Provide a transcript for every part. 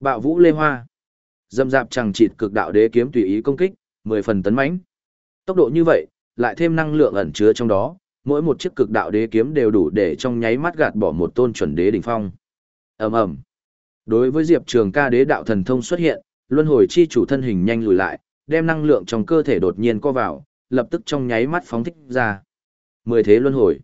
Bạo vũ lê hoa. Dâm dạp chẳng chịt cực đạo đế kiếm tùy ý công kích, mười phần tấn mãnh. Tốc độ như vậy, lại thêm năng lượng ẩn chứa trong đó, mỗi một chiếc cực đạo đế kiếm đều đủ để trong nháy mắt gạt bỏ một tôn chuẩn đế đỉnh phong. Ầm ầm. Đối với Diệp Trường Ca đế đạo thần thông xuất hiện, luân hồi chi chủ thân hình nhanh lùi lại, đem năng lượng trong cơ thể đột nhiên co vào, lập tức trong nháy mắt phóng thích ra. Mười thế luân hồi.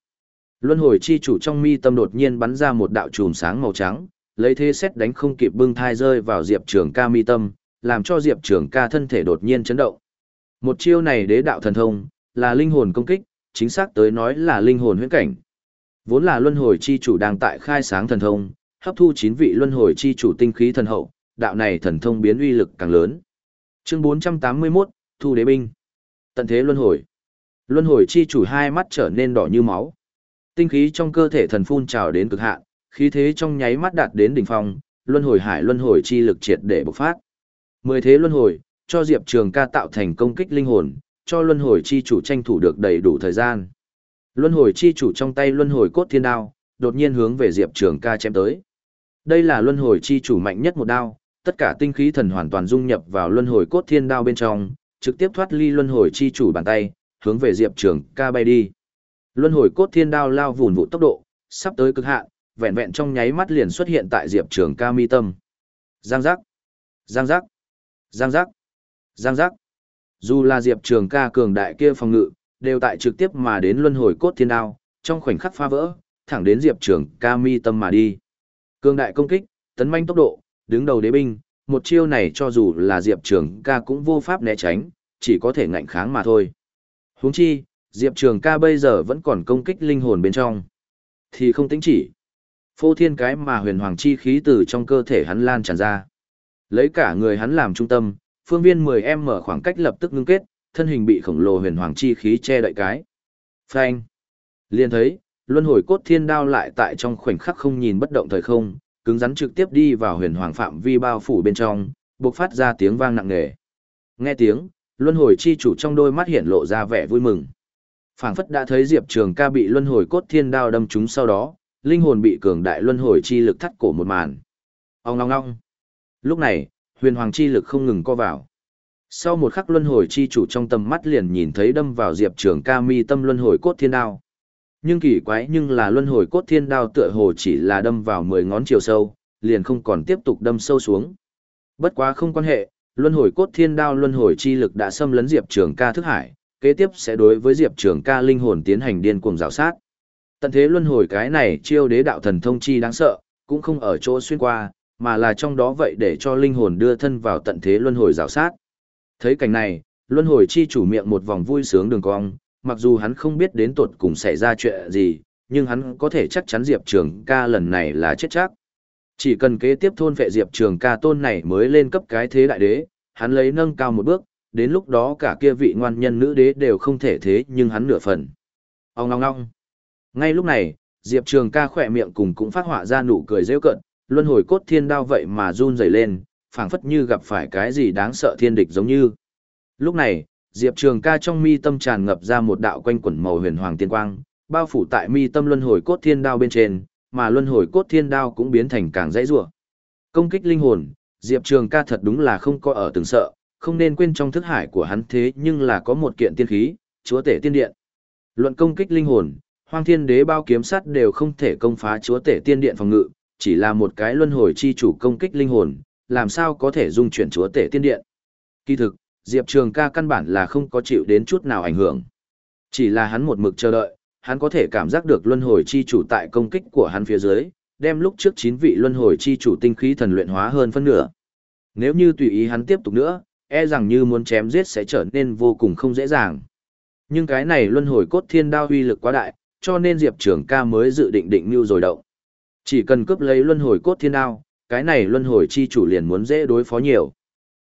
Luân hồi chi chủ trong mi tâm đột nhiên bắn ra một đạo chùm sáng màu trắng, lấy thế xét đánh không kịp bưng thai rơi vào Diệp Trường Ca mi tâm, làm cho Diệp Trường Ca thân thể đột nhiên chấn động. Một chiêu này đế đạo thần thông, là linh hồn công kích, chính xác tới nói là linh hồn huyễn cảnh. Vốn là luân hồi chi chủ đang tại khai sáng thần thông, hấp thu chín vị luân hồi chi chủ tinh khí thần hậu, đạo này thần thông biến uy lực càng lớn. Chương 481, Thu đế binh. Tận thế luân hồi. Luân hồi chi chủ hai mắt trở nên đỏ như máu. Tinh khí trong cơ thể thần phun trào đến cực hạn, khí thế trong nháy mắt đạt đến đỉnh phong, luân hồi hải luân hồi chi lực triệt để bộc phát. Mười thế luân hồi, cho Diệp Trường Ca tạo thành công kích linh hồn, cho luân hồi chi chủ tranh thủ được đầy đủ thời gian. Luân hồi chi chủ trong tay luân hồi cốt thiên đao, đột nhiên hướng về Diệp Trường Ca chém tới. Đây là luân hồi chi chủ mạnh nhất một đao, tất cả tinh khí thần hoàn toàn dung nhập vào luân hồi cốt thiên đao bên trong, trực tiếp thoát ly luân hồi chi chủ bàn tay, hướng về Diệp Trường Ca bay đi. Luân hồi cốt thiên đao lao vùn vụ tốc độ, sắp tới cực hạn, vẹn vẹn trong nháy mắt liền xuất hiện tại Diệp Trường Ca mi tâm. Giang giác, giang giác, giang giác, giang giác. Dù là Diệp Trường ca cường đại kia phòng ngự, đều tại trực tiếp mà đến luân hồi cốt thiên đao, trong khoảnh khắc phá vỡ, thẳng đến Diệp Trường ca mi tâm mà đi. Cường đại công kích, tấn manh tốc độ, đứng đầu đế binh, một chiêu này cho dù là Diệp Trường ca cũng vô pháp né tránh, chỉ có thể ngạnh kháng mà thôi. Huống chi, Diệp Trường ca bây giờ vẫn còn công kích linh hồn bên trong. Thì không tính chỉ. Phô thiên cái mà huyền hoàng chi khí từ trong cơ thể hắn lan tràn ra. Lấy cả người hắn làm trung tâm, phương viên 10 mở khoảng cách lập tức ngưng kết, thân hình bị khổng lồ huyền hoàng chi khí che đậy cái. Phanh. Liên thấy, luân hồi cốt thiên đao lại tại trong khoảnh khắc không nhìn bất động thời không, cứng rắn trực tiếp đi vào huyền hoàng phạm vi bao phủ bên trong, bộc phát ra tiếng vang nặng nề. Nghe tiếng, luân hồi chi chủ trong đôi mắt hiện lộ ra vẻ vui mừng. Phảng phất đã thấy Diệp Trường Ca bị luân hồi cốt thiên đao đâm trúng sau đó, linh hồn bị cường đại luân hồi chi lực thắt cổ một màn. Ong ong ong. Lúc này, huyền hoàng chi lực không ngừng co vào. Sau một khắc luân hồi chi chủ trong tầm mắt liền nhìn thấy đâm vào Diệp Trường Ca mi tâm luân hồi cốt thiên đao. Nhưng kỳ quái nhưng là luân hồi cốt thiên đao tựa hồ chỉ là đâm vào 10 ngón chiều sâu, liền không còn tiếp tục đâm sâu xuống. Bất quá không quan hệ, luân hồi cốt thiên đao luân hồi chi lực đã xâm lấn Diệp Trường Ca thức hải, kế tiếp sẽ đối với Diệp Trường Ca linh hồn tiến hành điên cuồng rào sát. Tận thế luân hồi cái này chiêu đế đạo thần thông chi đáng sợ, cũng không ở chỗ xuyên qua, mà là trong đó vậy để cho linh hồn đưa thân vào tận thế luân hồi rào sát. Thấy cảnh này, luân hồi chi chủ miệng một vòng vui sướng đường cong, mặc dù hắn không biết đến tột cùng xảy ra chuyện gì, nhưng hắn có thể chắc chắn Diệp Trường ca lần này là chết chắc. Chỉ cần kế tiếp thôn vệ Diệp Trường ca tôn này mới lên cấp cái thế đại đế, hắn lấy nâng cao một bước, đến lúc đó cả kia vị ngoan nhân nữ đế đều không thể thế nhưng hắn nửa phần. Ông ngong ngong. Ngay lúc này, Diệp Trường ca khỏe miệng cùng cũng phát họa ra nụ cười rêu cận, luân hồi cốt thiên đao vậy mà run rẩy lên, phảng phất như gặp phải cái gì đáng sợ thiên địch giống như. Lúc này, Diệp Trường ca trong mi tâm tràn ngập ra một đạo quanh quẩn màu huyền hoàng tiên quang, bao phủ tại mi tâm luân hồi cốt thiên đao bên trên, mà luân hồi cốt thiên đao cũng biến thành càng dãy rủa. Công kích linh hồn, Diệp Trường ca thật đúng là không có ở từng sợ, không nên quên trong thức hải của hắn thế nhưng là có một kiện tiên khí, chúa tể tiên điện. Luận công kích linh hồn, Hoang Thiên Đế bao kiếm sắt đều không thể công phá chúa tể tiên điện phòng ngự, chỉ là một cái luân hồi chi chủ công kích linh hồn, làm sao có thể dung chuyển chúa tể tiên điện. Kỳ thực, Diệp Trường ca căn bản là không có chịu đến chút nào ảnh hưởng. Chỉ là hắn một mực chờ đợi, hắn có thể cảm giác được luân hồi chi chủ tại công kích của hắn phía dưới, đem lúc trước chín vị luân hồi chi chủ tinh khí thần luyện hóa hơn phân nửa. Nếu như tùy ý hắn tiếp tục nữa, e rằng như muốn chém giết sẽ trở nên vô cùng không dễ dàng. Nhưng cái này luân hồi cốt thiên đao uy lực quá đại, cho nên Diệp Trường ca mới dự định định như rồi động. Chỉ cần cướp lấy luân hồi cốt thiên đao, cái này luân hồi chi chủ liền muốn dễ đối phó nhiều.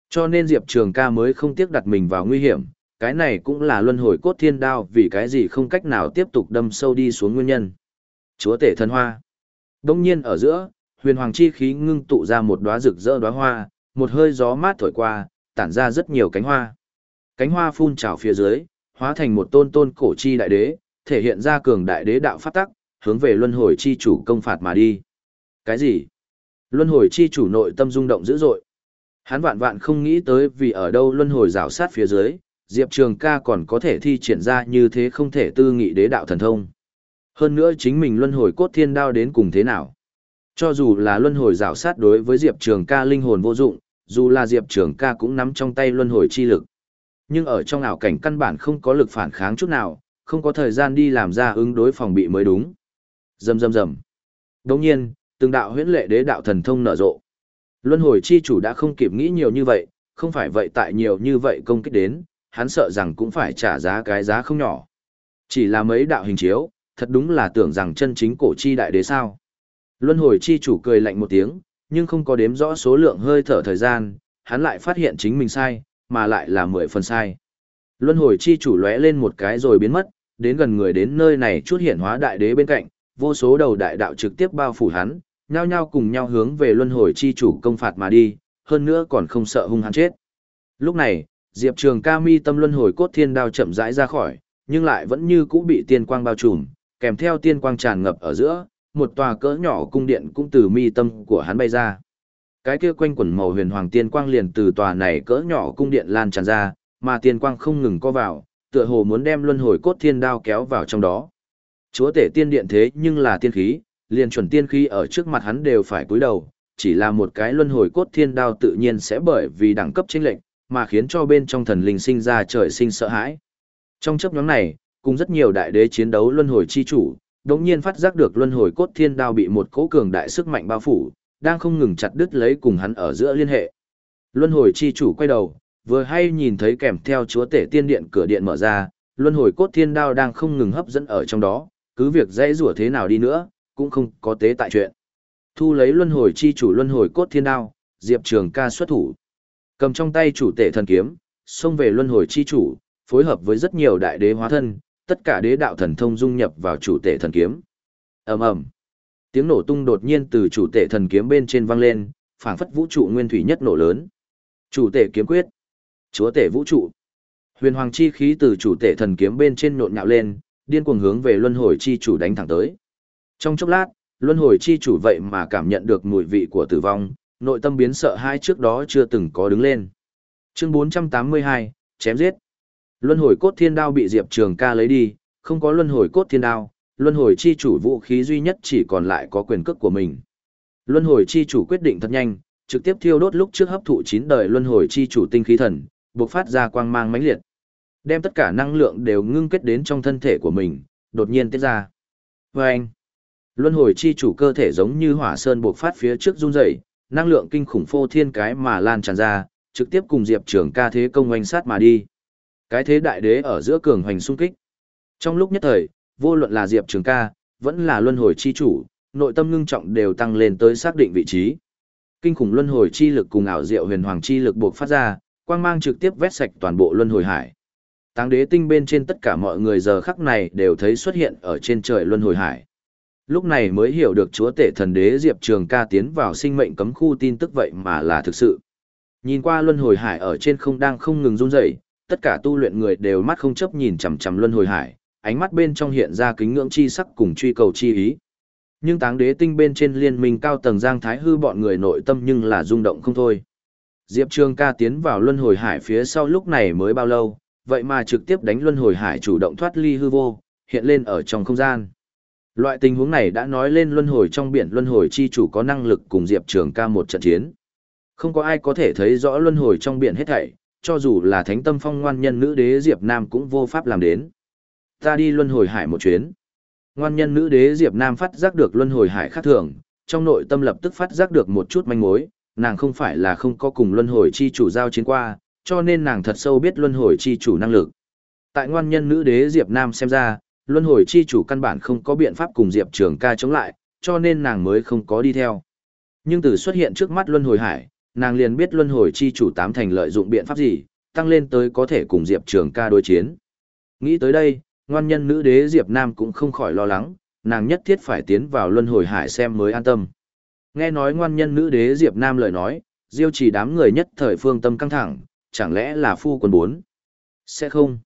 Cho nên Diệp Trường ca mới không tiếc đặt mình vào nguy hiểm, cái này cũng là luân hồi cốt thiên đao vì cái gì không cách nào tiếp tục đâm sâu đi xuống nguyên nhân. Chúa tể thân hoa. Đông nhiên ở giữa, huyền hoàng chi khí ngưng tụ ra một đóa rực rỡ đóa hoa, một hơi gió mát thổi qua, tản ra rất nhiều cánh hoa. Cánh hoa phun trào phía dưới, hóa thành một tôn tôn cổ chi đại đế, thể hiện ra cường đại đế đạo pháp tắc, hướng về luân hồi chi chủ công phạt mà đi. Cái gì? Luân hồi chi chủ nội tâm rung động dữ dội. Hắn vạn vạn không nghĩ tới vì ở đâu luân hồi rào sát phía dưới, Diệp Trường ca còn có thể thi triển ra như thế không thể tư nghị đế đạo thần thông. Hơn nữa chính mình luân hồi cốt thiên đao đến cùng thế nào. Cho dù là luân hồi rào sát đối với Diệp Trường ca linh hồn vô dụng, dù là Diệp Trường ca cũng nắm trong tay luân hồi chi lực. Nhưng ở trong ảo cảnh căn bản không có lực phản kháng chút nào, không có thời gian đi làm ra ứng đối phòng bị mới đúng. Rầm rầm rầm. Đồng nhiên, từng đạo huyễn lệ đế đạo thần thông nở rộ. Luân hồi chi chủ đã không kịp nghĩ nhiều như vậy, không phải vậy tại nhiều như vậy công kích đến, hắn sợ rằng cũng phải trả giá cái giá không nhỏ. Chỉ là mấy đạo hình chiếu, thật đúng là tưởng rằng chân chính cổ chi đại đế sao. Luân hồi chi chủ cười lạnh một tiếng, nhưng không có đếm rõ số lượng hơi thở thời gian, hắn lại phát hiện chính mình sai, mà lại là mười phần sai. Luân hồi chi chủ lóe lên một cái rồi biến mất, đến gần người đến nơi này chút hiện hóa đại đế bên cạnh, vô số đầu đại đạo trực tiếp bao phủ hắn, nhao nhao cùng nhau hướng về luân hồi chi chủ công phạt mà đi, hơn nữa còn không sợ hung hắn chết. Lúc này, Diệp Trường ca mi tâm luân hồi cốt thiên đao chậm rãi ra khỏi, nhưng lại vẫn như cũ bị tiên quang bao trùm, kèm theo tiên quang tràn ngập ở giữa, một tòa cỡ nhỏ cung điện cũng từ mi tâm của hắn bay ra. Cái kia quanh quẩn màu huyền hoàng tiên quang liền từ tòa này cỡ nhỏ cung điện lan tràn ra, mà tiên quang không ngừng co vào, tựa hồ muốn đem luân hồi cốt thiên đao kéo vào trong đó. Chúa tể tiên điện thế nhưng là tiên khí, liền chuẩn tiên khí ở trước mặt hắn đều phải cúi đầu, chỉ là một cái luân hồi cốt thiên đao tự nhiên sẽ bởi vì đẳng cấp chênh lệnh, mà khiến cho bên trong thần linh sinh ra trời sinh sợ hãi. Trong chấp nhóm này, cùng rất nhiều đại đế chiến đấu luân hồi chi chủ, đống nhiên phát giác được luân hồi cốt thiên đao bị một cỗ cường đại sức mạnh bao phủ, đang không ngừng chặt đứt lấy cùng hắn ở giữa liên hệ. Luân hồi chi chủ quay đầu, vừa hay nhìn thấy kèm theo chúa tể tiên điện cửa điện mở ra, luân hồi cốt thiên đao đang không ngừng hấp dẫn ở trong đó, cứ việc dễ rủa thế nào đi nữa, cũng không có tế tại chuyện. Thu lấy luân hồi chi chủ luân hồi cốt thiên đao, Diệp Trường ca xuất thủ. Cầm trong tay chủ tể thần kiếm, xông về luân hồi chi chủ, phối hợp với rất nhiều đại đế hóa thân, tất cả đế đạo thần thông dung nhập vào chủ tể thần kiếm. Ầm ầm. Tiếng nổ tung đột nhiên từ chủ tể thần kiếm bên trên vang lên, phảng phất vũ trụ nguyên thủy nhất nổ lớn. Chủ tể kiếm quyết. Chúa tể vũ trụ. Huyền hoàng chi khí từ chủ tể thần kiếm bên trên nhộn nhạo lên, điên cuồng hướng về luân hồi chi chủ đánh thẳng tới. Trong chốc lát, luân hồi chi chủ vậy mà cảm nhận được mùi vị của tử vong, nội tâm biến sợ hai trước đó chưa từng có đứng lên. Chương 482, chém giết. Luân hồi cốt thiên đao bị Diệp Trường ca lấy đi, không có luân hồi cốt thiên đao, luân hồi chi chủ vũ khí duy nhất chỉ còn lại có quyền cước của mình. Luân hồi chi chủ quyết định thật nhanh, trực tiếp thiêu đốt lúc trước hấp thụ chín đời luân hồi chi chủ tinh khí thần, bộc phát ra quang mang mãnh liệt. Đem tất cả năng lượng đều ngưng kết đến trong thân thể của mình, đột nhiên tiết ra. Và anh, luân hồi chi chủ cơ thể giống như hỏa sơn bộc phát phía trước run rẩy, năng lượng kinh khủng phô thiên cái mà lan tràn ra, trực tiếp cùng Diệp Trường ca thế công oanh sát mà đi. Cái thế đại đế ở giữa cường hoành xung kích. Trong lúc nhất thời, vô luận là Diệp Trường ca, vẫn là luân hồi chi chủ, nội tâm ngưng trọng đều tăng lên tới xác định vị trí. Kinh khủng luân hồi chi lực cùng ảo diệu huyền hoàng chi lực buộc phát ra, quang mang trực tiếp vét sạch toàn bộ luân hồi hải. Táng đế tinh bên trên tất cả mọi người giờ khắc này đều thấy xuất hiện ở trên trời luân hồi hải. Lúc này mới hiểu được chúa tể thần đế Diệp Trường ca tiến vào sinh mệnh cấm khu tin tức vậy mà là thực sự. Nhìn qua luân hồi hải ở trên không đang không ngừng run rẩy, tất cả tu luyện người đều mắt không chấp nhìn chằm chằm luân hồi hải, ánh mắt bên trong hiện ra kính ngưỡng chi sắc cùng truy cầu chi ý. Nhưng táng đế tinh bên trên liên minh cao tầng Giang Thái Hư bọn người nội tâm nhưng là rung động không thôi. Diệp Trường ca tiến vào luân hồi hải phía sau lúc này mới bao lâu, vậy mà trực tiếp đánh luân hồi hải chủ động thoát ly hư vô, hiện lên ở trong không gian. Loại tình huống này đã nói lên luân hồi trong biển luân hồi chi chủ có năng lực cùng Diệp Trường ca một trận chiến. Không có ai có thể thấy rõ luân hồi trong biển hết thảy, cho dù là thánh tâm phong ngoan nhân nữ đế Diệp Nam cũng vô pháp làm đến. Ta đi luân hồi hải một chuyến. Ngoan nhân nữ đế Diệp Nam phát giác được luân hồi hải khác thường, trong nội tâm lập tức phát giác được một chút manh mối, nàng không phải là không có cùng luân hồi chi chủ giao chiến qua, cho nên nàng thật sâu biết luân hồi chi chủ năng lực. Tại ngoan nhân nữ đế Diệp Nam xem ra, luân hồi chi chủ căn bản không có biện pháp cùng Diệp Trường ca chống lại, cho nên nàng mới không có đi theo. Nhưng từ xuất hiện trước mắt luân hồi hải, nàng liền biết luân hồi chi chủ tám thành lợi dụng biện pháp gì, tăng lên tới có thể cùng Diệp Trường ca đối chiến. Nghĩ tới đây, ngoan nhân nữ đế Diệp Nam cũng không khỏi lo lắng, nàng nhất thiết phải tiến vào luân hồi hải xem mới an tâm. Nghe nói ngoan nhân nữ đế Diệp Nam lời nói, diêu chỉ đám người nhất thời phương tâm căng thẳng, chẳng lẽ là phu quân bốn? Sẽ không.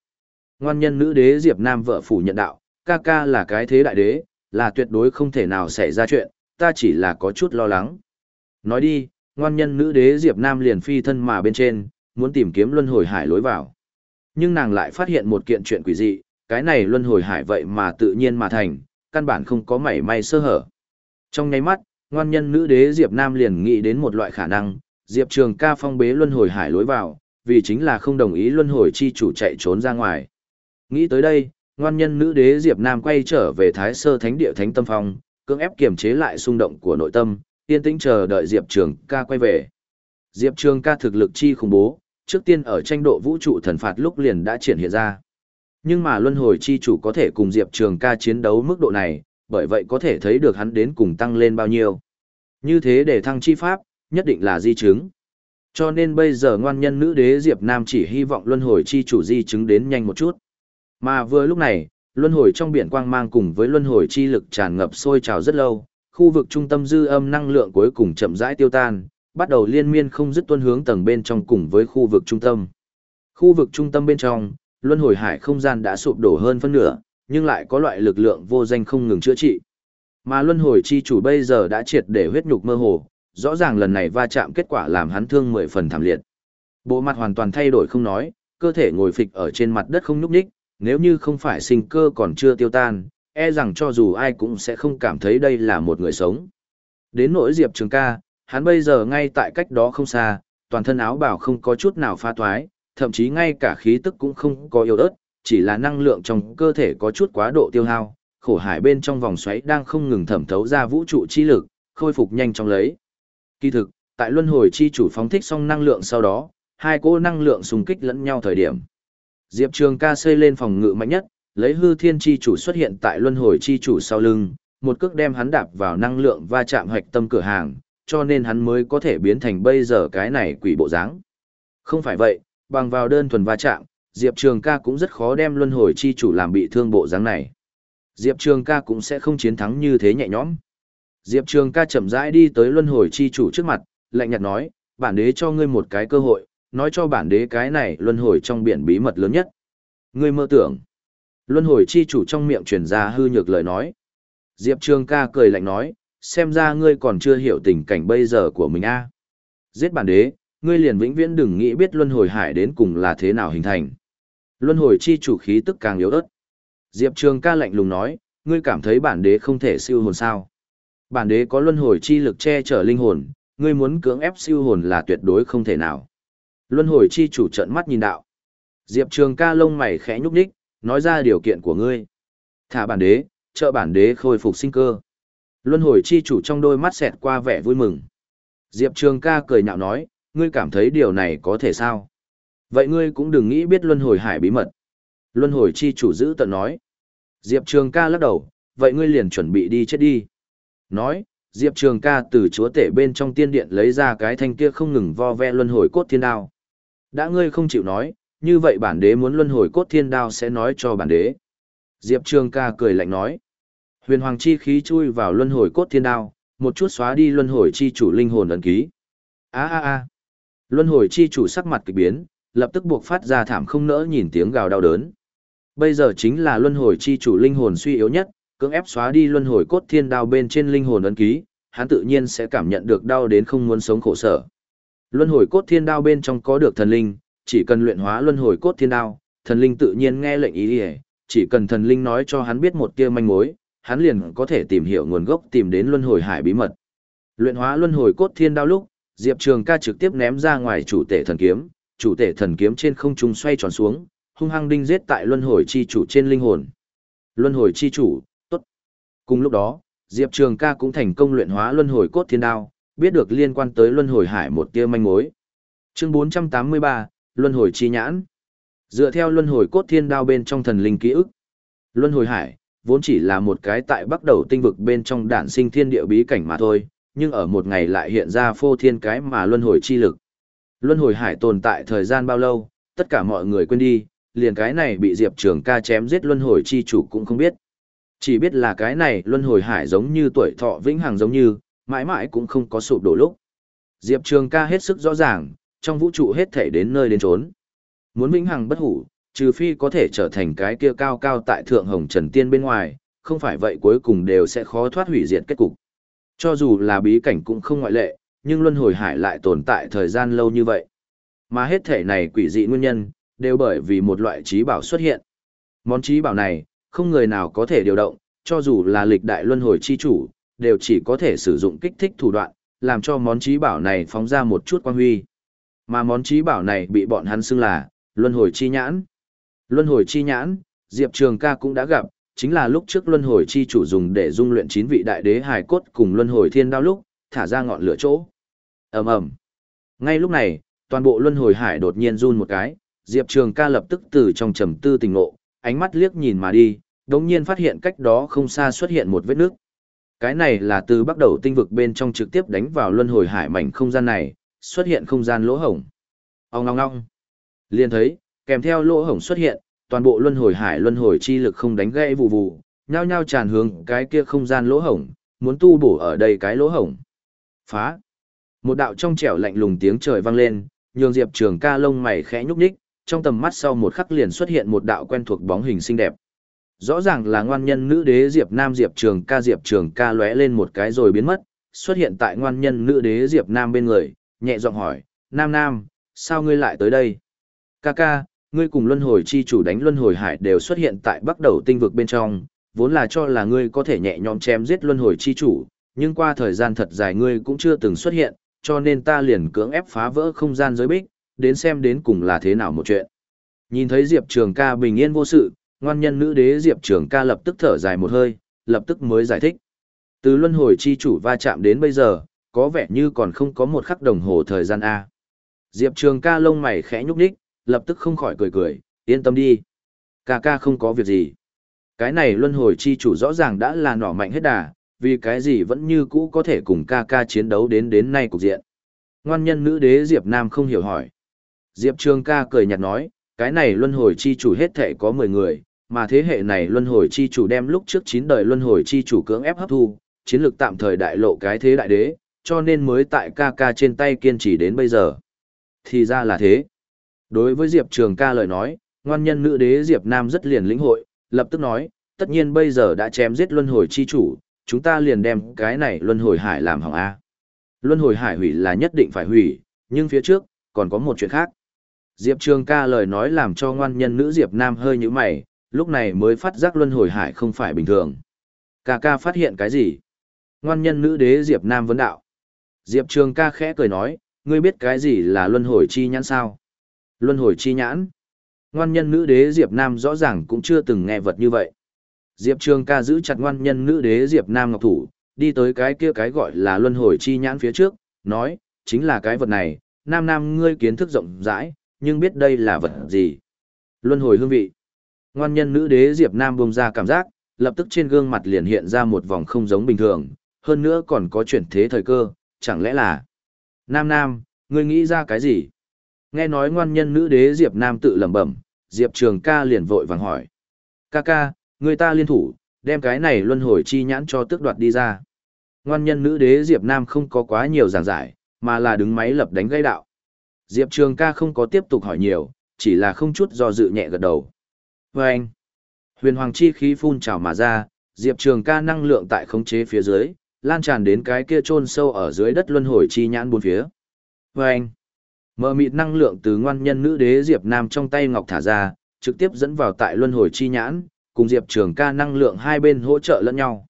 Ngoan nhân nữ đế Diệp Nam vợ phủ nhận đạo, ca ca là cái thế đại đế, là tuyệt đối không thể nào xảy ra chuyện, ta chỉ là có chút lo lắng. Nói đi, ngoan nhân nữ đế Diệp Nam liền phi thân mà bên trên, muốn tìm kiếm luân hồi hải lối vào. Nhưng nàng lại phát hiện một kiện chuyện quỷ dị, cái này luân hồi hải vậy mà tự nhiên mà thành, căn bản không có mảy may sơ hở. Trong nháy mắt, ngoan nhân nữ đế Diệp Nam liền nghĩ đến một loại khả năng, Diệp Trường ca phong bế luân hồi hải lối vào, vì chính là không đồng ý luân hồi chi chủ chạy trốn ra ngoài. Nghĩ tới đây, ngoan nhân nữ đế Diệp Nam quay trở về Thái Sơ Thánh Địa Thánh Tâm Phong, cưỡng ép kiềm chế lại xung động của nội tâm, yên tĩnh chờ đợi Diệp Trường ca quay về. Diệp Trường ca thực lực chi khủng bố, trước tiên ở tranh độ vũ trụ thần phạt lúc liền đã triển hiện ra. Nhưng mà luân hồi chi chủ có thể cùng Diệp Trường ca chiến đấu mức độ này, bởi vậy có thể thấy được hắn đến cùng tăng lên bao nhiêu. Như thế để thăng chi pháp, nhất định là di chứng. Cho nên bây giờ ngoan nhân nữ đế Diệp Nam chỉ hy vọng luân hồi chi chủ di chứng đến nhanh một chút. Mà vừa lúc này, luân hồi trong biển quang mang cùng với luân hồi chi lực tràn ngập sôi trào rất lâu, khu vực trung tâm dư âm năng lượng cuối cùng chậm rãi tiêu tan, bắt đầu liên miên không dứt tuân hướng tầng bên trong cùng với khu vực trung tâm. Khu vực trung tâm bên trong, luân hồi hải không gian đã sụp đổ hơn phân nửa, nhưng lại có loại lực lượng vô danh không ngừng chữa trị. Mà luân hồi chi chủ bây giờ đã triệt để huyết nhục mơ hồ, rõ ràng lần này va chạm kết quả làm hắn thương mười phần thảm liệt. Bộ mặt hoàn toàn thay đổi không nói, cơ thể ngồi phịch ở trên mặt đất không nhúc nhích, nếu như không phải sinh cơ còn chưa tiêu tan, e rằng cho dù ai cũng sẽ không cảm thấy đây là một người sống. Đến nỗi Diệp Trường ca, hắn bây giờ ngay tại cách đó không xa, toàn thân áo bào không có chút nào pha toái, thậm chí ngay cả khí tức cũng không có yếu ớt, chỉ là năng lượng trong cơ thể có chút quá độ tiêu hao, khổ hải bên trong vòng xoáy đang không ngừng thẩm thấu ra vũ trụ chi lực, khôi phục nhanh chóng lấy. Kỳ thực, tại luân hồi chi chủ phóng thích xong năng lượng sau đó, hai cỗ năng lượng xung kích lẫn nhau thời điểm. Diệp Trường ca xây lên phòng ngự mạnh nhất, lấy hư thiên chi chủ xuất hiện tại luân hồi chi chủ sau lưng, một cước đem hắn đạp vào năng lượng va chạm hoạch tâm cửa hàng, cho nên hắn mới có thể biến thành bây giờ cái này quỷ bộ dáng. Không phải vậy, bằng vào đơn thuần va chạm, Diệp Trường ca cũng rất khó đem luân hồi chi chủ làm bị thương bộ dáng này. Diệp Trường ca cũng sẽ không chiến thắng như thế nhẹ nhõm. Diệp Trường ca chậm rãi đi tới luân hồi chi chủ trước mặt, lạnh nhạt nói, bản đế cho ngươi một cái cơ hội, nói cho bản đế cái này luân hồi trong biển bí mật lớn nhất. Ngươi mơ tưởng. Luân hồi chi chủ trong miệng truyền ra hư nhược lời nói. Diệp Trường ca cười lạnh nói, xem ra ngươi còn chưa hiểu tình cảnh bây giờ của mình a Giết bản đế, ngươi liền vĩnh viễn đừng nghĩ biết luân hồi hải đến cùng là thế nào hình thành. Luân hồi chi chủ khí tức càng yếu ớt. Diệp Trường ca lạnh lùng nói, ngươi cảm thấy bản đế không thể siêu hồn sao. Bản đế có luân hồi chi lực che chở linh hồn, ngươi muốn cưỡng ép siêu hồn là tuyệt đối không thể nào. Luân hồi chi chủ trận mắt nhìn đạo. Diệp Trường ca lông mày khẽ nhúc nhích, nói ra điều kiện của ngươi. Thả bản đế, trợ bản đế khôi phục sinh cơ. Luân hồi chi chủ trong đôi mắt xẹt qua vẻ vui mừng. Diệp Trường ca cười nhạo nói, ngươi cảm thấy điều này có thể sao? Vậy ngươi cũng đừng nghĩ biết luân hồi hải bí mật. Luân hồi chi chủ giữ tận nói. Diệp Trường ca lắc đầu, vậy ngươi liền chuẩn bị đi chết đi. Nói, Diệp Trường ca từ chúa tể bên trong tiên điện lấy ra cái thanh kia không ngừng vo ve luân hồi cốt thiên đao. Đã ngươi không chịu nói, như vậy bản đế muốn luân hồi cốt thiên đao sẽ nói cho bản đế. Diệp Trường ca cười lạnh nói. Huyền hoàng chi khí chui vào luân hồi cốt thiên đao, một chút xóa đi luân hồi chi chủ linh hồn ấn ký. A a a. Luân hồi chi chủ sắc mặt kỳ biến, lập tức buộc phát ra thảm không nỡ nhìn tiếng gào đau đớn. Bây giờ chính là luân hồi chi chủ linh hồn suy yếu nhất, cưỡng ép xóa đi luân hồi cốt thiên đao bên trên linh hồn ấn ký, hắn tự nhiên sẽ cảm nhận được đau đến không muốn sống khổ sở. Luân hồi cốt thiên đao bên trong có được thần linh, chỉ cần luyện hóa luân hồi cốt thiên đao, thần linh tự nhiên nghe lệnh ý đi, chỉ cần thần linh nói cho hắn biết một tia manh mối, hắn liền có thể tìm hiểu nguồn gốc tìm đến luân hồi hải bí mật. Luyện hóa luân hồi cốt thiên đao lúc, Diệp Trường Ca trực tiếp ném ra ngoài chủ tể thần kiếm, chủ tể thần kiếm trên không trung xoay tròn xuống, hung hăng đinh giết tại luân hồi chi chủ trên linh hồn. Luân hồi chi chủ, tốt. Cùng lúc đó, Diệp Trường Ca cũng thành công luyện hóa luân hồi cốt thiên đao, biết được liên quan tới luân hồi hải một tia manh mối. Chương 483, Luân hồi chi nhãn. Dựa theo luân hồi cốt thiên đao bên trong thần linh ký ức, luân hồi hải vốn chỉ là một cái tại bắt đầu tinh vực bên trong đản sinh thiên địa bí cảnh mà thôi, nhưng ở một ngày lại hiện ra phô thiên cái mà luân hồi chi lực. Luân hồi hải tồn tại thời gian bao lâu, tất cả mọi người quên đi, liền cái này bị Diệp Trường ca chém giết luân hồi chi chủ cũng không biết. Chỉ biết là cái này luân hồi hải giống như tuổi thọ vĩnh hằng giống như, mãi mãi cũng không có sụp đổ lúc. Diệp Trường ca hết sức rõ ràng, trong vũ trụ hết thể đến nơi đến trốn. Muốn vĩnh hằng bất hủ, trừ phi có thể trở thành cái kia cao cao tại thượng hồng trần tiên bên ngoài, không phải vậy cuối cùng đều sẽ khó thoát hủy diệt kết cục. Cho dù là bí cảnh cũng không ngoại lệ, nhưng luân hồi hải lại tồn tại thời gian lâu như vậy. Mà hết thể này quỷ dị nguyên nhân, đều bởi vì một loại trí bảo xuất hiện. Món trí bảo này, không người nào có thể điều động, cho dù là lịch đại luân hồi chi chủ, đều chỉ có thể sử dụng kích thích thủ đoạn, làm cho món trí bảo này phóng ra một chút quang huy. Mà món trí bảo này bị bọn hắn xưng là luân hồi chi nhãn. Luân hồi chi nhãn, Diệp Trường ca cũng đã gặp, chính là lúc trước luân hồi chi chủ dùng để dung luyện chín vị đại đế hài cốt cùng luân hồi thiên đao lúc, thả ra ngọn lửa chỗ ầm ầm Ngay lúc này, toàn bộ luân hồi hải đột nhiên run một cái, Diệp Trường ca lập tức từ trong trầm tư tình ngộ, ánh mắt liếc nhìn mà đi, đống nhiên phát hiện cách đó không xa xuất hiện một vết nước. Cái này là từ bắt đầu tinh vực bên trong trực tiếp đánh vào luân hồi hải mảnh không gian này, xuất hiện không gian lỗ hổng. Ông ngong ngong. Liên thấy, kèm theo lỗ hổng xuất hiện, toàn bộ luân hồi hải luân hồi chi lực không đánh gãy vụ vụ, nhao nhao tràn hướng cái kia không gian lỗ hổng, muốn tu bổ ở đây cái lỗ hổng. Phá. Một đạo trong trẻo lạnh lùng tiếng trời vang lên, nhường Diệp Trường ca lông mày khẽ nhúc nhích, trong tầm mắt sau một khắc liền xuất hiện một đạo quen thuộc bóng hình xinh đẹp. Rõ ràng là ngoan nhân nữ đế Diệp Nam Diệp Trường ca Diệp Trường ca lóe lên một cái rồi biến mất, xuất hiện tại ngoan nhân nữ đế Diệp Nam bên người, nhẹ giọng hỏi, Nam Nam, sao ngươi lại tới đây? Ca ca, ngươi cùng luân hồi chi chủ đánh luân hồi hải đều xuất hiện tại bắt đầu tinh vực bên trong, vốn là cho là ngươi có thể nhẹ nhõm chém giết luân hồi chi chủ, nhưng qua thời gian thật dài ngươi cũng chưa từng xuất hiện, cho nên ta liền cưỡng ép phá vỡ không gian giới bích, đến xem đến cùng là thế nào một chuyện. Nhìn thấy Diệp Trường ca bình yên vô sự, ngoan nhân nữ đế Diệp Trường ca lập tức thở dài một hơi, lập tức mới giải thích. Từ luân hồi chi chủ va chạm đến bây giờ, có vẻ như còn không có một khắc đồng hồ thời gian A. Diệp Trường ca lông mày khẽ nhúc nhích, lập tức không khỏi cười cười, yên tâm đi. Ca ca không có việc gì. Cái này luân hồi chi chủ rõ ràng đã là nỏ mạnh hết đà, vì cái gì vẫn như cũ có thể cùng ca ca chiến đấu đến đến nay cục diện. Ngoan nhân nữ đế Diệp Nam không hiểu hỏi. Diệp Trường ca cười nhạt nói, cái này luân hồi chi chủ hết thể có 10 người, mà thế hệ này luân hồi chi chủ đem lúc trước 9 đời luân hồi chi chủ cưỡng ép hấp thu, chiến lược tạm thời đại lộ cái thế đại đế, cho nên mới tại ca ca trên tay kiên trì đến bây giờ. Thì ra là thế. Đối với Diệp Trường ca lời nói, ngoan nhân nữ đế Diệp Nam rất liền lĩnh hội, lập tức nói, tất nhiên bây giờ đã chém giết luân hồi chi chủ, chúng ta liền đem cái này luân hồi hải làm hỏng A. Luân hồi hải hủy là nhất định phải hủy, nhưng phía trước, còn có một chuyện khác. Diệp Trường ca lời nói làm cho ngoan nhân nữ Diệp Nam hơi như mày, lúc này mới phát giác luân hồi hải không phải bình thường. Ca ca phát hiện cái gì? Ngoan nhân nữ đế Diệp Nam vấn đạo. Diệp Trường ca khẽ cười nói, ngươi biết cái gì là luân hồi chi nhãn sao? Luân hồi chi nhãn. Ngoan nhân nữ đế Diệp Nam rõ ràng cũng chưa từng nghe vật như vậy. Diệp Trường ca giữ chặt ngoan nhân nữ đế Diệp Nam ngọc thủ, đi tới cái kia cái gọi là luân hồi chi nhãn phía trước, nói, chính là cái vật này, nam nam ngươi kiến thức rộng rãi, nhưng biết đây là vật gì. Luân hồi hương vị. Ngoan nhân nữ đế Diệp Nam bông ra cảm giác, lập tức trên gương mặt liền hiện ra một vòng không giống bình thường, hơn nữa còn có chuyển thế thời cơ, chẳng lẽ là... Nam Nam, ngươi nghĩ ra cái gì? Nghe nói ngoan nhân nữ đế Diệp Nam tự lẩm bẩm, Diệp Trường ca liền vội vàng hỏi. Ca ca, người ta liên thủ, đem cái này luân hồi chi nhãn cho tước đoạt đi ra. Ngoan nhân nữ đế Diệp Nam không có quá nhiều giảng giải, mà là đứng máy lập đánh gây đạo. Diệp Trường ca không có tiếp tục hỏi nhiều, chỉ là không chút do dự nhẹ gật đầu. Và anh, huyền hoàng chi khí phun trào mà ra, Diệp Trường ca năng lượng tại khống chế phía dưới, lan tràn đến cái kia chôn sâu ở dưới đất luân hồi chi nhãn bốn phía. Và anh, mờ mịt năng lượng từ ngoan nhân nữ đế Diệp Nam trong tay ngọc thả ra, trực tiếp dẫn vào tại luân hồi chi nhãn, cùng Diệp Trường ca năng lượng hai bên hỗ trợ lẫn nhau.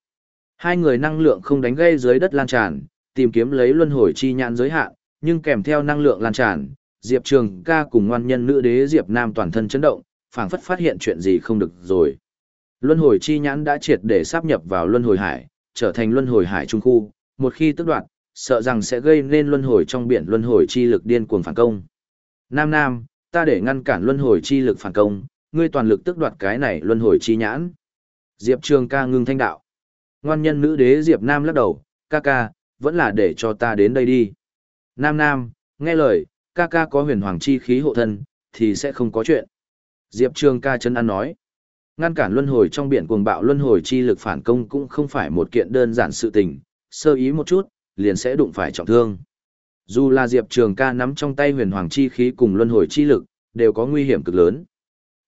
Hai người năng lượng không đánh gây dưới đất lan tràn, tìm kiếm lấy luân hồi chi nhãn giới hạn, nhưng kèm theo năng lượng lan tràn, Diệp Trường ca cùng ngoan nhân nữ đế Diệp Nam toàn thân chấn động, phảng phất phát hiện chuyện gì không được rồi. Luân hồi chi nhãn đã triệt để sáp nhập vào luân hồi hải, trở thành luân hồi hải trung khu, một khi tức đoạt, sợ rằng sẽ gây nên luân hồi trong biển luân hồi chi lực điên cuồng phản công. Nam Nam, ta để ngăn cản luân hồi chi lực phản công, ngươi toàn lực tức đoạt cái này luân hồi chi nhãn. Diệp Trường ca ngưng thanh đạo. Ngoan nhân nữ đế Diệp Nam lắc đầu, ca ca, vẫn là để cho ta đến đây đi. Nam Nam, nghe lời, ca ca có huyền hoàng chi khí hộ thân, thì sẽ không có chuyện. Diệp Trường ca chân ăn nói. Ngăn cản luân hồi trong biển cuồng bạo luân hồi chi lực phản công cũng không phải một kiện đơn giản sự tình, sơ ý một chút, liền sẽ đụng phải trọng thương. Dù là Diệp Trường ca nắm trong tay huyền hoàng chi khí cùng luân hồi chi lực, đều có nguy hiểm cực lớn.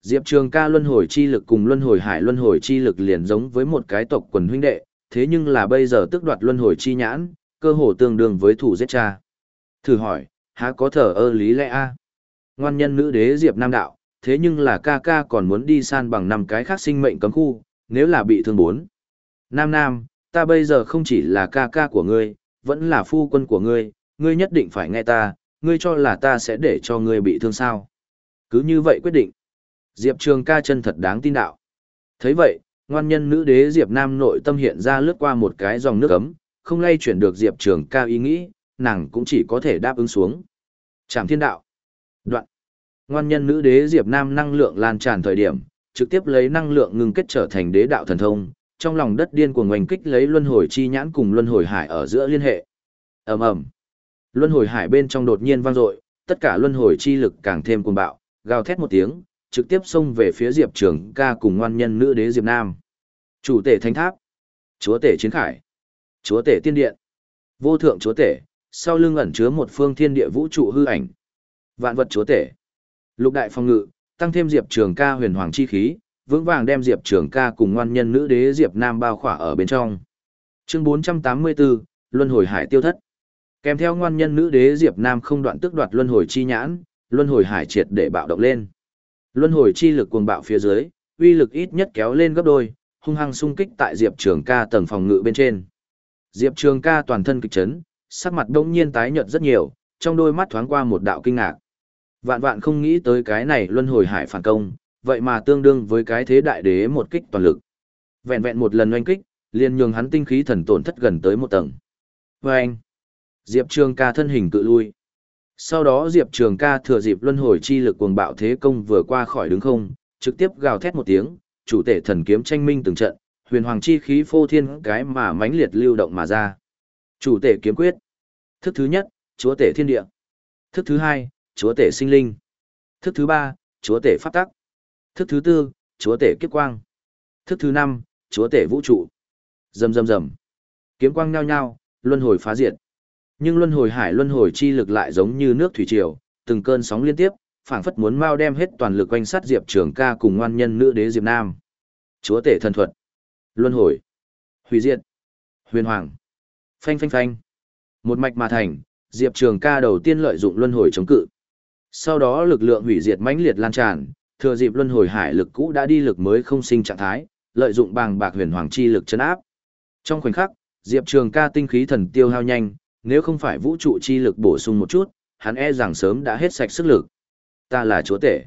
Diệp Trường ca luân hồi chi lực cùng luân hồi hải luân hồi chi lực liền giống với một cái tộc quần huynh đệ, thế nhưng là bây giờ tức đoạt luân hồi chi nhãn, cơ hồ tương đương với thủ giết cha. Thử hỏi, há có thở ơ lý lẽ a? Ngoan nhân nữ đế Diệp Nam đạo, thế nhưng là ca ca còn muốn đi san bằng năm cái khác sinh mệnh cấm khu, nếu là bị thương bốn. Nam Nam, ta bây giờ không chỉ là ca ca của ngươi, vẫn là phu quân của ngươi, ngươi nhất định phải nghe ta, ngươi cho là ta sẽ để cho ngươi bị thương sao. Cứ như vậy quyết định. Diệp Trường ca chân thật đáng tin đạo. thấy vậy, ngoan nhân nữ đế Diệp Nam nội tâm hiện ra lướt qua một cái dòng nước ấm, không lay chuyển được Diệp Trường ca ý nghĩ, nàng cũng chỉ có thể đáp ứng xuống. Trảm thiên đạo. Đoạn. Ngoan nhân nữ đế Diệp Nam năng lượng lan tràn thời điểm, trực tiếp lấy năng lượng ngừng kết trở thành đế đạo thần thông, trong lòng đất điên cuồng ngoành kích lấy luân hồi chi nhãn cùng luân hồi hải ở giữa liên hệ. Ầm ầm. Luân hồi hải bên trong đột nhiên vang dội, tất cả luân hồi chi lực càng thêm cuồng bạo, gào thét một tiếng, trực tiếp xông về phía Diệp Trường ca cùng ngoan nhân nữ đế Diệp Nam. Chủ tể thánh tháp, chúa tể chiến khải, chúa tể tiên điện, vô thượng chúa tể, sau lưng ẩn chứa một phương thiên địa vũ trụ hư ảnh. Vạn vật chúa tể, lục đại phong ngự, tăng thêm Diệp Trường ca huyền hoàng chi khí, vững vàng đem Diệp Trường ca cùng ngoan nhân nữ đế Diệp Nam bao khỏa ở bên trong. Chương 484, Luân hồi hải tiêu thất. Kèm theo ngoan nhân nữ đế Diệp Nam không đoạn tức đoạt luân hồi chi nhãn, luân hồi hải triệt để bạo động lên. Luân hồi chi lực cuồng bạo phía dưới, uy lực ít nhất kéo lên gấp đôi, hung hăng xung kích tại Diệp Trường Ca tầng phòng ngự bên trên. Diệp Trường Ca toàn thân kịch chấn, sắc mặt đông nhiên tái nhợt rất nhiều, trong đôi mắt thoáng qua một đạo kinh ngạc. Vạn vạn không nghĩ tới cái này luân hồi hải phản công, vậy mà tương đương với cái thế đại đế một kích toàn lực. Vẹn vẹn một lần oanh kích, liền nhường hắn tinh khí thần tổn thất gần tới một tầng. Và anh, Diệp Trường ca thân hình cự lui. Sau đó Diệp Trường ca thừa dịp luân hồi chi lực cuồng bạo thế công vừa qua khỏi đứng không, trực tiếp gào thét một tiếng, chủ tể thần kiếm tranh minh từng trận, huyền hoàng chi khí phô thiên cái mà mãnh liệt lưu động mà ra. Chủ tể kiếm quyết. Thức thứ nhất, chúa tể thiên địa. Thức thứ hai, chúa tể sinh linh. Thức thứ ba, chúa tể pháp tắc. Thức thứ tư, chúa tể kiếp quang. Thức thứ năm, chúa tể vũ trụ. Rầm rầm rầm. Kiếm quang nhao nhao, luân hồi phá diệt. Nhưng luân hồi hải luân hồi chi lực lại giống như nước thủy triều, từng cơn sóng liên tiếp, phảng phất muốn mau đem hết toàn lực quanh sát Diệp Trường Ca cùng ngoan nhân nữ đế Diệp Nam. Chúa tể thần thuật, luân hồi, hủy diệt, huyền hoàng, phanh phanh phanh. Một mạch mà thành, Diệp Trường Ca đầu tiên lợi dụng luân hồi chống cự. Sau đó lực lượng hủy diệt mãnh liệt lan tràn, thừa dịp luân hồi hải lực cũ đã đi lực mới không sinh trạng thái, lợi dụng bàng bạc huyền hoàng chi lực chấn áp. Trong khoảnh khắc, Diệp Trường Ca tinh khí thần tiêu hao nhanh, nếu không phải vũ trụ chi lực bổ sung một chút, hắn e rằng sớm đã hết sạch sức lực. Ta là chúa tể.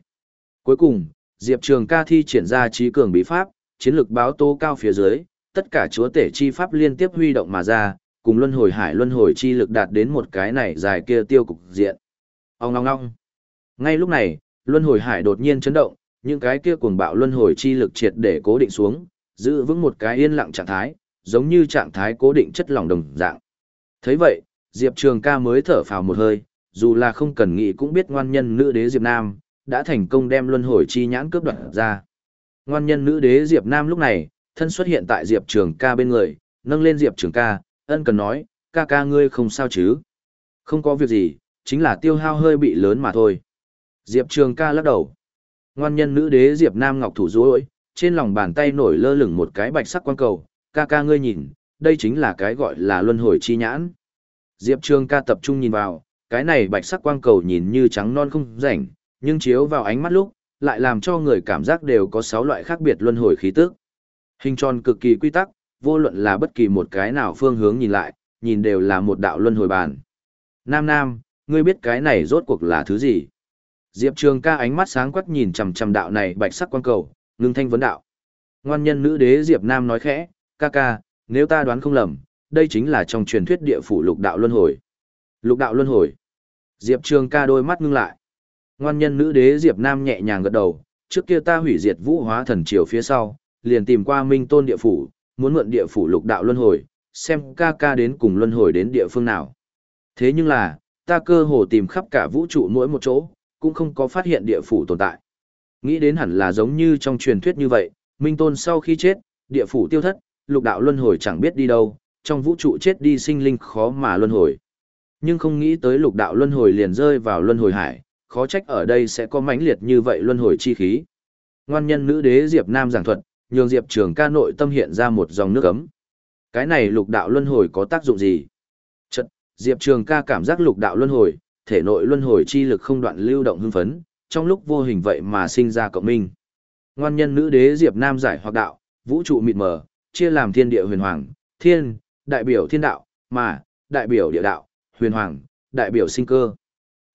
Cuối cùng, Diệp Trường ca thi triển ra trí cường bí pháp, chiến lực báo tố cao phía dưới, tất cả chúa tể chi pháp liên tiếp huy động mà ra, cùng luân hồi hải luân hồi chi lực đạt đến một cái này dài kia tiêu cục diện. Ông ngong ngong. Ngay lúc này, luân hồi hải đột nhiên chấn động, những cái kia cuồng bạo luân hồi chi lực triệt để cố định xuống, giữ vững một cái yên lặng trạng thái, giống như trạng thái cố định chất lỏng đồng dạng. Thấy vậy, Diệp Trường ca mới thở phào một hơi, dù là không cần nghĩ cũng biết ngoan nhân nữ đế Diệp Nam, đã thành công đem luân hồi chi nhãn cướp đoạt ra. Ngoan nhân nữ đế Diệp Nam lúc này, thân xuất hiện tại Diệp Trường ca bên người, nâng lên Diệp Trường ca, ân cần nói, ca ca ngươi không sao chứ? Không có việc gì, chính là tiêu hao hơi bị lớn mà thôi. Diệp Trường ca lắc đầu. Ngoan nhân nữ đế Diệp Nam ngọc thủ rối, trên lòng bàn tay nổi lơ lửng một cái bạch sắc quang cầu, ca ca ngươi nhìn, đây chính là cái gọi là luân hồi chi nhãn. Diệp Trường ca tập trung nhìn vào, cái này bạch sắc quang cầu nhìn như trắng non không rảnh, nhưng chiếu vào ánh mắt lúc, lại làm cho người cảm giác đều có 6 loại khác biệt luân hồi khí tức. Hình tròn cực kỳ quy tắc, vô luận là bất kỳ một cái nào phương hướng nhìn lại, nhìn đều là một đạo luân hồi bàn. Nam Nam, ngươi biết cái này rốt cuộc là thứ gì? Diệp Trường ca ánh mắt sáng quắc nhìn chằm chằm đạo này bạch sắc quang cầu, ngưng thanh vấn đạo. Ngoan nhân nữ đế Diệp Nam nói khẽ, ca ca, nếu ta đoán không lầm, đây chính là trong truyền thuyết địa phủ lục đạo luân hồi. Lục đạo luân hồi. Diệp Trường ca đôi mắt ngưng lại. Ngoan nhân nữ đế Diệp Nam nhẹ nhàng gật đầu, trước kia ta hủy diệt vũ hóa thần triều phía sau, liền tìm qua minh tôn địa phủ, muốn mượn địa phủ lục đạo luân hồi, xem ca ca đến cùng luân hồi đến địa phương nào. Thế nhưng là, ta cơ hồ tìm khắp cả vũ trụ mỗi một chỗ, cũng không có phát hiện địa phủ tồn tại. Nghĩ đến hẳn là giống như trong truyền thuyết như vậy, minh tôn sau khi chết, địa phủ tiêu thất, lục đạo luân hồi chẳng biết đi đâu, trong vũ trụ chết đi sinh linh khó mà luân hồi. Nhưng không nghĩ tới lục đạo luân hồi liền rơi vào luân hồi hải, khó trách ở đây sẽ có mãnh liệt như vậy luân hồi chi khí. Ngoan nhân nữ đế Diệp Nam giảng thuật, nhường Diệp Trường ca nội tâm hiện ra một dòng nước ấm. Cái này lục đạo luân hồi có tác dụng gì? Chật, Diệp Trường ca cảm giác lục đạo luân hồi, thể nội luân hồi chi lực không đoạn lưu động hưng phấn, trong lúc vô hình vậy mà sinh ra cộng minh. Ngoan nhân nữ đế Diệp Nam giải hoặc đạo, vũ trụ mịt mờ, chia làm thiên địa huyền hoàng, thiên, đại biểu thiên đạo, mà, đại biểu địa đạo, huyền hoàng, đại biểu sinh cơ.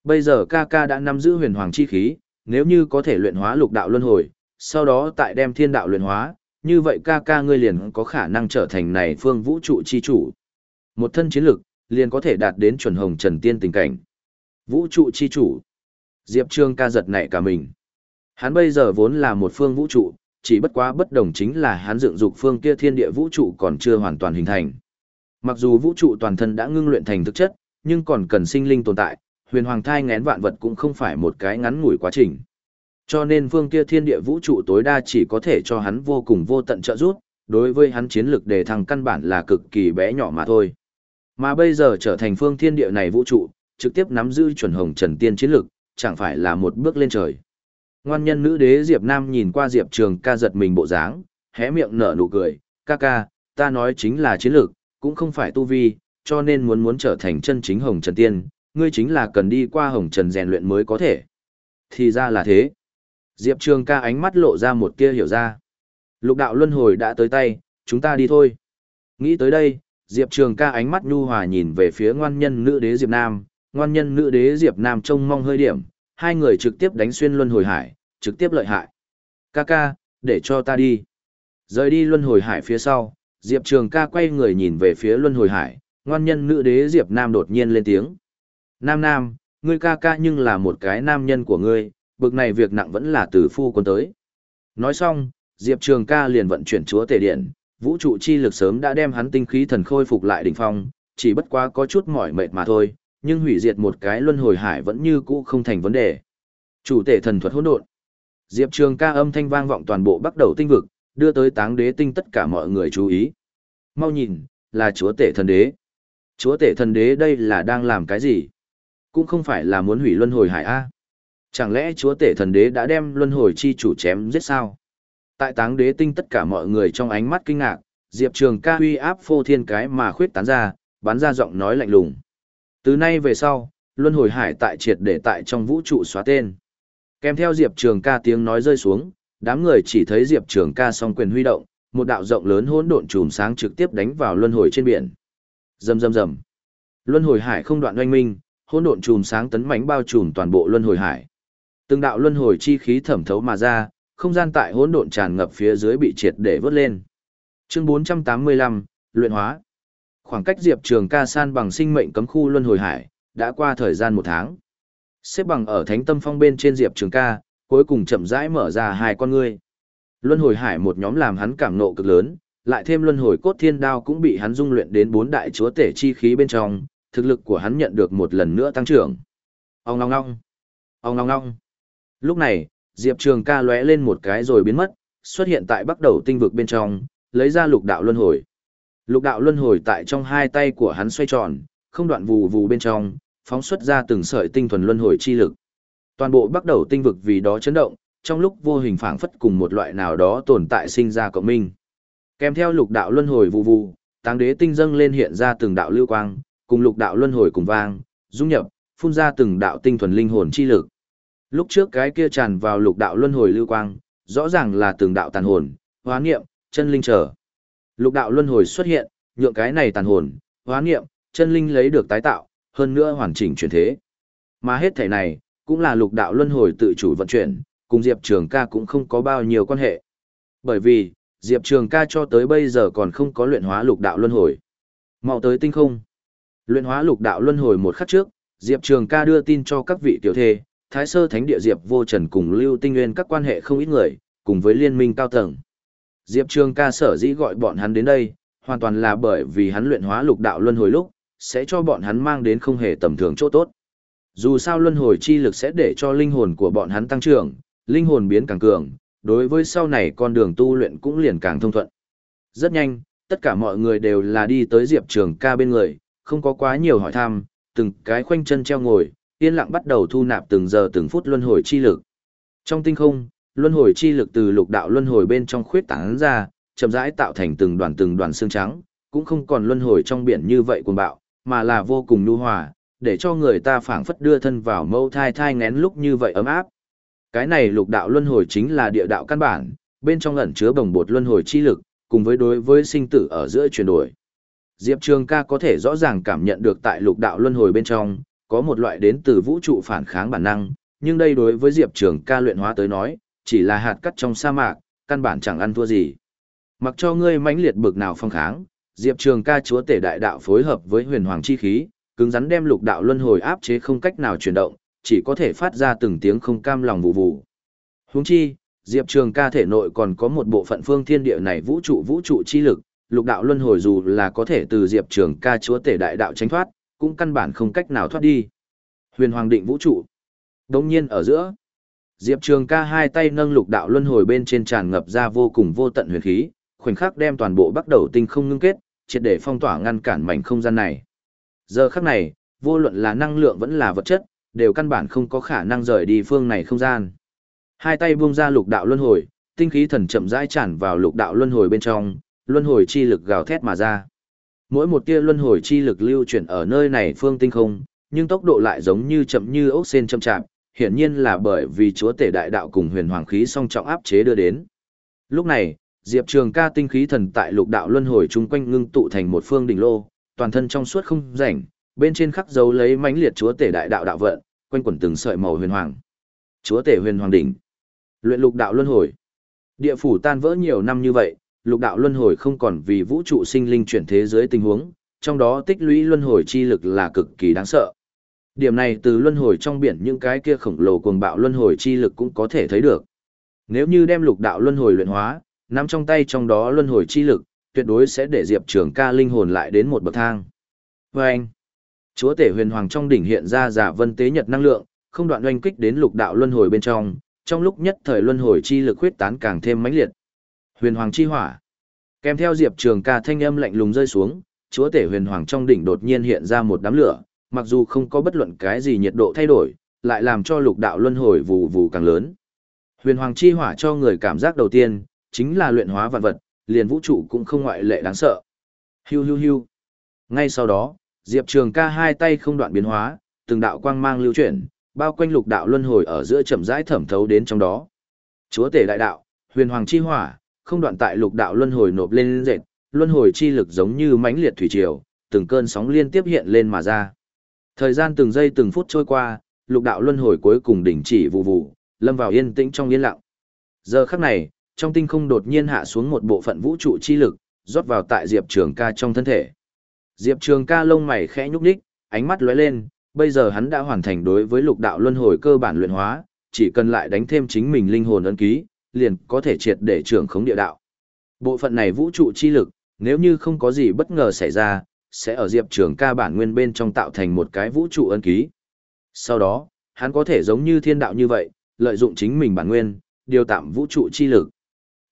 Bây giờ ca ca đã nắm giữ huyền hoàng chi khí, nếu như có thể luyện hóa lục đạo luân hồi, sau đó tại đem thiên đạo luyện hóa, như vậy ca ca ngươi liền có khả năng trở thành này phương vũ trụ chi chủ. Một thân chiến lực, liền có thể đạt đến chuẩn hồng trần tiên tình cảnh. Vũ trụ chi chủ. Diệp Trương ca giật nảy cả mình. Hắn bây giờ vốn là một phương vũ trụ, chỉ bất quá bất đồng chính là hắn dựng dục phương kia thiên địa vũ trụ còn chưa hoàn toàn hình thành. Mặc dù vũ trụ toàn thân đã ngưng luyện thành thực chất, nhưng còn cần sinh linh tồn tại, huyền hoàng thai ngén vạn vật cũng không phải một cái ngắn ngủi quá trình. Cho nên phương kia thiên địa vũ trụ tối đa chỉ có thể cho hắn vô cùng vô tận trợ giúp, đối với hắn chiến lực đề thăng căn bản là cực kỳ bé nhỏ mà thôi. Mà bây giờ trở thành phương thiên địa này vũ trụ, trực tiếp nắm giữ chuẩn hồng trần tiên chiến lực, chẳng phải là một bước lên trời. Ngoan nhân nữ đế Diệp Nam nhìn qua Diệp Trường ca giật mình bộ dáng, hé miệng nở nụ cười, ca ca, ta nói chính là chiến lược, cũng không phải tu vi, cho nên muốn muốn trở thành chân chính hồng trần tiên, ngươi chính là cần đi qua hồng trần rèn luyện mới có thể. Thì ra là thế. Diệp Trường ca ánh mắt lộ ra một tia hiểu ra. Lục đạo luân hồi đã tới tay, chúng ta đi thôi. Nghĩ tới đây, Diệp Trường ca ánh mắt nhu hòa nhìn về phía ngoan nhân nữ đế Diệp Nam, ngoan nhân nữ đế Diệp Nam trông mong hơi điểm, hai người trực tiếp đánh xuyên luân hồi hải, trực tiếp lợi hại. Ca ca, để cho ta đi. Rời đi luân hồi hải phía sau, Diệp Trường ca quay người nhìn về phía luân hồi hải, ngoan nhân nữ đế Diệp Nam đột nhiên lên tiếng. Nam Nam, ngươi ca ca nhưng là một cái nam nhân của ngươi, bực này việc nặng vẫn là từ phu quân tới. Nói xong, Diệp Trường ca liền vận chuyển chúa tể điện, vũ trụ chi lực sớm đã đem hắn tinh khí thần khôi phục lại đỉnh phong, chỉ bất quá có chút mỏi mệt mà thôi, nhưng hủy diệt một cái luân hồi hải vẫn như cũ không thành vấn đề. Chủ tể thần thuật hỗn độn. Diệp Trường ca âm thanh vang vọng toàn bộ bắt đầu tinh vực, đưa tới táng đế tinh tất cả mọi người chú ý. Mau nhìn, là chúa tể thần đế. Chúa tể thần đế đây là đang làm cái gì? Cũng không phải là muốn hủy luân hồi hải A. Chẳng lẽ chúa tể thần đế đã đem luân hồi chi chủ chém giết sao? Tại táng đế tinh tất cả mọi người trong ánh mắt kinh ngạc, Diệp Trường ca huy áp phô thiên cái mà khuyết tán ra, bắn ra giọng nói lạnh lùng. Từ nay về sau, luân hồi hải tại triệt để tại trong vũ trụ xóa tên. Kèm theo Diệp Trường ca tiếng nói rơi xuống, đám người chỉ thấy Diệp Trường ca song quyền huy động, một đạo rộng lớn hỗn độn chùm sáng trực tiếp đánh vào luân hồi trên biển. Rầm rầm rầm. Luân hồi hải không đoạn oanh minh, hỗn độn chùm sáng tấn mãnh bao trùm toàn bộ luân hồi hải. Từng đạo luân hồi chi khí thẩm thấu mà ra, không gian tại hỗn độn tràn ngập phía dưới bị triệt để vớt lên. Chương 485, luyện hóa. Khoảng cách Diệp Trường Ca san bằng sinh mệnh cấm khu luân hồi hải, đã qua thời gian một tháng. Xếp bằng ở Thánh Tâm Phong bên trên Diệp Trường Ca, cuối cùng chậm rãi mở ra hai con ngươi. Luân hồi hải một nhóm làm hắn cảm nộ cực lớn, lại thêm luân hồi cốt thiên đao cũng bị hắn dung luyện đến bốn đại chúa tể chi khí bên trong, thực lực của hắn nhận được một lần nữa tăng trưởng. Ông ngong ngong, ông ngong ngong. Lúc này, Diệp Trường ca lóe lên một cái rồi biến mất, xuất hiện tại bắt đầu tinh vực bên trong, lấy ra lục đạo luân hồi. Lục đạo luân hồi tại trong hai tay của hắn xoay tròn, không đoạn vù vù bên trong, phóng xuất ra từng sợi tinh thuần luân hồi chi lực. Toàn bộ bắt đầu tinh vực vì đó chấn động, trong lúc vô hình phảng phất cùng một loại nào đó tồn tại sinh ra cộng minh. Kèm theo lục đạo luân hồi vù vù, táng đế tinh dâng lên hiện ra từng đạo lưu quang, cùng lục đạo luân hồi cùng vang, dung nhập, phun ra từng đạo tinh thuần linh hồn chi lực. Lúc trước cái kia tràn vào lục đạo luân hồi lưu quang, rõ ràng là từng đạo tàn hồn, hóa niệm, chân linh trở. Lục đạo luân hồi xuất hiện, nhượng cái này tàn hồn, hóa niệm, chân linh lấy được tái tạo, hơn nữa hoàn chỉnh chuyển thế. Mà hết thể này, cũng là lục đạo luân hồi tự chủ vận chuyển, cùng Diệp Trường ca cũng không có bao nhiêu quan hệ. Bởi vì, Diệp Trường ca cho tới bây giờ còn không có luyện hóa lục đạo luân hồi. mau tới tinh không. Luyện hóa lục đạo luân hồi một khắc trước, Diệp Trường ca đưa tin cho các vị tiểu thê, Thái Sơ Thánh Địa Diệp Vô Trần cùng Lưu Tinh Nguyên các quan hệ không ít người, cùng với liên minh cao tầng. Diệp Trường ca sở dĩ gọi bọn hắn đến đây, hoàn toàn là bởi vì hắn luyện hóa lục đạo luân hồi lúc, sẽ cho bọn hắn mang đến không hề tầm thường chỗ tốt. Dù sao luân hồi chi lực sẽ để cho linh hồn của bọn hắn tăng trưởng, linh hồn biến càng cường, đối với sau này con đường tu luyện cũng liền càng thông thuận. Rất nhanh, tất cả mọi người đều là đi tới Diệp Trường ca bên người, không có quá nhiều hỏi thăm, từng cái khoanh chân treo ngồi, yên lặng bắt đầu thu nạp từng giờ từng phút luân hồi chi lực. Trong tinh không, luân hồi chi lực từ lục đạo luân hồi bên trong khuyết tán ra, chậm rãi tạo thành từng đoàn từng đoàn xương trắng, cũng không còn luân hồi trong biển như vậy cuồng bạo, mà là vô cùng nhu hòa, để cho người ta phảng phất đưa thân vào mâu thai thai ngén lúc như vậy ấm áp. Cái này lục đạo luân hồi chính là địa đạo căn bản, bên trong ẩn chứa bồng bột luân hồi chi lực, cùng với đối với sinh tử ở giữa chuyển đổi. Diệp Trường ca có thể rõ ràng cảm nhận được tại lục đạo luân hồi bên trong, có một loại đến từ vũ trụ phản kháng bản năng, nhưng đây đối với Diệp Trường ca luyện hóa tới nói, chỉ là hạt cắt trong sa mạc, căn bản chẳng ăn thua gì. Mặc cho ngươi mãnh liệt bực nào phong kháng, Diệp Trường ca chúa tể đại đạo phối hợp với huyền hoàng chi khí, cứng rắn đem lục đạo luân hồi áp chế không cách nào chuyển động, chỉ có thể phát ra từng tiếng không cam lòng vụ vụ. Huống chi, Diệp Trường ca thể nội còn có một bộ phận phương thiên địa này vũ trụ vũ trụ chi lực, lục đạo luân hồi dù là có thể từ Diệp Trường ca chúa tể đại đạo tránh thoát, cũng căn bản không cách nào thoát đi. Huyền hoàng định vũ trụ. Đông nhiên ở giữa, Diệp Trường ca hai tay nâng lục đạo luân hồi bên trên tràn ngập ra vô cùng vô tận huyền khí, khoảnh khắc đem toàn bộ bắt đầu tinh không ngưng kết, triệt để phong tỏa ngăn cản mảnh không gian này. Giờ khắc này, vô luận là năng lượng vẫn là vật chất, đều căn bản không có khả năng rời đi phương này không gian. Hai tay buông ra lục đạo luân hồi, tinh khí thần chậm rãi tràn vào lục đạo luân hồi bên trong, luân hồi chi lực gào thét mà ra. Mỗi một tia luân hồi chi lực lưu chuyển ở nơi này phương tinh không, nhưng tốc độ lại giống như chậm như ốc sen chậm chạp, hiển nhiên là bởi vì chúa tể đại đạo cùng huyền hoàng khí song trọng áp chế đưa đến. Lúc này, Diệp Trường ca tinh khí thần tại lục đạo luân hồi chung quanh ngưng tụ thành một phương đỉnh lô, toàn thân trong suốt không rảnh, bên trên khắc dấu lấy mãnh liệt chúa tể đại đạo đạo vận, quanh quẩn từng sợi màu huyền hoàng. Chúa tể huyền hoàng đỉnh. Luyện lục đạo luân hồi. Địa phủ tan vỡ nhiều năm như vậy, lục đạo luân hồi không còn vì vũ trụ sinh linh chuyển thế giới tình huống, trong đó tích lũy luân hồi chi lực là cực kỳ đáng sợ. Điểm này từ luân hồi trong biển những cái kia khổng lồ cuồng bạo luân hồi chi lực cũng có thể thấy được. Nếu như đem lục đạo luân hồi luyện hóa, nắm trong tay trong đó luân hồi chi lực, tuyệt đối sẽ để Diệp Trường ca linh hồn lại đến một bậc thang. Và anh, chúa tể huyền hoàng trong đỉnh hiện ra giả vân tế nhật năng lượng, không đoạn oanh kích đến lục đạo luân hồi bên trong, trong lúc nhất thời luân hồi chi lực huyết tán càng thêm mãnh liệt. Huyền hoàng chi hỏa. Kèm theo Diệp Trường ca thanh âm lạnh lùng rơi xuống, chúa tể huyền hoàng trong đỉnh đột nhiên hiện ra một đám lửa, mặc dù không có bất luận cái gì nhiệt độ thay đổi, lại làm cho lục đạo luân hồi vù vù càng lớn. Huyền hoàng chi hỏa cho người cảm giác đầu tiên, chính là luyện hóa vạn vật, liền vũ trụ cũng không ngoại lệ đáng sợ. Hiu hiu hiu. Ngay sau đó, Diệp Trường ca hai tay không đoạn biến hóa, từng đạo quang mang lưu chuyển, bao quanh lục đạo luân hồi ở giữa chậm rãi thẩm thấu đến trong đó. Chúa tể đại đạo, huyền hoàng chi hỏa, không đoạn tại lục đạo luân hồi nộp lên dệt, luân hồi chi lực giống như mãnh liệt thủy triều, từng cơn sóng liên tiếp hiện lên mà ra. Thời gian từng giây từng phút trôi qua, lục đạo luân hồi cuối cùng đỉnh chỉ vụ vụ, lâm vào yên tĩnh trong yên lặng. Giờ khắc này, trong tinh không đột nhiên hạ xuống một bộ phận vũ trụ chi lực, rót vào tại Diệp Trường ca trong thân thể. Diệp Trường ca lông mày khẽ nhúc nhích, ánh mắt lóe lên, bây giờ hắn đã hoàn thành đối với lục đạo luân hồi cơ bản luyện hóa, chỉ cần lại đánh thêm chính mình linh hồn ấn ký, liền có thể triệt để trưởng khống địa đạo. Bộ phận này vũ trụ chi lực, nếu như không có gì bất ngờ xảy ra, sẽ ở Diệp Trường ca bản nguyên bên trong tạo thành một cái vũ trụ ấn ký. Sau đó, hắn có thể giống như thiên đạo như vậy, lợi dụng chính mình bản nguyên, điều tạm vũ trụ chi lực.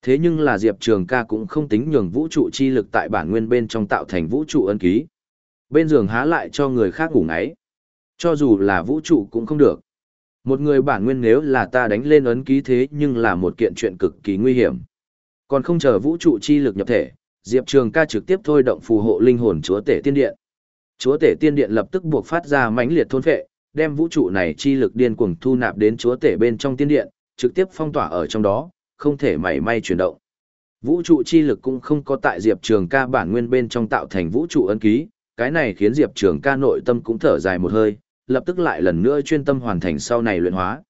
Thế nhưng là Diệp Trường ca cũng không tính nhường vũ trụ chi lực tại bản nguyên bên trong tạo thành vũ trụ ân ký. Bên giường há lại cho người khác ngủ ngáy. Cho dù là vũ trụ cũng không được. Một người bản nguyên nếu là ta đánh lên ấn ký thế nhưng là một kiện chuyện cực kỳ nguy hiểm. Còn không chờ vũ trụ chi lực nhập thể, Diệp Trường ca trực tiếp thôi động phù hộ linh hồn chúa tể tiên điện. Chúa tể tiên điện lập tức buộc phát ra mãnh liệt thôn phệ, đem vũ trụ này chi lực điên cuồng thu nạp đến chúa tể bên trong tiên điện, trực tiếp phong tỏa ở trong đó, không thể mảy may chuyển động. Vũ trụ chi lực cũng không có tại Diệp Trường ca bản nguyên bên trong tạo thành vũ trụ ấn ký, cái này khiến Diệp Trường ca nội tâm cũng thở dài một hơi, lập tức lại lần nữa chuyên tâm hoàn thành sau này luyện hóa.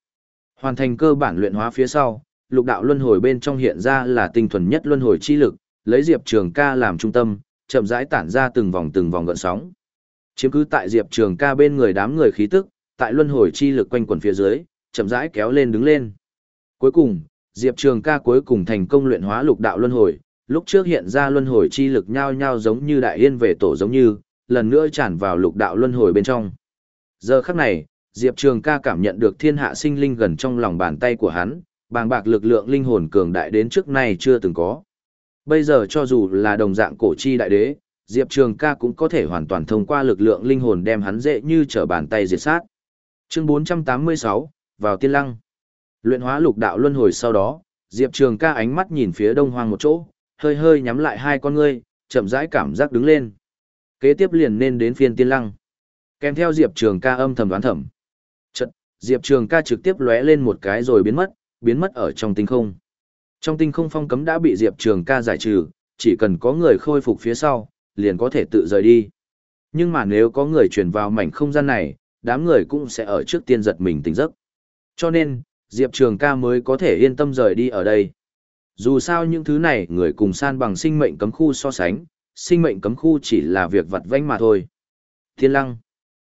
Hoàn thành cơ bản luyện hóa phía sau, lục đạo luân hồi bên trong hiện ra là tinh thuần nhất luân hồi chi lực, lấy Diệp Trường ca làm trung tâm, chậm rãi tản ra từng vòng từng vòng gợn sóng. Chiếm cứ tại Diệp Trường ca bên người đám người khí tức, tại luân hồi chi lực quanh quần phía dưới, chậm rãi kéo lên đứng lên. Cuối cùng, Diệp Trường ca cuối cùng thành công luyện hóa lục đạo luân hồi, lúc trước hiện ra luân hồi chi lực nhao nhao giống như đại yên về tổ giống như, lần nữa tràn vào lục đạo luân hồi bên trong. Giờ khắc này, Diệp Trường ca cảm nhận được thiên hạ sinh linh gần trong lòng bàn tay của hắn, bàng bạc lực lượng linh hồn cường đại đến trước nay chưa từng có. Bây giờ cho dù là đồng dạng cổ chi đại đế, Diệp Trường ca cũng có thể hoàn toàn thông qua lực lượng linh hồn đem hắn dễ như trở bàn tay diệt sát. Chương 486, vào tiên lăng. Luyện hóa lục đạo luân hồi sau đó, Diệp Trường ca ánh mắt nhìn phía đông hoang một chỗ, hơi hơi nhắm lại hai con ngươi, chậm rãi cảm giác đứng lên. kế tiếp liền nên đến phiên tiên lăng. Kèm theo Diệp Trường ca âm thầm đoán thầm. Chật, Diệp Trường ca trực tiếp lóe lên một cái rồi biến mất, biến mất ở trong tinh không. Trong tinh không phong cấm đã bị Diệp Trường ca giải trừ, chỉ cần có người khôi phục phía sau, liền có thể tự rời đi. Nhưng mà nếu có người chuyển vào mảnh không gian này, đám người cũng sẽ ở trước tiên giật mình tỉnh giấc. Cho nên, Diệp Trường ca mới có thể yên tâm rời đi ở đây. Dù sao những thứ này người cùng san bằng sinh mệnh cấm khu so sánh, sinh mệnh cấm khu chỉ là việc vặt vãnh mà thôi. Thiên lăng.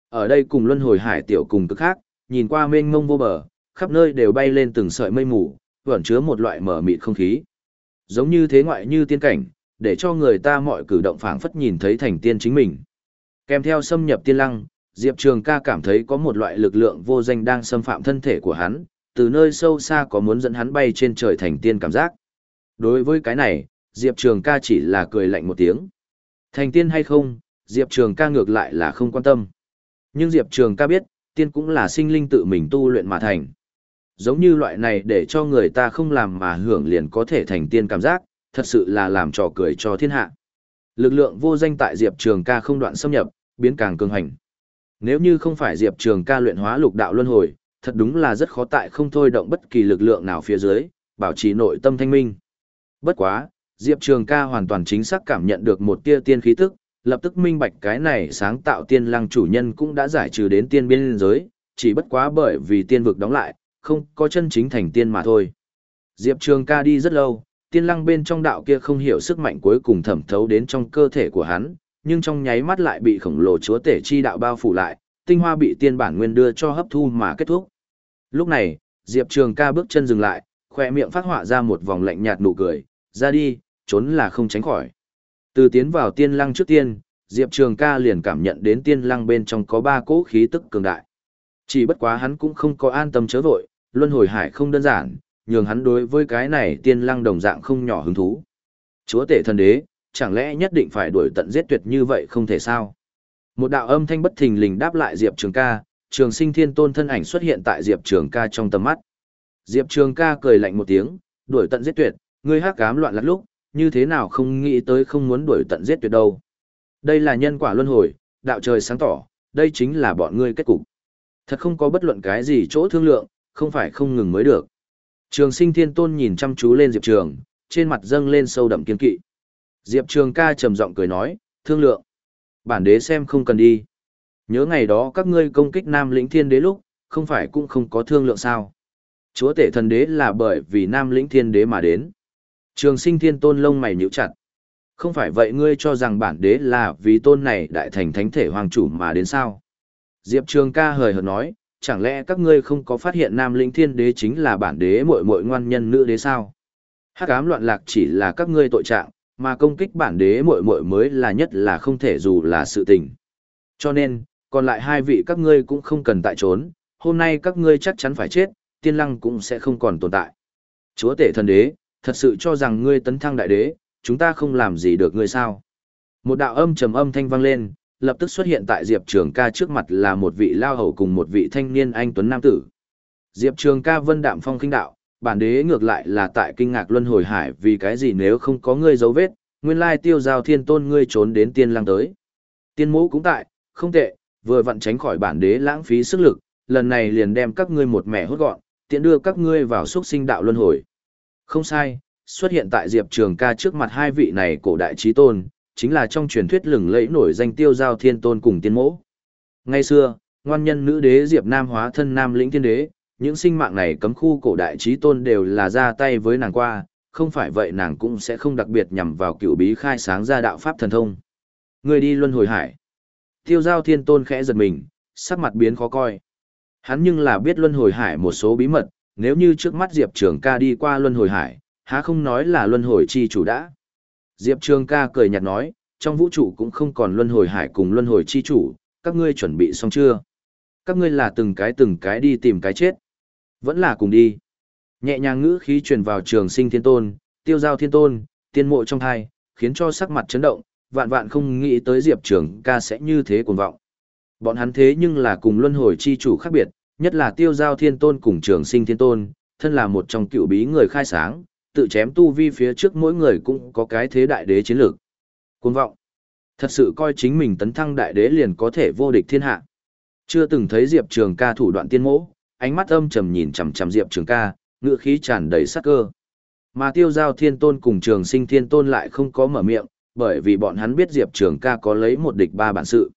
Ở đây cùng luân hồi hải tiểu cùng cực khác, nhìn qua mênh mông vô bờ, khắp nơi đều bay lên từng sợi mây mù, vẩn chứa một loại mở mịt không khí. Giống như thế ngoại như tiên cảnh, để cho người ta mọi cử động phảng phất nhìn thấy thành tiên chính mình. Kèm theo xâm nhập tiên lăng, Diệp Trường ca cảm thấy có một loại lực lượng vô danh đang xâm phạm thân thể của hắn, từ nơi sâu xa có muốn dẫn hắn bay trên trời thành tiên cảm giác. Đối với cái này, Diệp Trường ca chỉ là cười lạnh một tiếng. Thành tiên hay không, Diệp Trường ca ngược lại là không quan tâm. Nhưng Diệp Trường ca biết, tiên cũng là sinh linh tự mình tu luyện mà thành. Giống như loại này để cho người ta không làm mà hưởng liền có thể thành tiên cảm giác, thật sự là làm trò cười cho thiên hạ. Lực lượng vô danh tại Diệp Trường ca không đoạn xâm nhập, biến càng cường hành. Nếu như không phải Diệp Trường ca luyện hóa lục đạo luân hồi, thật đúng là rất khó tại không thôi động bất kỳ lực lượng nào phía dưới, bảo trì nội tâm thanh minh. Bất quá, Diệp Trường ca hoàn toàn chính xác cảm nhận được một tia tiên khí tức, lập tức minh bạch cái này sáng tạo tiên lăng chủ nhân cũng đã giải trừ đến tiên biên giới, chỉ bất quá bởi vì tiên vực đóng lại, không có chân chính thành tiên mà thôi. Diệp Trường ca đi rất lâu, tiên lăng bên trong đạo kia không hiểu sức mạnh cuối cùng thẩm thấu đến trong cơ thể của hắn, nhưng trong nháy mắt lại bị khổng lồ chúa tể chi đạo bao phủ lại, tinh hoa bị tiên bản nguyên đưa cho hấp thu mà kết thúc. Lúc này, Diệp Trường ca bước chân dừng lại, khoe miệng phát họa ra một vòng lạnh nhạt nụ cười, ra đi, trốn là không tránh khỏi. Từ tiến vào tiên lăng trước tiên, Diệp Trường ca liền cảm nhận đến tiên lăng bên trong có ba cỗ khí tức cường đại. Chỉ bất quá hắn cũng không có an tâm chớ vội, luân hồi hải không đơn giản, nhường hắn đối với cái này tiên lăng đồng dạng không nhỏ hứng thú. Chúa tể thần đế, chẳng lẽ nhất định phải đuổi tận giết tuyệt như vậy không thể sao? Một đạo âm thanh bất thình lình đáp lại Diệp Trường ca, trường sinh thiên tôn thân ảnh xuất hiện tại Diệp Trường ca trong tầm mắt. Diệp Trường ca cười lạnh một tiếng, đuổi tận giết tuyệt, ngươi hắc cám loạn lạc lúc, như thế nào không nghĩ tới không muốn đuổi tận giết tuyệt đâu. Đây là nhân quả luân hồi, đạo trời sáng tỏ, đây chính là bọn ngươi kết cục. Thật không có bất luận cái gì chỗ thương lượng, không phải không ngừng mới được. Trường sinh thiên tôn nhìn chăm chú lên Diệp Trường, trên mặt dâng lên sâu đậm kiên kỵ. Diệp Trường ca trầm giọng cười nói, thương lượng. Bản đế xem không cần đi. Nhớ ngày đó các ngươi công kích Nam lĩnh thiên đế lúc, không phải cũng không có thương lượng sao. Chúa tể thần đế là bởi vì Nam lĩnh thiên đế mà đến. Trường sinh thiên tôn lông mày nhíu chặt. Không phải vậy ngươi cho rằng bản đế là vì tôn này đại thành thánh thể hoàng chủ mà đến sao? Diệp Trường ca hời hợt nói, chẳng lẽ các ngươi không có phát hiện Nam Linh Thiên Đế chính là bản đế muội muội ngoan nhân nữ đế sao? Hắc ám loạn lạc chỉ là các ngươi tội trạng, mà công kích bản đế muội muội mới là nhất là không thể dù là sự tình. Cho nên, còn lại hai vị các ngươi cũng không cần tại trốn, hôm nay các ngươi chắc chắn phải chết, tiên lăng cũng sẽ không còn tồn tại. Chúa tể thần đế, thật sự cho rằng ngươi tấn thăng đại đế, chúng ta không làm gì được ngươi sao? Một đạo âm trầm âm thanh vang lên, lập tức xuất hiện tại Diệp Trường ca trước mặt là một vị lao hầu cùng một vị thanh niên anh tuấn nam tử. Diệp Trường ca vân đạm phong kinh đạo, bản đế ngược lại là tại kinh ngạc luân hồi hải vì cái gì nếu không có ngươi dấu vết, nguyên lai tiêu giao thiên tôn ngươi trốn đến tiên lăng tới. Tiên mũ cũng tại, không tệ, vừa vặn tránh khỏi bản đế lãng phí sức lực, lần này liền đem các ngươi một mẹ hốt gọn, tiện đưa các ngươi vào xuất sinh đạo luân hồi. Không sai, xuất hiện tại Diệp Trường ca trước mặt hai vị này cổ đại trí tôn, chính là trong truyền thuyết lừng lẫy nổi danh tiêu giao thiên tôn cùng tiên mẫu Ngay xưa, ngoan nhân nữ đế Diệp Nam hóa thân nam lĩnh thiên đế, những sinh mạng này cấm khu cổ đại trí tôn đều là ra tay với nàng qua, không phải vậy nàng cũng sẽ không đặc biệt nhằm vào cựu bí khai sáng ra đạo pháp thần thông. Người đi luân hồi hải. Tiêu giao thiên tôn khẽ giật mình, sắc mặt biến khó coi. Hắn nhưng là biết luân hồi hải một số bí mật, nếu như trước mắt Diệp Trường ca đi qua luân hồi hải, há không nói là luân hồi chi chủ đã. Diệp Trường ca cười nhạt nói, trong vũ trụ cũng không còn luân hồi hải cùng luân hồi chi chủ, các ngươi chuẩn bị xong chưa? Các ngươi là từng cái từng cái đi tìm cái chết. Vẫn là cùng đi. Nhẹ nhàng ngữ khí truyền vào trường sinh thiên tôn, tiêu giao thiên tôn, tiên mộ trong thai, khiến cho sắc mặt chấn động, vạn vạn không nghĩ tới Diệp Trường ca sẽ như thế cuồng vọng. Bọn hắn thế nhưng là cùng luân hồi chi chủ khác biệt, nhất là tiêu giao thiên tôn cùng trường sinh thiên tôn, thân là một trong cựu bí người khai sáng, tự chém tu vi phía trước mỗi người cũng có cái thế đại đế chiến lược. Cuồng vọng. Thật sự coi chính mình tấn thăng đại đế liền có thể vô địch thiên hạ. Chưa từng thấy Diệp Trường ca thủ đoạn tiên mỗ, ánh mắt âm trầm nhìn chằm chằm Diệp Trường ca, ngựa khí tràn đầy sắc cơ. Mà tiêu giao thiên tôn cùng trường sinh thiên tôn lại không có mở miệng, bởi vì bọn hắn biết Diệp Trường ca có lấy một địch ba bản sự.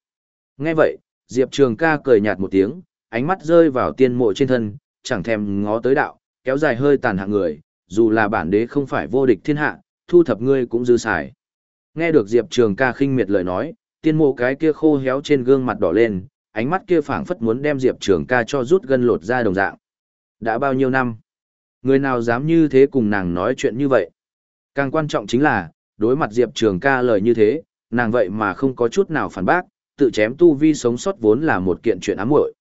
Nghe vậy, Diệp Trường ca cười nhạt một tiếng, ánh mắt rơi vào tiên mộ trên thân, chẳng thèm ngó tới đạo, kéo dài hơi tàn hạ người, dù là bản đế không phải vô địch thiên hạ, thu thập ngươi cũng dư xài. Nghe được Diệp Trường ca khinh miệt lời nói, tiên mộ cái kia khô héo trên gương mặt đỏ lên, ánh mắt kia phảng phất muốn đem Diệp Trường ca cho rút gân lột ra đồng dạng. Đã bao nhiêu năm? Người nào dám như thế cùng nàng nói chuyện như vậy? Càng quan trọng chính là, đối mặt Diệp Trường ca lời như thế, nàng vậy mà không có chút nào phản bác, tự chém tu vi sống sót vốn là một kiện chuyện ám muội.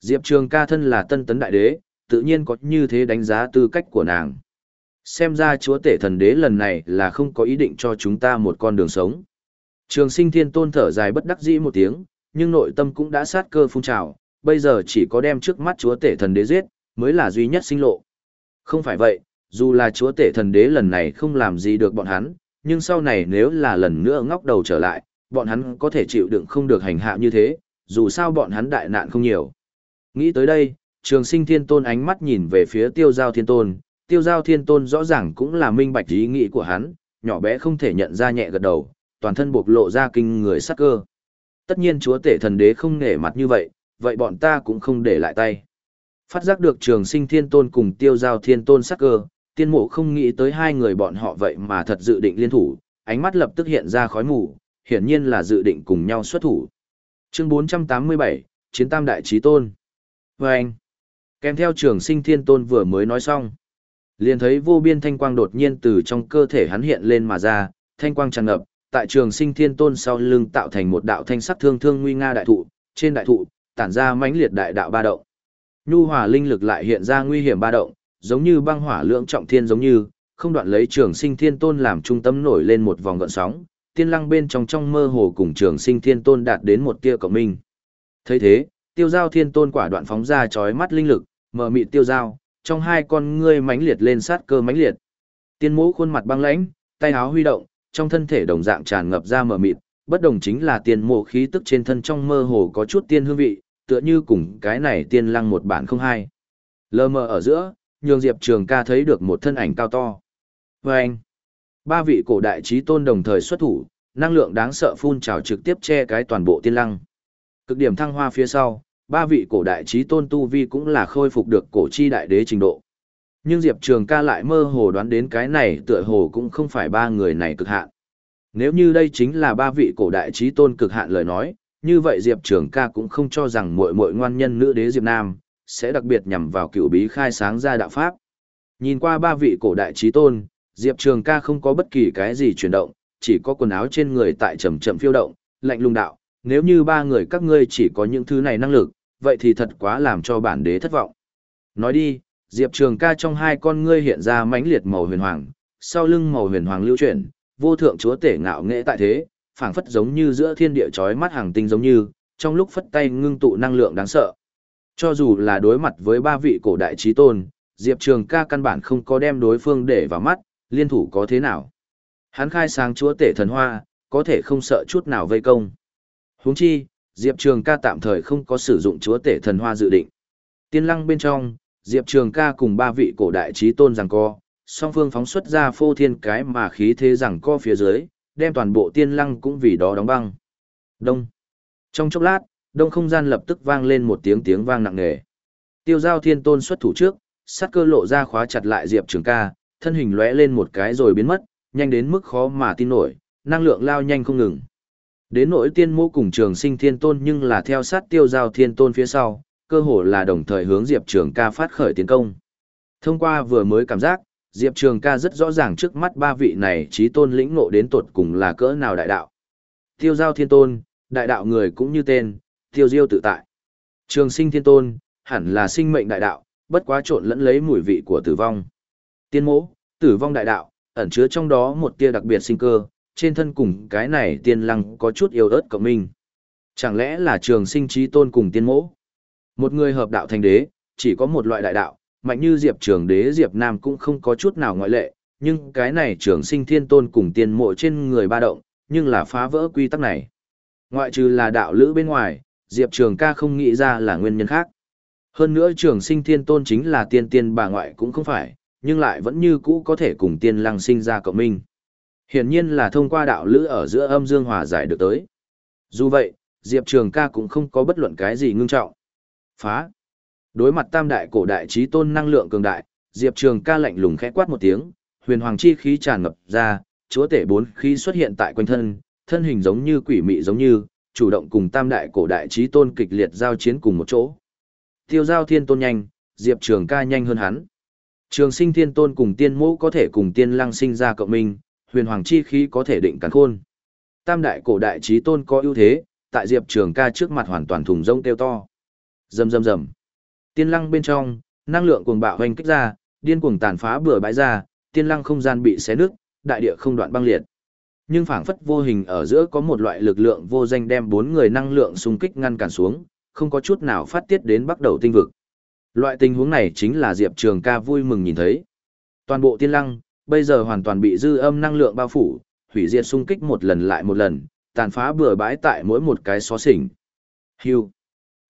Diệp Trường ca thân là tân tấn đại đế, tự nhiên có như thế đánh giá tư cách của nàng. Xem ra chúa tể thần đế lần này là không có ý định cho chúng ta một con đường sống. Trường sinh thiên tôn thở dài bất đắc dĩ một tiếng, nhưng nội tâm cũng đã sát cơ phun trào, bây giờ chỉ có đem trước mắt chúa tể thần đế giết, mới là duy nhất sinh lộ. Không phải vậy, dù là chúa tể thần đế lần này không làm gì được bọn hắn, nhưng sau này nếu là lần nữa ngóc đầu trở lại, bọn hắn có thể chịu đựng không được hành hạ như thế, dù sao bọn hắn đại nạn không nhiều. Nghĩ tới đây, trường sinh thiên tôn ánh mắt nhìn về phía tiêu giao thiên tôn, tiêu giao thiên tôn rõ ràng cũng là minh bạch ý nghĩ của hắn, nhỏ bé không thể nhận ra nhẹ gật đầu, toàn thân bộc lộ ra kinh người sắc cơ. Tất nhiên chúa tể thần đế không nể mặt như vậy, vậy bọn ta cũng không để lại tay. Phát giác được trường sinh thiên tôn cùng tiêu giao thiên tôn sắc cơ, tiên mộ không nghĩ tới hai người bọn họ vậy mà thật dự định liên thủ, ánh mắt lập tức hiện ra khói mù, hiển nhiên là dự định cùng nhau xuất thủ. Chương 487, Chiến Tam Đại Trí Tôn. Và anh, kèm theo trường sinh thiên tôn vừa mới nói xong. Liền thấy vô biên thanh quang đột nhiên từ trong cơ thể hắn hiện lên mà ra, thanh quang tràn ngập, tại trường sinh thiên tôn sau lưng tạo thành một đạo thanh sắc thương thương nguy nga đại thụ, trên đại thụ, tản ra mãnh liệt đại đạo ba động. Nhu hòa linh lực lại hiện ra nguy hiểm ba động, giống như băng hỏa lượng trọng thiên giống như, không đoạn lấy trường sinh thiên tôn làm trung tâm nổi lên một vòng gợn sóng, tiên lăng bên trong trong mơ hồ cùng trường sinh thiên tôn đạt đến một tia cộng minh. thấy thế, tiêu giao thiên tôn quả đoạn phóng ra chói mắt linh lực, mở mịt tiêu giao, trong hai con ngươi mãnh liệt lên sát cơ mãnh liệt. Tiên mũ khuôn mặt băng lãnh, tay áo huy động, trong thân thể đồng dạng tràn ngập ra mở mịt, bất đồng chính là tiên mộ khí tức trên thân trong mơ hồ có chút tiên hương vị, tựa như cùng cái này tiên lăng một bản không hai. Lơ mờ ở giữa, nhường Diệp Trường ca thấy được một thân ảnh cao to. Và anh, ba vị cổ đại trí tôn đồng thời xuất thủ, năng lượng đáng sợ phun trào trực tiếp che cái toàn bộ tiên lăng. Cực điểm thăng hoa phía sau, ba vị cổ đại trí tôn tu vi cũng là khôi phục được cổ chi đại đế trình độ. Nhưng Diệp Trường ca lại mơ hồ đoán đến cái này tựa hồ cũng không phải ba người này cực hạn. Nếu như đây chính là ba vị cổ đại trí tôn cực hạn lời nói, như vậy Diệp Trường ca cũng không cho rằng muội muội ngoan nhân nữ đế Diệp Nam, sẽ đặc biệt nhằm vào cựu bí khai sáng ra đạo Pháp. Nhìn qua ba vị cổ đại trí tôn, Diệp Trường ca không có bất kỳ cái gì chuyển động, chỉ có quần áo trên người tại chậm chậm phiêu động, lạnh lùng đạo, nếu như ba người các ngươi chỉ có những thứ này năng lực, vậy thì thật quá làm cho bản đế thất vọng. Nói đi, Diệp Trường ca trong hai con ngươi hiện ra mãnh liệt màu huyền hoàng, sau lưng màu huyền hoàng lưu chuyển, vô thượng chúa tể ngạo nghệ tại thế, phảng phất giống như giữa thiên địa chói mắt hàng tinh giống như, trong lúc phất tay ngưng tụ năng lượng đáng sợ. Cho dù là đối mặt với ba vị cổ đại trí tôn, Diệp Trường ca căn bản không có đem đối phương để vào mắt, liên thủ có thế nào. Hắn khai sáng chúa tể thần hoa, có thể không sợ chút nào vây công. huống chi, Diệp Trường ca tạm thời không có sử dụng chúa tể thần hoa dự định. Tiên lăng bên trong, Diệp Trường ca cùng ba vị cổ đại trí tôn rằng co, song phương phóng xuất ra phô thiên cái mà khí thế rằng co phía dưới, đem toàn bộ tiên lăng cũng vì đó đóng băng. Đông. Trong chốc lát, đông không gian lập tức vang lên một tiếng tiếng vang nặng nề. Tiêu giao thiên tôn xuất thủ trước, sát cơ lộ ra khóa chặt lại Diệp Trường ca, thân hình lóe lên một cái rồi biến mất, nhanh đến mức khó mà tin nổi, năng lượng lao nhanh không ngừng. Đến nỗi tiên mô cùng trường sinh thiên tôn nhưng là theo sát tiêu giao thiên tôn phía sau, cơ hồ là đồng thời hướng Diệp Trường ca phát khởi tiến công. Thông qua vừa mới cảm giác, Diệp Trường ca rất rõ ràng trước mắt ba vị này trí tôn lĩnh ngộ đến tột cùng là cỡ nào đại đạo. Tiêu giao thiên tôn, đại đạo người cũng như tên, tiêu diêu tự tại. Trường sinh thiên tôn, hẳn là sinh mệnh đại đạo, bất quá trộn lẫn lấy mùi vị của tử vong. Tiên mỗ, tử vong đại đạo, ẩn chứa trong đó một tia đặc biệt sinh cơ, trên thân cùng cái này tiên lăng có chút yêu ớt cộng minh. Chẳng lẽ là trường sinh trí tôn cùng tiên mỗ? Một người hợp đạo thành đế, chỉ có một loại đại đạo, mạnh như Diệp Trường Đế Diệp Nam cũng không có chút nào ngoại lệ, nhưng cái này trường sinh thiên tôn cùng tiên mộ trên người ba động, nhưng là phá vỡ quy tắc này. Ngoại trừ là đạo lữ bên ngoài, Diệp Trường ca không nghĩ ra là nguyên nhân khác. Hơn nữa trường sinh thiên tôn chính là tiên tiên bà ngoại cũng không phải, nhưng lại vẫn như cũ có thể cùng tiên lăng sinh ra cộng minh. Hiển nhiên là thông qua đạo lữ ở giữa âm dương hòa giải được tới. Dù vậy, Diệp Trường ca cũng không có bất luận cái gì ngưng trọng. Phá. Đối mặt tam đại cổ đại trí tôn năng lượng cường đại, Diệp Trường ca lạnh lùng khẽ quát một tiếng, huyền hoàng chi khí tràn ngập ra, chúa tể bốn khí xuất hiện tại quanh thân, thân hình giống như quỷ mị giống như, chủ động cùng tam đại cổ đại trí tôn kịch liệt giao chiến cùng một chỗ. Tiêu giao thiên tôn nhanh, Diệp Trường ca nhanh hơn hắn. Trường sinh thiên tôn cùng tiên mẫu có thể cùng tiên lăng sinh ra cộng minh, huyền hoàng chi khí có thể định cắn khôn. Tam đại cổ đại trí tôn có ưu thế, tại Diệp Trường ca trước mặt hoàn toàn thùng rông kêu to. Rầm rầm rầm. Tiên lăng bên trong, năng lượng cuồng bạo hoành kích ra, điên cuồng tàn phá bừa bãi ra, tiên lăng không gian bị xé nứt, đại địa không đoạn băng liệt. Nhưng phảng phất vô hình ở giữa có một loại lực lượng vô danh đem bốn người năng lượng xung kích ngăn cản xuống, không có chút nào phát tiết đến bắt đầu tinh vực. Loại tình huống này chính là Diệp Trường ca vui mừng nhìn thấy. Toàn bộ tiên lăng, bây giờ hoàn toàn bị dư âm năng lượng bao phủ, hủy diệt xung kích một lần lại một lần, tàn phá bừa bãi tại mỗi một cái xó xỉnh. Hưu.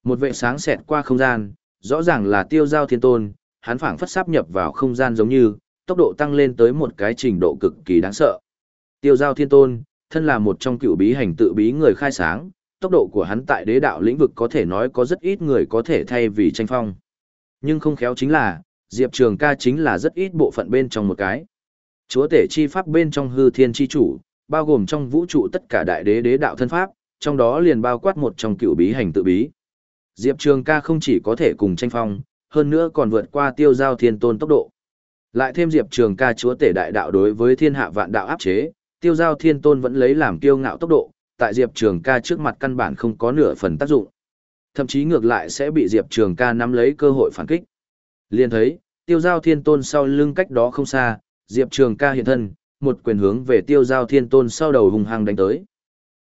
Một vệ sáng xẹt qua không gian, rõ ràng là tiêu giao thiên tôn, hắn phảng phất sáp nhập vào không gian giống như, tốc độ tăng lên tới một cái trình độ cực kỳ đáng sợ. Tiêu giao thiên tôn, thân là một trong cựu bí hành tự bí người khai sáng, tốc độ của hắn tại đế đạo lĩnh vực có thể nói có rất ít người có thể thay vì tranh phong. Nhưng không khéo chính là, Diệp Trường ca chính là rất ít bộ phận bên trong một cái. Chúa tể chi pháp bên trong hư thiên chi chủ, bao gồm trong vũ trụ tất cả đại đế đế đạo thân pháp, trong đó liền bao quát một trong cựu bí hành tự bí. Diệp Trường ca không chỉ có thể cùng tranh phong, hơn nữa còn vượt qua tiêu giao thiên tôn tốc độ. Lại thêm Diệp Trường ca chúa tể đại đạo đối với thiên hạ vạn đạo áp chế, tiêu giao thiên tôn vẫn lấy làm kiêu ngạo tốc độ, tại Diệp Trường ca trước mặt căn bản không có nửa phần tác dụng. Thậm chí ngược lại sẽ bị Diệp Trường ca nắm lấy cơ hội phản kích. Liên thấy, tiêu giao thiên tôn sau lưng cách đó không xa, Diệp Trường ca hiện thân, một quyền hướng về tiêu giao thiên tôn sau đầu hùng hăng đánh tới.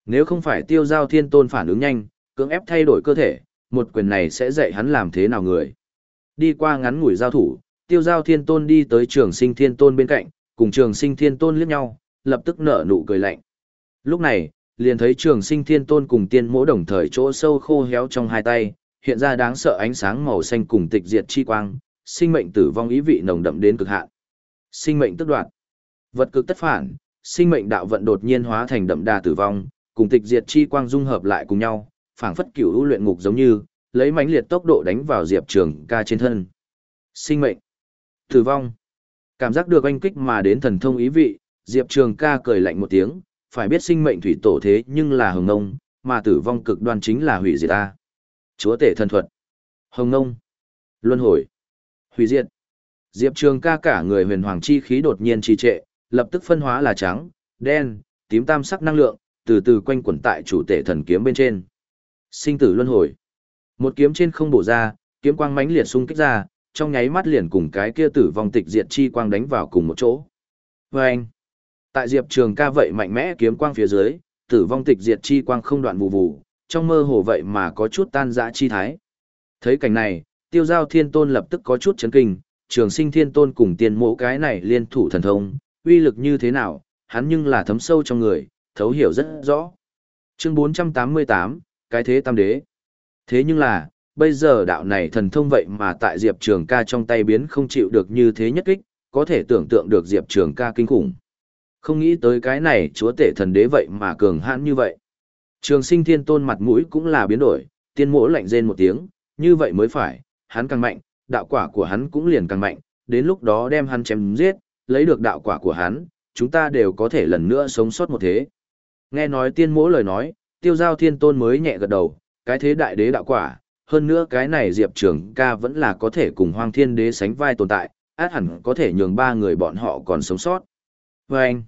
Nếu không phải tiêu giao thiên tôn phản ứng nhanh, cưỡng ép thay đổi cơ thể, một quyền này sẽ dạy hắn làm thế nào người. Đi qua ngắn ngủi giao thủ, tiêu giao thiên tôn đi tới trường sinh thiên tôn bên cạnh, cùng trường sinh thiên tôn liếc nhau, lập tức nở nụ cười lạnh. Lúc này, liền thấy trường sinh thiên tôn cùng tiên mỗ đồng thời chỗ sâu khô héo trong hai tay, hiện ra đáng sợ ánh sáng màu xanh cùng tịch diệt chi quang, sinh mệnh tử vong ý vị nồng đậm đến cực hạn. Sinh mệnh tức đoạt. Vật cực tất phản, sinh mệnh đạo vận đột nhiên hóa thành đậm đà tử vong, cùng tịch diệt chi quang dung hợp lại cùng nhau, phảng phất cửu u luyện ngục giống như, lấy mãnh liệt tốc độ đánh vào Diệp Trường ca trên thân. Sinh mệnh. Tử vong. Cảm giác được anh kích mà đến thần thông ý vị, Diệp Trường ca cười lạnh một tiếng, phải biết sinh mệnh thủy tổ thế nhưng là hồng ngông, mà tử vong cực đoan chính là hủy diệt ta. Chúa tể thần thuật. Hồng ngông. Luân hồi. Hủy diệt. Diệp Trường ca cả người huyền hoàng chi khí đột nhiên trì trệ, lập tức phân hóa là trắng, đen, tím tam sắc năng lượng, từ từ quanh quẩn tại chủ tể thần kiếm bên trên. Sinh tử luân hồi. Một kiếm trên không bổ ra, kiếm quang mãnh liệt xung kích ra, trong nháy mắt liền cùng cái kia tử vong tịch diệt chi quang đánh vào cùng một chỗ. Và anh, tại Diệp Trường ca vậy mạnh mẽ kiếm quang phía dưới, tử vong tịch diệt chi quang không đoạn vụ vụ, trong mơ hồ vậy mà có chút tan dã chi thái. Thấy cảnh này, tiêu giao thiên tôn lập tức có chút chấn kinh, trường sinh thiên tôn cùng tiền mộ cái này liên thủ thần thông, uy lực như thế nào, hắn nhưng là thấm sâu trong người, thấu hiểu rất rõ. Chương 488, cái thế tam đế. Thế nhưng là, bây giờ đạo này thần thông vậy mà tại Diệp Trường ca trong tay biến không chịu được như thế nhất kích, có thể tưởng tượng được Diệp Trường ca kinh khủng. Không nghĩ tới cái này chúa tể thần đế vậy mà cường hãn như vậy. Trường sinh thiên tôn mặt mũi cũng là biến đổi, tiên mỗ lạnh rên một tiếng, như vậy mới phải, hắn càng mạnh, đạo quả của hắn cũng liền càng mạnh, đến lúc đó đem hắn chém giết, lấy được đạo quả của hắn, chúng ta đều có thể lần nữa sống sót một thế. Nghe nói tiên mỗ lời nói, tiêu giao thiên tôn mới nhẹ gật đầu, cái thế đại đế đạo quả, hơn nữa cái này Diệp Trường ca vẫn là có thể cùng hoang thiên đế sánh vai tồn tại, át hẳn có thể nhường ba người bọn họ còn sống sót. Vâng! anh,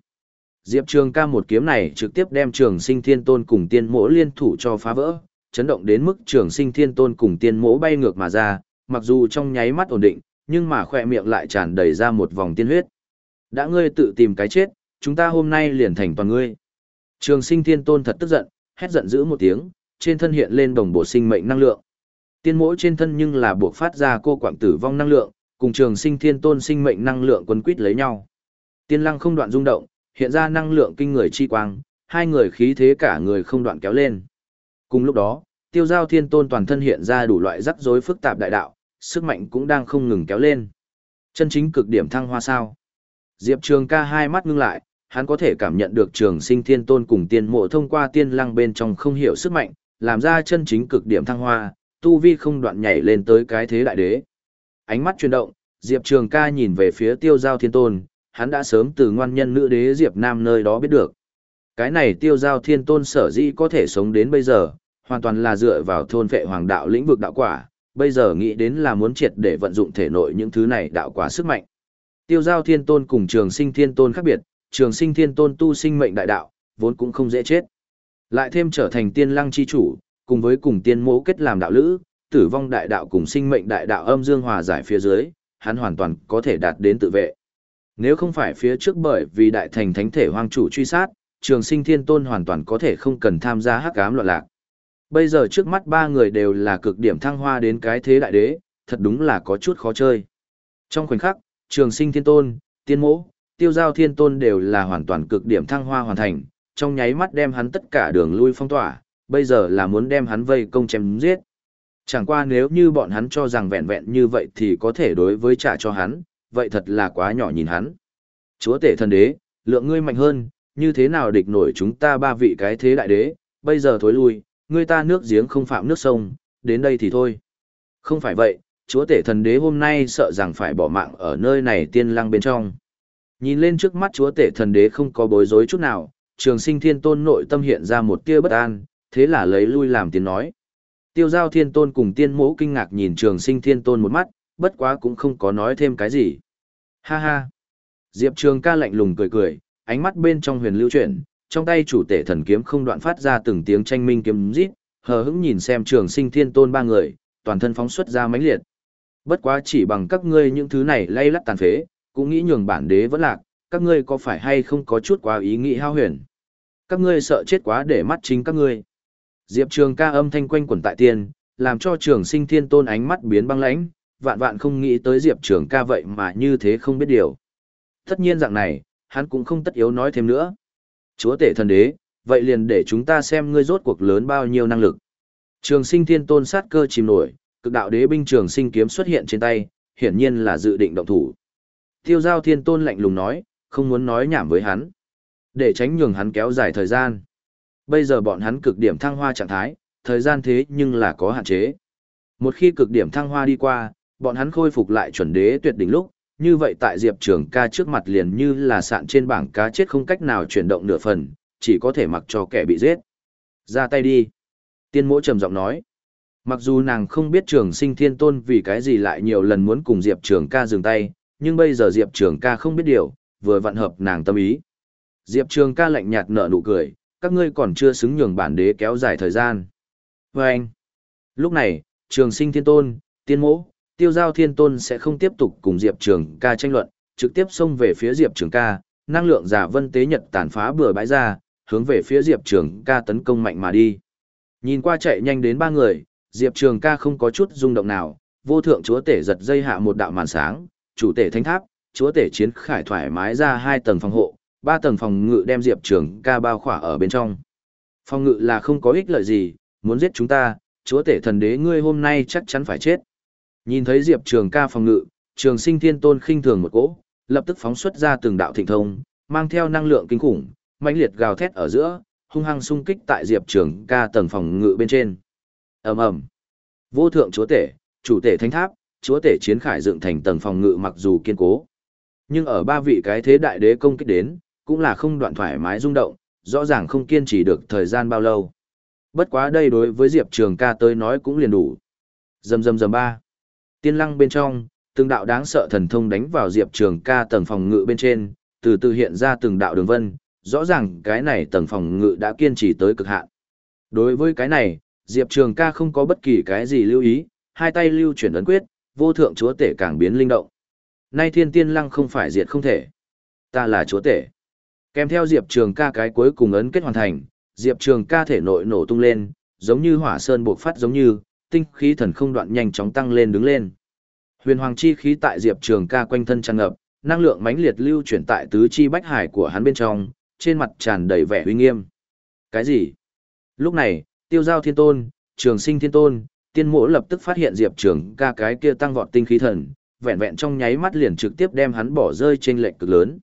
Diệp Trường ca một kiếm này trực tiếp đem trường sinh thiên tôn cùng tiên mỗ liên thủ cho phá vỡ, chấn động đến mức trường sinh thiên tôn cùng tiên mỗ bay ngược mà ra, mặc dù trong nháy mắt ổn định, nhưng mà khỏe miệng lại tràn đầy ra một vòng tiên huyết. Đã ngươi tự tìm cái chết, chúng ta hôm nay liền thành toàn ngươi. Trường sinh thiên tôn thật tức giận, hét giận dữ một tiếng, trên thân hiện lên đồng bộ sinh mệnh năng lượng. Tiên mỗi trên thân nhưng là buộc phát ra cô quạng tử vong năng lượng, cùng trường sinh thiên tôn sinh mệnh năng lượng quấn quýt lấy nhau. Tiên lăng không đoạn rung động, hiện ra năng lượng kinh người chi quang, hai người khí thế cả người không đoạn kéo lên. Cùng lúc đó, tiêu giao thiên tôn toàn thân hiện ra đủ loại rắc rối phức tạp đại đạo, sức mạnh cũng đang không ngừng kéo lên. Chân chính cực điểm thăng hoa sao. Diệp Trường ca hai mắt ngưng lại, hắn có thể cảm nhận được trường sinh thiên tôn cùng tiên mộ thông qua tiên lăng bên trong không hiểu sức mạnh, làm ra chân chính cực điểm thăng hoa, tu vi không đoạn nhảy lên tới cái thế đại đế. Ánh mắt chuyển động, Diệp Trường ca nhìn về phía tiêu giao thiên tôn, hắn đã sớm từ ngoan nhân nữ đế Diệp Nam nơi đó biết được. Cái này tiêu giao thiên tôn sở dĩ có thể sống đến bây giờ, hoàn toàn là dựa vào thôn vệ hoàng đạo lĩnh vực đạo quả, bây giờ nghĩ đến là muốn triệt để vận dụng thể nội những thứ này đạo quả sức mạnh. Tiêu giao thiên tôn cùng trường sinh thiên tôn khác biệt, trường sinh thiên tôn tu sinh mệnh đại đạo, vốn cũng không dễ chết. Lại thêm trở thành tiên lăng chi chủ, cùng với cùng tiên mẫu kết làm đạo lữ, tử vong đại đạo cùng sinh mệnh đại đạo âm dương hòa giải phía dưới, hắn hoàn toàn có thể đạt đến tự vệ. Nếu không phải phía trước bởi vì đại thành thánh thể hoang chủ truy sát, trường sinh thiên tôn hoàn toàn có thể không cần tham gia hắc ám loạn lạc. Bây giờ trước mắt ba người đều là cực điểm thăng hoa đến cái thế đại đế, thật đúng là có chút khó chơi. Trong khoảnh khắc, trường sinh thiên tôn, tiên mỗ, tiêu giao thiên tôn đều là hoàn toàn cực điểm thăng hoa hoàn thành, trong nháy mắt đem hắn tất cả đường lui phong tỏa, bây giờ là muốn đem hắn vây công chém giết. Chẳng qua nếu như bọn hắn cho rằng vẹn vẹn như vậy thì có thể đối với trả cho hắn, vậy thật là quá nhỏ nhìn hắn. Chúa tể thần đế, lượng ngươi mạnh hơn, như thế nào địch nổi chúng ta ba vị cái thế đại đế, bây giờ thối lui, ngươi ta nước giếng không phạm nước sông, đến đây thì thôi. Không phải vậy, chúa tể thần đế hôm nay sợ rằng phải bỏ mạng ở nơi này tiên lăng bên trong. Nhìn lên trước mắt chúa tể thần đế không có bối rối chút nào, trường sinh thiên tôn nội tâm hiện ra một tia bất an, thế là lấy lui làm tiếng nói. Tiêu giao thiên tôn cùng tiên mẫu kinh ngạc nhìn trường sinh thiên tôn một mắt, bất quá cũng không có nói thêm cái gì. Ha ha! Diệp trường ca lạnh lùng cười cười, ánh mắt bên trong huyền lưu chuyển, trong tay chủ tể thần kiếm không đoạn phát ra từng tiếng tranh minh kiếm rít, hờ hững nhìn xem trường sinh thiên tôn ba người, toàn thân phóng xuất ra mãnh liệt. Bất quá chỉ bằng các ngươi những thứ này lay lắt tàn phế, cũng nghĩ nhường bản đế vẫn lạc, các ngươi có phải hay không có chút quá ý nghĩ hao huyền. Các ngươi sợ chết quá để mắt chính các ngươi. Diệp Trường ca âm thanh quanh quẩn tại tiền làm cho trường sinh thiên tôn ánh mắt biến băng lãnh, vạn vạn không nghĩ tới Diệp Trường ca vậy mà như thế không biết điều. Tất nhiên dạng này, hắn cũng không tất yếu nói thêm nữa. Chúa tể thần đế, vậy liền để chúng ta xem ngươi rốt cuộc lớn bao nhiêu năng lực. Trường sinh thiên tôn sát cơ chìm nổi, cực đạo đế binh trường sinh kiếm xuất hiện trên tay, hiển nhiên là dự định động thủ. Tiêu giao thiên tôn lạnh lùng nói, không muốn nói nhảm với hắn. Để tránh nhường hắn kéo dài thời gian. Bây giờ bọn hắn cực điểm thăng hoa trạng thái, thời gian thế nhưng là có hạn chế. Một khi cực điểm thăng hoa đi qua, bọn hắn khôi phục lại chuẩn đế tuyệt đỉnh lúc, như vậy tại Diệp Trường ca trước mặt liền như là sạn trên bảng cá chết không cách nào chuyển động nửa phần, chỉ có thể mặc cho kẻ bị giết. Ra tay đi. Tiên mỗ trầm giọng nói. Mặc dù nàng không biết trường sinh thiên tôn vì cái gì lại nhiều lần muốn cùng Diệp Trường ca dừng tay, nhưng bây giờ Diệp Trường ca không biết điều, vừa vặn hợp nàng tâm ý. Diệp Trường ca lạnh nhạt nở nụ cười, các ngươi còn chưa xứng nhường bản đế kéo dài thời gian. Và anh, lúc này, trường sinh thiên tôn, tiên mỗ, tiêu giao thiên tôn sẽ không tiếp tục cùng Diệp Trường ca tranh luận, trực tiếp xông về phía Diệp Trường ca, năng lượng giả vân tế nhật tàn phá bừa bãi ra, hướng về phía Diệp Trường ca tấn công mạnh mà đi. Nhìn qua chạy nhanh đến ba người, Diệp Trường ca không có chút rung động nào, vô thượng chúa tể giật dây hạ một đạo màn sáng, chủ tể thánh tháp, chúa tể chiến khải thoải mái ra hai tầng phòng hộ, ba tầng phòng ngự đem Diệp Trường ca bao khỏa ở bên trong. Phòng ngự là không có ích lợi gì, muốn giết chúng ta, chúa tể thần đế ngươi hôm nay chắc chắn phải chết. Nhìn thấy Diệp Trường ca phòng ngự, trường sinh thiên tôn khinh thường một cỗ, lập tức phóng xuất ra từng đạo thịnh thông, mang theo năng lượng kinh khủng, mãnh liệt gào thét ở giữa, hung hăng xung kích tại Diệp Trường ca tầng phòng ngự bên trên. ầm ầm Vô thượng chúa tể, chủ tể thánh tháp, chúa tể chiến khải dựng thành tầng phòng ngự mặc dù kiên cố. Nhưng ở ba vị cái thế đại đế công kích đến, cũng là không đoạn thoải mái rung động, rõ ràng không kiên trì được thời gian bao lâu. Bất quá đây đối với Diệp Trường ca tới nói cũng liền đủ. Dầm dầm dầm ba. Tiên lăng bên trong, từng đạo đáng sợ thần thông đánh vào Diệp Trường ca tầng phòng ngự bên trên, từ từ hiện ra từng đạo đường vân, rõ ràng cái này tầng phòng ngự đã kiên trì tới cực hạn. Đối với cái này, Diệp Trường ca không có bất kỳ cái gì lưu ý, hai tay lưu chuyển ấn quyết, vô thượng chúa tể càng biến linh động. Nay thiên tiên lăng không phải diệt không thể. Ta là chúa tể. Kèm theo Diệp Trường ca cái cuối cùng ấn kết hoàn thành, Diệp Trường ca thể nội nổ tung lên, giống như hỏa sơn buộc phát giống như, tinh khí thần không đoạn nhanh chóng tăng lên đứng lên. Huyền hoàng chi khí tại Diệp Trường ca quanh thân tràn ngập, năng lượng mãnh liệt lưu chuyển tại tứ chi bách hải của hắn bên trong, trên mặt tràn đầy vẻ uy nghiêm, Cái gì? Lúc này, tiêu giao thiên tôn, trường sinh thiên tôn, tiên mộ lập tức phát hiện Diệp Trường ca cái kia tăng vọt tinh khí thần, vẹn vẹn trong nháy mắt liền trực tiếp đem hắn bỏ rơi trên lệch cực lớn.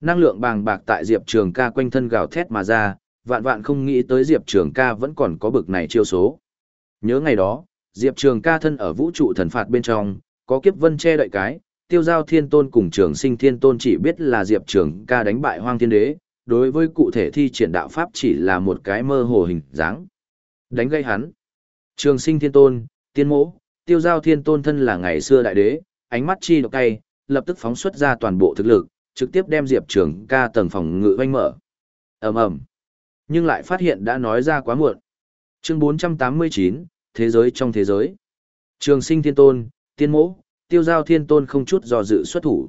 Năng lượng bàng bạc tại Diệp Trường ca quanh thân gào thét mà ra, vạn vạn không nghĩ tới Diệp Trường ca vẫn còn có bực này chiêu số. Nhớ ngày đó, Diệp Trường ca thân ở vũ trụ thần phạt bên trong, có kiếp vân che đợi cái, tiêu giao thiên tôn cùng trường sinh thiên tôn chỉ biết là Diệp Trường ca đánh bại hoang thiên đế, đối với cụ thể thi triển đạo pháp chỉ là một cái mơ hồ hình dáng. Đánh gây hắn. Trường sinh thiên tôn, tiên mỗ, tiêu giao thiên tôn thân là ngày xưa đại đế, ánh mắt chi độc cay, lập tức phóng xuất ra toàn bộ thực lực, trực tiếp đem Diệp Trường ca tầng phòng ngự oanh mở. ầm ầm Nhưng lại phát hiện đã nói ra quá muộn. Chương 489, Thế giới trong thế giới. Trường sinh thiên tôn, tiên mỗ, tiêu giao thiên tôn không chút do dự xuất thủ.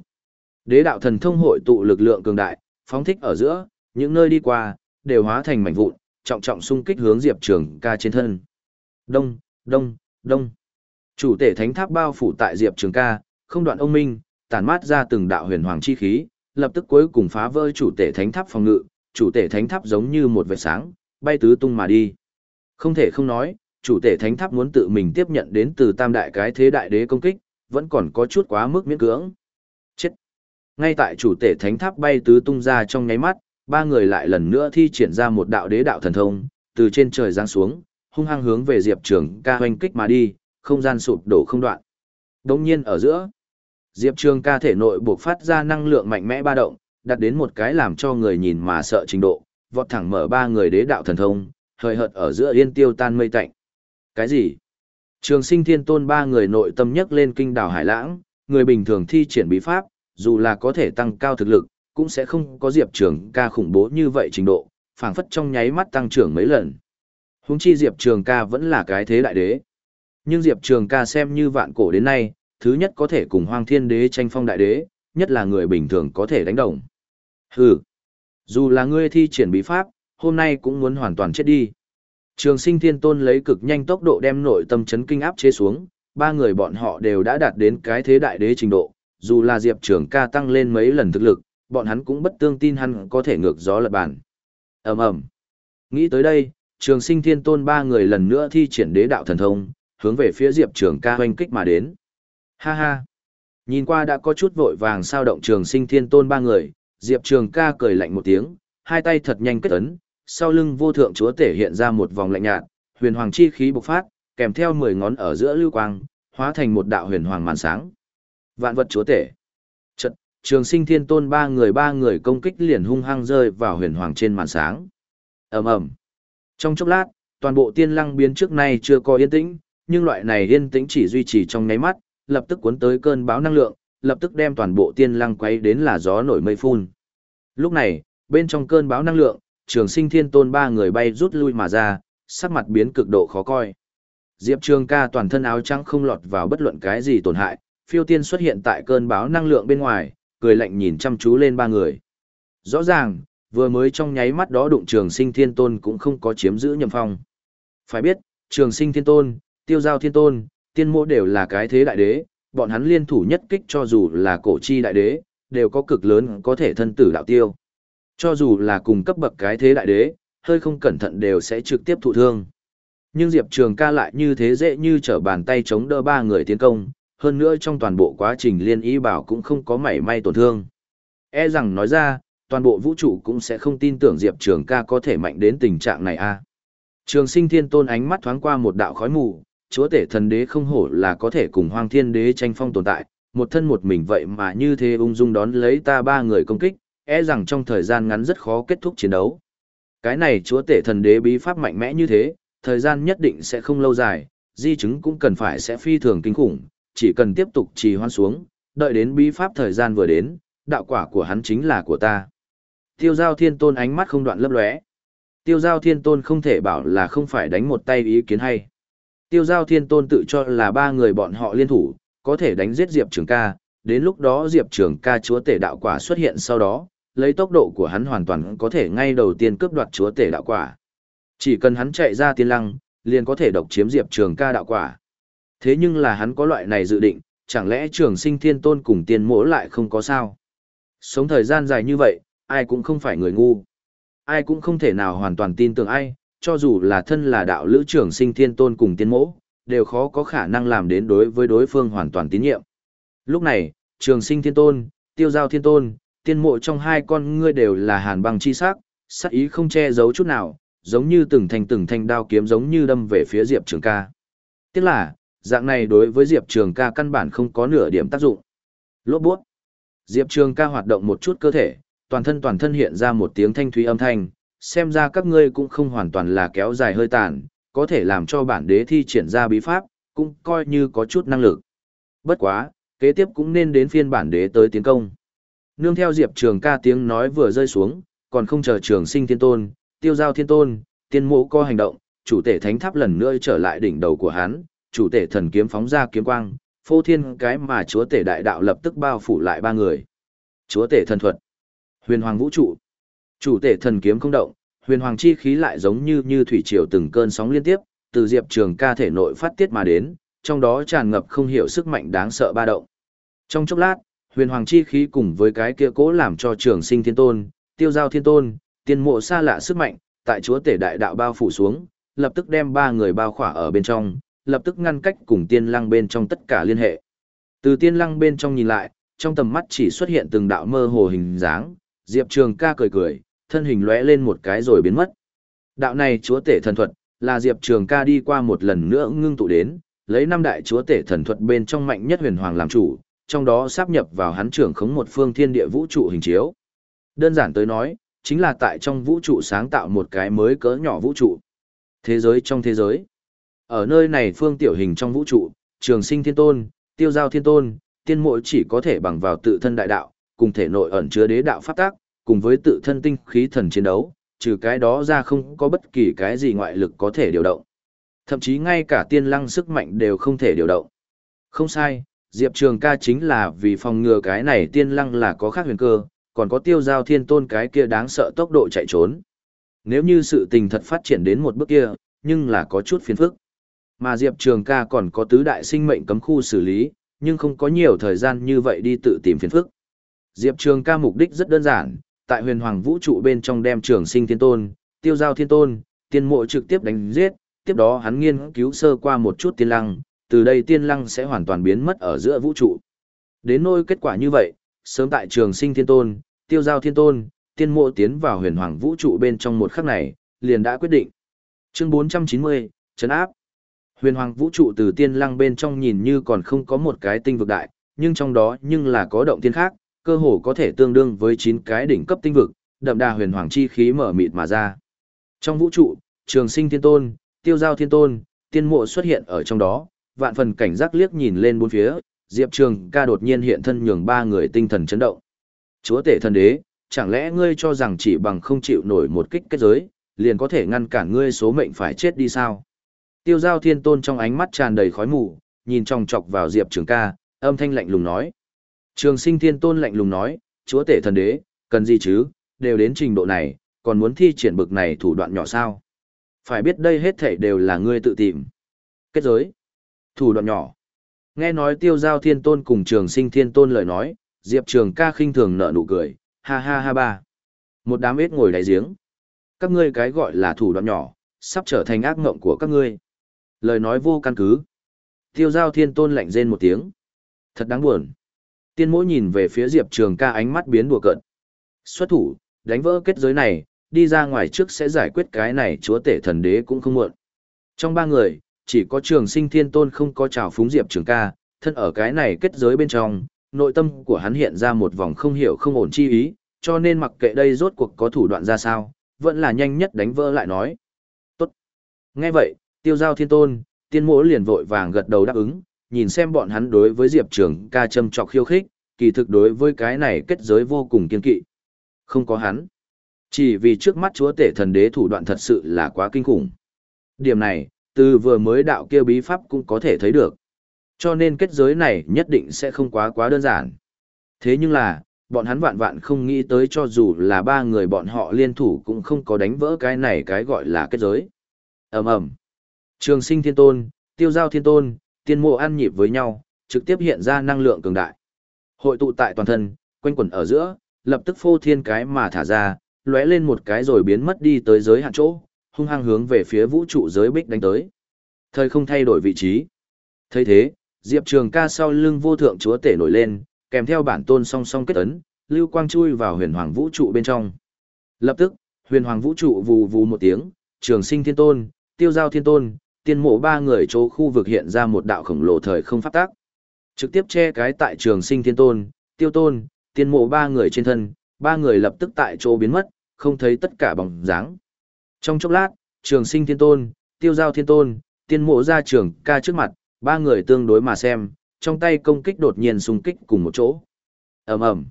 Đế đạo thần thông hội tụ lực lượng cường đại, phóng thích ở giữa, những nơi đi qua, đều hóa thành mảnh vụn, trọng trọng xung kích hướng Diệp Trường ca trên thân. Đông, đông, đông. Chủ tể thánh tháp bao phủ tại Diệp Trường ca, không đoạn ông minh, tản mát ra từng đạo huyền hoàng chi khí, lập tức cuối cùng phá vỡ chủ tể thánh tháp phòng ngự, chủ tể thánh tháp giống như một vệt sáng, bay tứ tung mà đi. Không thể không nói, chủ tể thánh tháp muốn tự mình tiếp nhận đến từ tam đại cái thế đại đế công kích, vẫn còn có chút quá mức miễn cưỡng. Chết! Ngay tại chủ tể thánh tháp bay tứ tung ra trong nháy mắt, ba người lại lần nữa thi triển ra một đạo đế đạo thần thông, từ trên trời giáng xuống, hung hăng hướng về Diệp Trường ca hoanh kích mà đi, không gian sụp đổ không đoạn. Đồng nhiên ở giữa, Diệp Trường ca thể nội buộc phát ra năng lượng mạnh mẽ ba động, đặt đến một cái làm cho người nhìn mà sợ trình độ, vọt thẳng mở ba người đế đạo thần thông, hời hợt ở giữa yên tiêu tan mây tạnh. Cái gì? Trường sinh thiên tôn ba người nội tâm nhất lên kinh đảo Hải Lãng, người bình thường thi triển bí pháp, dù là có thể tăng cao thực lực, cũng sẽ không có Diệp Trường ca khủng bố như vậy trình độ, phảng phất trong nháy mắt tăng trưởng mấy lần. Húng chi Diệp Trường ca vẫn là cái thế đại đế. Nhưng Diệp Trường ca xem như vạn cổ đến nay, thứ nhất có thể cùng hoang thiên đế tranh phong đại đế, nhất là người bình thường có thể đánh đồng. Hừ, dù là ngươi thi triển bí pháp, hôm nay cũng muốn hoàn toàn chết đi. Trường sinh thiên tôn lấy cực nhanh tốc độ đem nội tâm chấn kinh áp chế xuống, ba người bọn họ đều đã đạt đến cái thế đại đế trình độ, dù là Diệp Trường ca tăng lên mấy lần thực lực, bọn hắn cũng bất tương tin hắn có thể ngược gió lật bàn. ầm ầm Nghĩ tới đây, trường sinh thiên tôn ba người lần nữa thi triển đế đạo thần thông, hướng về phía Diệp Trường ca hoanh kích mà đến. Ha ha! Nhìn qua đã có chút vội vàng sao động trường sinh thiên tôn ba người, Diệp Trường ca cười lạnh một tiếng, hai tay thật nhanh kết ấn, sau lưng vô thượng chúa tể hiện ra một vòng lạnh nhạt, huyền hoàng chi khí bộc phát, kèm theo mười ngón ở giữa lưu quang, hóa thành một đạo huyền hoàng màn sáng. Vạn vật chúa tể. Trận, trường sinh thiên tôn ba người ba người công kích liền hung hăng rơi vào huyền hoàng trên màn sáng. ầm ầm Trong chốc lát, toàn bộ tiên lăng biến trước nay chưa có yên tĩnh, nhưng loại này yên tĩnh chỉ duy trì trong nháy mắt, lập tức cuốn tới cơn bão năng lượng, lập tức đem toàn bộ tiên lăng quay đến là gió nổi mây phun. Lúc này, bên trong cơn bão năng lượng, trường sinh thiên tôn ba người bay rút lui mà ra, sắc mặt biến cực độ khó coi. Diệp Trường ca toàn thân áo trắng không lọt vào bất luận cái gì tổn hại, phiêu tiên xuất hiện tại cơn bão năng lượng bên ngoài, cười lạnh nhìn chăm chú lên ba người. Rõ ràng, vừa mới trong nháy mắt đó đụng trường sinh thiên tôn cũng không có chiếm giữ nhầm phong. Phải biết, trường sinh thiên tôn, tiêu giao thiên tôn, tiên mô đều là cái thế đại đế, bọn hắn liên thủ nhất kích cho dù là cổ chi đại đế, đều có cực lớn có thể thân tử đạo tiêu. Cho dù là cùng cấp bậc cái thế đại đế, hơi không cẩn thận đều sẽ trực tiếp thụ thương. Nhưng Diệp Trường ca lại như thế dễ như trở bàn tay chống đỡ ba người tiến công, hơn nữa trong toàn bộ quá trình liên ý bảo cũng không có mảy may tổn thương. E rằng nói ra, toàn bộ vũ trụ cũng sẽ không tin tưởng Diệp Trường ca có thể mạnh đến tình trạng này a à. Trường sinh thiên tôn ánh mắt thoáng qua một đạo khói mù, chúa tể thần đế không hổ là có thể cùng hoang thiên đế tranh phong tồn tại, một thân một mình vậy mà như thế ung dung đón lấy ta ba người công kích, e rằng trong thời gian ngắn rất khó kết thúc chiến đấu. Cái này chúa tể thần đế bí pháp mạnh mẽ như thế, thời gian nhất định sẽ không lâu dài, di chứng cũng cần phải sẽ phi thường kinh khủng, chỉ cần tiếp tục trì hoan xuống, đợi đến bí pháp thời gian vừa đến, đạo quả của hắn chính là của ta. Tiêu giao thiên tôn ánh mắt không đoạn lấp lóe. Tiêu giao thiên tôn không thể bảo là không phải đánh một tay ý kiến hay. Tiêu giao thiên tôn tự cho là ba người bọn họ liên thủ, có thể đánh giết Diệp Trường ca, đến lúc đó Diệp Trường ca chúa tể đạo quả xuất hiện sau đó, lấy tốc độ của hắn hoàn toàn có thể ngay đầu tiên cướp đoạt chúa tể đạo quả. Chỉ cần hắn chạy ra tiên lăng, liền có thể độc chiếm Diệp Trường ca đạo quả. Thế nhưng là hắn có loại này dự định, chẳng lẽ trường sinh thiên tôn cùng tiên mỗ lại không có sao? Sống thời gian dài như vậy, ai cũng không phải người ngu. Ai cũng không thể nào hoàn toàn tin tưởng ai, cho dù là thân là đạo lữ trưởng sinh thiên tôn cùng tiên mỗ, đều khó có khả năng làm đến đối với đối phương hoàn toàn tín nhiệm. Lúc này, trường sinh thiên tôn, tiêu giao thiên tôn, tiên mộ trong hai con ngươi đều là hàn băng chi sắc, sắc ý không che giấu chút nào, giống như từng thanh từng thanh đao kiếm giống như đâm về phía Diệp Trường ca. Tiếc là, dạng này đối với Diệp Trường ca căn bản không có nửa điểm tác dụng. Lốt buốt. Diệp Trường ca hoạt động một chút cơ thể, toàn thân toàn thân hiện ra một tiếng thanh thúy âm thanh, xem ra các ngươi cũng không hoàn toàn là kéo dài hơi tàn, có thể làm cho bản đế thi triển ra bí pháp, cũng coi như có chút năng lực. Bất quá, kế tiếp cũng nên đến phiên bản đế tới tiến công. Nương theo Diệp Trường ca tiếng nói vừa rơi xuống, còn không chờ trường sinh thiên tôn, tiêu giao thiên tôn, tiên mộ co hành động, chủ tể thánh tháp lần nữa trở lại đỉnh đầu của hắn, chủ tể thần kiếm phóng ra kiếm quang, phô thiên cái mà chúa tể đại đạo lập tức bao phủ lại ba người. Chúa tể thần thuật, huyền hoàng vũ trụ, chủ tể thần kiếm không động, huyền hoàng chi khí lại giống như như thủy triều từng cơn sóng liên tiếp, từ diệp trường ca thể nội phát tiết mà đến, trong đó tràn ngập không hiểu sức mạnh đáng sợ ba động. Trong chốc lát, huyền hoàng chi khí cùng với cái kia cố làm cho trường sinh thiên tôn, tiêu giao thiên tôn, tiên mộ xa lạ sức mạnh, tại chúa tể đại đạo bao phủ xuống, lập tức đem ba người bao khỏa ở bên trong, lập tức ngăn cách cùng tiên lăng bên trong tất cả liên hệ. Từ tiên lăng bên trong nhìn lại, trong tầm mắt chỉ xuất hiện từng đạo mơ hồ hình dáng, Diệp Trường ca cười cười, thân hình lóe lên một cái rồi biến mất. Đạo này chúa tể thần thuật, là Diệp Trường ca đi qua một lần nữa ngưng tụ đến, lấy năm đại chúa tể thần thuật bên trong mạnh nhất huyền hoàng làm chủ, trong đó sáp nhập vào hắn trưởng khống một phương thiên địa vũ trụ hình chiếu. Đơn giản tới nói, chính là tại trong vũ trụ sáng tạo một cái mới cỡ nhỏ vũ trụ. Thế giới trong thế giới. Ở nơi này phương tiểu hình trong vũ trụ, trường sinh thiên tôn, tiêu giao thiên tôn, tiên mộ chỉ có thể bằng vào tự thân đại đạo, cùng thể nội ẩn chứa đế đạo pháp tác, cùng với tự thân tinh khí thần chiến đấu, trừ cái đó ra không có bất kỳ cái gì ngoại lực có thể điều động. Thậm chí ngay cả tiên lăng sức mạnh đều không thể điều động. Không sai, Diệp Trường ca chính là vì phòng ngừa cái này tiên lăng là có khác huyền cơ, còn có tiêu giao thiên tôn cái kia đáng sợ tốc độ chạy trốn. Nếu như sự tình thật phát triển đến một bước kia, nhưng là có chút phiền phức. Mà Diệp Trường ca còn có tứ đại sinh mệnh cấm khu xử lý, nhưng không có nhiều thời gian như vậy đi tự tìm phiền phức. Diệp Trường ca mục đích rất đơn giản, tại huyền hoàng vũ trụ bên trong đem trường sinh thiên tôn, tiêu giao thiên tôn, tiên mộ trực tiếp đánh giết, tiếp đó hắn nghiên cứu sơ qua một chút tiên lăng, từ đây tiên lăng sẽ hoàn toàn biến mất ở giữa vũ trụ. Đến nỗi kết quả như vậy, sớm tại trường sinh thiên tôn, tiêu giao thiên tôn, tiên mộ tiến vào huyền hoàng vũ trụ bên trong một khắc này, liền đã quyết định. Chương 490, chấn áp. Huyền hoàng vũ trụ từ tiên lăng bên trong nhìn như còn không có một cái tinh vực đại, nhưng trong đó nhưng là có động tiên khác, cơ hồ có thể tương đương với 9 cái đỉnh cấp tinh vực, đậm đà huyền hoàng chi khí mở mịt mà ra. Trong vũ trụ, trường sinh thiên tôn, tiêu giao thiên tôn, tiên mộ xuất hiện ở trong đó, vạn phần cảnh giác liếc nhìn lên bốn phía, Diệp Trường ca đột nhiên hiện thân nhường ba người tinh thần chấn động. Chúa tể thần đế, chẳng lẽ ngươi cho rằng chỉ bằng không chịu nổi một kích kết giới, liền có thể ngăn cản ngươi số mệnh phải chết đi sao? Tiêu giao thiên tôn trong ánh mắt tràn đầy khói mù, nhìn trong chọc vào Diệp Trường ca, âm thanh lạnh lùng nói. Trường sinh thiên tôn lạnh lùng nói, chúa tể thần đế, cần gì chứ, đều đến trình độ này, còn muốn thi triển bực này thủ đoạn nhỏ sao? Phải biết đây hết thảy đều là ngươi tự tìm. Kết giới. Thủ đoạn nhỏ. Nghe nói tiêu giao thiên tôn cùng trường sinh thiên tôn lời nói, Diệp Trường ca khinh thường nở nụ cười, ha ha ha ba. Một đám ếch ngồi đáy giếng. Các ngươi cái gọi là thủ đoạn nhỏ, sắp trở thành ác ngộng của các ngươi. Lời nói vô căn cứ. Tiêu giao thiên tôn lạnh rên một tiếng. Thật đáng buồn. Tiên mỗi nhìn về phía Diệp Trường ca ánh mắt biến đùa cợt. Xuất thủ, đánh vỡ kết giới này, đi ra ngoài trước sẽ giải quyết cái này chúa tể thần đế cũng không muộn. Trong ba người, chỉ có trường sinh thiên tôn không có trào phúng Diệp Trường ca, thân ở cái này kết giới bên trong, nội tâm của hắn hiện ra một vòng không hiểu không ổn chi ý, cho nên mặc kệ đây rốt cuộc có thủ đoạn ra sao, vẫn là nhanh nhất đánh vỡ lại nói. Tốt. Nghe vậy, tiêu giao thiên tôn, tiên mỗ liền vội vàng gật đầu đáp ứng, nhìn xem bọn hắn đối với Diệp Trường ca châm trọc khiêu khích, kỳ thực đối với cái này kết giới vô cùng kiên kỵ. Không có hắn. Chỉ vì trước mắt chúa tể thần đế thủ đoạn thật sự là quá kinh khủng. Điểm này, từ vừa mới đạo kia bí pháp cũng có thể thấy được. Cho nên kết giới này nhất định sẽ không quá quá đơn giản. Thế nhưng là, bọn hắn vạn vạn không nghĩ tới cho dù là ba người bọn họ liên thủ cũng không có đánh vỡ cái này cái gọi là kết giới. ầm ầm Trường sinh thiên tôn, tiêu giao thiên tôn, tiên mộ ăn nhịp với nhau, trực tiếp hiện ra năng lượng cường đại. Hội tụ tại toàn thân, quanh quẩn ở giữa, lập tức phô thiên cái mà thả ra, lóe lên một cái rồi biến mất đi tới giới hạn chỗ, hung hăng hướng về phía vũ trụ giới bích đánh tới. Thời không thay đổi vị trí. thấy thế, Diệp Trường ca sau lưng vô thượng chúa tể nổi lên, kèm theo bản tôn song song kết ấn, lưu quang chui vào huyền hoàng vũ trụ bên trong. Lập tức, huyền hoàng vũ trụ vù vù một tiếng, trường sinh thiên tôn, tiêu giao thiên tôn, tiên mộ ba người chỗ khu vực hiện ra một đạo khổng lồ thời không pháp tác. Trực tiếp che cái tại trường sinh thiên tôn, tiêu tôn, tiên mộ ba người trên thân, ba người lập tức tại chỗ biến mất, không thấy tất cả bóng dáng. Trong chốc lát, trường sinh thiên tôn, tiêu giao thiên tôn, tiên mộ ra trường ca trước mặt, ba người tương đối mà xem, trong tay công kích đột nhiên xung kích cùng một chỗ. ầm ầm,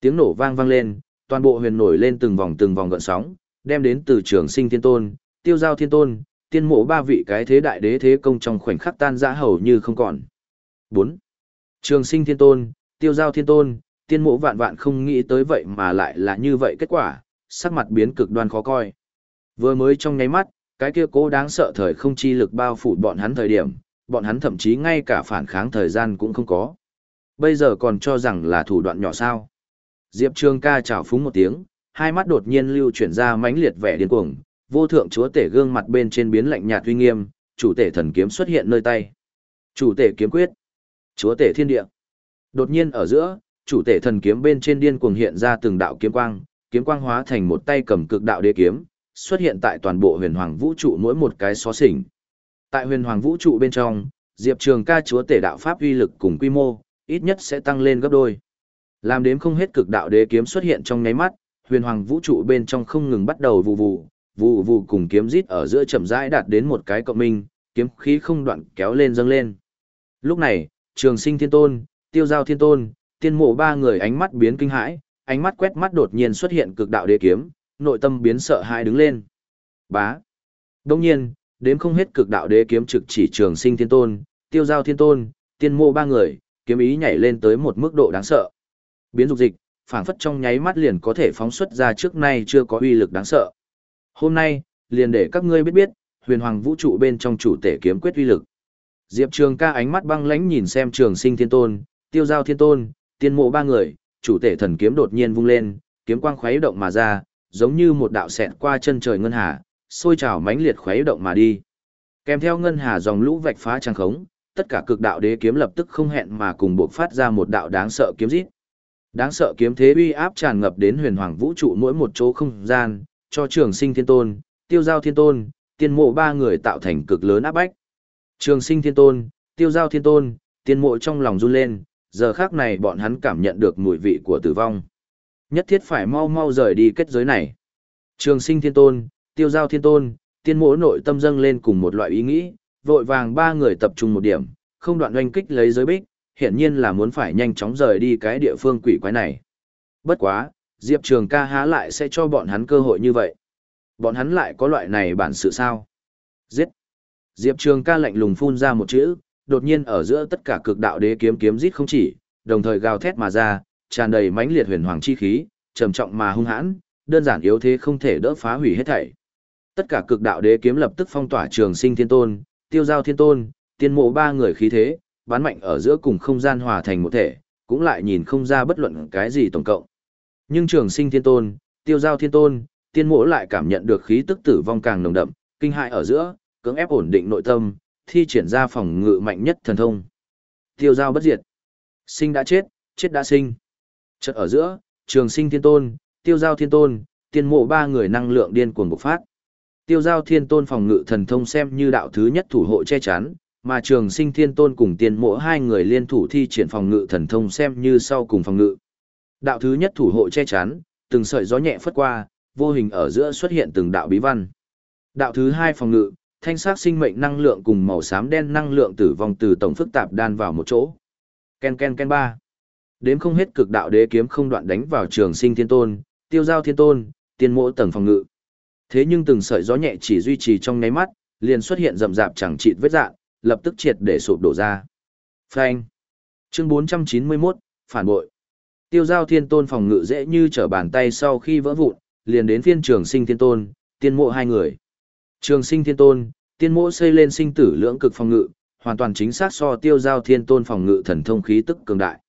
tiếng nổ vang vang lên, toàn bộ huyền nổi lên từng vòng từng vòng gợn sóng, đem đến từ trường sinh thiên tôn, tiêu giao thiên tôn, tiên mộ ba vị cái thế đại đế thế công trong khoảnh khắc tan rã hầu như không còn. 4. Trường sinh thiên tôn, tiêu giao thiên tôn, tiên mộ vạn vạn không nghĩ tới vậy mà lại là như vậy kết quả, sắc mặt biến cực đoan khó coi. Vừa mới trong nháy mắt, cái kia cố đáng sợ thời không chi lực bao phủ bọn hắn thời điểm, bọn hắn thậm chí ngay cả phản kháng thời gian cũng không có. Bây giờ còn cho rằng là thủ đoạn nhỏ sao. Diệp Trường ca chào phúng một tiếng, hai mắt đột nhiên lưu chuyển ra mãnh liệt vẻ điên cuồng, vô thượng chúa tể gương mặt bên trên biến lạnh nhạt uy nghiêm, chủ tể thần kiếm xuất hiện nơi tay. Chủ tể kiếm quyết, chúa tể thiên địa. Đột nhiên ở giữa, chủ tể thần kiếm bên trên điên cuồng hiện ra từng đạo kiếm quang, kiếm quang hóa thành một tay cầm cực đạo đế kiếm, xuất hiện tại toàn bộ huyền hoàng vũ trụ mỗi một cái xó xỉnh. Tại huyền hoàng vũ trụ bên trong, Diệp Trường ca chúa tể đạo pháp uy lực cùng quy mô, ít nhất sẽ tăng lên gấp đôi. Làm đếm không hết cực đạo đế kiếm xuất hiện trong nháy mắt, huyền hoàng vũ trụ bên trong không ngừng bắt đầu vụ vụ, vụ vụ cùng kiếm rít ở giữa chậm rãi đạt đến một cái cộng minh, kiếm khí không đoạn kéo lên dâng lên. Lúc này, Trường Sinh Thiên Tôn, Tiêu Giao Thiên Tôn, Tiên Mộ ba người ánh mắt biến kinh hãi, ánh mắt quét mắt đột nhiên xuất hiện cực đạo đế kiếm, nội tâm biến sợ hãi đứng lên. Bá. Đông nhiên, đếm không hết cực đạo đế kiếm trực chỉ Trường Sinh Thiên Tôn, Tiêu Giao Thiên Tôn, Tiên mô ba người, kiếm ý nhảy lên tới một mức độ đáng sợ. Biến dục dịch, phảng phất trong nháy mắt liền có thể phóng xuất ra trước nay chưa có uy lực đáng sợ. Hôm nay, liền để các ngươi biết biết, huyền hoàng vũ trụ bên trong chủ tể kiếm quyết uy lực. Diệp Trường ca ánh mắt băng lãnh nhìn xem trường sinh thiên tôn, tiêu giao thiên tôn, tiên mộ ba người, chủ tể thần kiếm đột nhiên vung lên, kiếm quang khuấy động mà ra, giống như một đạo xẹt qua chân trời ngân hà, sôi trào mãnh liệt khuấy động mà đi. Kèm theo ngân hà dòng lũ vạch phá trang khống, tất cả cực đạo đế kiếm lập tức không hẹn mà cùng buộc phát ra một đạo đáng sợ kiếm rít. Đáng sợ kiếm thế uy áp tràn ngập đến huyền hoàng vũ trụ mỗi một chỗ không gian, cho trường sinh thiên tôn, tiêu giao thiên tôn, tiên mộ ba người tạo thành cực lớn áp bách. Trường sinh thiên tôn, tiêu giao thiên tôn, tiên mộ trong lòng run lên, giờ khác này bọn hắn cảm nhận được mùi vị của tử vong. Nhất thiết phải mau mau rời đi kết giới này. Trường sinh thiên tôn, tiêu giao thiên tôn, tiên mỗ nội tâm dâng lên cùng một loại ý nghĩ, vội vàng ba người tập trung một điểm, không đoạn oanh kích lấy giới bích, hiển nhiên là muốn phải nhanh chóng rời đi cái địa phương quỷ quái này. Bất quá, Diệp Trường ca há lại sẽ cho bọn hắn cơ hội như vậy. Bọn hắn lại có loại này bản sự sao? Giết! Diệp Trường ca lạnh lùng phun ra một chữ, đột nhiên ở giữa tất cả cực đạo đế kiếm kiếm giết không chỉ, đồng thời gào thét mà ra, tràn đầy mãnh liệt huyền hoàng chi khí, trầm trọng mà hung hãn, đơn giản yếu thế không thể đỡ phá hủy hết thảy. Tất cả cực đạo đế kiếm lập tức phong tỏa Trường Sinh Thiên Tôn, Tiêu Giao Thiên Tôn, Tiên Mộ ba người khí thế, bán mạnh ở giữa cùng không gian hòa thành một thể, cũng lại nhìn không ra bất luận cái gì tổng cộng. Nhưng trường sinh thiên tôn, tiêu giao thiên tôn, tiên mộ lại cảm nhận được khí tức tử vong càng nồng đậm, kinh hại ở giữa, cưỡng ép ổn định nội tâm, thi triển ra phòng ngự mạnh nhất thần thông. Tiêu giao bất diệt. Sinh đã chết, chết đã sinh. Chợt ở giữa, trường sinh thiên tôn, tiêu giao thiên tôn, tiên mộ ba người năng lượng điên cuồng bộc phát. Tiêu giao thiên tôn phòng ngự thần thông xem như đạo thứ nhất thủ hộ che chắn, mà trường sinh thiên tôn cùng tiên mộ hai người liên thủ thi triển phòng ngự thần thông xem như sau cùng phòng ngự. Đạo thứ nhất thủ hộ che chắn, từng sợi gió nhẹ phất qua, vô hình ở giữa xuất hiện từng đạo bí văn. Đạo thứ hai phòng ngự, thanh sắc sinh mệnh năng lượng cùng màu xám đen năng lượng tử vong từ tổng phức tạp đan vào một chỗ. Ken ken ken ba. Đếm không hết cực đạo đế kiếm không đoạn đánh vào trường sinh thiên tôn, tiêu giao thiên tôn, tiên mộ tầng phòng ngự. Thế nhưng từng sợi gió nhẹ chỉ duy trì trong nháy mắt, liền xuất hiện rậm rạp chẳng chịt vết dạng, lập tức triệt để sụp đổ ra. Phanh. Chương 491, phản bội. Tiêu giao thiên tôn phòng ngự dễ như trở bàn tay sau khi vỡ vụn, liền đến phiên trường sinh thiên tôn, tiên mộ hai người. Trường sinh thiên tôn, tiên mộ xây lên sinh tử lưỡng cực phòng ngự, hoàn toàn chính xác so tiêu giao thiên tôn phòng ngự thần thông khí tức cường đại.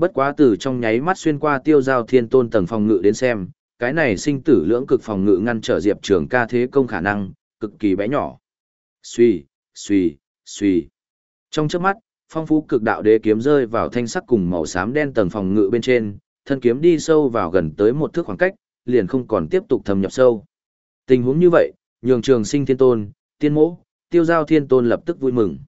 Bất quá từ trong nháy mắt xuyên qua tiêu giao thiên tôn tầng phòng ngự đến xem, cái này sinh tử lưỡng cực phòng ngự ngăn trở Diệp Trường ca thế công khả năng, cực kỳ bé nhỏ. Xuy, xuy, xuy. Trong chớp mắt, phong phú cực đạo đế kiếm rơi vào thanh sắc cùng màu xám đen tầng phòng ngự bên trên, thân kiếm đi sâu vào gần tới một thước khoảng cách, liền không còn tiếp tục thâm nhập sâu. Tình huống như vậy, nhường trường sinh thiên tôn, tiên mỗ, tiêu giao thiên tôn lập tức vui mừng.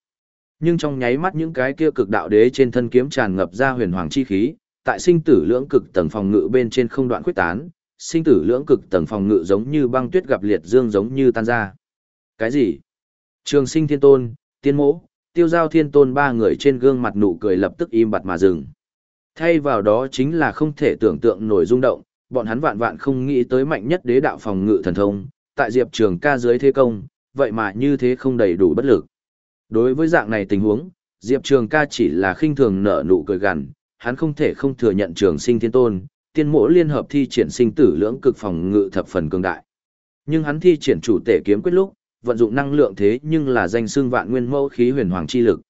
Nhưng trong nháy mắt những cái kia cực đạo đế trên thân kiếm tràn ngập ra huyền hoàng chi khí, tại sinh tử lưỡng cực tầng phòng ngự bên trên không đoạn quyết tán, sinh tử lưỡng cực tầng phòng ngự giống như băng tuyết gặp liệt dương giống như tan ra. Cái gì? Trường sinh thiên tôn, tiên mỗ, tiêu giao thiên tôn ba người trên gương mặt nụ cười lập tức im bặt mà dừng. Thay vào đó chính là không thể tưởng tượng nổi rung động, bọn hắn vạn vạn không nghĩ tới mạnh nhất đế đạo phòng ngự thần thông, tại Diệp Trường ca dưới thế công, vậy mà như thế không đầy đủ bất lực. Đối với dạng này tình huống, Diệp Trường ca chỉ là khinh thường nở nụ cười gằn, hắn không thể không thừa nhận trường sinh thiên tôn, tiên Mộ liên hợp thi triển sinh tử lưỡng cực phòng ngự thập phần cường đại. Nhưng hắn thi triển chủ tể kiếm quyết lúc, vận dụng năng lượng thế nhưng là danh xương vạn nguyên mẫu khí huyền hoàng chi lực.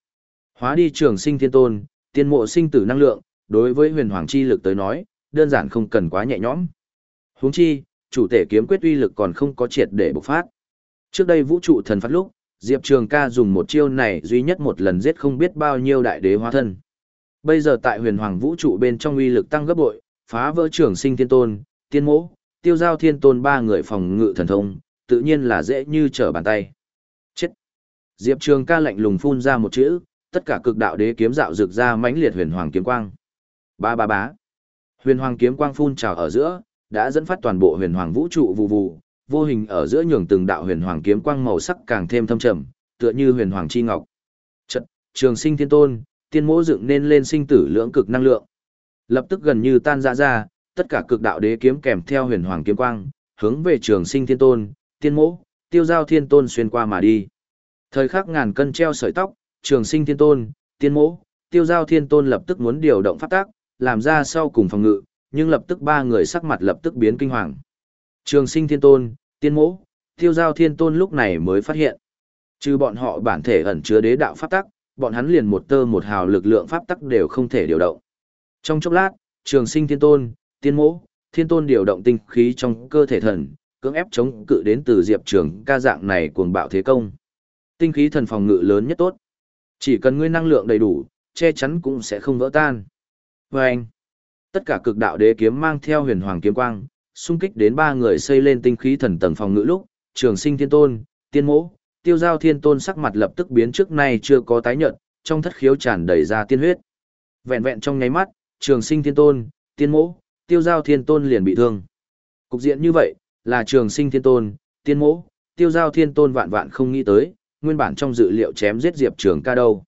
Hóa đi trường sinh thiên tôn, tiên mộ sinh tử năng lượng, đối với huyền hoàng chi lực tới nói, đơn giản không cần quá nhẹ nhõm. Huống chi, chủ tể kiếm quyết uy lực còn không có triệt để bộc phát. Trước đây vũ trụ thần phát lúc, Diệp Trường ca dùng một chiêu này duy nhất một lần giết không biết bao nhiêu đại đế hóa thân. Bây giờ tại huyền hoàng vũ trụ bên trong uy lực tăng gấp bội, phá vỡ trường sinh thiên tôn, tiên mỗ, tiêu giao thiên tôn ba người phòng ngự thần thông, tự nhiên là dễ như trở bàn tay. Chết! Diệp Trường ca lạnh lùng phun ra một chữ, tất cả cực đạo đế kiếm dạo rực ra mãnh liệt huyền hoàng kiếm quang. Ba ba bá. Huyền hoàng kiếm quang phun trào ở giữa, đã dẫn phát toàn bộ huyền hoàng vũ trụ vụ vụ, vô hình ở giữa nhường từng đạo huyền hoàng kiếm quang màu sắc càng thêm thâm trầm, tựa như huyền hoàng chi ngọc. Trận, trường sinh thiên tôn, tiên mỗ dựng nên lên sinh tử lưỡng cực năng lượng. Lập tức gần như tan ra ra, tất cả cực đạo đế kiếm kèm theo huyền hoàng kiếm quang, hướng về trường sinh thiên tôn, tiên mỗ, tiêu giao thiên tôn xuyên qua mà đi. Thời khắc ngàn cân treo sợi tóc, trường sinh thiên tôn, tiên mỗ, tiêu giao thiên tôn lập tức muốn điều động pháp tác, làm ra sau cùng phòng ngự, nhưng lập tức ba người sắc mặt lập tức biến kinh hoàng. Trường sinh thiên tôn, tiên mỗ, tiêu giao thiên tôn lúc này mới phát hiện. Trừ bọn họ bản thể ẩn chứa đế đạo pháp tắc, bọn hắn liền một tơ một hào lực lượng pháp tắc đều không thể điều động. Trong chốc lát, trường sinh thiên tôn, tiên mỗ, thiên tôn điều động tinh khí trong cơ thể thần, cưỡng ép chống cự đến từ diệp trường ca dạng này cuồng bạo thế công. Tinh khí thần phòng ngự lớn nhất tốt. Chỉ cần ngươi năng lượng đầy đủ, che chắn cũng sẽ không vỡ tan. Và anh, tất cả cực đạo đế kiếm mang theo huyền hoàng kiếm quang, xung kích đến ba người xây lên tinh khí thần tầng phòng ngự lúc, trường sinh thiên tôn, tiên mỗ, tiêu giao thiên tôn sắc mặt lập tức biến trước nay chưa có tái nhợt, trong thất khiếu tràn đầy ra tiên huyết. Vẹn vẹn trong nháy mắt, trường sinh thiên tôn, tiên mỗ, tiêu giao thiên tôn liền bị thương. Cục diện như vậy, là trường sinh thiên tôn, tiên mỗ, tiêu giao thiên tôn vạn vạn không nghĩ tới, nguyên bản trong dự liệu chém giết diệp trường ca đâu.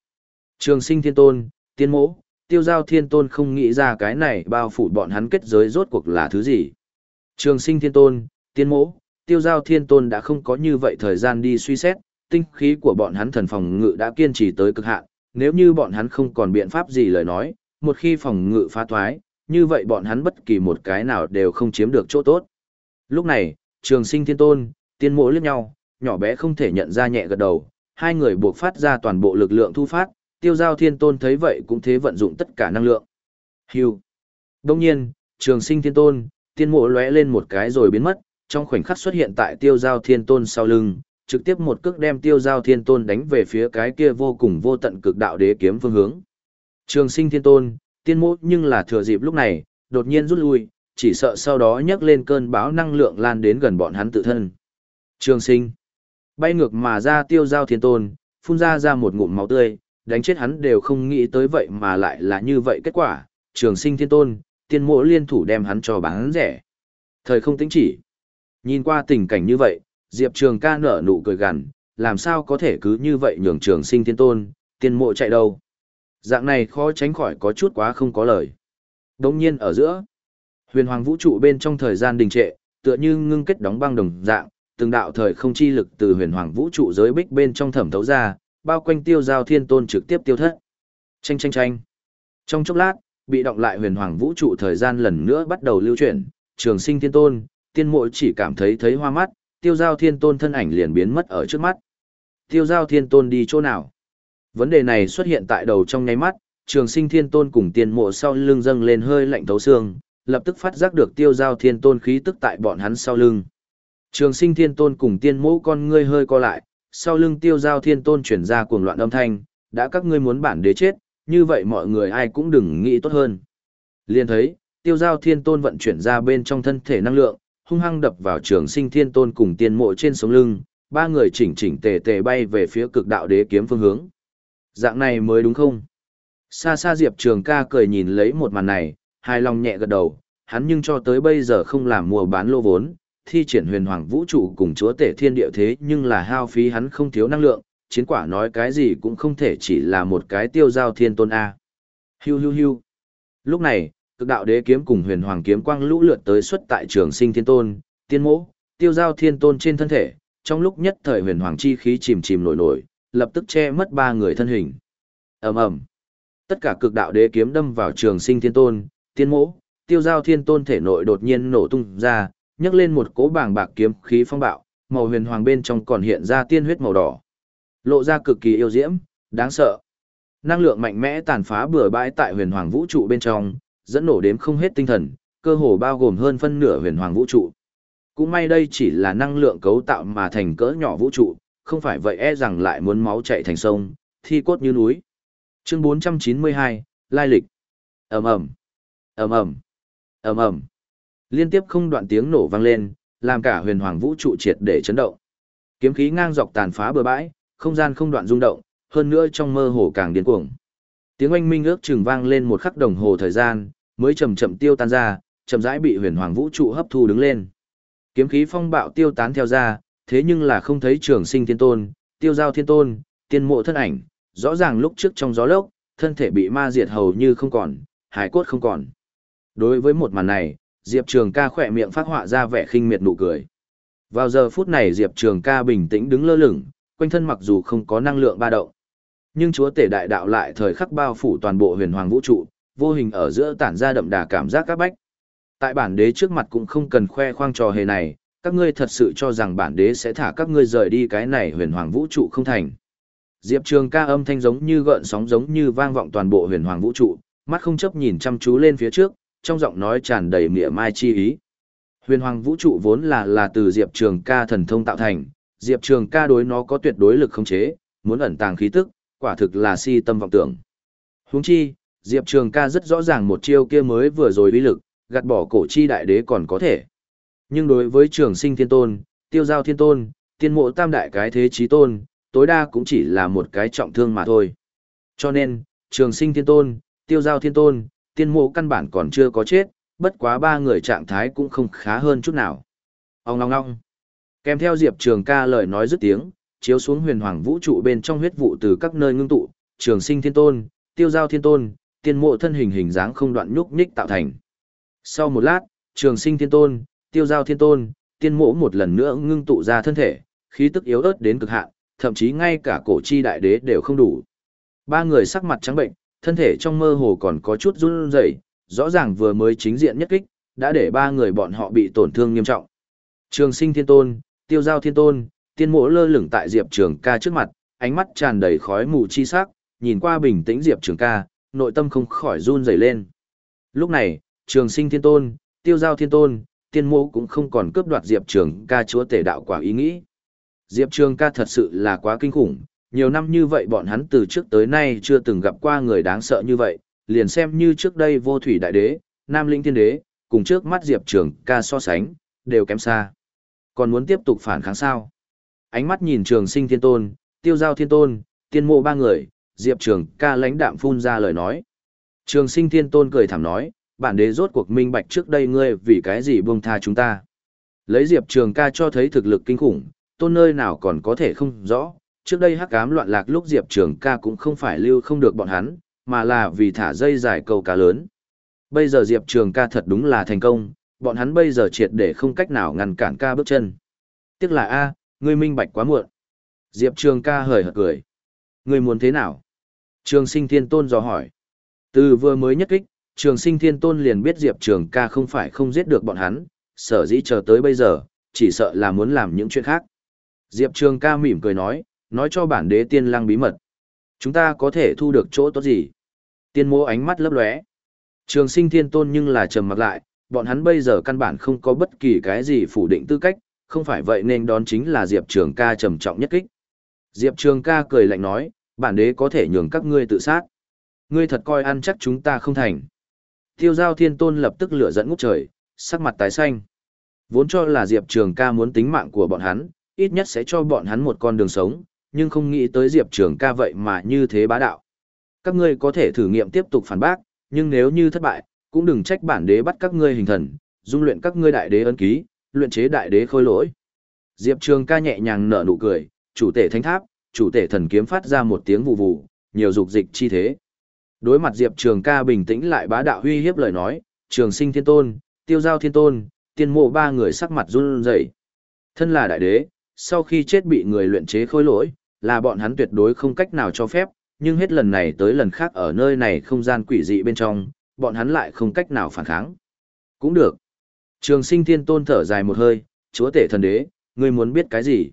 Trường sinh thiên tôn, tiên mỗ, tiêu giao thiên tôn không nghĩ ra cái này bao phủ bọn hắn kết giới rốt cuộc là thứ gì. Trường sinh thiên tôn, tiên mỗ, tiêu giao thiên tôn đã không có như vậy thời gian đi suy xét, tinh khí của bọn hắn thần phòng ngự đã kiên trì tới cực hạn, nếu như bọn hắn không còn biện pháp gì lời nói, một khi phòng ngự phá thoái, như vậy bọn hắn bất kỳ một cái nào đều không chiếm được chỗ tốt. Lúc này, trường sinh thiên tôn, tiên mỗ liếc nhau, nhỏ bé không thể nhận ra nhẹ gật đầu, hai người buộc phát ra toàn bộ lực lượng thu phát, tiêu giao thiên tôn thấy vậy cũng thế vận dụng tất cả năng lượng. Hưu. Đông nhiên, trường sinh thiên tôn, tiên mộ lóe lên một cái rồi biến mất, trong khoảnh khắc xuất hiện tại tiêu giao thiên tôn sau lưng, trực tiếp một cước đem tiêu giao thiên tôn đánh về phía cái kia vô cùng vô tận cực đạo đế kiếm phương hướng. Trường sinh thiên tôn, tiên mộ nhưng là thừa dịp lúc này, đột nhiên rút lui, chỉ sợ sau đó nhấc lên cơn bão năng lượng lan đến gần bọn hắn tự thân. Trường sinh, bay ngược mà ra tiêu giao thiên tôn, phun ra ra một ngụm máu tươi, đánh chết hắn đều không nghĩ tới vậy mà lại là như vậy kết quả, trường sinh thiên tôn, tiên mộ liên thủ đem hắn cho bán rẻ. Thời không tính chỉ. Nhìn qua tình cảnh như vậy, Diệp Trường ca nở nụ cười gằn, làm sao có thể cứ như vậy nhường trường sinh thiên tôn, tiên mộ chạy đâu. Dạng này khó tránh khỏi có chút quá không có lời. Đồng nhiên ở giữa, huyền hoàng vũ trụ bên trong thời gian đình trệ, tựa như ngưng kết đóng băng đồng dạng, từng đạo thời không chi lực từ huyền hoàng vũ trụ giới bích bên trong thẩm thấu ra, bao quanh tiêu giao thiên tôn trực tiếp tiêu thất. Chanh chanh chanh. Trong chốc lát, bị động lại huyền hoàng vũ trụ thời gian lần nữa bắt đầu lưu chuyển, trường sinh thiên tôn, tiên mộ chỉ cảm thấy thấy hoa mắt, tiêu giao thiên tôn thân ảnh liền biến mất ở trước mắt. Tiêu giao thiên tôn đi chỗ nào? Vấn đề này xuất hiện tại đầu trong nháy mắt, trường sinh thiên tôn cùng tiên mộ sau lưng dâng lên hơi lạnh thấu xương, lập tức phát giác được tiêu giao thiên tôn khí tức tại bọn hắn sau lưng. Trường sinh thiên tôn cùng tiên mộ con ngươi hơi co lại, sau lưng tiêu giao thiên tôn chuyển ra cuồng loạn âm thanh, đã các ngươi muốn bản đế chết, như vậy mọi người ai cũng đừng nghĩ tốt hơn. Liên thấy, tiêu giao thiên tôn vận chuyển ra bên trong thân thể năng lượng, hung hăng đập vào trường sinh thiên tôn cùng tiên mộ trên sống lưng, ba người chỉnh chỉnh tề tề bay về phía cực đạo đế kiếm phương hướng. Dạng này mới đúng không? Xa xa Diệp Trường ca cười nhìn lấy một màn này, hài lòng nhẹ gật đầu, hắn nhưng cho tới bây giờ không làm mua bán lô vốn, thi triển huyền hoàng vũ trụ cùng chúa tể thiên địa thế nhưng là hao phí hắn không thiếu năng lượng, chiến quả nói cái gì cũng không thể chỉ là một cái tiêu giao thiên tôn A. Hiu hiu hiu. Lúc này, cực đạo đế kiếm cùng huyền hoàng kiếm quang lũ lượt tới xuất tại trường sinh thiên tôn, tiên mỗ, tiêu giao thiên tôn trên thân thể, trong lúc nhất thời huyền hoàng chi khí chìm chìm nổi nổi, lập tức che mất ba người thân hình. ầm ầm, tất cả cực đạo đế kiếm đâm vào trường sinh thiên tôn, tiên mỗ, tiêu giao thiên tôn thể nội đột nhiên nổ tung ra, nhấc lên một cỗ bảng bạc kiếm khí phong bạo, màu huyền hoàng bên trong còn hiện ra tiên huyết màu đỏ. Lộ ra cực kỳ yêu diễm, đáng sợ. Năng lượng mạnh mẽ tàn phá bừa bãi tại huyền hoàng vũ trụ bên trong, dẫn nổ đếm không hết tinh thần, cơ hồ bao gồm hơn phân nửa huyền hoàng vũ trụ. Cũng may đây chỉ là năng lượng cấu tạo mà thành cỡ nhỏ vũ trụ, không phải vậy e rằng lại muốn máu chạy thành sông, thi cốt như núi. Chương 492, Lai lịch. ầm ầm ầm ầm ầm ầm Liên tiếp không đoạn tiếng nổ vang lên, làm cả huyền hoàng vũ trụ triệt để chấn động. Kiếm khí ngang dọc tàn phá bừa bãi, không gian không đoạn rung động, hơn nữa trong mơ hồ càng điên cuồng. Tiếng oanh minh ước chừng vang lên một khắc đồng hồ thời gian, mới chậm chậm tiêu tan ra, chậm rãi bị huyền hoàng vũ trụ hấp thu đứng lên. Kiếm khí phong bạo tiêu tán theo ra, thế nhưng là không thấy trường sinh thiên tôn, tiêu giao thiên tôn, tiên mộ thân ảnh, rõ ràng lúc trước trong gió lốc, thân thể bị ma diệt hầu như không còn, hải cốt không còn. Đối với một màn này, Diệp Trường ca khỏe miệng phát họa ra vẻ khinh miệt nụ cười. Vào giờ phút này Diệp Trường ca bình tĩnh đứng lơ lửng, quanh thân mặc dù không có năng lượng ba động. Nhưng chúa tể đại đạo lại thời khắc bao phủ toàn bộ huyền hoàng vũ trụ, vô hình ở giữa tản ra đậm đà cảm giác các bách. Tại bản đế trước mặt cũng không cần khoe khoang trò hề này, các ngươi thật sự cho rằng bản đế sẽ thả các ngươi rời đi cái này huyền hoàng vũ trụ không thành. Diệp Trường ca âm thanh giống như gợn sóng giống như vang vọng toàn bộ huyền hoàng vũ trụ, mắt không chấp nhìn chăm chú lên phía trước, trong giọng nói tràn đầy mỉa mai chi ý. Huyền hoàng vũ trụ vốn là là từ Diệp Trường ca thần thông tạo thành, Diệp Trường ca đối nó có tuyệt đối lực khống chế, muốn ẩn tàng khí tức, quả thực là si tâm vọng tưởng. Huống chi, Diệp Trường ca rất rõ ràng một chiêu kia mới vừa rồi uy lực, gạt bỏ cổ chi đại đế còn có thể. Nhưng đối với trường sinh thiên tôn, tiêu giao thiên tôn, tiên mộ tam đại cái thế chí tôn, tối đa cũng chỉ là một cái trọng thương mà thôi. Cho nên, trường sinh thiên tôn, tiêu giao thiên tôn, tiên mộ căn bản còn chưa có chết, bất quá ba người trạng thái cũng không khá hơn chút nào. Ông ngong ngong. Kèm theo Diệp Trường ca lời nói dứt tiếng, chiếu xuống huyền hoàng vũ trụ bên trong huyết vụ từ các nơi ngưng tụ, trường sinh thiên tôn, tiêu giao thiên tôn, tiên mộ thân hình hình dáng không đoạn nhúc nhích tạo thành. Sau một lát, trường sinh thiên tôn, tiêu giao thiên tôn, tiên mộ một lần nữa ngưng tụ ra thân thể, khí tức yếu ớt đến cực hạn, thậm chí ngay cả cổ chi đại đế đều không đủ. Ba người sắc mặt trắng bệnh, thân thể trong mơ hồ còn có chút run rẩy, rõ ràng vừa mới chính diện nhất kích, đã để ba người bọn họ bị tổn thương nghiêm trọng. Trường sinh thiên tôn, tiêu giao thiên tôn, tiên mộ lơ lửng tại Diệp Trường ca trước mặt, ánh mắt tràn đầy khói mù chi sắc, nhìn qua bình tĩnh Diệp Trường ca, nội tâm không khỏi run rẩy lên. Lúc này, trường sinh thiên tôn, tiêu giao thiên tôn, tiên mộ cũng không còn cướp đoạt Diệp Trường ca chúa tể đạo quả ý nghĩ. Diệp Trường ca thật sự là quá kinh khủng, nhiều năm như vậy bọn hắn từ trước tới nay chưa từng gặp qua người đáng sợ như vậy, liền xem như trước đây vô thủy đại đế, nam linh thiên đế, cùng trước mắt Diệp Trường ca so sánh, đều kém xa. Còn muốn tiếp tục phản kháng sao? Ánh mắt nhìn trường sinh thiên tôn, tiêu giao thiên tôn, tiên mộ ba người, Diệp Trường ca lãnh đạm phun ra lời nói. Trường sinh thiên tôn cười thảm nói, bản đế rốt cuộc minh bạch trước đây ngươi vì cái gì buông tha chúng ta. Lấy Diệp Trường ca cho thấy thực lực kinh khủng, tôn nơi nào còn có thể không rõ, trước đây hắc ám loạn lạc lúc Diệp Trường ca cũng không phải lưu không được bọn hắn, mà là vì thả dây dài câu cá lớn. Bây giờ Diệp Trường ca thật đúng là thành công, bọn hắn bây giờ triệt để không cách nào ngăn cản ca bước chân. Tiếc là A, ngươi minh bạch quá muộn. Diệp Trường ca hời hợt cười. Ngươi muốn thế nào? Trường sinh thiên tôn dò hỏi. Từ vừa mới nhất kích, trường sinh thiên tôn liền biết Diệp Trường ca không phải không giết được bọn hắn, sở dĩ chờ tới bây giờ, chỉ sợ là muốn làm những chuyện khác. Diệp Trường ca mỉm cười nói, nói cho bản đế tiên lăng bí mật. Chúng ta có thể thu được chỗ tốt gì? Tiên mô ánh mắt lấp lóe. Trường sinh thiên tôn nhưng là trầm mặt lại, bọn hắn bây giờ căn bản không có bất kỳ cái gì phủ định tư cách, không phải vậy nên đón chính là Diệp Trường ca trầm trọng nhất kích. Diệp Trường ca cười lạnh nói, bản đế có thể nhường các ngươi tự sát. Ngươi thật coi ăn chắc chúng ta không thành. Tiêu giao thiên tôn lập tức lửa dẫn ngút trời, sắc mặt tái xanh. Vốn cho là Diệp Trường ca muốn tính mạng của bọn hắn, ít nhất sẽ cho bọn hắn một con đường sống, nhưng không nghĩ tới Diệp Trường ca vậy mà như thế bá đạo. Các ngươi có thể thử nghiệm tiếp tục phản bác, nhưng nếu như thất bại, cũng đừng trách bản đế bắt các ngươi hình thần, dung luyện các ngươi đại đế ân ký, luyện chế đại đế khôi lỗi. Diệp Trường ca nhẹ nhàng nở nụ cười, chủ tể thánh tháp, chủ tể thần kiếm phát ra một tiếng vụ vụ, nhiều dục dịch chi thế. Đối mặt Diệp Trường ca bình tĩnh lại bá đạo huy hiếp lời nói, Trường Sinh Thiên Tôn, Tiêu Giao Thiên Tôn, tiên mộ ba người sắc mặt run rẩy. Thân là đại đế, sau khi chết bị người luyện chế khôi lỗi, là bọn hắn tuyệt đối không cách nào cho phép, nhưng hết lần này tới lần khác ở nơi này không gian quỷ dị bên trong, bọn hắn lại không cách nào phản kháng. Cũng được. Trường sinh thiên tôn thở dài một hơi, chúa tể thần đế, ngươi muốn biết cái gì?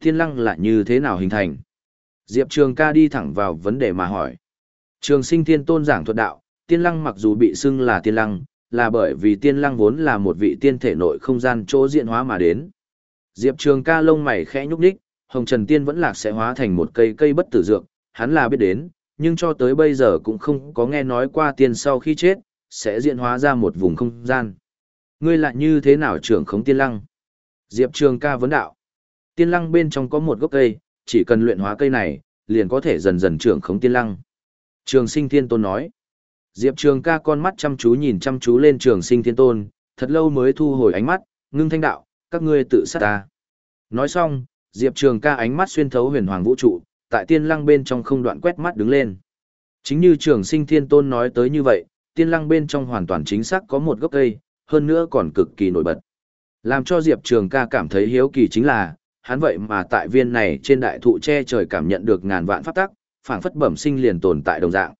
Thiên lăng là như thế nào hình thành? Diệp Trường ca đi thẳng vào vấn đề mà hỏi. Trường sinh thiên tôn giảng thuật đạo, tiên lăng mặc dù bị xưng là tiên lăng, là bởi vì tiên lăng vốn là một vị tiên thể nội không gian chỗ diện hóa mà đến. Diệp Trường ca lông mày khẽ nhúc nhích, Hồng Trần Tiên vẫn lạc sẽ hóa thành một cây cây bất tử dược, hắn là biết đến, nhưng cho tới bây giờ cũng không có nghe nói qua tiên sau khi chết, sẽ diện hóa ra một vùng không gian. Ngươi lại như thế nào trưởng khống tiên lăng? Diệp Trường ca vấn đạo. Tiên lăng bên trong có một gốc cây, chỉ cần luyện hóa cây này, liền có thể dần dần trưởng khống tiên lăng. Trường sinh thiên tôn nói. Diệp Trường ca con mắt chăm chú nhìn chăm chú lên trường sinh thiên tôn, thật lâu mới thu hồi ánh mắt, ngưng thanh đạo, các ngươi tự sát ta. Nói xong, Diệp Trường ca ánh mắt xuyên thấu huyền hoàng vũ trụ, tại tiên lăng bên trong không đoạn quét mắt đứng lên. Chính như trường sinh thiên tôn nói tới như vậy, tiên lăng bên trong hoàn toàn chính xác có một gốc cây, hơn nữa còn cực kỳ nổi bật. Làm cho Diệp Trường ca cảm thấy hiếu kỳ chính là, hắn vậy mà tại viên này trên đại thụ che trời cảm nhận được ngàn vạn pháp tắc, phảng phất bẩm sinh liền tồn tại đồng dạng.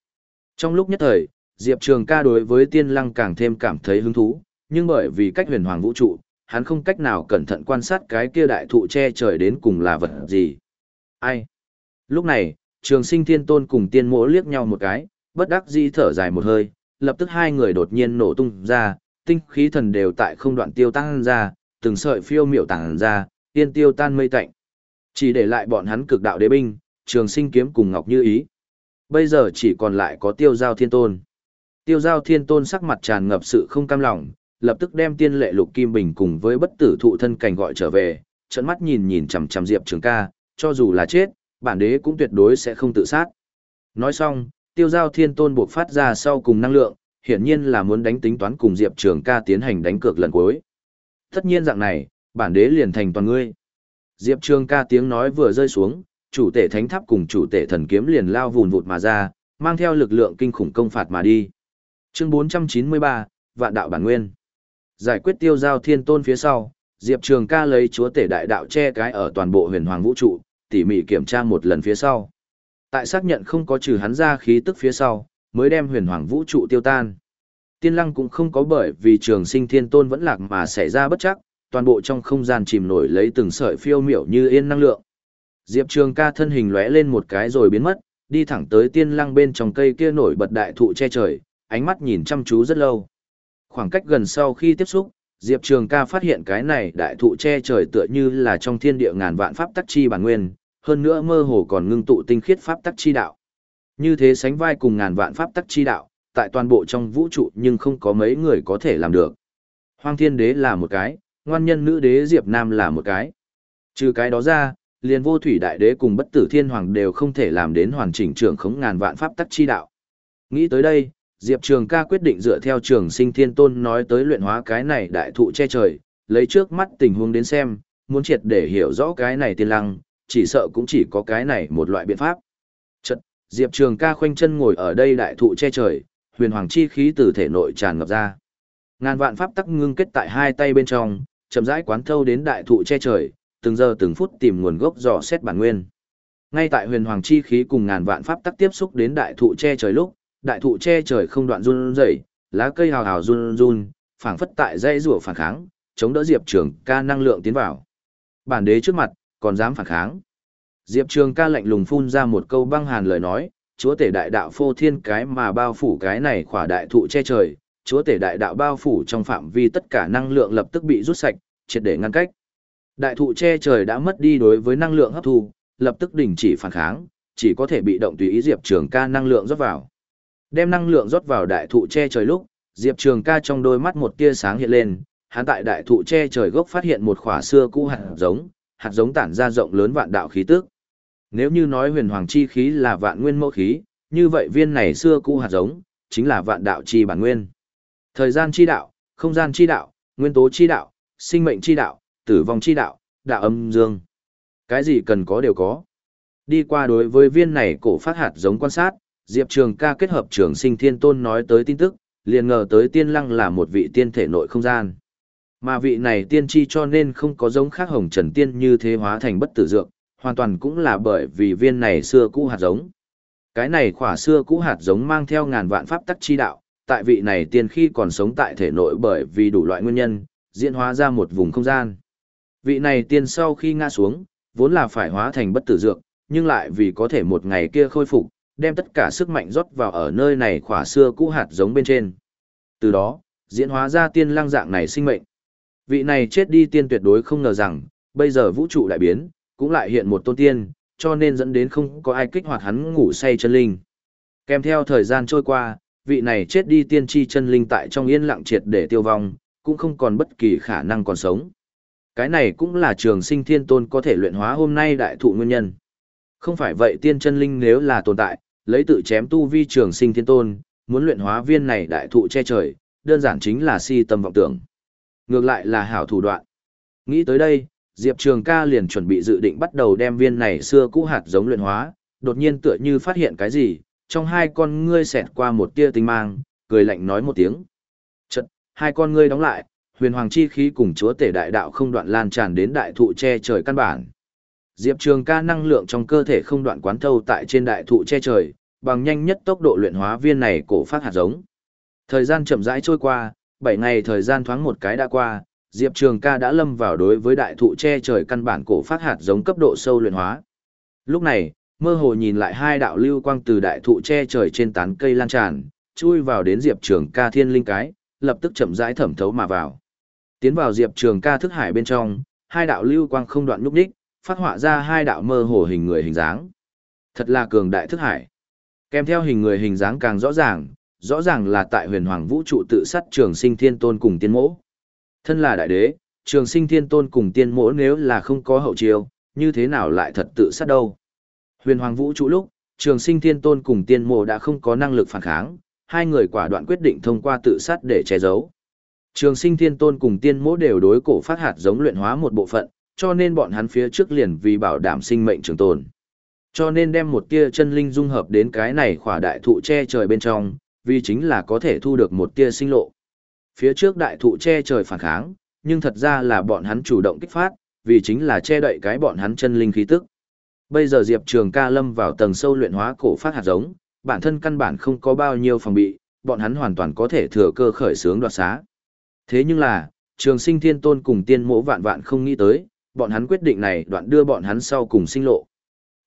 Trong lúc nhất thời, Diệp Trường ca đối với tiên lăng càng thêm cảm thấy hứng thú, nhưng bởi vì cách huyền hoàng vũ trụ, hắn không cách nào cẩn thận quan sát cái kia đại thụ che trời đến cùng là vật gì. Ai? Lúc này, trường sinh thiên tôn cùng tiên mỗ liếc nhau một cái, bất đắc dĩ thở dài một hơi, lập tức hai người đột nhiên nổ tung ra, tinh khí thần đều tại không đoạn tiêu tăng ra, từng sợi phiêu miểu tàng ra, tiên tiêu tan mây tạnh. Chỉ để lại bọn hắn cực đạo đế binh, trường sinh kiếm cùng ngọc như ý. Bây giờ chỉ còn lại có tiêu giao thiên tôn. Tiêu giao thiên tôn sắc mặt tràn ngập sự không cam lòng, lập tức đem tiên lệ lục kim bình cùng với bất tử thụ thân cảnh gọi trở về, trận mắt nhìn nhìn chằm chằm Diệp Trường ca, cho dù là chết, bản đế cũng tuyệt đối sẽ không tự sát. Nói xong, tiêu giao thiên tôn buộc phát ra sau cùng năng lượng, hiển nhiên là muốn đánh tính toán cùng Diệp Trường ca tiến hành đánh cược lần cuối. Tất nhiên dạng này, bản đế liền thành toàn ngươi. Diệp Trường ca tiếng nói vừa rơi xuống, chủ tể thánh tháp cùng chủ tể thần kiếm liền lao vùn vụt mà ra, mang theo lực lượng kinh khủng công phạt mà đi. Chương 493, Vạn đạo bản nguyên. Giải quyết tiêu giao thiên tôn phía sau, Diệp Trường ca lấy chúa tể đại đạo che cái ở toàn bộ huyền hoàng vũ trụ, tỉ mỉ kiểm tra một lần phía sau. Tại xác nhận không có trừ hắn ra khí tức phía sau, mới đem huyền hoàng vũ trụ tiêu tan. Tiên lăng cũng không có bởi vì trường sinh thiên tôn vẫn lạc mà xảy ra bất chắc, toàn bộ trong không gian chìm nổi lấy từng sợi phiêu miểu như yên năng lượng. Diệp Trường ca thân hình lóe lên một cái rồi biến mất, đi thẳng tới tiên lăng bên trong cây kia nổi bật đại thụ che trời, ánh mắt nhìn chăm chú rất lâu. Khoảng cách gần sau khi tiếp xúc, Diệp Trường ca phát hiện cái này đại thụ che trời tựa như là trong thiên địa ngàn vạn pháp tắc chi bản nguyên, hơn nữa mơ hồ còn ngưng tụ tinh khiết pháp tắc chi đạo. Như thế sánh vai cùng ngàn vạn pháp tắc chi đạo, tại toàn bộ trong vũ trụ nhưng không có mấy người có thể làm được. Hoang Thiên Đế là một cái, ngoan nhân nữ đế Diệp Nam là một cái. Trừ cái đó ra, liền vô thủy đại đế cùng bất tử thiên hoàng đều không thể làm đến hoàn chỉnh trưởng khống ngàn vạn pháp tắc chi đạo. Nghĩ tới đây, Diệp Trường ca quyết định dựa theo trường sinh thiên tôn nói tới luyện hóa cái này đại thụ che trời, lấy trước mắt tình huống đến xem, muốn triệt để hiểu rõ cái này tiên lăng, chỉ sợ cũng chỉ có cái này một loại biện pháp. Chật, Diệp Trường ca khoanh chân ngồi ở đây đại thụ che trời, huyền hoàng chi khí từ thể nội tràn ngập ra. Ngàn vạn pháp tắc ngưng kết tại hai tay bên trong, chậm rãi quán thâu đến đại thụ che trời, từng giờ từng phút tìm nguồn gốc dò xét bản nguyên. Ngay tại huyền hoàng chi khí cùng ngàn vạn pháp tắc tiếp xúc đến đại thụ che trời lúc, đại thụ che trời không đoạn run rẩy, lá cây hào hào run run, phảng phất tại dây rủa phản kháng, chống đỡ Diệp Trường ca năng lượng tiến vào. Bản đế trước mặt, còn dám phản kháng. Diệp Trường ca lạnh lùng phun ra một câu băng hàn lời nói, chúa tể đại đạo phô thiên cái mà bao phủ cái này khỏa đại thụ che trời, chúa tể đại đạo bao phủ trong phạm vi tất cả năng lượng lập tức bị rút sạch, triệt để ngăn cách. Đại thụ che trời đã mất đi đối với năng lượng hấp thu, lập tức đình chỉ phản kháng, chỉ có thể bị động tùy ý Diệp Trường ca năng lượng rót vào. Đem năng lượng rót vào đại thụ che trời lúc, Diệp Trường ca trong đôi mắt một tia sáng hiện lên, hắn tại đại thụ che trời gốc phát hiện một khỏa xưa cũ hạt giống, hạt giống tản ra rộng lớn vạn đạo khí tức. Nếu như nói huyền hoàng chi khí là vạn nguyên mẫu khí, như vậy viên này xưa cũ hạt giống, chính là vạn đạo chi bản nguyên. Thời gian chi đạo, không gian chi đạo, nguyên tố chi đạo, sinh mệnh chi đạo, tử vong chi đạo, đạo âm dương. Cái gì cần có đều có. Đi qua đối với viên này cổ phát hạt giống quan sát, Diệp Trường ca kết hợp trường sinh thiên tôn nói tới tin tức, liền ngờ tới tiên lăng là một vị tiên thể nội không gian. Mà vị này tiên tri cho nên không có giống khác hồng trần tiên như thế hóa thành bất tử dược, hoàn toàn cũng là bởi vì viên này xưa cũ hạt giống. Cái này khỏa xưa cũ hạt giống mang theo ngàn vạn pháp tắc chi đạo, tại vị này tiên khi còn sống tại thể nội bởi vì đủ loại nguyên nhân, diễn hóa ra một vùng không gian. Vị này tiên sau khi ngã xuống, vốn là phải hóa thành bất tử dược, nhưng lại vì có thể một ngày kia khôi phục, đem tất cả sức mạnh rót vào ở nơi này khỏa xưa cũ hạt giống bên trên. Từ đó, diễn hóa ra tiên lăng dạng này sinh mệnh. Vị này chết đi tiên tuyệt đối không ngờ rằng, bây giờ vũ trụ đại biến, cũng lại hiện một tôn tiên, cho nên dẫn đến không có ai kích hoạt hắn ngủ say chân linh. Kèm theo thời gian trôi qua, vị này chết đi tiên tri chân linh tại trong yên lặng triệt để tiêu vong, cũng không còn bất kỳ khả năng còn sống. Cái này cũng là trường sinh thiên tôn có thể luyện hóa hôm nay đại thụ nguyên nhân. Không phải vậy tiên chân linh nếu là tồn tại, lấy tự chém tu vi trường sinh thiên tôn, muốn luyện hóa viên này đại thụ che trời, đơn giản chính là si tâm vọng tưởng. Ngược lại là hảo thủ đoạn. Nghĩ tới đây, Diệp Trường ca liền chuẩn bị dự định bắt đầu đem viên này xưa cũ hạt giống luyện hóa, đột nhiên tựa như phát hiện cái gì, trong hai con ngươi xẹt qua một tia tinh mang, cười lạnh nói một tiếng. Chật, hai con ngươi đóng lại, huyền hoàng chi khí cùng chúa tể đại đạo không đoạn lan tràn đến đại thụ che trời căn bản. Diệp Trường ca năng lượng trong cơ thể không đoạn quán thâu tại trên đại thụ che trời, bằng nhanh nhất tốc độ luyện hóa viên này cổ phát hạt giống. Thời gian chậm rãi trôi qua, 7 ngày thời gian thoáng một cái đã qua, Diệp Trường ca đã lâm vào đối với đại thụ che trời căn bản cổ phát hạt giống cấp độ sâu luyện hóa. Lúc này, mơ hồ nhìn lại hai đạo lưu quang từ đại thụ che trời trên tán cây lan tràn, chui vào đến Diệp Trường ca thiên linh cái, lập tức chậm rãi thẩm thấu mà vào. Tiến vào Diệp Trường ca thức hải bên trong, hai đạo lưu quang không đoạn nhúc nhích, phát họa ra hai đạo mơ hồ hình người hình dáng. Thật là cường đại thức hải. Kèm theo hình người hình dáng càng rõ ràng, rõ ràng là tại huyền hoàng vũ trụ tự sát trường sinh thiên tôn cùng tiên mỗ. Thân là đại đế, trường sinh thiên tôn cùng tiên mỗ nếu là không có hậu chiêu, như thế nào lại thật tự sát đâu. Huyền hoàng vũ trụ lúc, trường sinh thiên tôn cùng tiên mỗ đã không có năng lực phản kháng, hai người quả đoạn quyết định thông qua tự sát để che giấu. Trường sinh thiên tôn cùng tiên mỗ đều đối cổ phát hạt giống luyện hóa một bộ phận, cho nên bọn hắn phía trước liền vì bảo đảm sinh mệnh trường tồn. Cho nên đem một tia chân linh dung hợp đến cái này khỏa đại thụ che trời bên trong, vì chính là có thể thu được một tia sinh lộ. Phía trước đại thụ che trời phản kháng, nhưng thật ra là bọn hắn chủ động kích phát, vì chính là che đậy cái bọn hắn chân linh khí tức. Bây giờ Diệp Trường ca lâm vào tầng sâu luyện hóa cổ phát hạt giống, bản thân căn bản không có bao nhiêu phòng bị, bọn hắn hoàn toàn có thể thừa cơ khởi sướng đoạt xá. Thế nhưng là, trường sinh thiên tôn cùng tiên mỗ vạn vạn không nghĩ tới, bọn hắn quyết định này đoạn đưa bọn hắn sau cùng sinh lộ.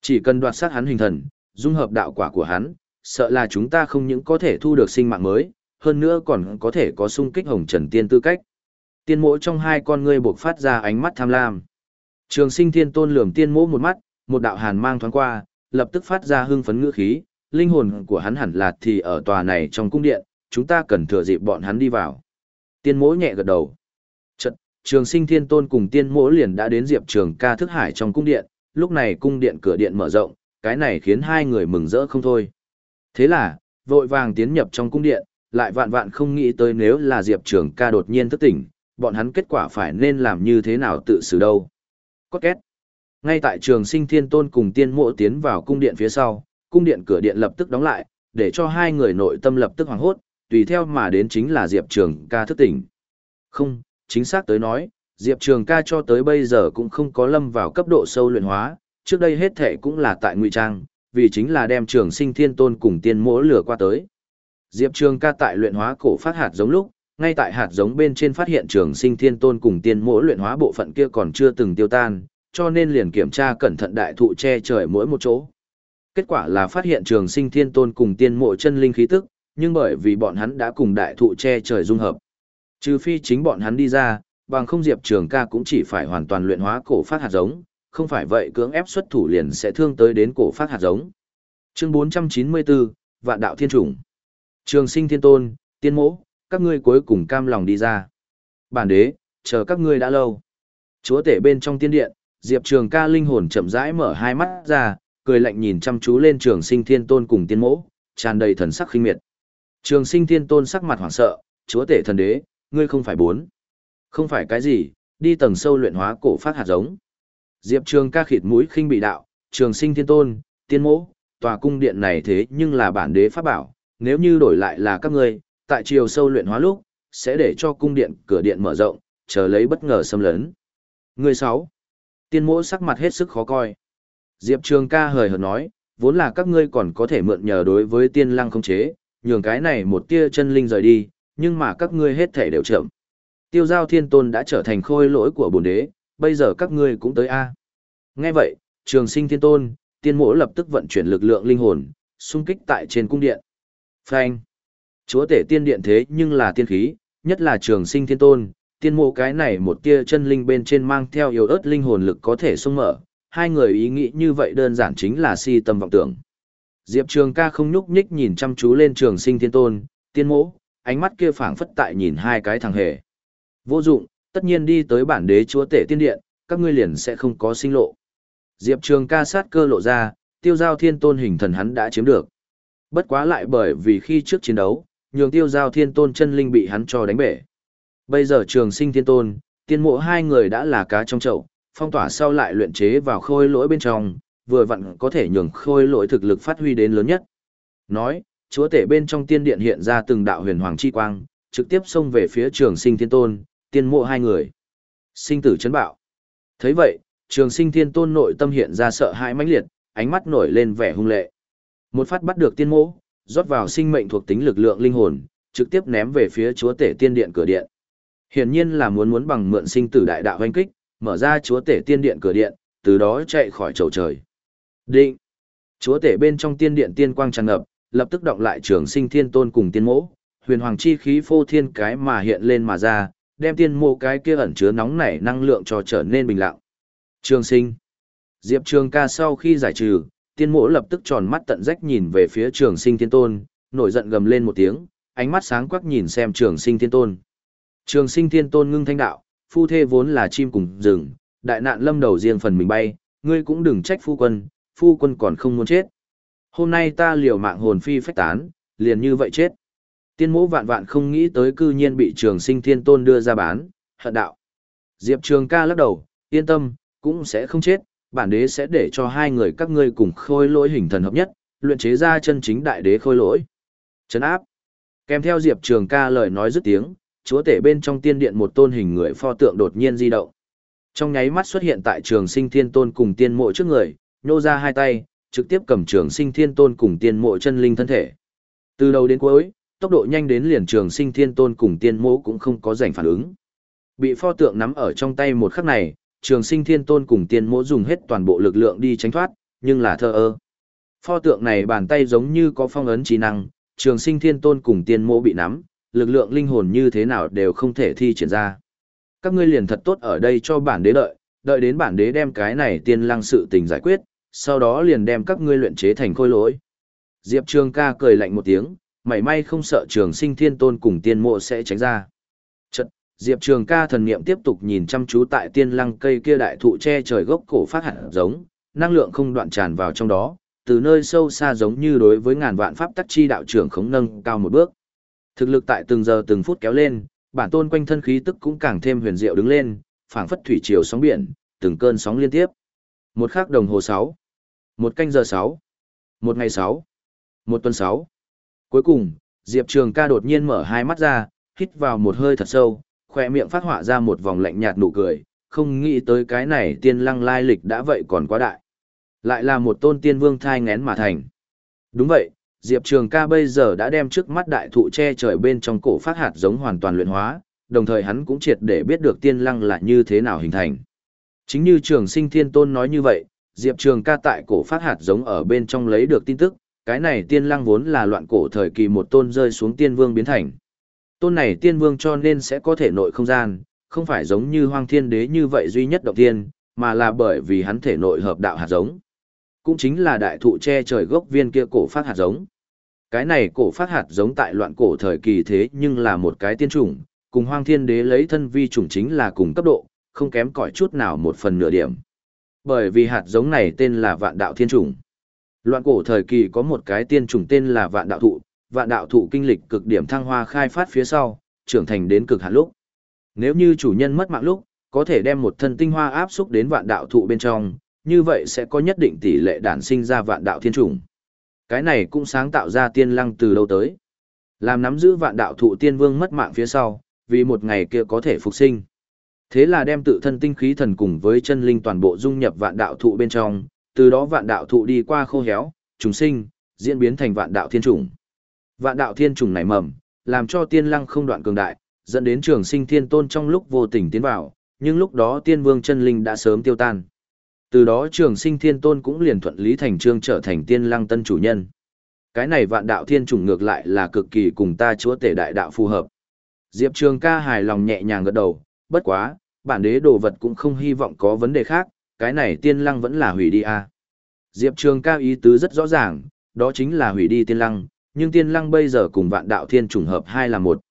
Chỉ cần đoạt sát hắn hình thần, dung hợp đạo quả của hắn, sợ là chúng ta không những có thể thu được sinh mạng mới, hơn nữa còn có thể có sung kích hồng trần tiên tư cách. Tiên mỗ trong hai con ngươi buộc phát ra ánh mắt tham lam. Trường sinh thiên tôn lườm tiên mỗ một mắt, một đạo hàn mang thoáng qua, lập tức phát ra hưng phấn ngữ khí, linh hồn của hắn hẳn là thì ở tòa này trong cung điện, chúng ta cần thừa dịp bọn hắn đi vào. Tiên mỗ nhẹ gật đầu. Chật, trường sinh thiên tôn cùng tiên mỗ liền đã đến diệp trường ca thức hải trong cung điện, lúc này cung điện cửa điện mở rộng, cái này khiến hai người mừng rỡ không thôi. Thế là, vội vàng tiến nhập trong cung điện, lại vạn vạn không nghĩ tới nếu là diệp trường ca đột nhiên thức tỉnh, bọn hắn kết quả phải nên làm như thế nào tự xử đâu. Có két. Ngay tại trường sinh thiên tôn cùng tiên mộ tiến vào cung điện phía sau, cung điện cửa điện lập tức đóng lại, để cho hai người nội tâm lập tức hoảng hốt, tùy theo mà đến chính là Diệp Trường ca thức tỉnh. Không, chính xác tới nói, Diệp Trường ca cho tới bây giờ cũng không có lâm vào cấp độ sâu luyện hóa, trước đây hết thể cũng là tại ngụy trang, vì chính là đem trường sinh thiên tôn cùng tiên mỗ lửa qua tới. Diệp Trường ca tại luyện hóa cổ phát hạt giống lúc, ngay tại hạt giống bên trên phát hiện trường sinh thiên tôn cùng tiên mỗ luyện hóa bộ phận kia còn chưa từng tiêu tan, cho nên liền kiểm tra cẩn thận đại thụ che trời mỗi một chỗ. Kết quả là phát hiện trường sinh thiên tôn cùng tiên mộ chân linh khí tức, nhưng bởi vì bọn hắn đã cùng đại thụ che trời dung hợp. Trừ phi chính bọn hắn đi ra, bằng không Diệp Trường ca cũng chỉ phải hoàn toàn luyện hóa cổ phát hạt giống, không phải vậy cưỡng ép xuất thủ liền sẽ thương tới đến cổ phát hạt giống. Chương 494, Vạn đạo thiên chủng. Trường sinh thiên tôn, tiên mỗ, các ngươi cuối cùng cam lòng đi ra. Bản đế, chờ các ngươi đã lâu. Chúa tể bên trong tiên điện, Diệp Trường ca linh hồn chậm rãi mở hai mắt ra, cười lạnh nhìn chăm chú lên trường sinh thiên tôn cùng tiên mỗ, tràn đầy thần sắc khinh miệt. Trường sinh thiên tôn sắc mặt hoảng sợ, chúa tể thần đế, ngươi không phải bốn. Không phải cái gì, đi tầng sâu luyện hóa cổ phát hạt giống. Diệp Trường ca khịt mũi khinh bị đạo, trường sinh thiên tôn, tiên mỗ, tòa cung điện này thế nhưng là bản đế pháp bảo, nếu như đổi lại là các ngươi, tại chiều sâu luyện hóa lúc, sẽ để cho cung điện cửa điện mở rộng, chờ lấy bất ngờ xâm lấn. Người sáu, tiên mỗ sắc mặt hết sức khó coi. Diệp Trường ca hời hợt nói, vốn là các ngươi còn có thể mượn nhờ đối với tiên lăng không chế, nhường cái này một tia chân linh rời đi, nhưng mà các ngươi hết thể đều chậm. Tiêu giao thiên tôn đã trở thành khôi lỗi của bồn đế, bây giờ các ngươi cũng tới A. Nghe vậy, trường sinh thiên tôn, tiên mỗ lập tức vận chuyển lực lượng linh hồn, xung kích tại trên cung điện. Phanh. Chúa tể tiên điện thế nhưng là tiên khí, nhất là trường sinh thiên tôn, tiên mộ cái này một tia chân linh bên trên mang theo yếu ớt linh hồn lực có thể xông mở, hai người ý nghĩ như vậy đơn giản chính là si tâm vọng tưởng. Diệp Trường ca không nhúc nhích nhìn chăm chú lên trường sinh thiên tôn, tiên mộ, ánh mắt kia phảng phất tại nhìn hai cái thằng hề. Vô dụng, tất nhiên đi tới bản đế chúa tể tiên điện, các ngươi liền sẽ không có sinh lộ. Diệp Trường ca sát cơ lộ ra, tiêu giao thiên tôn hình thần hắn đã chiếm được. Bất quá lại bởi vì khi trước chiến đấu, nhường tiêu giao thiên tôn chân linh bị hắn cho đánh bể. Bây giờ trường sinh thiên tôn, tiên mộ hai người đã là cá trong chậu, phong tỏa sau lại luyện chế vào khôi lỗi bên trong, vừa vặn có thể nhường khôi lỗi thực lực phát huy đến lớn nhất. Nói, chúa tể bên trong tiên điện hiện ra từng đạo huyền hoàng chi quang, trực tiếp xông về phía trường sinh thiên tôn, tiên mộ hai người. Sinh tử chấn bạo. thấy vậy, trường sinh thiên tôn nội tâm hiện ra sợ hãi mãnh liệt, ánh mắt nổi lên vẻ hung lệ. Một phát bắt được tiên mộ, rót vào sinh mệnh thuộc tính lực lượng linh hồn, trực tiếp ném về phía chúa tể tiên điện cửa điện. Hiển nhiên là muốn muốn bằng mượn sinh tử đại đạo hoanh kích, mở ra chúa tể tiên điện cửa điện, từ đó chạy khỏi chầu trời. Định. Chúa tể bên trong tiên điện tiên quang tràn ngập, lập tức động lại trường sinh thiên tôn cùng tiên mỗ, huyền hoàng chi khí phô thiên cái mà hiện lên mà ra, đem tiên mộ cái kia ẩn chứa nóng nảy năng lượng cho trở nên bình lặng. Trường sinh. Diệp Trường ca sau khi giải trừ, tiên mộ lập tức tròn mắt tận rách nhìn về phía trường sinh thiên tôn, nổi giận gầm lên một tiếng, ánh mắt sáng quắc nhìn xem trường sinh thiên tôn. Trường sinh thiên tôn ngưng thanh đạo, phu thê vốn là chim cùng rừng, đại nạn lâm đầu riêng phần mình bay, ngươi cũng đừng trách phu quân, phu quân còn không muốn chết. Hôm nay ta liều mạng hồn phi phách tán, liền như vậy chết. Tiên mộ vạn vạn không nghĩ tới cư nhiên bị trường sinh thiên tôn đưa ra bán, hận đạo. Diệp trường ca lắc đầu, yên tâm, cũng sẽ không chết, bản đế sẽ để cho hai người các ngươi cùng khôi lỗi hình thần hợp nhất, luyện chế ra chân chính đại đế khôi lỗi. Chấn áp. Kèm theo Diệp Trường ca lời nói dứt tiếng, chúa tể bên trong tiên điện một tôn hình người pho tượng đột nhiên di động. Trong nháy mắt xuất hiện tại trường sinh thiên tôn cùng tiên mộ trước người, nhô ra hai tay, trực tiếp cầm trường sinh thiên tôn cùng tiên mộ chân linh thân thể. Từ đầu đến cuối, tốc độ nhanh đến liền trường sinh thiên tôn cùng tiên mẫu cũng không có giành phản ứng. Bị pho tượng nắm ở trong tay một khắc này, trường sinh thiên tôn cùng tiên mẫu dùng hết toàn bộ lực lượng đi tránh thoát, nhưng là thơ ơ. Pho tượng này bàn tay giống như có phong ấn trí năng, trường sinh thiên tôn cùng tiên mẫu bị nắm, lực lượng linh hồn như thế nào đều không thể thi triển ra. Các ngươi liền thật tốt ở đây cho bản đế đợi, đợi đến bản đế đem cái này tiên lăng sự tình giải quyết, sau đó liền đem các ngươi luyện chế thành khôi lỗi. Diệp Trường ca cười lạnh một tiếng, mảy may không sợ trường sinh thiên tôn cùng tiên mộ sẽ tránh ra. Chật, Diệp Trường ca thần niệm tiếp tục nhìn chăm chú tại tiên lăng cây kia đại thụ che trời gốc cổ phát hạt giống, năng lượng không đoạn tràn vào trong đó, từ nơi sâu xa giống như đối với ngàn vạn pháp tắc chi đạo trưởng khống nâng cao một bước. Thực lực tại từng giờ từng phút kéo lên, bản tôn quanh thân khí tức cũng càng thêm huyền diệu đứng lên, phảng phất thủy triều sóng biển, từng cơn sóng liên tiếp. Một khắc đồng hồ 6, một canh giờ 6, một ngày 6, một tuần 6. Cuối cùng, Diệp Trường ca đột nhiên mở hai mắt ra, hít vào một hơi thật sâu, khỏe miệng phát họa ra một vòng lạnh nhạt nụ cười, không nghĩ tới cái này tiên lăng lai lịch đã vậy còn quá đại. Lại là một tôn tiên vương thai ngén mà thành. Đúng vậy, Diệp Trường ca bây giờ đã đem trước mắt đại thụ che trời bên trong cổ phát hạt giống hoàn toàn luyện hóa, đồng thời hắn cũng triệt để biết được tiên lăng là như thế nào hình thành. Chính như trường sinh thiên tôn nói như vậy, Diệp Trường ca tại cổ phát hạt giống ở bên trong lấy được tin tức, cái này tiên lăng vốn là loạn cổ thời kỳ một tôn rơi xuống tiên vương biến thành. Tôn này tiên vương cho nên sẽ có thể nội không gian, không phải giống như hoang thiên đế như vậy duy nhất động tiên, mà là bởi vì hắn thể nội hợp đạo hạt giống. Cũng chính là đại thụ che trời gốc viên kia cổ phát hạt giống. Cái này cổ phát hạt giống tại loạn cổ thời kỳ thế nhưng là một cái tiên chủng, cùng hoang thiên đế lấy thân vi chủng chính là cùng cấp độ, không kém cỏi chút nào một phần nửa điểm. Bởi vì hạt giống này tên là vạn đạo thiên chủng. Loạn cổ thời kỳ có một cái tiên trùng tên là vạn đạo thụ, vạn đạo thụ kinh lịch cực điểm thăng hoa khai phát phía sau, trưởng thành đến cực hạn lúc. Nếu như chủ nhân mất mạng lúc, có thể đem một thân tinh hoa áp xúc đến vạn đạo thụ bên trong, như vậy sẽ có nhất định tỷ lệ đản sinh ra vạn đạo thiên trùng. Cái này cũng sáng tạo ra tiên lăng từ lâu tới. Làm nắm giữ vạn đạo thụ tiên vương mất mạng phía sau, vì một ngày kia có thể phục sinh. Thế là đem tự thân tinh khí thần cùng với chân linh toàn bộ dung nhập vạn đạo thụ bên trong, từ đó vạn đạo thụ đi qua khô héo, trùng sinh, diễn biến thành vạn đạo thiên trùng Vạn đạo thiên trùng này mầm, làm cho tiên lăng không đoạn cường đại, dẫn đến trường sinh thiên tôn trong lúc vô tình tiến vào, nhưng lúc đó tiên vương chân linh đã sớm tiêu tan. Từ đó trường sinh thiên tôn cũng liền thuận lý thành trương trở thành tiên lăng tân chủ nhân. Cái này vạn đạo thiên trùng ngược lại là cực kỳ cùng ta chúa tể đại đạo phù hợp. Diệp Trường ca hài lòng nhẹ nhàng gật đầu, bất quá, bản đế đồ vật cũng không hy vọng có vấn đề khác, cái này tiên lăng vẫn là hủy đi à. Diệp Trường ca ý tứ rất rõ ràng, đó chính là hủy đi tiên lăng, nhưng tiên lăng bây giờ cùng vạn đạo thiên trùng hợp hai là một.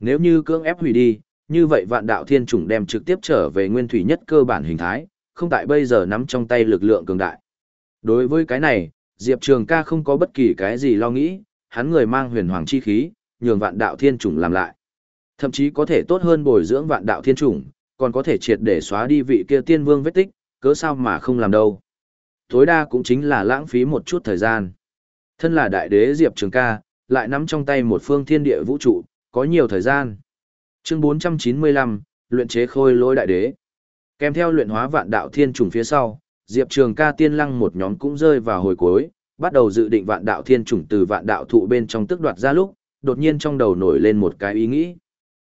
Nếu như cưỡng ép hủy đi, như vậy vạn đạo thiên trùng đem trực tiếp trở về nguyên thủy nhất cơ bản hình thái, không tại bây giờ nắm trong tay lực lượng cường đại. Đối với cái này, Diệp Trường ca không có bất kỳ cái gì lo nghĩ, hắn người mang huyền hoàng chi khí, nhường vạn đạo thiên trùng làm lại. Thậm chí có thể tốt hơn bồi dưỡng vạn đạo thiên trùng, còn có thể triệt để xóa đi vị kia tiên vương vết tích, cớ sao mà không làm đâu. Tối đa cũng chính là lãng phí một chút thời gian. Thân là đại đế Diệp Trường ca, lại nắm trong tay một phương thiên địa vũ trụ, có nhiều thời gian. Chương 495, luyện chế khôi lỗi đại đế. Kèm theo luyện hóa vạn đạo thiên trùng phía sau, Diệp Trường ca tiên lăng một nhóm cũng rơi vào hồi cuối, bắt đầu dự định vạn đạo thiên trùng từ vạn đạo thụ bên trong tức đoạt ra lúc, đột nhiên trong đầu nổi lên một cái ý nghĩ.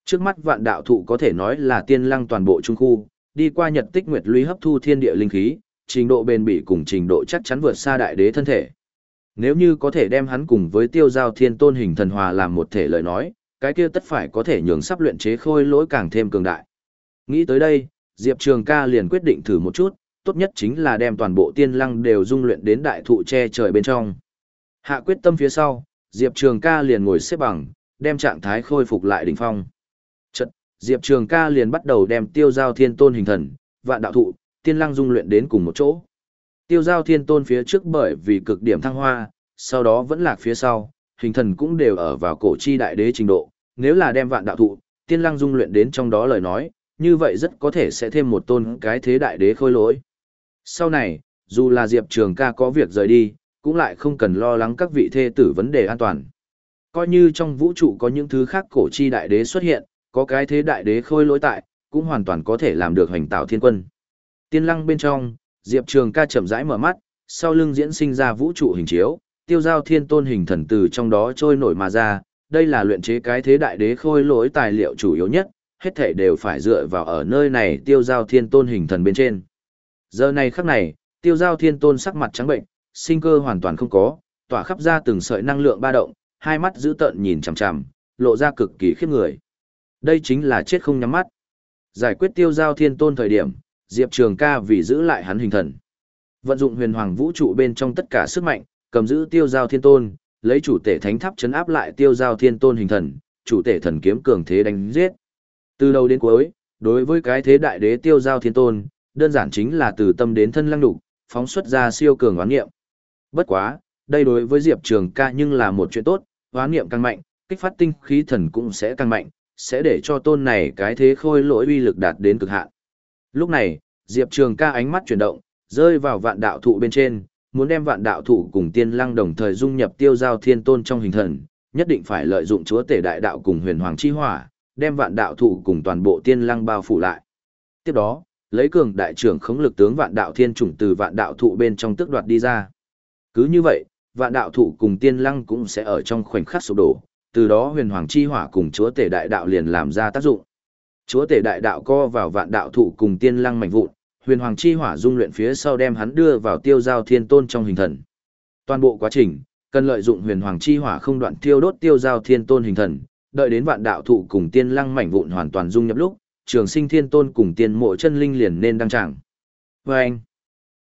Trước mắt vạn đạo thụ có thể nói là tiên lăng toàn bộ trung khu, đi qua nhật tích nguyệt lũy hấp thu thiên địa linh khí, trình độ bền bỉ cùng trình độ chắc chắn vượt xa đại đế thân thể. Nếu như có thể đem hắn cùng với tiêu giao thiên tôn hình thần hòa làm một thể lời nói, cái kia tất phải có thể nhường sắp luyện chế khôi lỗi càng thêm cường đại. Nghĩ tới đây, Diệp Trường ca liền quyết định thử một chút, tốt nhất chính là đem toàn bộ tiên lăng đều dung luyện đến đại thụ che trời bên trong. Hạ quyết tâm phía sau, Diệp Trường ca liền ngồi xếp bằng, đem trạng thái khôi phục lại đỉnh phong. Diệp Trường ca liền bắt đầu đem tiêu giao thiên tôn hình thần, vạn đạo thụ, tiên lăng dung luyện đến cùng một chỗ. Tiêu giao thiên tôn phía trước bởi vì cực điểm thăng hoa, sau đó vẫn lạc phía sau, hình thần cũng đều ở vào cổ chi đại đế trình độ. Nếu là đem vạn đạo thụ, tiên lăng dung luyện đến trong đó lời nói, như vậy rất có thể sẽ thêm một tôn cái thế đại đế khôi lỗi. Sau này, dù là Diệp Trường ca có việc rời đi, cũng lại không cần lo lắng các vị thê tử vấn đề an toàn. Coi như trong vũ trụ có những thứ khác cổ chi đại đế xuất hiện, có cái thế đại đế khôi lỗi tại, cũng hoàn toàn có thể làm được hành tạo thiên quân. Tiên lăng bên trong, Diệp Trường ca chậm rãi mở mắt, sau lưng diễn sinh ra vũ trụ hình chiếu, tiêu giao thiên tôn hình thần từ trong đó trôi nổi mà ra, đây là luyện chế cái thế đại đế khôi lỗi tài liệu chủ yếu nhất, hết thể đều phải dựa vào ở nơi này tiêu giao thiên tôn hình thần bên trên. Giờ này khắc này, tiêu giao thiên tôn sắc mặt trắng bệnh, sinh cơ hoàn toàn không có, tỏa khắp ra từng sợi năng lượng ba động, hai mắt dữ tợn nhìn chằm chằm, lộ ra cực kỳ khiếp người. Đây chính là chết không nhắm mắt. Giải quyết tiêu giao thiên tôn thời điểm, Diệp Trường ca vì giữ lại hắn hình thần. Vận dụng huyền hoàng vũ trụ bên trong tất cả sức mạnh, cầm giữ tiêu giao thiên tôn, lấy chủ tể thánh tháp chấn áp lại tiêu giao thiên tôn hình thần, chủ tể thần kiếm cường thế đánh giết. Từ đầu đến cuối, đối với cái thế đại đế tiêu giao thiên tôn, đơn giản chính là từ tâm đến thân lăng đục, phóng xuất ra siêu cường oán nghiệm. Bất quá, đây đối với Diệp Trường ca nhưng là một chuyện tốt, oán nghiệm càng mạnh, kích phát tinh khí thần cũng sẽ càng mạnh, sẽ để cho tôn này cái thế khôi lỗi uy lực đạt đến cực hạn. Lúc này, Diệp Trường ca ánh mắt chuyển động, rơi vào vạn đạo thụ bên trên, muốn đem vạn đạo thụ cùng tiên lăng đồng thời dung nhập tiêu giao thiên tôn trong hình thần, nhất định phải lợi dụng chúa tể đại đạo cùng huyền hoàng chi hỏa, đem vạn đạo thụ cùng toàn bộ tiên lăng bao phủ lại. Tiếp đó, lấy cường đại trưởng khống lực tướng vạn đạo thiên chủng từ vạn đạo thụ bên trong tức đoạt đi ra. Cứ như vậy, vạn đạo thụ cùng tiên lăng cũng sẽ ở trong khoảnh khắc sụp đổ, từ đó huyền hoàng chi hỏa cùng chúa tể đại đạo liền làm ra tác dụng. Chúa tể đại đạo co vào vạn đạo thụ cùng tiên lăng mạnh vụn, huyền hoàng chi hỏa dung luyện phía sau đem hắn đưa vào tiêu giao thiên tôn trong hình thần. Toàn bộ quá trình, Cần lợi dụng huyền hoàng chi hỏa không đoạn tiêu đốt tiêu giao thiên tôn hình thần, đợi đến vạn đạo thụ cùng tiên lăng mảnh vụn hoàn toàn dung nhập lúc, trường sinh thiên tôn cùng tiên mộ chân linh liền nên đăng tràng. Và anh,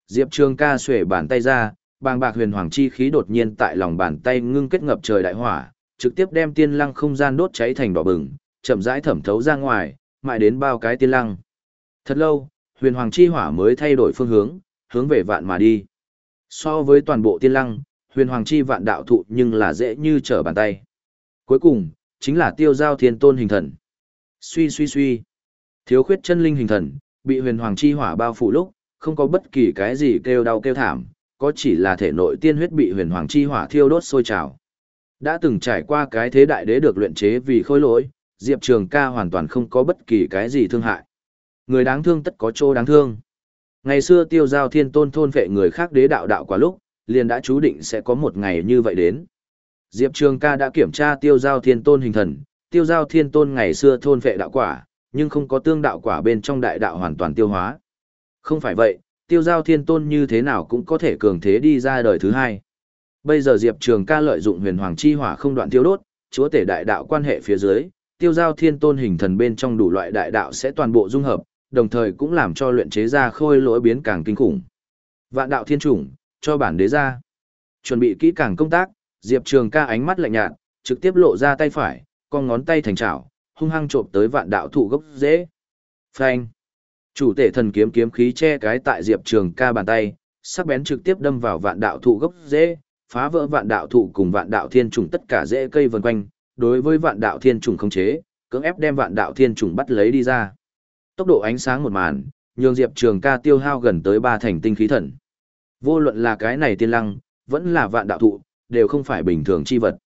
Diệp Trường ca xuể bàn tay ra, bàng bạc huyền hoàng chi khí đột nhiên tại lòng bàn tay ngưng kết ngập trời đại hỏa, trực tiếp đem tiên lăng không gian đốt cháy thành đỏ bừng, chậm rãi thẩm thấu ra ngoài, mãi đến bao cái tiên lăng. Thật lâu, huyền hoàng chi hỏa mới thay đổi phương hướng, hướng về vạn mà đi. So với toàn bộ tiên lăng, huyền hoàng chi vạn đạo thụ nhưng là dễ như trở bàn tay. Cuối cùng, chính là tiêu giao thiên tôn hình thần. Suy suy suy. Thiếu khuyết chân linh hình thần, bị huyền hoàng chi hỏa bao phủ lúc, không có bất kỳ cái gì kêu đau kêu thảm, có chỉ là thể nội tiên huyết bị huyền hoàng chi hỏa thiêu đốt sôi trào. Đã từng trải qua cái thế đại đế được luyện chế vì khôi lỗi, Diệp Trường ca hoàn toàn không có bất kỳ cái gì thương hại. Người đáng thương tất có chỗ đáng thương. Ngày xưa tiêu giao thiên tôn thôn vệ người khác đế đạo đạo quả lúc, liền đã chú định sẽ có một ngày như vậy đến. Diệp Trường ca đã kiểm tra tiêu giao thiên tôn hình thần, tiêu giao thiên tôn ngày xưa thôn vệ đạo quả, nhưng không có tương đạo quả bên trong đại đạo hoàn toàn tiêu hóa. Không phải vậy, tiêu giao thiên tôn như thế nào cũng có thể cường thế đi ra đời thứ hai. Bây giờ Diệp Trường ca lợi dụng huyền hoàng chi hỏa không đoạn tiêu đốt, chúa tể đại đạo quan hệ phía dưới, tiêu giao thiên tôn hình thần bên trong đủ loại đại đạo sẽ toàn bộ dung hợp, đồng thời cũng làm cho luyện chế ra khôi lỗi biến càng kinh khủng. Vạn đạo thiên chủng, cho bản đế ra. Chuẩn bị kỹ càng công tác, Diệp Trường ca ánh mắt lạnh nhạt, trực tiếp lộ ra tay phải, con ngón tay thành chảo, hung hăng trộm tới vạn đạo thụ gốc dễ. Phanh. Chủ tể thần kiếm kiếm khí che cái tại Diệp Trường ca bàn tay, sắc bén trực tiếp đâm vào vạn đạo thụ gốc dễ, phá vỡ vạn đạo thụ cùng vạn đạo thiên trùng tất cả rễ cây vần quanh, đối với vạn đạo thiên trùng không chế, cưỡng ép đem vạn đạo thiên trùng bắt lấy đi ra. Tốc độ ánh sáng một màn, nhường Diệp Trường ca tiêu hao gần tới ba thành tinh khí thần. Vô luận là cái này tiên lăng, vẫn là vạn đạo thụ, đều không phải bình thường chi vật.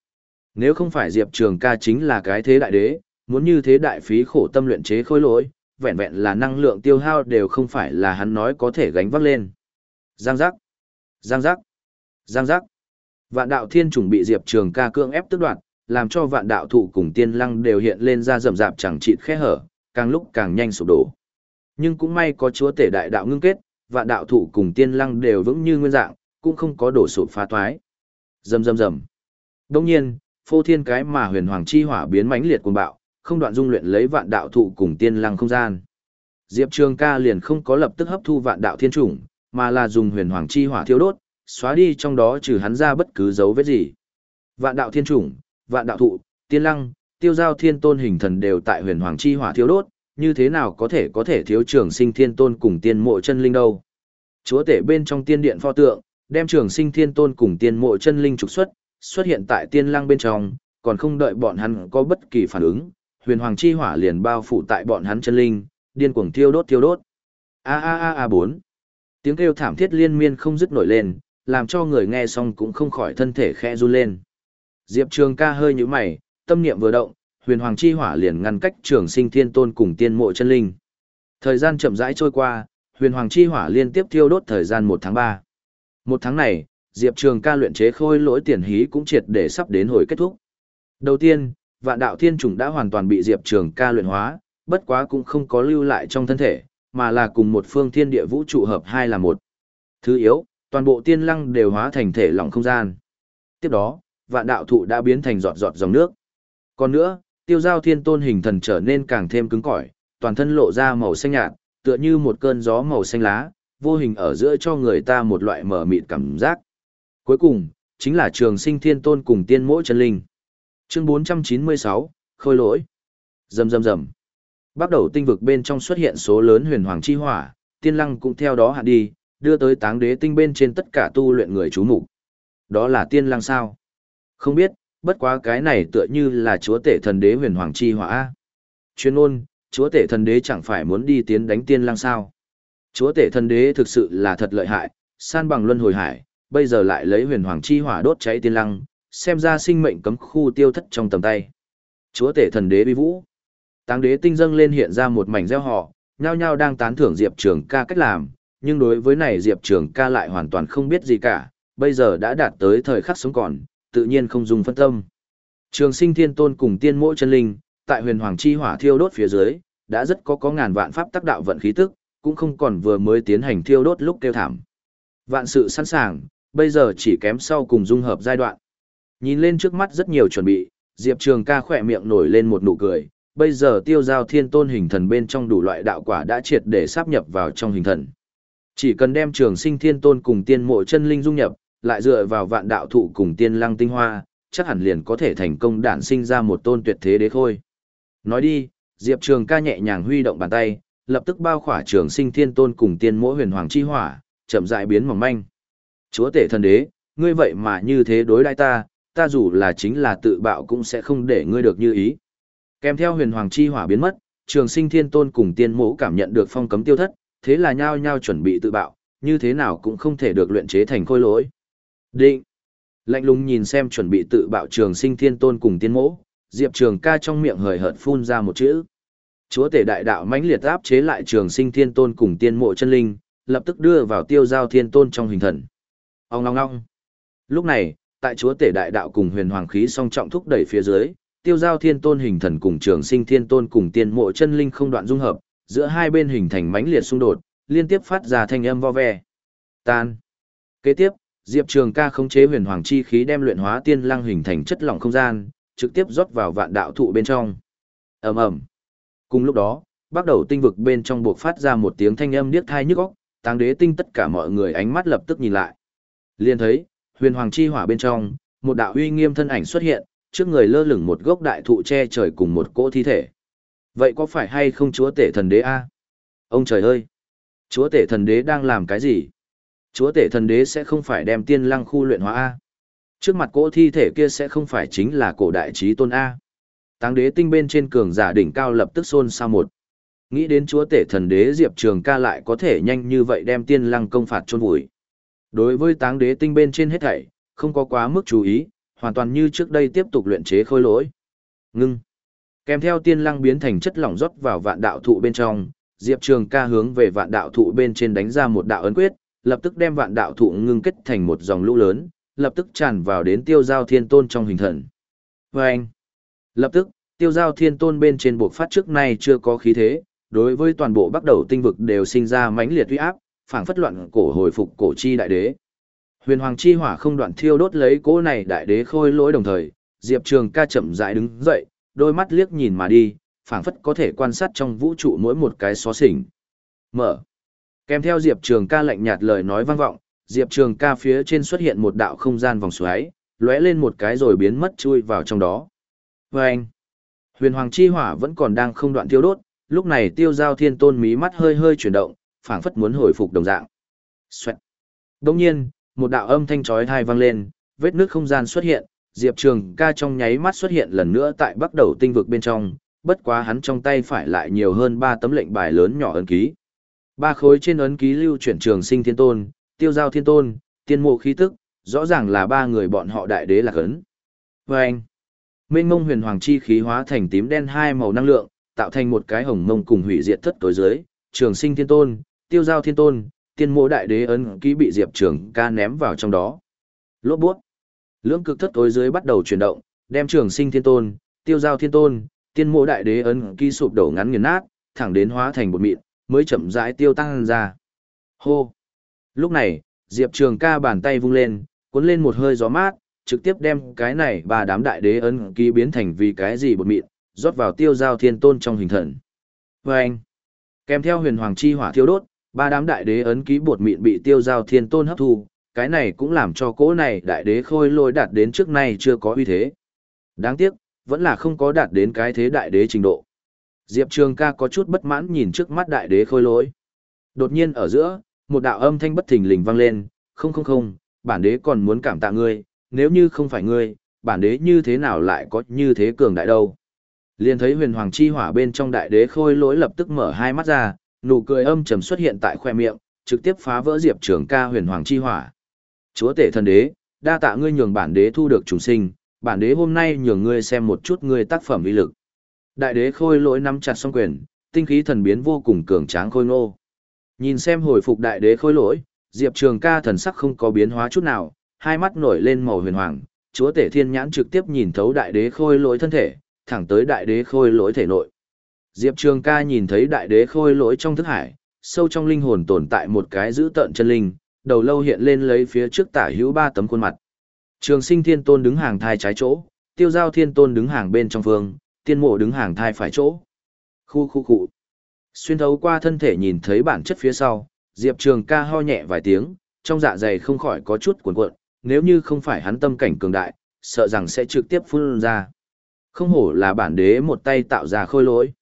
Nếu không phải Diệp Trường ca chính là cái thế đại đế, muốn như thế đại phí khổ tâm luyện chế khối lỗi, vẹn vẹn là năng lượng tiêu hao đều không phải là hắn nói có thể gánh vác lên. Giang giác, giang giác, giang giác. Vạn đạo thiên trùng bị Diệp Trường ca cưỡng ép tức đoạt, làm cho vạn đạo thụ cùng tiên lăng đều hiện lên ra rầm rạp chẳng chịt khe hở, càng lúc càng nhanh sụp đổ. Nhưng cũng may có chúa tể đại đạo ngưng kết, vạn đạo thụ cùng tiên lăng đều vững như nguyên dạng, cũng không có đổ sụp phá toái. Rầm rầm rầm. Đương nhiên, phô thiên cái mà huyền hoàng chi hỏa biến mãnh liệt cuồng bạo, không đoạn dung luyện lấy vạn đạo thụ cùng tiên lăng không gian. Diệp Trường Ca liền không có lập tức hấp thu vạn đạo thiên chủng, mà là dùng huyền hoàng chi hỏa thiêu đốt, xóa đi trong đó trừ hắn ra bất cứ dấu vết gì. Vạn đạo thiên chủng, vạn đạo thụ, tiên lăng, tiêu giao thiên tôn hình thần đều tại huyền hoàng chi hỏa thiếu đốt, như thế nào có thể có thể thiếu trường sinh thiên tôn cùng tiên mộ chân linh đâu. Chúa tể bên trong tiên điện pho tượng, đem trường sinh thiên tôn cùng tiên mộ chân linh trục xuất, xuất hiện tại tiên lăng bên trong, còn không đợi bọn hắn có bất kỳ phản ứng, huyền hoàng chi hỏa liền bao phủ tại bọn hắn chân linh, điên cuồng thiêu đốt thiêu đốt. A a a a bốn Tiếng kêu thảm thiết liên miên không dứt nổi lên, làm cho người nghe xong cũng không khỏi thân thể khẽ run lên. Diệp Trường ca hơi như mày, tâm niệm vừa động, huyền hoàng chi hỏa liền ngăn cách trường sinh thiên tôn cùng tiên mộ chân linh. Thời gian chậm rãi trôi qua, huyền hoàng chi hỏa liên tiếp thiêu đốt thời gian một tháng ba. Một tháng này, Diệp Trường ca luyện chế khôi lỗi tiền hí cũng triệt để sắp đến hồi kết thúc. Đầu tiên, vạn đạo thiên trùng đã hoàn toàn bị Diệp Trường ca luyện hóa, bất quá cũng không có lưu lại trong thân thể, mà là cùng một phương thiên địa vũ trụ hợp hai là một. Thứ yếu, toàn bộ tiên lăng đều hóa thành thể lỏng không gian. Tiếp đó, vạn đạo thụ đã biến thành giọt giọt dòng nước. Còn nữa, tiêu giao thiên tôn hình thần trở nên càng thêm cứng cỏi, toàn thân lộ ra màu xanh nhạt, tựa như một cơn gió màu xanh lá, vô hình ở giữa cho người ta một loại mở mịt cảm giác. Cuối cùng, chính là trường sinh thiên tôn cùng tiên mỗi chân linh. Chương 496, Khôi lỗi. Rầm rầm rầm. Bắt đầu tinh vực bên trong xuất hiện số lớn huyền hoàng chi hỏa, tiên lăng cũng theo đó hạ đi, đưa tới táng đế tinh bên trên tất cả tu luyện người chú mục Đó là tiên lăng sao? Không biết, bất quá cái này tựa như là chúa tể thần đế huyền hoàng chi hỏa. Chuyên ôn, chúa tể thần đế chẳng phải muốn đi tiến đánh tiên lăng sao? Chúa tể thần đế thực sự là thật lợi hại, san bằng luân hồi hải, bây giờ lại lấy huyền hoàng chi hỏa đốt cháy tiên lăng, xem ra sinh mệnh cấm khu tiêu thất trong tầm tay. Chúa tể thần đế bi vũ. Táng đế tinh dâng lên hiện ra một mảnh gieo họ, nhao nhao đang tán thưởng Diệp Trường ca cách làm, nhưng đối với này Diệp Trường ca lại hoàn toàn không biết gì cả, bây giờ đã đạt tới thời khắc sống còn, tự nhiên không dùng phân tâm. Trường sinh thiên tôn cùng tiên mỗi chân linh, tại huyền hoàng chi hỏa thiêu đốt phía dưới, đã rất có có ngàn vạn pháp tác đạo vận khí tức, cũng không còn vừa mới tiến hành thiêu đốt lúc kêu thảm. Vạn sự sẵn sàng, bây giờ chỉ kém sau cùng dung hợp giai đoạn. Nhìn lên trước mắt rất nhiều chuẩn bị, Diệp Trường ca khỏe miệng nổi lên một nụ cười, bây giờ tiêu giao thiên tôn hình thần bên trong đủ loại đạo quả đã triệt để sáp nhập vào trong hình thần. Chỉ cần đem trường sinh thiên tôn cùng tiên mộ chân linh dung nhập, lại dựa vào vạn đạo thụ cùng tiên lăng tinh hoa, chắc hẳn liền có thể thành công đản sinh ra một tôn tuyệt thế đế khôi. Nói đi, Diệp Trường ca nhẹ nhàng huy động bàn tay, lập tức bao khỏa trường sinh thiên tôn cùng tiên mỗi huyền hoàng chi hỏa, chậm rãi biến mỏng manh. Chúa tể thần đế, ngươi vậy mà như thế đối đãi ta, ta dù là chính là tự bạo cũng sẽ không để ngươi được như ý. Kèm theo huyền hoàng chi hỏa biến mất, trường sinh thiên tôn cùng tiên mỗ cảm nhận được phong cấm tiêu thất, thế là nhao nhao chuẩn bị tự bạo, như thế nào cũng không thể được luyện chế thành khôi lỗi. Định. Lạnh lùng nhìn xem chuẩn bị tự bạo trường sinh thiên tôn cùng tiên mỗ, Diệp Trường ca trong miệng hời hợt phun ra một chữ. Chúa tể đại đạo mãnh liệt áp chế lại trường sinh thiên tôn cùng tiên mộ chân linh, lập tức đưa vào tiêu giao thiên tôn trong hình thần. Ông ngong ngong. Lúc này, tại chúa tể đại đạo cùng huyền hoàng khí song trọng thúc đẩy phía dưới, tiêu giao thiên tôn hình thần cùng trường sinh thiên tôn cùng tiên mộ chân linh không đoạn dung hợp, giữa hai bên hình thành mãnh liệt xung đột, liên tiếp phát ra thanh âm vo ve. Tan. Kế tiếp, Diệp Trường ca khống chế huyền hoàng chi khí đem luyện hóa tiên lăng hình thành chất lỏng không gian, trực tiếp rót vào vạn đạo thụ bên trong. Ầm ầm. Cùng lúc đó, bắt đầu tinh vực bên trong buộc phát ra một tiếng thanh âm điếc thai nhức óc, táng đế tinh tất cả mọi người ánh mắt lập tức nhìn lại. Liên thấy, huyền hoàng chi hỏa bên trong, một đạo uy nghiêm thân ảnh xuất hiện, trước người lơ lửng một gốc đại thụ che trời cùng một cỗ thi thể. Vậy có phải hay không chúa tể thần đế a? Ông trời ơi! Chúa tể thần đế đang làm cái gì? Chúa tể thần đế sẽ không phải đem tiên lăng khu luyện hóa a? Trước mặt cỗ thi thể kia sẽ không phải chính là cổ đại trí tôn a? Táng đế tinh bên trên cường giả đỉnh cao lập tức xôn xao một. Nghĩ đến chúa tể thần đế Diệp Trường ca lại có thể nhanh như vậy đem tiên lăng công phạt chôn vùi. Đối với táng đế tinh bên trên hết thảy, không có quá mức chú ý, hoàn toàn như trước đây tiếp tục luyện chế khôi lỗi. Ngưng. Kèm theo tiên lăng biến thành chất lỏng rót vào vạn đạo thụ bên trong, Diệp Trường ca hướng về vạn đạo thụ bên trên đánh ra một đạo ấn quyết, lập tức đem vạn đạo thụ ngưng kết thành một dòng lũ lớn, lập tức tràn vào đến tiêu giao thiên tôn trong hình thần. Và anh. Lập tức, tiêu giao thiên tôn bên trên buộc phát trước nay chưa có khí thế, đối với toàn bộ bắt đầu tinh vực đều sinh ra mãnh liệt uy áp, phảng phất loạn cổ hồi phục cổ chi đại đế. Huyền hoàng chi hỏa không đoạn thiêu đốt lấy cỗ này đại đế khôi lỗi đồng thời, Diệp Trường ca chậm rãi đứng dậy, đôi mắt liếc nhìn mà đi, phảng phất có thể quan sát trong vũ trụ mỗi một cái xó xỉnh. Mở. Kèm theo Diệp Trường ca lạnh nhạt lời nói vang vọng, Diệp Trường ca phía trên xuất hiện một đạo không gian vòng xoáy, lóe lên một cái rồi biến mất chui vào trong đó. Và anh, huyền hoàng chi hỏa vẫn còn đang không đoạn tiêu đốt, lúc này tiêu giao thiên tôn mí mắt hơi hơi chuyển động, phảng phất muốn hồi phục đồng dạng. Xoẹt. Đồng nhiên, một đạo âm thanh chói tai vang lên, vết nước không gian xuất hiện, Diệp Trường ca trong nháy mắt xuất hiện lần nữa tại bắt đầu tinh vực bên trong, bất quá hắn trong tay phải lại nhiều hơn ba tấm lệnh bài lớn nhỏ ấn ký. Ba khối trên ấn ký lưu chuyển trường sinh thiên tôn, tiêu giao thiên tôn, tiên mộ khí tức, rõ ràng là ba người bọn họ đại đế là ấn. Vâng! mênh mông huyền hoàng chi khí hóa thành tím đen hai màu năng lượng, tạo thành một cái hồng mông cùng hủy diệt thất tối dưới, trường sinh thiên tôn, tiêu giao thiên tôn, tiên mộ đại đế ấn ký bị diệp trường ca ném vào trong đó. Lốt buốt. Lưỡng cực thất tối dưới bắt đầu chuyển động, đem trường sinh thiên tôn, tiêu giao thiên tôn, tiên mộ đại đế ấn ký sụp đổ ngắn nghiền nát, thẳng đến hóa thành bột mịn, mới chậm rãi tiêu tăng ra. Hô. Lúc này, Diệp Trường ca bàn tay vung lên, cuốn lên một hơi gió mát, trực tiếp đem cái này ba đám đại đế ấn ký biến thành vì cái gì bột mịn, rót vào tiêu giao thiên tôn trong hình thần. Và anh, kèm theo huyền hoàng chi hỏa thiêu đốt, ba đám đại đế ấn ký bột mịn bị tiêu giao thiên tôn hấp thu, cái này cũng làm cho cỗ này đại đế khôi lôi đạt đến trước nay chưa có uy thế. Đáng tiếc, vẫn là không có đạt đến cái thế đại đế trình độ. Diệp Trường ca có chút bất mãn nhìn trước mắt đại đế khôi lỗi. Đột nhiên ở giữa, một đạo âm thanh bất thình lình vang lên, không không không, bản đế còn muốn cảm tạ ngươi, nếu như không phải ngươi, bản đế như thế nào lại có như thế cường đại đâu. Liền thấy huyền hoàng chi hỏa bên trong đại đế khôi lỗi lập tức mở hai mắt ra, nụ cười âm trầm xuất hiện tại khoe miệng, trực tiếp phá vỡ diệp trường ca huyền hoàng chi hỏa. Chúa tể thần đế, đa tạ ngươi nhường bản đế thu được trùng sinh, bản đế hôm nay nhường ngươi xem một chút ngươi tác phẩm uy lực. Đại đế khôi lỗi nắm chặt song quyền, tinh khí thần biến vô cùng cường tráng khôi ngô. Nhìn xem hồi phục đại đế khôi lỗi, Diệp Trường ca thần sắc không có biến hóa chút nào, hai mắt nổi lên màu huyền hoàng, chúa tể thiên nhãn trực tiếp nhìn thấu đại đế khôi lỗi thân thể, thẳng tới đại đế khôi lỗi thể nội. Diệp Trường ca nhìn thấy đại đế khôi lỗi trong thức hải, sâu trong linh hồn tồn tại một cái giữ tợn chân linh, đầu lâu hiện lên lấy phía trước tả hữu ba tấm khuôn mặt. Trường sinh thiên tôn đứng hàng thai trái chỗ, tiêu giao thiên tôn đứng hàng bên trong phương, tiên mộ đứng hàng thai phải chỗ. Khu khu khu. Xuyên thấu qua thân thể nhìn thấy bản chất phía sau, Diệp Trường ca ho nhẹ vài tiếng, trong dạ dày không khỏi có chút cuộn cuộn, nếu như không phải hắn tâm cảnh cường đại, sợ rằng sẽ trực tiếp phun ra. Không hổ là bản đế một tay tạo ra khôi lỗi.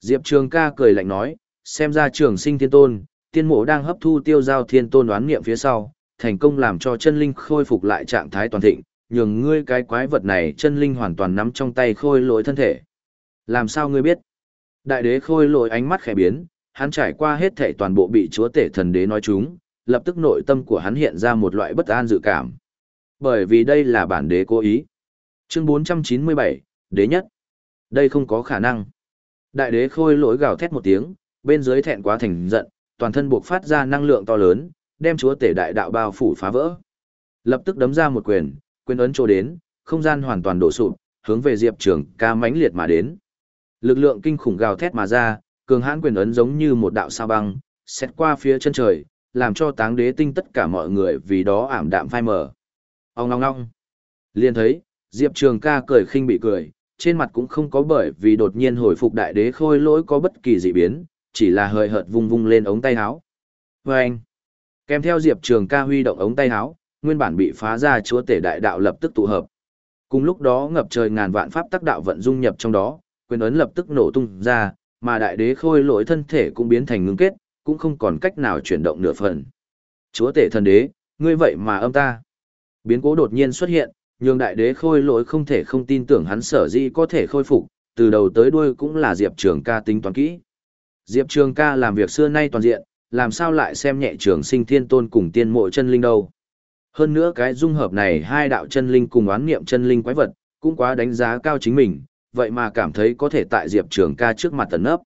Diệp Trường ca cười lạnh nói, xem ra trường sinh thiên tôn, tiên mộ đang hấp thu tiêu giao thiên tôn đoán nghiệm phía sau, thành công làm cho chân linh khôi phục lại trạng thái toàn thịnh, nhường ngươi cái quái vật này chân linh hoàn toàn nắm trong tay khôi lỗi thân thể. Làm sao ngươi biết? Đại đế khôi lỗi ánh mắt khẽ biến, hắn trải qua hết thảy toàn bộ bị chúa tể thần đế nói chúng, lập tức nội tâm của hắn hiện ra một loại bất an dự cảm. Bởi vì đây là bản đế cố ý. Chương 497, đế nhất. Đây không có khả năng. Đại đế khôi lỗi gào thét một tiếng, bên dưới thẹn quá thành giận, toàn thân buộc phát ra năng lượng to lớn, đem chúa tể đại đạo bao phủ phá vỡ. Lập tức đấm ra một quyền, quyền ấn trô đến, không gian hoàn toàn đổ sụp, hướng về Diệp Trường ca mãnh liệt mà đến. Lực lượng kinh khủng gào thét mà ra, cường hãn quyền ấn giống như một đạo sao băng, xét qua phía chân trời, làm cho táng đế tinh tất cả mọi người vì đó ảm đạm phai mờ. Ông ngong ngong. Liên thấy, Diệp Trường ca cười khinh bị cười, trên mặt cũng không có bởi vì đột nhiên hồi phục đại đế khôi lỗi có bất kỳ dị biến, chỉ là hơi hợt vung vung lên ống tay háo Và anh, kèm theo Diệp Trường ca huy động ống tay háo, nguyên bản bị phá ra chúa tể đại đạo lập tức tụ hợp. Cùng lúc đó ngập trời ngàn vạn pháp tác đạo vận dung nhập trong đó, quyền ấn lập tức nổ tung ra, mà đại đế khôi lỗi thân thể cũng biến thành ngưng kết, cũng không còn cách nào chuyển động nửa phần. Chúa tể thần đế, ngươi vậy mà âm ta. Biến cố đột nhiên xuất hiện, nhường đại đế khôi lỗi không thể không tin tưởng hắn sở di có thể khôi phục, từ đầu tới đuôi cũng là Diệp Trường ca tính toán kỹ. Diệp Trường ca làm việc xưa nay toàn diện, làm sao lại xem nhẹ trường sinh thiên tôn cùng tiên mộ chân linh đâu. Hơn nữa cái dung hợp này hai đạo chân linh cùng oán niệm chân linh quái vật, cũng quá đánh giá cao chính mình, vậy mà cảm thấy có thể tại Diệp Trường ca trước mặt tấn ấp.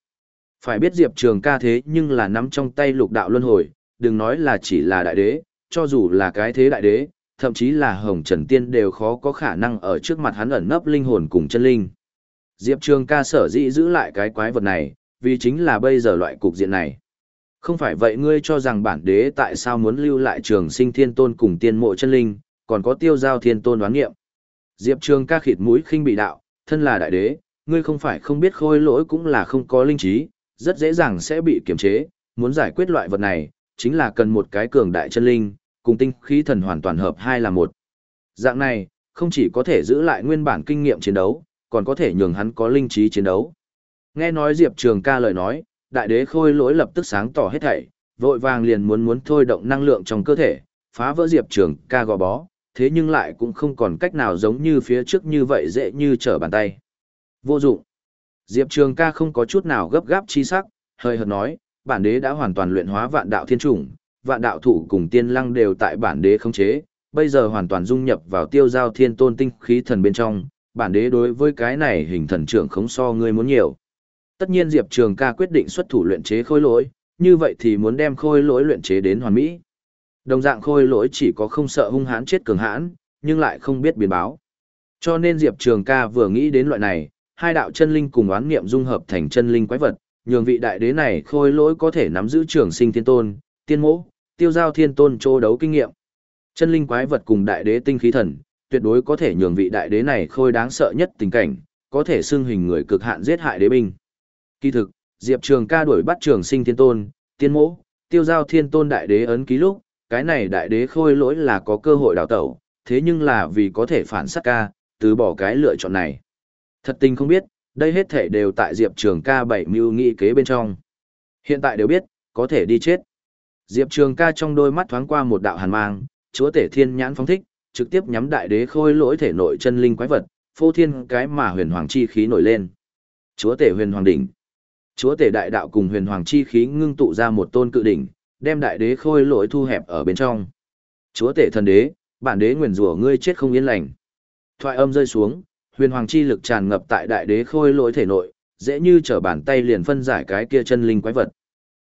Phải biết Diệp Trường ca thế nhưng là nắm trong tay lục đạo luân hồi, đừng nói là chỉ là đại đế, cho dù là cái thế đại đế, thậm chí là Hồng Trần Tiên đều khó có khả năng ở trước mặt hắn ẩn nấp linh hồn cùng chân linh. Diệp Trường ca sở dĩ giữ lại cái quái vật này, vì chính là bây giờ loại cục diện này. Không phải vậy ngươi cho rằng bản đế tại sao muốn lưu lại trường sinh thiên tôn cùng tiên mộ chân linh, còn có tiêu giao thiên tôn đoán nghiệm. Diệp Trường ca khịt mũi khinh bị đạo, thân là đại đế, ngươi không phải không biết khôi lỗi cũng là không có linh trí, rất dễ dàng sẽ bị kiềm chế, muốn giải quyết loại vật này, chính là cần một cái cường đại chân linh, cùng tinh khí thần hoàn toàn hợp hai là một. Dạng này, không chỉ có thể giữ lại nguyên bản kinh nghiệm chiến đấu, còn có thể nhường hắn có linh trí chiến đấu. Nghe nói Diệp Trường ca lời nói, đại đế khôi lỗi lập tức sáng tỏ hết thảy, vội vàng liền muốn muốn thôi động năng lượng trong cơ thể, phá vỡ Diệp Trường ca gò bó, thế nhưng lại cũng không còn cách nào giống như phía trước như vậy dễ như trở bàn tay. Vô dụng. Diệp Trường ca không có chút nào gấp gáp chi sắc, hơi hợt nói, bản đế đã hoàn toàn luyện hóa vạn đạo thiên chủng, vạn đạo thủ cùng tiên lăng đều tại bản đế khống chế, bây giờ hoàn toàn dung nhập vào tiêu giao thiên tôn tinh khí thần bên trong, bản đế đối với cái này hình thần trưởng không so ngươi muốn nhiều. Tất nhiên Diệp Trường ca quyết định xuất thủ luyện chế khôi lỗi, như vậy thì muốn đem khôi lỗi luyện chế đến hoàn mỹ. Đồng dạng khôi lỗi chỉ có không sợ hung hãn chết cường hãn, nhưng lại không biết biến báo. Cho nên Diệp Trường ca vừa nghĩ đến loại này, hai đạo chân linh cùng oán niệm dung hợp thành chân linh quái vật, nhường vị đại đế này khôi lỗi có thể nắm giữ trường sinh thiên tôn, tiên mỗ, tiêu giao thiên tôn chô đấu kinh nghiệm. Chân linh quái vật cùng đại đế tinh khí thần, tuyệt đối có thể nhường vị đại đế này khôi đáng sợ nhất tình cảnh, có thể xưng hình người cực hạn giết hại đế binh. Kỳ thực, Diệp Trường ca đuổi bắt trường sinh thiên tôn, tiên mỗ, tiêu giao thiên tôn đại đế ấn ký lúc, cái này đại đế khôi lỗi là có cơ hội đào tẩu, thế nhưng là vì có thể phản sát ca, từ bỏ cái lựa chọn này. Thật tình không biết, đây hết thể đều tại Diệp Trường ca bảy mưu nghị kế bên trong. Hiện tại đều biết, có thể đi chết. Diệp Trường ca trong đôi mắt thoáng qua một đạo hàn mang, chúa tể thiên nhãn phóng thích, trực tiếp nhắm đại đế khôi lỗi thể nội chân linh quái vật, phô thiên cái mà huyền hoàng chi khí nổi lên. Chúa tể huyền hoàng đỉnh. Chúa tể đại đạo cùng huyền hoàng chi khí ngưng tụ ra một tôn cự đỉnh, đem đại đế khôi lỗi thu hẹp ở bên trong. Chúa tể thần đế, bản đế nguyền rủa ngươi chết không yên lành. Thoại âm rơi xuống, huyền hoàng chi lực tràn ngập tại đại đế khôi lỗi thể nội, dễ như trở bàn tay liền phân giải cái kia chân linh quái vật.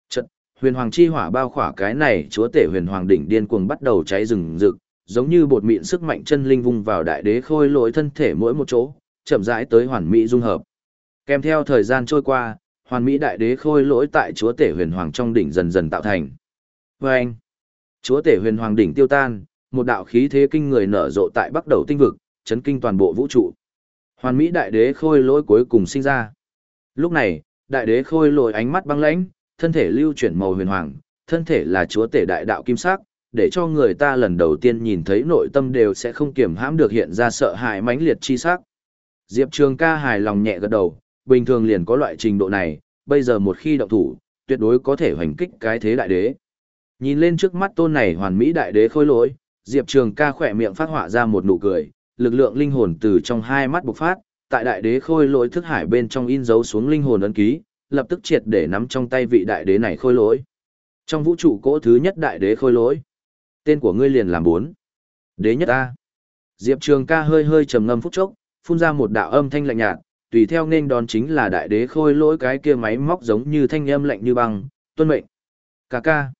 Chật, huyền hoàng chi hỏa bao khỏa cái này, chúa tể huyền hoàng đỉnh điên cuồng bắt đầu cháy rừng rực, giống như bột mịn sức mạnh chân linh vung vào đại đế khôi lỗi thân thể mỗi một chỗ, chậm rãi tới hoàn mỹ dung hợp. Kèm theo thời gian trôi qua, hoàn mỹ đại đế khôi lỗi tại chúa tể huyền hoàng trong đỉnh dần dần tạo thành. Và anh, chúa tể huyền hoàng đỉnh tiêu tan, một đạo khí thế kinh người nở rộ tại bắt đầu tinh vực, chấn kinh toàn bộ vũ trụ. Hoàn Mỹ đại đế khôi lỗi cuối cùng sinh ra. Lúc này, đại đế khôi lỗi ánh mắt băng lãnh, thân thể lưu chuyển màu huyền hoàng, thân thể là chúa tể đại đạo kim sắc, để cho người ta lần đầu tiên nhìn thấy nội tâm đều sẽ không kiềm hãm được hiện ra sợ hãi mãnh liệt chi sắc. Diệp Trường ca hài lòng nhẹ gật đầu, bình thường liền có loại trình độ này, bây giờ một khi động thủ, tuyệt đối có thể hoành kích cái thế đại đế. Nhìn lên trước mắt tôn này hoàn mỹ đại đế khôi lỗi, Diệp Trường ca khỏe miệng phát họa ra một nụ cười, lực lượng linh hồn từ trong hai mắt bộc phát, tại đại đế khôi lỗi thức hải bên trong in dấu xuống linh hồn ấn ký, lập tức triệt để nắm trong tay vị đại đế này khôi lỗi. Trong vũ trụ cỗ thứ nhất đại đế khôi lỗi, tên của ngươi liền làm bốn. Đế nhất A. Diệp Trường ca hơi hơi trầm ngâm phút chốc, phun ra một đạo âm thanh lạnh nhạt, tùy theo nên đón chính là đại đế khôi lỗi cái kia máy móc giống như thanh âm lạnh như băng, tuân mệnh. Ca ca.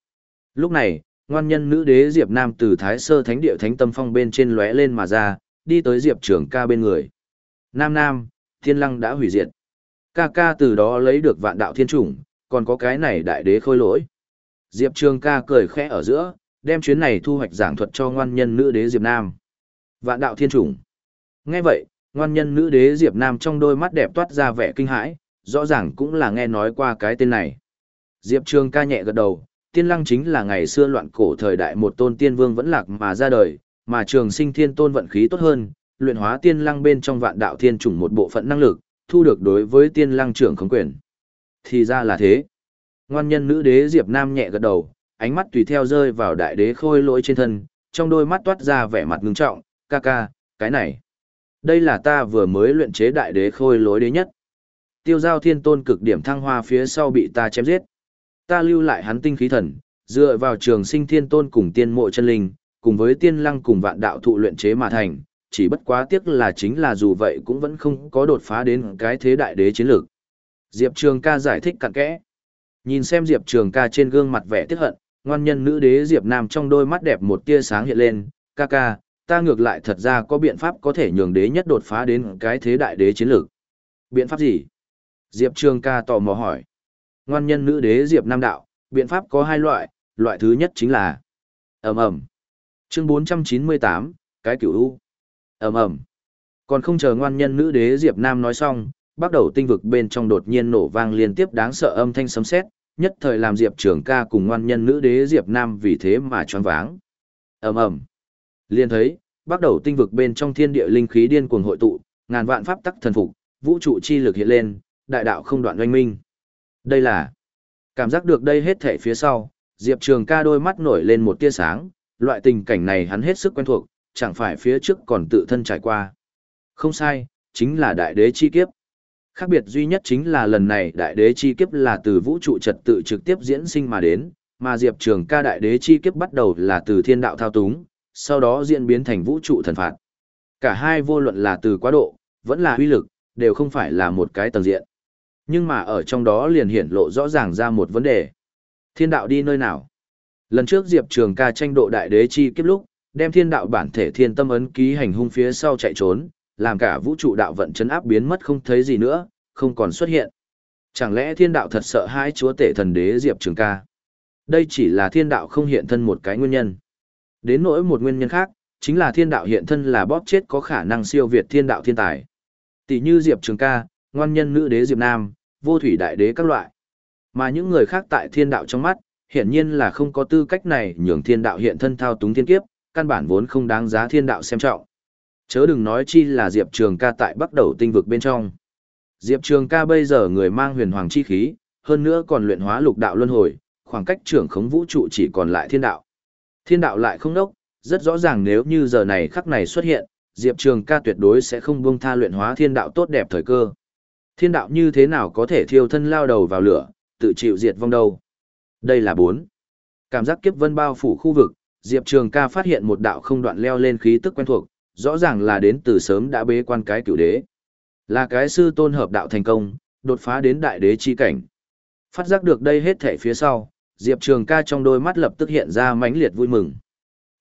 Lúc này, ngoan nhân nữ đế Diệp Nam từ Thái Sơ Thánh Địa Thánh Tâm Phong bên trên lóe lên mà ra, đi tới Diệp Trường ca bên người. Nam Nam, Thiên Lăng đã hủy diệt. Ca ca từ đó lấy được vạn đạo thiên chủng, còn có cái này đại đế khôi lỗi. Diệp Trường ca cười khẽ ở giữa, đem chuyến này thu hoạch giảng thuật cho ngoan nhân nữ đế Diệp Nam. Vạn đạo thiên chủng. Nghe vậy, ngoan nhân nữ đế Diệp Nam trong đôi mắt đẹp toát ra vẻ kinh hãi, rõ ràng cũng là nghe nói qua cái tên này. Diệp Trường ca nhẹ gật đầu, tiên lăng chính là ngày xưa loạn cổ thời đại một tôn tiên vương vẫn lạc mà ra đời, mà trường sinh thiên tôn vận khí tốt hơn, luyện hóa tiên lăng bên trong vạn đạo thiên chủng một bộ phận năng lực, thu được đối với tiên lăng trưởng khống quyền. Thì ra là thế. Ngoan nhân nữ đế Diệp Nam nhẹ gật đầu, ánh mắt tùy theo rơi vào đại đế khôi lỗi trên thân, trong đôi mắt toát ra vẻ mặt ngưng trọng, ca ca, cái này. Đây là ta vừa mới luyện chế đại đế khôi lối đế nhất. Tiêu giao thiên tôn cực điểm thăng hoa phía sau bị ta chém giết. Ta lưu lại hắn tinh khí thần, dựa vào trường sinh thiên tôn cùng tiên mộ chân linh, cùng với tiên lăng cùng vạn đạo thụ luyện chế mà thành, chỉ bất quá tiếc là chính là dù vậy cũng vẫn không có đột phá đến cái thế đại đế chiến lược. Diệp Trường ca giải thích cặn kẽ. Nhìn xem Diệp Trường ca trên gương mặt vẻ tiếc hận, ngoan nhân nữ đế Diệp Nam trong đôi mắt đẹp một tia sáng hiện lên, ca ca, ta ngược lại thật ra có biện pháp có thể nhường đế nhất đột phá đến cái thế đại đế chiến lược. Biện pháp gì? Diệp Trường ca tò mò hỏi. Ngoan nhân nữ đế Diệp Nam đạo, biện pháp có hai loại, loại thứ nhất chính là ầm ầm. Chương 498, cái cửu u. Ầm ầm. Còn không chờ ngoan nhân nữ đế Diệp Nam nói xong, bắt đầu tinh vực bên trong đột nhiên nổ vang liên tiếp đáng sợ âm thanh sấm sét, nhất thời làm Diệp Trường ca cùng ngoan nhân nữ đế Diệp Nam vì thế mà choáng váng. Ầm ầm. Liên thấy, bắt đầu tinh vực bên trong thiên địa linh khí điên cuồng hội tụ, ngàn vạn pháp tắc thần phục, vũ trụ chi lực hiện lên, đại đạo không đoạn oanh minh. Đây là Cảm giác được đây hết thể phía sau, Diệp Trường ca đôi mắt nổi lên một tia sáng, loại tình cảnh này hắn hết sức quen thuộc, chẳng phải phía trước còn tự thân trải qua. Không sai, chính là đại đế chi kiếp. Khác biệt duy nhất chính là lần này đại đế chi kiếp là từ vũ trụ trật tự trực tiếp diễn sinh mà đến, mà Diệp Trường ca đại đế chi kiếp bắt đầu là từ thiên đạo thao túng, sau đó diễn biến thành vũ trụ thần phạt. Cả hai vô luận là từ quá độ, vẫn là uy lực, đều không phải là một cái tầng diện. Nhưng mà ở trong đó liền hiển lộ rõ ràng ra một vấn đề. Thiên đạo đi nơi nào? Lần trước Diệp Trường ca tranh độ đại đế chi kiếp lúc, đem thiên đạo bản thể thiên tâm ấn ký hành hung phía sau chạy trốn, làm cả vũ trụ đạo vận chấn áp biến mất không thấy gì nữa, không còn xuất hiện. Chẳng lẽ thiên đạo thật sợ hãi chúa tể thần đế Diệp Trường ca? Đây chỉ là thiên đạo không hiện thân một cái nguyên nhân. Đến nỗi một nguyên nhân khác, chính là thiên đạo hiện thân là bóp chết có khả năng siêu việt thiên đạo thiên tài. Tỷ như Diệp Trường ca, ngoan nhân nữ đế Diệp Nam, vô thủy đại đế các loại. Mà những người khác tại thiên đạo trong mắt, hiển nhiên là không có tư cách này nhường thiên đạo hiện thân thao túng thiên kiếp, căn bản vốn không đáng giá thiên đạo xem trọng. Chớ đừng nói chi là Diệp Trường ca tại bắt đầu tinh vực bên trong. Diệp Trường ca bây giờ người mang huyền hoàng chi khí, hơn nữa còn luyện hóa lục đạo luân hồi, khoảng cách trưởng khống vũ trụ chỉ còn lại thiên đạo. Thiên đạo lại không đốc, rất rõ ràng nếu như giờ này khắc này xuất hiện, Diệp Trường ca tuyệt đối sẽ không buông tha luyện hóa thiên đạo tốt đẹp thời cơ. Thiên đạo như thế nào có thể thiêu thân lao đầu vào lửa, tự chịu diệt vong đâu. Đây là bốn. Cảm giác kiếp vân bao phủ khu vực, Diệp Trường ca phát hiện một đạo không đoạn leo lên khí tức quen thuộc, rõ ràng là đến từ sớm đã bế quan cái cửu đế. Là cái sư tôn hợp đạo thành công, đột phá đến đại đế chi cảnh. Phát giác được đây hết thể phía sau, Diệp Trường ca trong đôi mắt lập tức hiện ra mãnh liệt vui mừng.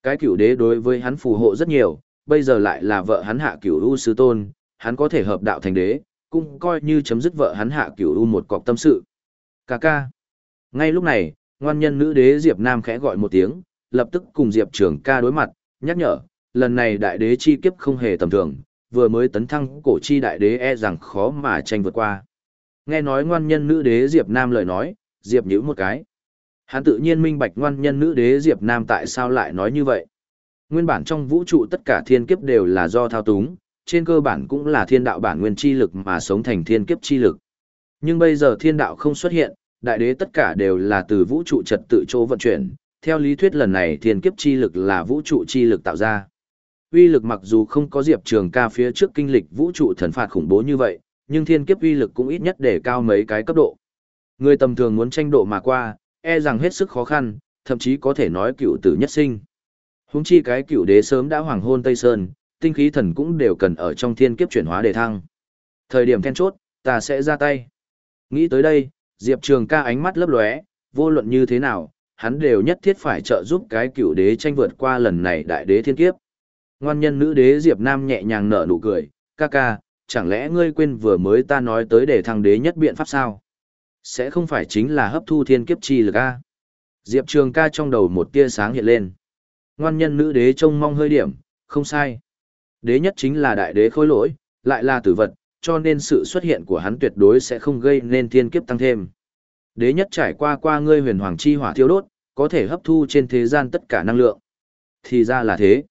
Cái cửu đế đối với hắn phù hộ rất nhiều, bây giờ lại là vợ hắn hạ cửu u sư tôn, hắn có thể hợp đạo thành đế, cũng coi như chấm dứt vợ hắn hạ cửu u một cọc tâm sự. Cà ca. Ngay lúc này, ngoan nhân nữ đế Diệp Nam khẽ gọi một tiếng, lập tức cùng Diệp Trường ca đối mặt, nhắc nhở, lần này đại đế chi kiếp không hề tầm thường, vừa mới tấn thăng cổ chi đại đế e rằng khó mà tranh vượt qua. Nghe nói ngoan nhân nữ đế Diệp Nam lời nói, Diệp nhíu một cái. Hắn tự nhiên minh bạch ngoan nhân nữ đế Diệp Nam tại sao lại nói như vậy. Nguyên bản trong vũ trụ tất cả thiên kiếp đều là do thao túng, trên cơ bản cũng là thiên đạo bản nguyên chi lực mà sống thành thiên kiếp chi lực. Nhưng bây giờ thiên đạo không xuất hiện, đại đế tất cả đều là từ vũ trụ trật tự chỗ vận chuyển, theo lý thuyết lần này thiên kiếp chi lực là vũ trụ chi lực tạo ra. Uy lực mặc dù không có Diệp Trường ca phía trước kinh lịch vũ trụ thần phạt khủng bố như vậy, nhưng thiên kiếp uy lực cũng ít nhất để cao mấy cái cấp độ. Người tầm thường muốn tranh độ mà qua, e rằng hết sức khó khăn, thậm chí có thể nói cựu tử nhất sinh. Húng chi cái cựu đế sớm đã hoàng hôn Tây Sơn, tinh khí thần cũng đều cần ở trong thiên kiếp chuyển hóa để thăng. Thời điểm then chốt, ta sẽ ra tay. Nghĩ tới đây, Diệp Trường ca ánh mắt lấp lóe, vô luận như thế nào, hắn đều nhất thiết phải trợ giúp cái cựu đế tranh vượt qua lần này đại đế thiên kiếp. Ngoan nhân nữ đế Diệp Nam nhẹ nhàng nở nụ cười, ca ca, chẳng lẽ ngươi quên vừa mới ta nói tới để thăng đế nhất biện pháp sao? Sẽ không phải chính là hấp thu thiên kiếp chi lực a? Diệp Trường ca trong đầu một tia sáng hiện lên. Ngoan nhân nữ đế trông mong hơi điểm, không sai. Đế nhất chính là đại đế khối lỗi, lại là tử vật, cho nên sự xuất hiện của hắn tuyệt đối sẽ không gây nên thiên kiếp tăng thêm. Đế nhất trải qua qua ngươi huyền hoàng chi hỏa thiêu đốt, có thể hấp thu trên thế gian tất cả năng lượng. Thì ra là thế.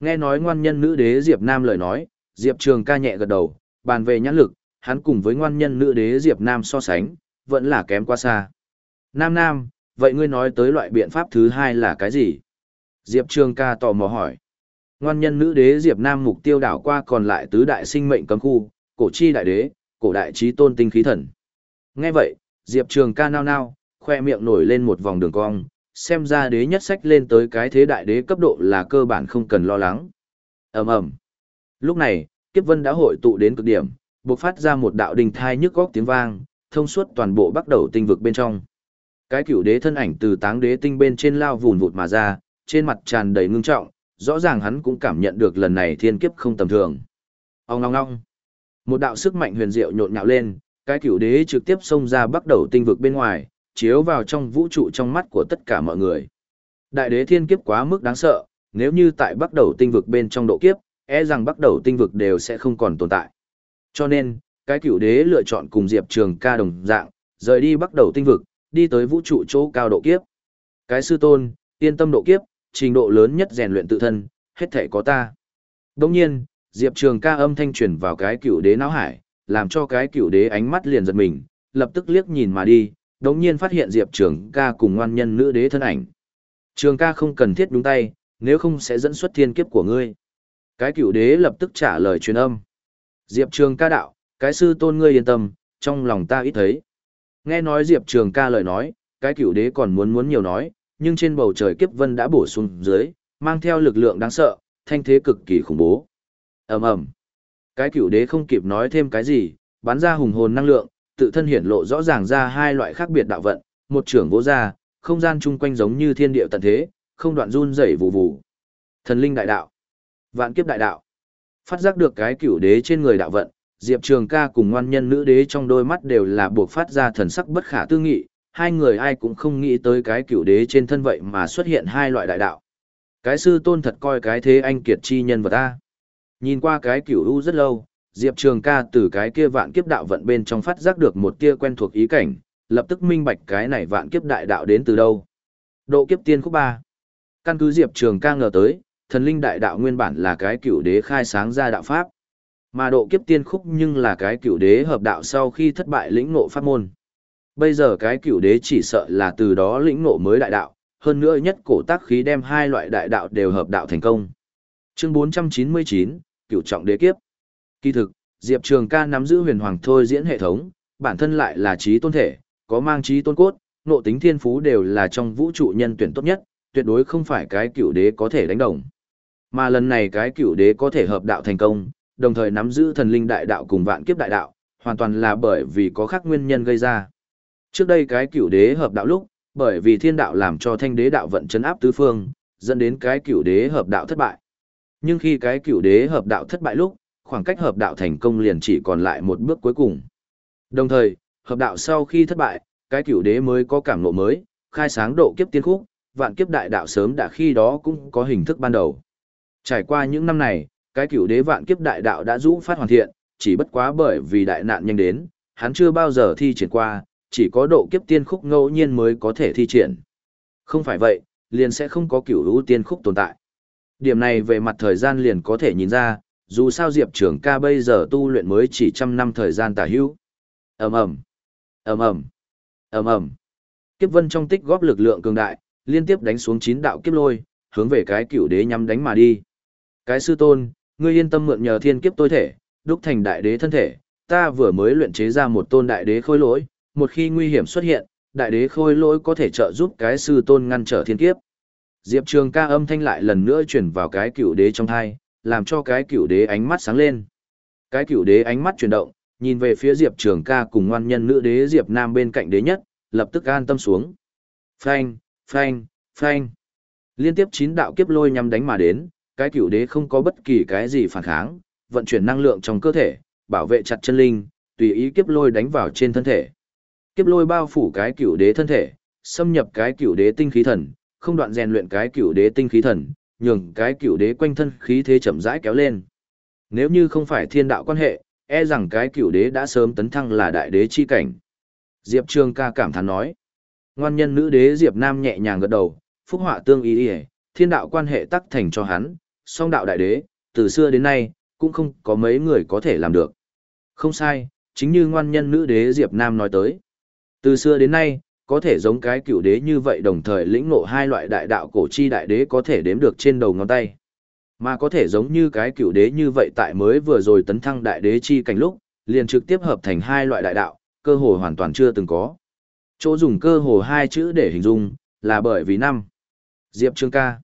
Nghe nói ngoan nhân nữ đế Diệp Nam lời nói, Diệp Trường ca nhẹ gật đầu, bàn về nhãn lực, hắn cùng với ngoan nhân nữ đế Diệp Nam so sánh, vẫn là kém quá xa. Nam Nam, vậy ngươi nói tới loại biện pháp thứ hai là cái gì? Diệp Trường ca tò mò hỏi. Ngoan nhân nữ đế Diệp Nam mục tiêu đảo qua còn lại tứ đại sinh mệnh cấm khu, cổ chi đại đế, cổ đại trí tôn tinh khí thần. Nghe vậy, Diệp Trường ca nao nao, khoe miệng nổi lên một vòng đường cong, xem ra đế nhất sách lên tới cái thế đại đế cấp độ là cơ bản không cần lo lắng. ầm ầm Lúc này, kiếp vân đã hội tụ đến cực điểm, bộc phát ra một đạo đình thai nhức góc tiếng vang, thông suốt toàn bộ bắt đầu tinh vực bên trong. Cái cửu đế thân ảnh từ táng đế tinh bên trên lao vùn vụt mà ra, trên mặt tràn đầy ngưng trọng, rõ ràng hắn cũng cảm nhận được lần này thiên kiếp không tầm thường. Ông ngong ngong. Một đạo sức mạnh huyền diệu nhộn nhạo lên, cái cửu đế trực tiếp xông ra bắt đầu tinh vực bên ngoài, chiếu vào trong vũ trụ trong mắt của tất cả mọi người. Đại đế thiên kiếp quá mức đáng sợ, nếu như tại bắt đầu tinh vực bên trong độ kiếp, e rằng bắt đầu tinh vực đều sẽ không còn tồn tại. Cho nên, cái cửu đế lựa chọn cùng Diệp Trường ca đồng dạng, rời đi bắt đầu tinh vực, đi tới vũ trụ chỗ cao độ kiếp. Cái sư tôn, yên tâm độ kiếp, trình độ lớn nhất rèn luyện tự thân, hết thể có ta. Đồng nhiên, Diệp Trường ca âm thanh truyền vào cái cửu đế não hải, làm cho cái cửu đế ánh mắt liền giật mình, lập tức liếc nhìn mà đi, đồng nhiên phát hiện Diệp Trường ca cùng ngoan nhân nữ đế thân ảnh. Trường ca không cần thiết đúng tay, nếu không sẽ dẫn xuất thiên kiếp của ngươi. Cái cửu đế lập tức trả lời truyền âm. Diệp Trường ca đạo, cái sư tôn ngươi yên tâm, trong lòng ta ít thấy. Nghe nói Diệp Trường ca lời nói, cái cửu đế còn muốn muốn nhiều nói, nhưng trên bầu trời kiếp vân đã bổ sung dưới, mang theo lực lượng đáng sợ, thanh thế cực kỳ khủng bố. ầm ầm Cái cửu đế không kịp nói thêm cái gì, bắn ra hùng hồn năng lượng, tự thân hiển lộ rõ ràng ra hai loại khác biệt đạo vận, một trưởng vỗ ra, không gian chung quanh giống như thiên địa tận thế, không đoạn run rẩy vụ vụ. Thần linh đại đạo, vạn kiếp đại đạo. Phát giác được cái cửu đế trên người đạo vận, Diệp Trường ca cùng ngoan nhân nữ đế trong đôi mắt đều là buộc phát ra thần sắc bất khả tư nghị, hai người ai cũng không nghĩ tới cái cửu đế trên thân vậy mà xuất hiện hai loại đại đạo. Cái sư tôn thật coi cái thế anh kiệt chi nhân vật ta. Nhìn qua cái cửu u rất lâu, Diệp Trường ca từ cái kia vạn kiếp đạo vận bên trong phát giác được một tia quen thuộc ý cảnh, lập tức minh bạch cái này vạn kiếp đại đạo đến từ đâu. Độ kiếp tiên khúc ba Căn cứ Diệp Trường ca ngờ tới, thần linh đại đạo nguyên bản là cái cửu đế khai sáng ra đạo pháp. Mà độ kiếp tiên khúc nhưng là cái cựu đế hợp đạo sau khi thất bại lĩnh ngộ pháp môn. Bây giờ cái cựu đế chỉ sợ là từ đó lĩnh ngộ mới đại đạo, hơn nữa nhất cổ tác khí đem hai loại đại đạo đều hợp đạo thành công. Chương 499, cựu trọng đế kiếp. Kỳ thực, Diệp Trường ca nắm giữ huyền hoàng thôi diễn hệ thống, bản thân lại là trí tôn thể, có mang trí tôn cốt, nộ tính thiên phú đều là trong vũ trụ nhân tuyển tốt nhất, tuyệt đối không phải cái cựu đế có thể đánh đồng. Mà lần này cái cựu đế có thể hợp đạo thành công, đồng thời nắm giữ thần linh đại đạo cùng vạn kiếp đại đạo, hoàn toàn là bởi vì có khác nguyên nhân gây ra. Trước đây cái cửu đế hợp đạo lúc, bởi vì thiên đạo làm cho thanh đế đạo vận chấn áp tứ phương, dẫn đến cái cửu đế hợp đạo thất bại. Nhưng khi cái cửu đế hợp đạo thất bại lúc, khoảng cách hợp đạo thành công liền chỉ còn lại một bước cuối cùng. Đồng thời, hợp đạo sau khi thất bại, cái cửu đế mới có cảm ngộ mới, khai sáng độ kiếp tiên khúc, vạn kiếp đại đạo sớm đã khi đó cũng có hình thức ban đầu. Trải qua những năm này, cái cửu đế vạn kiếp đại đạo đã rũ phát hoàn thiện, chỉ bất quá bởi vì đại nạn nhanh đến, hắn chưa bao giờ thi triển qua, chỉ có độ kiếp tiên khúc ngẫu nhiên mới có thể thi triển. Không phải vậy, liền sẽ không có cửu hữu tiên khúc tồn tại. Điểm này về mặt thời gian liền có thể nhìn ra, dù sao Diệp Trường ca bây giờ tu luyện mới chỉ trăm năm thời gian tả hữu. ầm ầm ầm ầm ầm ầm Kiếp vân trong tích góp lực lượng cường đại, liên tiếp đánh xuống chín đạo kiếp lôi, hướng về cái cửu đế nhắm đánh mà đi. Cái sư tôn, ngươi yên tâm mượn nhờ thiên kiếp tôi thể, đúc thành đại đế thân thể, ta vừa mới luyện chế ra một tôn đại đế khôi lỗi, một khi nguy hiểm xuất hiện, đại đế khôi lỗi có thể trợ giúp cái sư tôn ngăn trở thiên kiếp. Diệp Trường ca âm thanh lại lần nữa chuyển vào cái cựu đế trong thai, làm cho cái cựu đế ánh mắt sáng lên. Cái cựu đế ánh mắt chuyển động, nhìn về phía Diệp Trường ca cùng ngoan nhân nữ đế Diệp Nam bên cạnh đế nhất, lập tức an tâm xuống. Phanh, phanh, phanh. Liên tiếp chín đạo kiếp lôi nhằm đánh mà đến, cái cựu đế không có bất kỳ cái gì phản kháng, vận chuyển năng lượng trong cơ thể, bảo vệ chặt chân linh, tùy ý kiếp lôi đánh vào trên thân thể. Kiếp lôi bao phủ cái cựu đế thân thể, xâm nhập cái cựu đế tinh khí thần, không đoạn rèn luyện cái cựu đế tinh khí thần, nhường cái cựu đế quanh thân khí thế chậm rãi kéo lên. Nếu như không phải thiên đạo quan hệ, e rằng cái cựu đế đã sớm tấn thăng là đại đế chi cảnh. Diệp Trường ca cảm thán nói. Ngoan nhân nữ đế Diệp Nam nhẹ nhàng gật đầu, phúc họa tương ý ý, thiên đạo quan hệ tắc thành cho hắn, song đạo đại đế, từ xưa đến nay, cũng không có mấy người có thể làm được. Không sai, chính như ngoan nhân nữ đế Diệp Nam nói tới. Từ xưa đến nay, có thể giống cái cựu đế như vậy đồng thời lĩnh ngộ hai loại đại đạo cổ chi đại đế có thể đếm được trên đầu ngón tay. Mà có thể giống như cái cựu đế như vậy tại mới vừa rồi tấn thăng đại đế chi cảnh lúc, liền trực tiếp hợp thành hai loại đại đạo, cơ hồ hoàn toàn chưa từng có. Chỗ dùng cơ hồ hai chữ để hình dung, là bởi vì năm. Diệp Trương ca.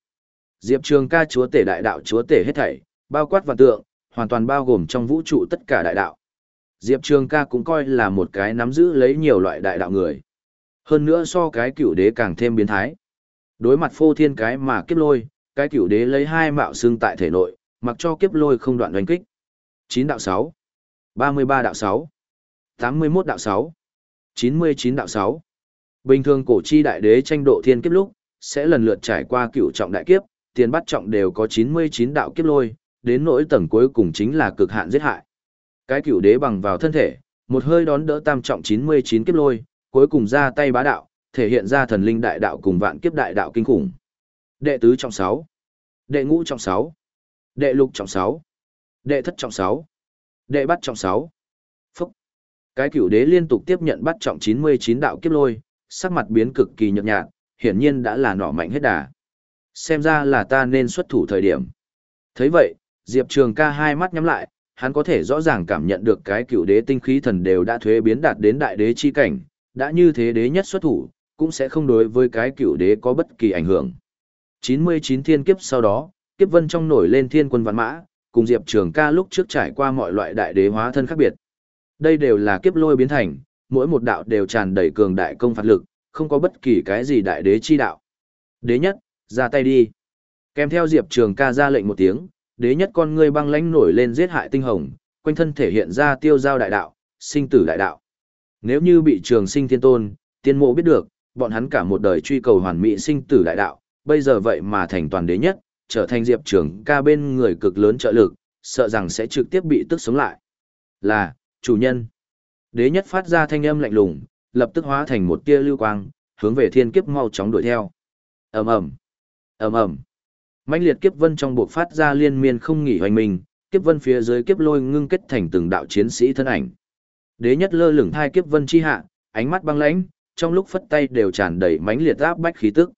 Diệp Trường ca chúa tể đại đạo chúa tể hết thảy, bao quát vạn tượng, hoàn toàn bao gồm trong vũ trụ tất cả đại đạo. Diệp Trường ca cũng coi là một cái nắm giữ lấy nhiều loại đại đạo người. Hơn nữa so cái cựu đế càng thêm biến thái. Đối mặt phô thiên cái mà kiếp lôi, cái cựu đế lấy hai mạo xương tại thể nội, mặc cho kiếp lôi không đoạn đánh kích. 9 đạo 6, 33 đạo 6, 81 đạo 6, 99 đạo 6. Bình thường cổ chi đại đế tranh độ thiên kiếp lúc, sẽ lần lượt trải qua cựu trọng đại kiếp, tiền bắt trọng đều có 99 đạo kiếp lôi, đến nỗi tầng cuối cùng chính là cực hạn giết hại. Cái cửu đế bằng vào thân thể, một hơi đón đỡ tam trọng 99 kiếp lôi, cuối cùng ra tay bá đạo, thể hiện ra thần linh đại đạo cùng vạn kiếp đại đạo kinh khủng. Đệ tứ trọng 6, đệ ngũ trọng 6, đệ lục trọng 6, đệ thất trọng 6, đệ bắt trọng 6. Phúc. Cái cửu đế liên tục tiếp nhận bắt trọng 99 đạo kiếp lôi, sắc mặt biến cực kỳ nhợt nhạt, hiển nhiên đã là nỏ mạnh hết đà. Xem ra là ta nên xuất thủ thời điểm. Thấy vậy, Diệp Trường ca hai mắt nhắm lại, hắn có thể rõ ràng cảm nhận được cái cửu đế tinh khí thần đều đã thuế biến đạt đến đại đế chi cảnh, đã như thế đế nhất xuất thủ, cũng sẽ không đối với cái cựu đế có bất kỳ ảnh hưởng. 99 thiên kiếp sau đó, kiếp vân trong nổi lên thiên quân văn mã, cùng Diệp Trường ca lúc trước trải qua mọi loại đại đế hóa thân khác biệt. Đây đều là kiếp lôi biến thành, mỗi một đạo đều tràn đầy cường đại công phạt lực, không có bất kỳ cái gì đại đế chi đạo. Đế nhất, ra tay đi. Kèm theo Diệp Trường ca ra lệnh một tiếng, đế nhất con ngươi băng lãnh nổi lên giết hại tinh hồng, quanh thân thể hiện ra tiêu giao đại đạo, sinh tử đại đạo. Nếu như bị trường sinh thiên tôn, tiên mộ biết được, bọn hắn cả một đời truy cầu hoàn mỹ sinh tử đại đạo, bây giờ vậy mà thành toàn đế nhất, trở thành diệp trường ca bên người cực lớn trợ lực, sợ rằng sẽ trực tiếp bị tức sống lại. Là, chủ nhân. Đế nhất phát ra thanh âm lạnh lùng, lập tức hóa thành một tia lưu quang, hướng về thiên kiếp mau chóng đuổi theo. ầm ầm, ầm ầm. Mãnh liệt kiếp vân trong buộc phát ra liên miên không nghỉ hoành mình, kiếp vân phía dưới kiếp lôi ngưng kết thành từng đạo chiến sĩ thân ảnh. Đế nhất lơ lửng hai kiếp vân chi hạ, ánh mắt băng lãnh, trong lúc phất tay đều tràn đầy mãnh liệt áp bách khí tức.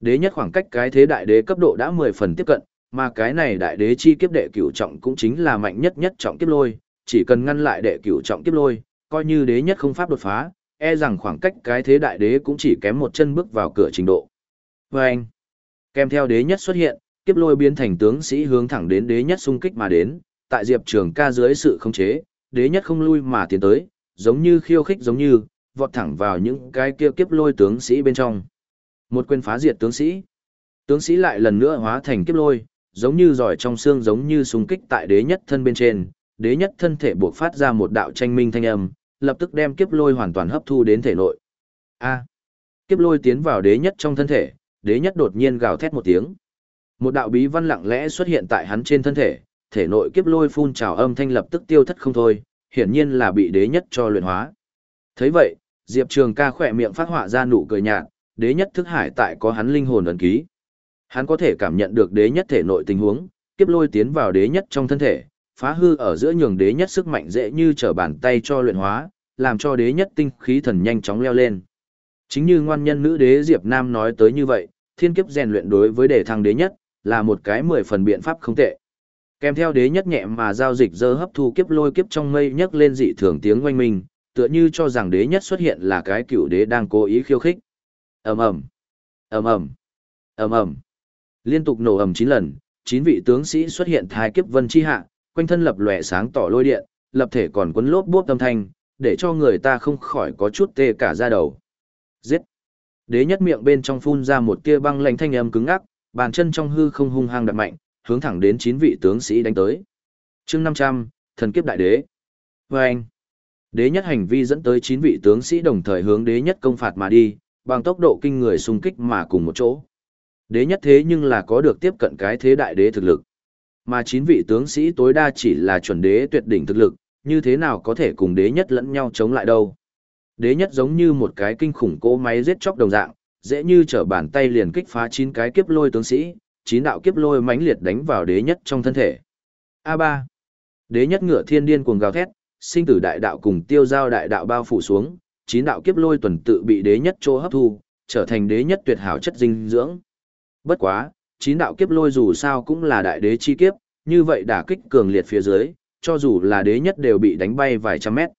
Đế nhất khoảng cách cái thế đại đế cấp độ đã 10 phần tiếp cận, mà cái này đại đế chi kiếp đệ cửu trọng cũng chính là mạnh nhất nhất trọng kiếp lôi, chỉ cần ngăn lại đệ cửu trọng kiếp lôi, coi như đế nhất không pháp đột phá, e rằng khoảng cách cái thế đại đế cũng chỉ kém một chân bước vào cửa trình độ. vê anh, kèm theo đế nhất xuất hiện, kiếp lôi biến thành tướng sĩ hướng thẳng đến đế nhất xung kích mà đến, tại Diệp Trường ca dưới sự khống chế, đế nhất không lui mà tiến tới, giống như khiêu khích giống như, vọt thẳng vào những cái kia kiếp lôi tướng sĩ bên trong. Một quyền phá diệt tướng sĩ. Tướng sĩ lại lần nữa hóa thành kiếp lôi, giống như giỏi trong xương giống như xung kích tại đế nhất thân bên trên, đế nhất thân thể buộc phát ra một đạo tranh minh thanh âm, lập tức đem kiếp lôi hoàn toàn hấp thu đến thể nội. A. kiếp lôi tiến vào đế nhất trong thân thể, đế nhất đột nhiên gào thét một tiếng. Một đạo bí văn lặng lẽ xuất hiện tại hắn trên thân thể, thể nội kiếp lôi phun trào âm thanh lập tức tiêu thất không thôi, hiển nhiên là bị đế nhất cho luyện hóa. Thấy vậy, Diệp Trường ca khỏe miệng phát họa ra nụ cười nhạt, đế nhất thức hải tại có hắn linh hồn ấn ký. Hắn có thể cảm nhận được đế nhất thể nội tình huống, kiếp lôi tiến vào đế nhất trong thân thể, phá hư ở giữa nhường đế nhất sức mạnh dễ như trở bàn tay cho luyện hóa, làm cho đế nhất tinh khí thần nhanh chóng leo lên. Chính như ngoan nhân nữ đế Diệp Nam nói tới như vậy, thiên kiếp rèn luyện đối với đề thăng đế nhất, là một cái mười phần biện pháp không tệ. Kèm theo đế nhất nhẹ mà giao dịch dơ hấp thu kiếp lôi kiếp trong mây nhấc lên dị thường tiếng oanh minh, tựa như cho rằng đế nhất xuất hiện là cái cựu đế đang cố ý khiêu khích. Ầm ầm, ầm ầm, ầm ầm. Liên tục nổ ầm 9 lần, 9 vị tướng sĩ xuất hiện thai kiếp vân chi hạ, quanh thân lập lòe sáng tỏ lôi điện, lập thể còn quấn lốp bốp âm thanh, để cho người ta không khỏi có chút tê cả da đầu. Giết! Đế nhất miệng bên trong phun ra một tia băng lạnh thanh âm cứng ngắc, bàn chân trong hư không hung hăng đặt mạnh, hướng thẳng đến chín vị tướng sĩ đánh tới. chương 500, thần kiếp đại đế. Vâng! Đế nhất hành vi dẫn tới chín vị tướng sĩ đồng thời hướng đế nhất công phạt mà đi, bằng tốc độ kinh người xung kích mà cùng một chỗ. Đế nhất thế nhưng là có được tiếp cận cái thế đại đế thực lực. Mà chín vị tướng sĩ tối đa chỉ là chuẩn đế tuyệt đỉnh thực lực, như thế nào có thể cùng đế nhất lẫn nhau chống lại đâu. Đế nhất giống như một cái kinh khủng cỗ máy giết chóc đồng dạng, dễ như trở bàn tay liền kích phá chín cái kiếp lôi tướng sĩ, chín đạo kiếp lôi mãnh liệt đánh vào đế nhất trong thân thể. A3. Đế nhất ngựa thiên điên cuồng gào thét, sinh tử đại đạo cùng tiêu giao đại đạo bao phủ xuống, chín đạo kiếp lôi tuần tự bị đế nhất chỗ hấp thu, trở thành đế nhất tuyệt hảo chất dinh dưỡng. Bất quá, chín đạo kiếp lôi dù sao cũng là đại đế chi kiếp, như vậy đả kích cường liệt phía dưới, cho dù là đế nhất đều bị đánh bay vài trăm mét.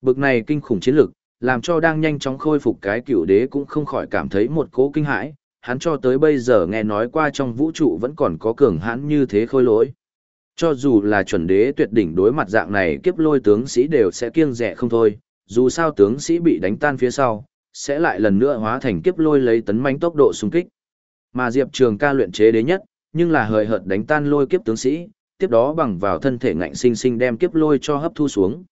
Bực này kinh khủng chiến lực, làm cho đang nhanh chóng khôi phục cái cựu đế cũng không khỏi cảm thấy một cố kinh hãi, hắn cho tới bây giờ nghe nói qua trong vũ trụ vẫn còn có cường hãn như thế khôi lỗi. Cho dù là chuẩn đế tuyệt đỉnh đối mặt dạng này kiếp lôi tướng sĩ đều sẽ kiêng rẻ không thôi, dù sao tướng sĩ bị đánh tan phía sau, sẽ lại lần nữa hóa thành kiếp lôi lấy tấn manh tốc độ xung kích. Mà Diệp Trường ca luyện chế đế nhất, nhưng là hời hợt đánh tan lôi kiếp tướng sĩ, tiếp đó bằng vào thân thể ngạnh sinh sinh đem kiếp lôi cho hấp thu xuống.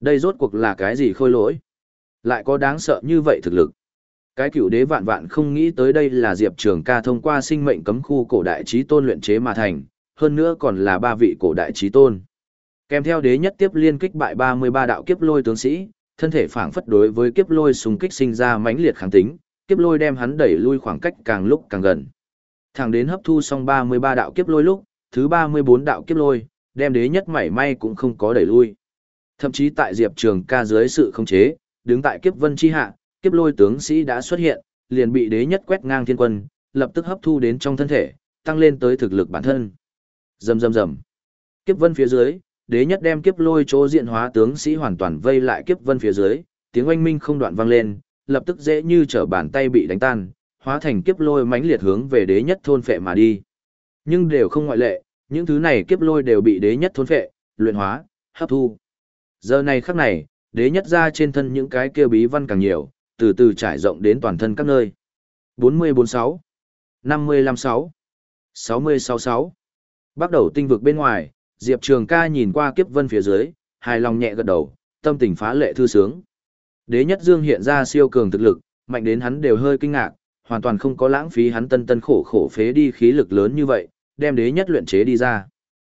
Đây rốt cuộc là cái gì khôi lỗi? Lại có đáng sợ như vậy thực lực. Cái cựu đế vạn vạn không nghĩ tới đây là Diệp Trường ca thông qua sinh mệnh cấm khu cổ đại trí tôn luyện chế mà thành, hơn nữa còn là ba vị cổ đại trí tôn. Kèm theo đế nhất tiếp liên kích bại 33 đạo kiếp lôi tướng sĩ, thân thể phảng phất đối với kiếp lôi xung kích sinh ra mãnh liệt kháng tính, kiếp lôi đem hắn đẩy lui khoảng cách càng lúc càng gần. Thẳng đến hấp thu xong 33 đạo kiếp lôi lúc, thứ 34 đạo kiếp lôi, đem đế nhất mảy may cũng không có đẩy lui. Thậm chí tại Diệp Trường ca dưới sự khống chế, đứng tại kiếp vân chi hạ, kiếp lôi tướng sĩ đã xuất hiện, liền bị đế nhất quét ngang thiên quân, lập tức hấp thu đến trong thân thể, tăng lên tới thực lực bản thân. Rầm rầm rầm. Kiếp vân phía dưới, đế nhất đem kiếp lôi chỗ diện hóa tướng sĩ hoàn toàn vây lại kiếp vân phía dưới, tiếng oanh minh không đoạn vang lên, lập tức dễ như trở bàn tay bị đánh tan, hóa thành kiếp lôi mãnh liệt hướng về đế nhất thôn phệ mà đi. Nhưng đều không ngoại lệ, những thứ này kiếp lôi đều bị đế nhất thôn phệ, luyện hóa, hấp thu. Giờ này khắc này, đế nhất ra trên thân những cái kia bí văn càng nhiều, từ từ trải rộng đến toàn thân các nơi. 40-46, 55-6, 60-66. Bắt đầu tinh vực bên ngoài, Diệp Trường ca nhìn qua kiếp vân phía dưới, hài lòng nhẹ gật đầu, tâm tình phá lệ thư sướng. Đế nhất dương hiện ra siêu cường thực lực, mạnh đến hắn đều hơi kinh ngạc, hoàn toàn không có lãng phí hắn tân tân khổ khổ phế đi khí lực lớn như vậy, đem đế nhất luyện chế đi ra.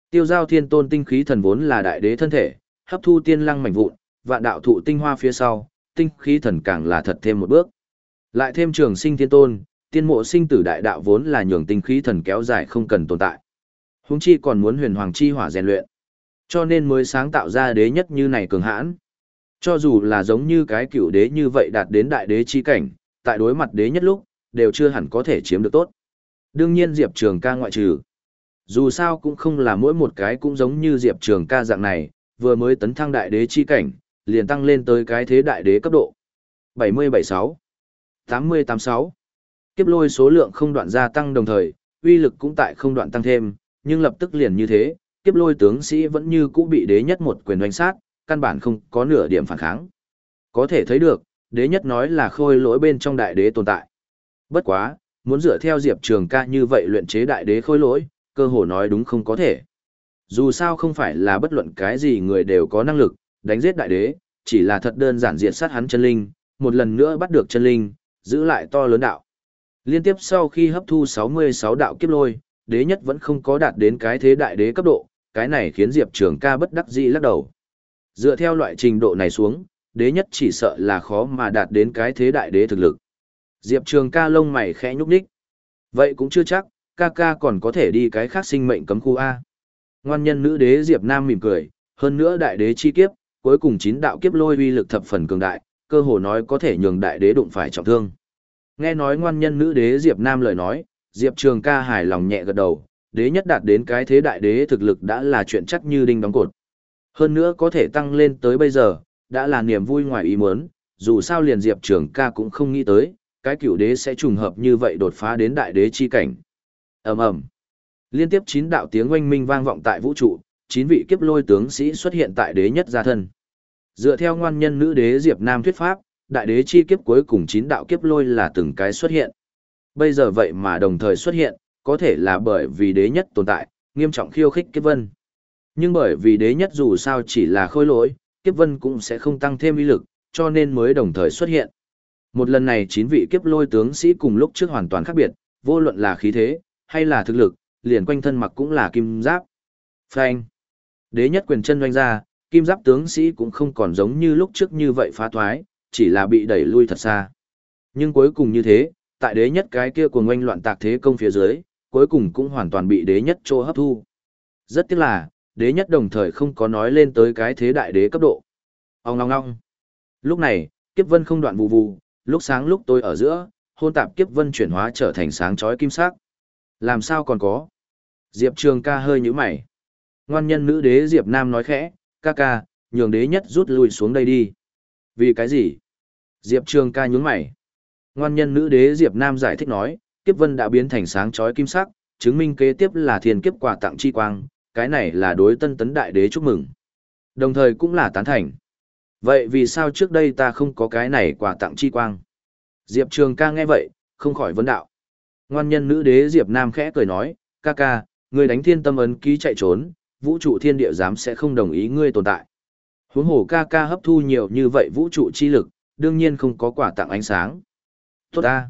Tiêu giao thiên tôn tinh khí thần vốn là đại đế thân thể, hấp thu tiên lăng mảnh vụn, vạn đạo thụ tinh hoa phía sau, tinh khí thần càng là thật thêm một bước. Lại thêm trường sinh thiên tôn, tiên mộ sinh tử đại đạo vốn là nhường tinh khí thần kéo dài không cần tồn tại. Huống chi còn muốn huyền hoàng chi hỏa rèn luyện. Cho nên mới sáng tạo ra đế nhất như này cường hãn. Cho dù là giống như cái cựu đế như vậy đạt đến đại đế chi cảnh, tại đối mặt đế nhất lúc, đều chưa hẳn có thể chiếm được tốt. Đương nhiên Diệp Trường ca ngoại trừ. Dù sao cũng không là mỗi một cái cũng giống như Diệp Trường ca dạng này, vừa mới tấn thăng đại đế chi cảnh, liền tăng lên tới cái thế đại đế cấp độ. 70-76, 80-86. Kiếp lôi số lượng không đoạn gia tăng đồng thời, uy lực cũng tại không đoạn tăng thêm, nhưng lập tức liền như thế, kiếp lôi tướng sĩ vẫn như cũ bị đế nhất một quyền doanh sát, căn bản không có nửa điểm phản kháng. Có thể thấy được, đế nhất nói là khôi lỗi bên trong đại đế tồn tại. Bất quá, muốn dựa theo Diệp Trường ca như vậy luyện chế đại đế khôi lỗi, cơ hồ nói đúng không có thể. Dù sao không phải là bất luận cái gì người đều có năng lực, đánh giết đại đế, chỉ là thật đơn giản diệt sát hắn chân linh, một lần nữa bắt được chân linh, giữ lại to lớn đạo. Liên tiếp sau khi hấp thu 66 đạo kiếp lôi, đế nhất vẫn không có đạt đến cái thế đại đế cấp độ, cái này khiến Diệp Trường ca bất đắc dĩ lắc đầu. Dựa theo loại trình độ này xuống, đế nhất chỉ sợ là khó mà đạt đến cái thế đại đế thực lực. Diệp Trường ca lông mày khẽ nhúc nhích. Vậy cũng chưa chắc, ca ca còn có thể đi cái khác sinh mệnh cấm khu A. Ngoan nhân nữ đế Diệp Nam mỉm cười, hơn nữa đại đế chi kiếp, cuối cùng chín đạo kiếp lôi uy lực thập phần cường đại, cơ hồ nói có thể nhường đại đế đụng phải trọng thương. Nghe nói ngoan nhân nữ đế Diệp Nam lời nói, Diệp Trường ca hài lòng nhẹ gật đầu, đế nhất đạt đến cái thế đại đế thực lực đã là chuyện chắc như đinh đóng cột. Hơn nữa có thể tăng lên tới bây giờ, đã là niềm vui ngoài ý muốn, dù sao liền Diệp Trường ca cũng không nghĩ tới, cái cửu đế sẽ trùng hợp như vậy đột phá đến đại đế chi cảnh. ầm ầm Liên tiếp chín đạo tiếng oanh minh vang vọng tại vũ trụ, chín vị kiếp lôi tướng sĩ xuất hiện tại đế nhất gia thân. Dựa theo ngoan nhân nữ đế Diệp Nam thuyết pháp, đại đế chi kiếp cuối cùng chín đạo kiếp lôi là từng cái xuất hiện. Bây giờ vậy mà đồng thời xuất hiện, có thể là bởi vì đế nhất tồn tại, nghiêm trọng khiêu khích kiếp vân. Nhưng bởi vì đế nhất dù sao chỉ là khôi lỗi, kiếp vân cũng sẽ không tăng thêm uy lực, cho nên mới đồng thời xuất hiện. Một lần này chín vị kiếp lôi tướng sĩ cùng lúc trước hoàn toàn khác biệt, vô luận là khí thế, hay là thực lực, liền quanh thân mặc cũng là kim giáp. Phanh. Đế nhất quyền chân doanh ra, kim giáp tướng sĩ cũng không còn giống như lúc trước như vậy phá thoái, chỉ là bị đẩy lui thật xa. Nhưng cuối cùng như thế, tại đế nhất cái kia cuồng oanh loạn tạc thế công phía dưới, cuối cùng cũng hoàn toàn bị đế nhất trô hấp thu. Rất tiếc là, đế nhất đồng thời không có nói lên tới cái thế đại đế cấp độ. Ông ngong ngong. Lúc này, kiếp vân không đoạn vụ vụ, lúc sáng lúc tối ở giữa, hôn tạp kiếp vân chuyển hóa trở thành sáng chói kim sắc. Làm sao còn có? Diệp Trường ca hơi như mày. Ngoan nhân nữ đế Diệp Nam nói khẽ, ca ca, nhường đế nhất rút lui xuống đây đi. Vì cái gì? Diệp Trường ca nhướng mày. Ngoan nhân nữ đế Diệp Nam giải thích nói, kiếp vân đã biến thành sáng chói kim sắc, chứng minh kế tiếp là thiên kiếp quà tặng chi quang, cái này là đối tân tấn đại đế chúc mừng. Đồng thời cũng là tán thành. Vậy vì sao trước đây ta không có cái này quà tặng chi quang? Diệp Trường ca nghe vậy, không khỏi vấn đạo. Ngoan nhân nữ đế Diệp Nam khẽ cười nói, ca ca, người đánh thiên tâm ấn ký chạy trốn, vũ trụ thiên địa giám sẽ không đồng ý ngươi tồn tại. Huống hồ ca ca hấp thu nhiều như vậy vũ trụ chi lực, đương nhiên không có quả tặng ánh sáng. Tốt ta.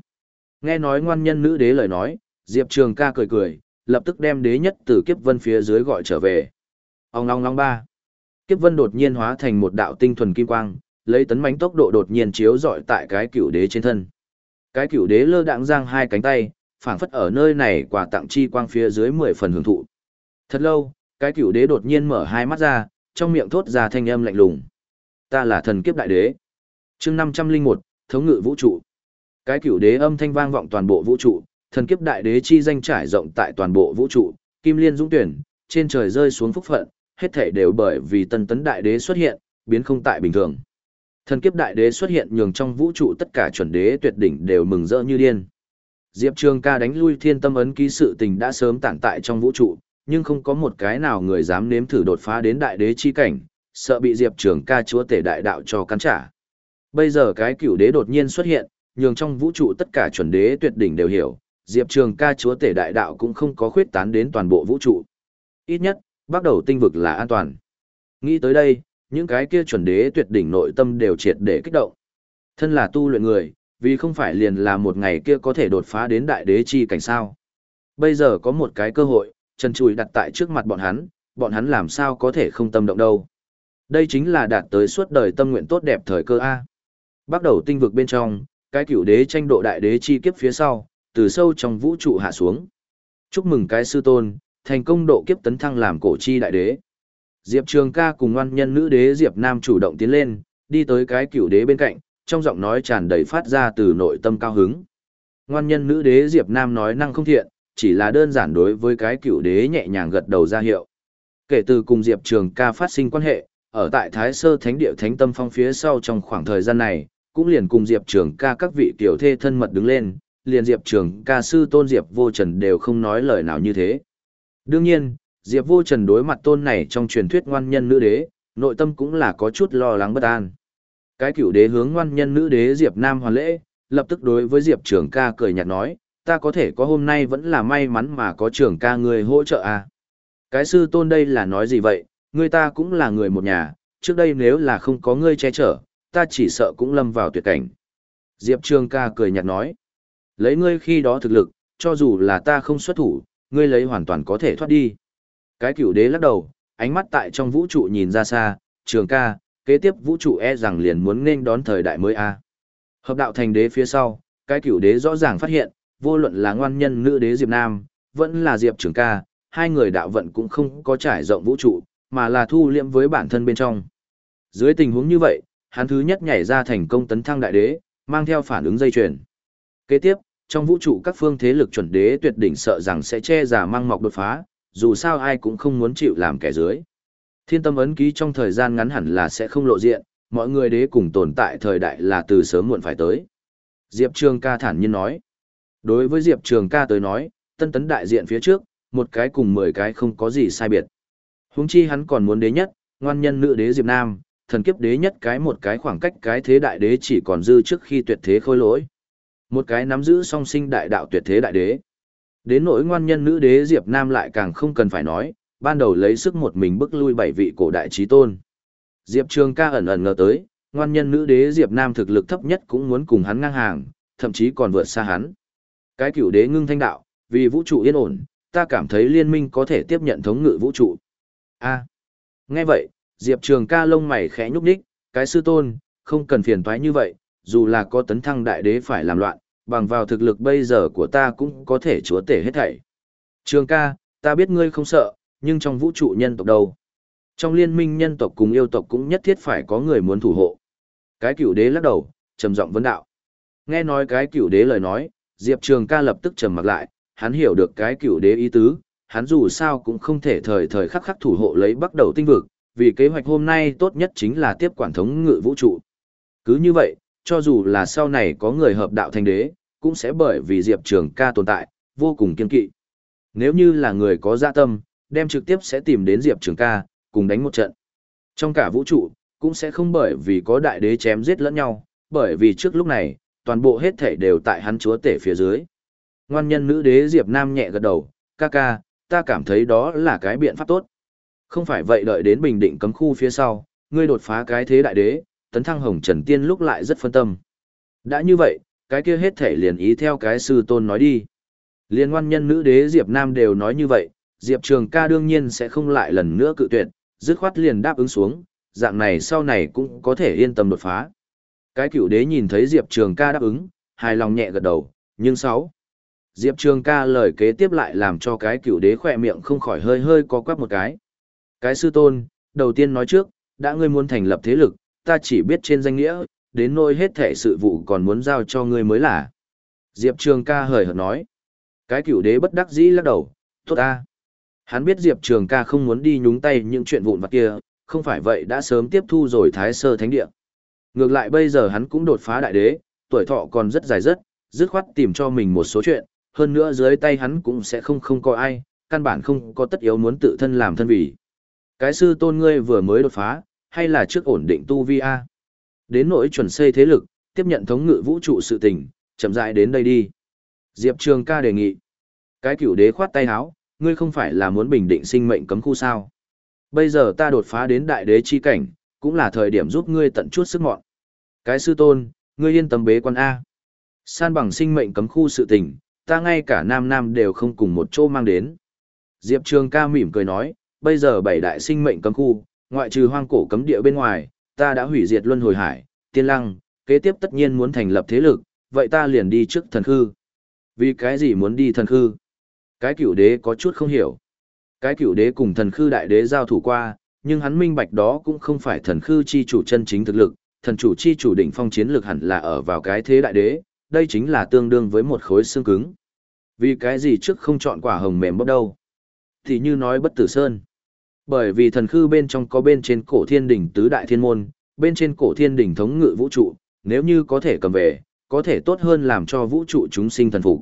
Nghe nói ngoan nhân nữ đế lời nói, Diệp Trường ca cười cười, lập tức đem đế nhất từ kiếp vân phía dưới gọi trở về. Ông long long ba. Kiếp vân đột nhiên hóa thành một đạo tinh thuần kim quang, lấy tấn mánh tốc độ đột nhiên chiếu dọi tại cái cửu đế trên thân. Cái cửu đế lơ đạng giang hai cánh tay, phảng phất ở nơi này quả tặng chi quang phía dưới mười phần hưởng thụ. Thật lâu, cái cửu đế đột nhiên mở hai mắt ra, trong miệng thốt ra thanh âm lạnh lùng. Ta là thần kiếp đại đế. chương năm trăm linh một thống ngự vũ trụ. Cái cửu đế âm thanh vang vọng toàn bộ vũ trụ, thần kiếp đại đế chi danh trải rộng tại toàn bộ vũ trụ, kim liên dũng tuyển, trên trời rơi xuống phúc phận, hết thể đều bởi vì tân tấn đại đế xuất hiện, biến không tại bình thường. Thần kiếp đại đế xuất hiện nhường trong vũ trụ tất cả chuẩn đế tuyệt đỉnh đều mừng rỡ như điên. Diệp Trường ca đánh lui thiên tâm ấn ký sự tình đã sớm tản tại trong vũ trụ, nhưng không có một cái nào người dám nếm thử đột phá đến đại đế chi cảnh, sợ bị Diệp Trường ca chúa tể đại đạo cho cắn trả. Bây giờ cái cửu đế đột nhiên xuất hiện, nhường trong vũ trụ tất cả chuẩn đế tuyệt đỉnh đều hiểu, Diệp Trường ca chúa tể đại đạo cũng không có khuyết tán đến toàn bộ vũ trụ. Ít nhất, bắt đầu tinh vực là an toàn. Nghĩ tới đây, những cái kia chuẩn đế tuyệt đỉnh nội tâm đều triệt để kích động. Thân là tu luyện người, vì không phải liền là một ngày kia có thể đột phá đến đại đế chi cảnh sao. Bây giờ có một cái cơ hội, chân trùi đặt tại trước mặt bọn hắn, bọn hắn làm sao có thể không tâm động đâu. Đây chính là đạt tới suốt đời tâm nguyện tốt đẹp thời cơ A. Bắt đầu tinh vực bên trong, cái cửu đế tranh độ đại đế chi kiếp phía sau, từ sâu trong vũ trụ hạ xuống. Chúc mừng cái sư tôn, thành công độ kiếp tấn thăng làm cổ chi đại đế. Diệp Trường ca cùng ngoan nhân nữ đế Diệp Nam chủ động tiến lên, đi tới cái cửu đế bên cạnh, trong giọng nói tràn đầy phát ra từ nội tâm cao hứng. Ngoan nhân nữ đế Diệp Nam nói năng không thiện, chỉ là đơn giản đối với cái cựu đế nhẹ nhàng gật đầu ra hiệu. Kể từ cùng Diệp Trường ca phát sinh quan hệ, ở tại Thái Sơ Thánh Địa Thánh Tâm Phong phía sau trong khoảng thời gian này, cũng liền cùng Diệp Trường ca các vị tiểu thê thân mật đứng lên, liền Diệp Trường ca sư tôn Diệp Vô Trần đều không nói lời nào như thế. Đương nhiên, Diệp Vô Trần đối mặt tôn này trong truyền thuyết ngoan nhân nữ đế, nội tâm cũng là có chút lo lắng bất an. Cái cựu đế hướng ngoan nhân nữ đế Diệp Nam hoàn lễ, lập tức đối với Diệp Trường ca cười nhạt nói, ta có thể có hôm nay vẫn là may mắn mà có trưởng ca người hỗ trợ à. Cái sư tôn đây là nói gì vậy, người ta cũng là người một nhà, trước đây nếu là không có ngươi che chở, ta chỉ sợ cũng lâm vào tuyệt cảnh. Diệp Trường ca cười nhạt nói, lấy ngươi khi đó thực lực, cho dù là ta không xuất thủ, ngươi lấy hoàn toàn có thể thoát đi. Cái cửu đế lắc đầu, ánh mắt tại trong vũ trụ nhìn ra xa, trường ca, kế tiếp vũ trụ e rằng liền muốn nên đón thời đại mới a. Hợp đạo thành đế phía sau, cái cửu đế rõ ràng phát hiện, vô luận là ngoan nhân nữ đế Diệp Nam, vẫn là Diệp Trường ca, hai người đạo vận cũng không có trải rộng vũ trụ, mà là thu liễm với bản thân bên trong. Dưới tình huống như vậy, hắn thứ nhất nhảy ra thành công tấn thăng đại đế, mang theo phản ứng dây chuyền. Kế tiếp, trong vũ trụ các phương thế lực chuẩn đế tuyệt đỉnh sợ rằng sẽ che giả mang mọc đột phá, dù sao ai cũng không muốn chịu làm kẻ dưới. Thiên tâm ấn ký trong thời gian ngắn hẳn là sẽ không lộ diện, mọi người đế cùng tồn tại thời đại là từ sớm muộn phải tới. Diệp Trường ca thản nhiên nói. Đối với Diệp Trường ca tới nói, tân tấn đại diện phía trước, một cái cùng mười cái không có gì sai biệt. Húng chi hắn còn muốn đế nhất, ngoan nhân nữ đế Diệp Nam, thần kiếp đế nhất cái một cái khoảng cách cái thế đại đế chỉ còn dư trước khi tuyệt thế khôi lỗi. Một cái nắm giữ song sinh đại đạo tuyệt thế đại đế. Đến nỗi ngoan nhân nữ đế Diệp Nam lại càng không cần phải nói, ban đầu lấy sức một mình bức lui bảy vị cổ đại trí tôn. Diệp Trường ca ẩn ẩn ngờ tới, ngoan nhân nữ đế Diệp Nam thực lực thấp nhất cũng muốn cùng hắn ngang hàng, thậm chí còn vượt xa hắn. Cái cửu đế ngưng thanh đạo, vì vũ trụ yên ổn, ta cảm thấy liên minh có thể tiếp nhận thống ngự vũ trụ. A. nghe vậy, Diệp Trường ca lông mày khẽ nhúc nhích, cái sư tôn, không cần phiền toái như vậy, dù là có tấn thăng đại đế phải làm loạn, bằng vào thực lực bây giờ của ta cũng có thể chúa tể hết thảy. Trường ca, ta biết ngươi không sợ, nhưng trong vũ trụ nhân tộc đâu? Trong liên minh nhân tộc cùng yêu tộc cũng nhất thiết phải có người muốn thủ hộ. Cái cửu đế lắc đầu, trầm giọng vấn đạo. Nghe nói cái cửu đế lời nói, Diệp Trường ca lập tức trầm mặt lại, hắn hiểu được cái cửu đế ý tứ, hắn dù sao cũng không thể thời thời khắc khắc thủ hộ lấy bắt đầu tinh vực, vì kế hoạch hôm nay tốt nhất chính là tiếp quản thống ngự vũ trụ. Cứ như vậy, cho dù là sau này có người hợp đạo thành đế, cũng sẽ bởi vì Diệp Trường ca tồn tại, vô cùng kiên kỵ. Nếu như là người có dạ tâm, đem trực tiếp sẽ tìm đến Diệp Trường ca, cùng đánh một trận. Trong cả vũ trụ, cũng sẽ không bởi vì có đại đế chém giết lẫn nhau, bởi vì trước lúc này, toàn bộ hết thể đều tại hắn chúa tể phía dưới. Ngoan nhân nữ đế Diệp Nam nhẹ gật đầu, ca ca, ta cảm thấy đó là cái biện pháp tốt. Không phải vậy đợi đến bình định cấm khu phía sau, ngươi đột phá cái thế đại đế, tấn thăng hồng trần tiên lúc lại rất phân tâm. Đã như vậy, cái kia hết thể liền ý theo cái sư tôn nói đi. Liên ngoan nhân nữ đế Diệp Nam đều nói như vậy, Diệp Trường ca đương nhiên sẽ không lại lần nữa cự tuyệt, dứt khoát liền đáp ứng xuống, dạng này sau này cũng có thể yên tâm đột phá. Cái cựu đế nhìn thấy Diệp Trường ca đáp ứng, hài lòng nhẹ gật đầu, nhưng sáu. Diệp Trường ca lời kế tiếp lại làm cho cái cựu đế khỏe miệng không khỏi hơi hơi có quắp một cái. Cái sư tôn, đầu tiên nói trước, đã ngươi muốn thành lập thế lực, ta chỉ biết trên danh nghĩa, đến nôi hết thể sự vụ còn muốn giao cho ngươi mới là. Diệp Trường ca hời hợt nói. Cái cựu đế bất đắc dĩ lắc đầu, tốt ta. Hắn biết Diệp Trường ca không muốn đi nhúng tay những chuyện vụn vặt kia, không phải vậy đã sớm tiếp thu rồi thái sơ thánh địa. Ngược lại bây giờ hắn cũng đột phá đại đế, tuổi thọ còn rất dài rất, dứt khoát tìm cho mình một số chuyện, hơn nữa dưới tay hắn cũng sẽ không không có ai, căn bản không có tất yếu muốn tự thân làm thân vị. Cái sư tôn ngươi vừa mới đột phá, hay là trước ổn định tu vi a? Đến nỗi chuẩn xây thế lực, tiếp nhận thống ngự vũ trụ sự tình, chậm rãi đến đây đi. Diệp Trường ca đề nghị. Cái cửu đế khoát tay áo, ngươi không phải là muốn bình định sinh mệnh cấm khu sao. Bây giờ ta đột phá đến đại đế chi cảnh, cũng là thời điểm giúp ngươi tận chút sức mọn. Cái sư tôn, ngươi yên tâm bế quan A. San bằng sinh mệnh cấm khu sự tình, ta ngay cả nam nam đều không cùng một chỗ mang đến. Diệp Trường ca mỉm cười nói, bây giờ bảy đại sinh mệnh cấm khu, ngoại trừ hoang cổ cấm địa bên ngoài, ta đã hủy diệt luân hồi hải, tiên lăng, kế tiếp tất nhiên muốn thành lập thế lực, vậy ta liền đi trước thần khư. Vì cái gì muốn đi thần khư? Cái cửu đế có chút không hiểu. Cái cửu đế cùng thần khư đại đế giao thủ qua, nhưng hắn minh bạch đó cũng không phải thần khư chi chủ chân chính thực lực, thần chủ chi chủ đỉnh phong chiến lực hẳn là ở vào cái thế đại đế, đây chính là tương đương với một khối xương cứng. Vì cái gì trước không chọn quả hồng mềm bốc đâu? Thì như nói bất tử sơn. Bởi vì thần khư bên trong có bên trên cổ thiên đỉnh tứ đại thiên môn, bên trên cổ thiên đỉnh thống ngự vũ trụ, nếu như có thể cầm về, có thể tốt hơn làm cho vũ trụ chúng sinh thần phục.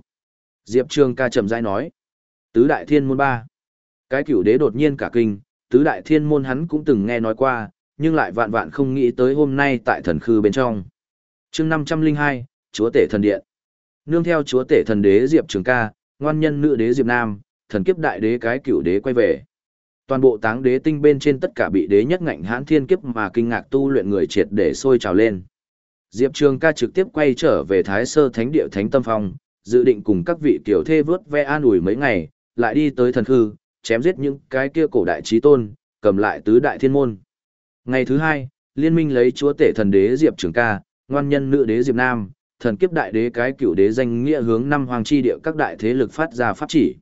Diệp Trường ca chậm rãi nói. Tứ đại thiên môn ba. Cái cửu đế đột nhiên cả kinh, tứ đại thiên môn hắn cũng từng nghe nói qua, nhưng lại vạn vạn không nghĩ tới hôm nay tại thần khư bên trong. chương 502, Chúa Tể Thần Điện. Nương theo Chúa Tể Thần Đế Diệp Trường ca, ngoan nhân nữ đế Diệp Nam, thần kiếp đại đế cái cửu đế quay về. Toàn bộ táng đế tinh bên trên tất cả bị đế nhất ngạnh hãn thiên kiếp mà kinh ngạc tu luyện người triệt để sôi trào lên. Diệp Trường ca trực tiếp quay trở về Thái Sơ Thánh Địa Thánh Tâm Phong, dự định cùng các vị tiểu thê vớt ve an ủi mấy ngày, lại đi tới thần khư, chém giết những cái kia cổ đại trí tôn, cầm lại tứ đại thiên môn. Ngày thứ hai, liên minh lấy chúa tể thần đế Diệp Trường Ca, ngoan nhân nữ đế Diệp Nam, thần kiếp đại đế cái cựu đế danh nghĩa hướng năm hoàng chi địa các đại thế lực phát ra pháp chỉ.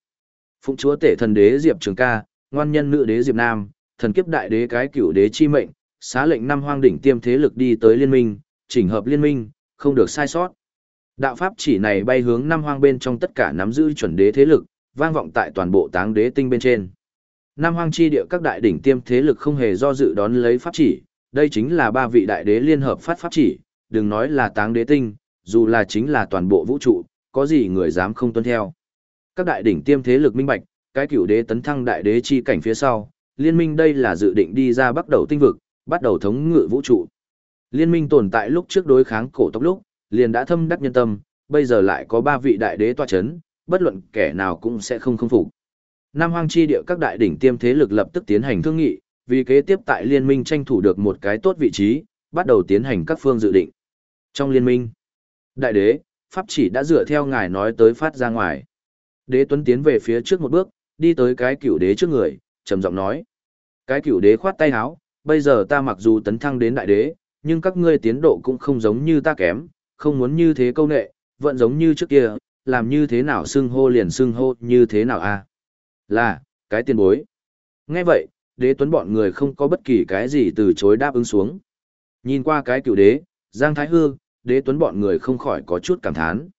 Phụng chúa tể thần đế Diệp Trường Ca, ngoan nhân nữ đế Diệp Nam, thần kiếp đại đế cái cựu đế chi mệnh, xá lệnh năm hoang đỉnh tiêm thế lực đi tới liên minh, chỉnh hợp liên minh, không được sai sót. Đạo pháp chỉ này bay hướng năm hoang bên trong tất cả nắm giữ chuẩn đế thế lực, vang vọng tại toàn bộ táng đế tinh bên trên. Năm hoang chi địa các đại đỉnh tiêm thế lực không hề do dự đón lấy pháp chỉ, đây chính là ba vị đại đế liên hợp phát pháp chỉ, đừng nói là táng đế tinh, dù là chính là toàn bộ vũ trụ, có gì người dám không tuân theo. Các đại đỉnh tiêm thế lực minh bạch, cái cửu đế tấn thăng đại đế chi cảnh phía sau, liên minh đây là dự định đi ra bắt đầu tinh vực, bắt đầu thống ngự vũ trụ. Liên minh tồn tại lúc trước đối kháng cổ tộc lúc, liền đã thâm đắc nhân tâm, bây giờ lại có ba vị đại đế tọa chấn, bất luận kẻ nào cũng sẽ không khâm phục. Nam Hoang chi địa các đại đỉnh tiêm thế lực lập tức tiến hành thương nghị, vì kế tiếp tại liên minh tranh thủ được một cái tốt vị trí, bắt đầu tiến hành các phương dự định. Trong liên minh, đại đế, pháp chỉ đã dựa theo ngài nói tới phát ra ngoài. Đế Tuấn tiến về phía trước một bước, đi tới cái cửu đế trước người, trầm giọng nói: "Cái cửu đế khoát tay áo, bây giờ ta mặc dù tấn thăng đến đại đế, nhưng các ngươi tiến độ cũng không giống như ta kém, không muốn như thế câu nệ, vẫn giống như trước kia, làm như thế nào xưng hô liền xưng hô như thế nào a Là, cái tiền bối. Nghe vậy, đế tuấn bọn người không có bất kỳ cái gì từ chối đáp ứng xuống. Nhìn qua cái cựu đế, Giang Thái Hư, đế tuấn bọn người không khỏi có chút cảm thán.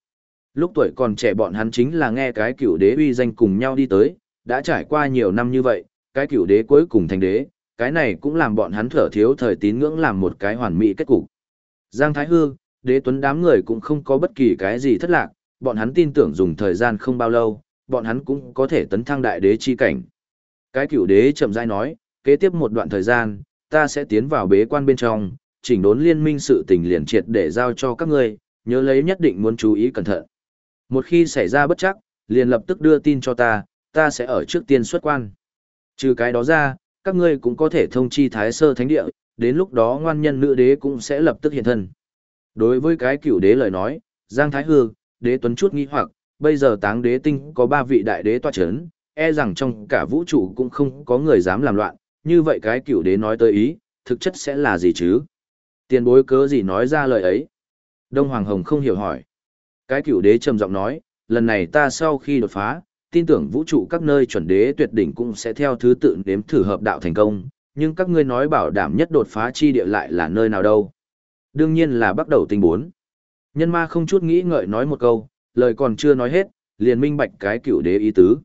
Lúc tuổi còn trẻ bọn hắn chính là nghe cái cựu đế uy danh cùng nhau đi tới, đã trải qua nhiều năm như vậy, cái cựu đế cuối cùng thành đế, cái này cũng làm bọn hắn thở thiếu thời tín ngưỡng làm một cái hoàn mỹ kết cục. Giang Thái Hư, đế tuấn đám người cũng không có bất kỳ cái gì thất lạc, bọn hắn tin tưởng dùng thời gian không bao lâu, bọn hắn cũng có thể tấn thăng đại đế chi cảnh. Cái cựu đế chậm rãi nói, kế tiếp một đoạn thời gian, ta sẽ tiến vào bế quan bên trong, chỉnh đốn liên minh sự tình liền triệt để giao cho các ngươi, nhớ lấy nhất định muốn chú ý cẩn thận. Một khi xảy ra bất chắc, liền lập tức đưa tin cho ta, ta sẽ ở trước tiên xuất quan. Trừ cái đó ra, các ngươi cũng có thể thông chi thái sơ thánh địa, đến lúc đó ngoan nhân nữ đế cũng sẽ lập tức hiện thân. Đối với cái cửu đế lời nói, Giang Thái Hư, đế tuấn chút nghi hoặc, bây giờ táng đế tinh có ba vị đại đế toa chấn, e rằng trong cả vũ trụ cũng không có người dám làm loạn, như vậy cái cửu đế nói tới ý, thực chất sẽ là gì chứ? Tiền bối cớ gì nói ra lời ấy? Đông Hoàng Hồng không hiểu hỏi. Cái cửu đế trầm giọng nói, lần này ta sau khi đột phá, tin tưởng vũ trụ các nơi chuẩn đế tuyệt đỉnh cũng sẽ theo thứ tự nếm thử hợp đạo thành công, nhưng các ngươi nói bảo đảm nhất đột phá chi địa lại là nơi nào đâu? Đương nhiên là bắt đầu tinh bốn. Nhân ma không chút nghĩ ngợi nói một câu, lời còn chưa nói hết, liền minh bạch cái cựu đế ý tứ.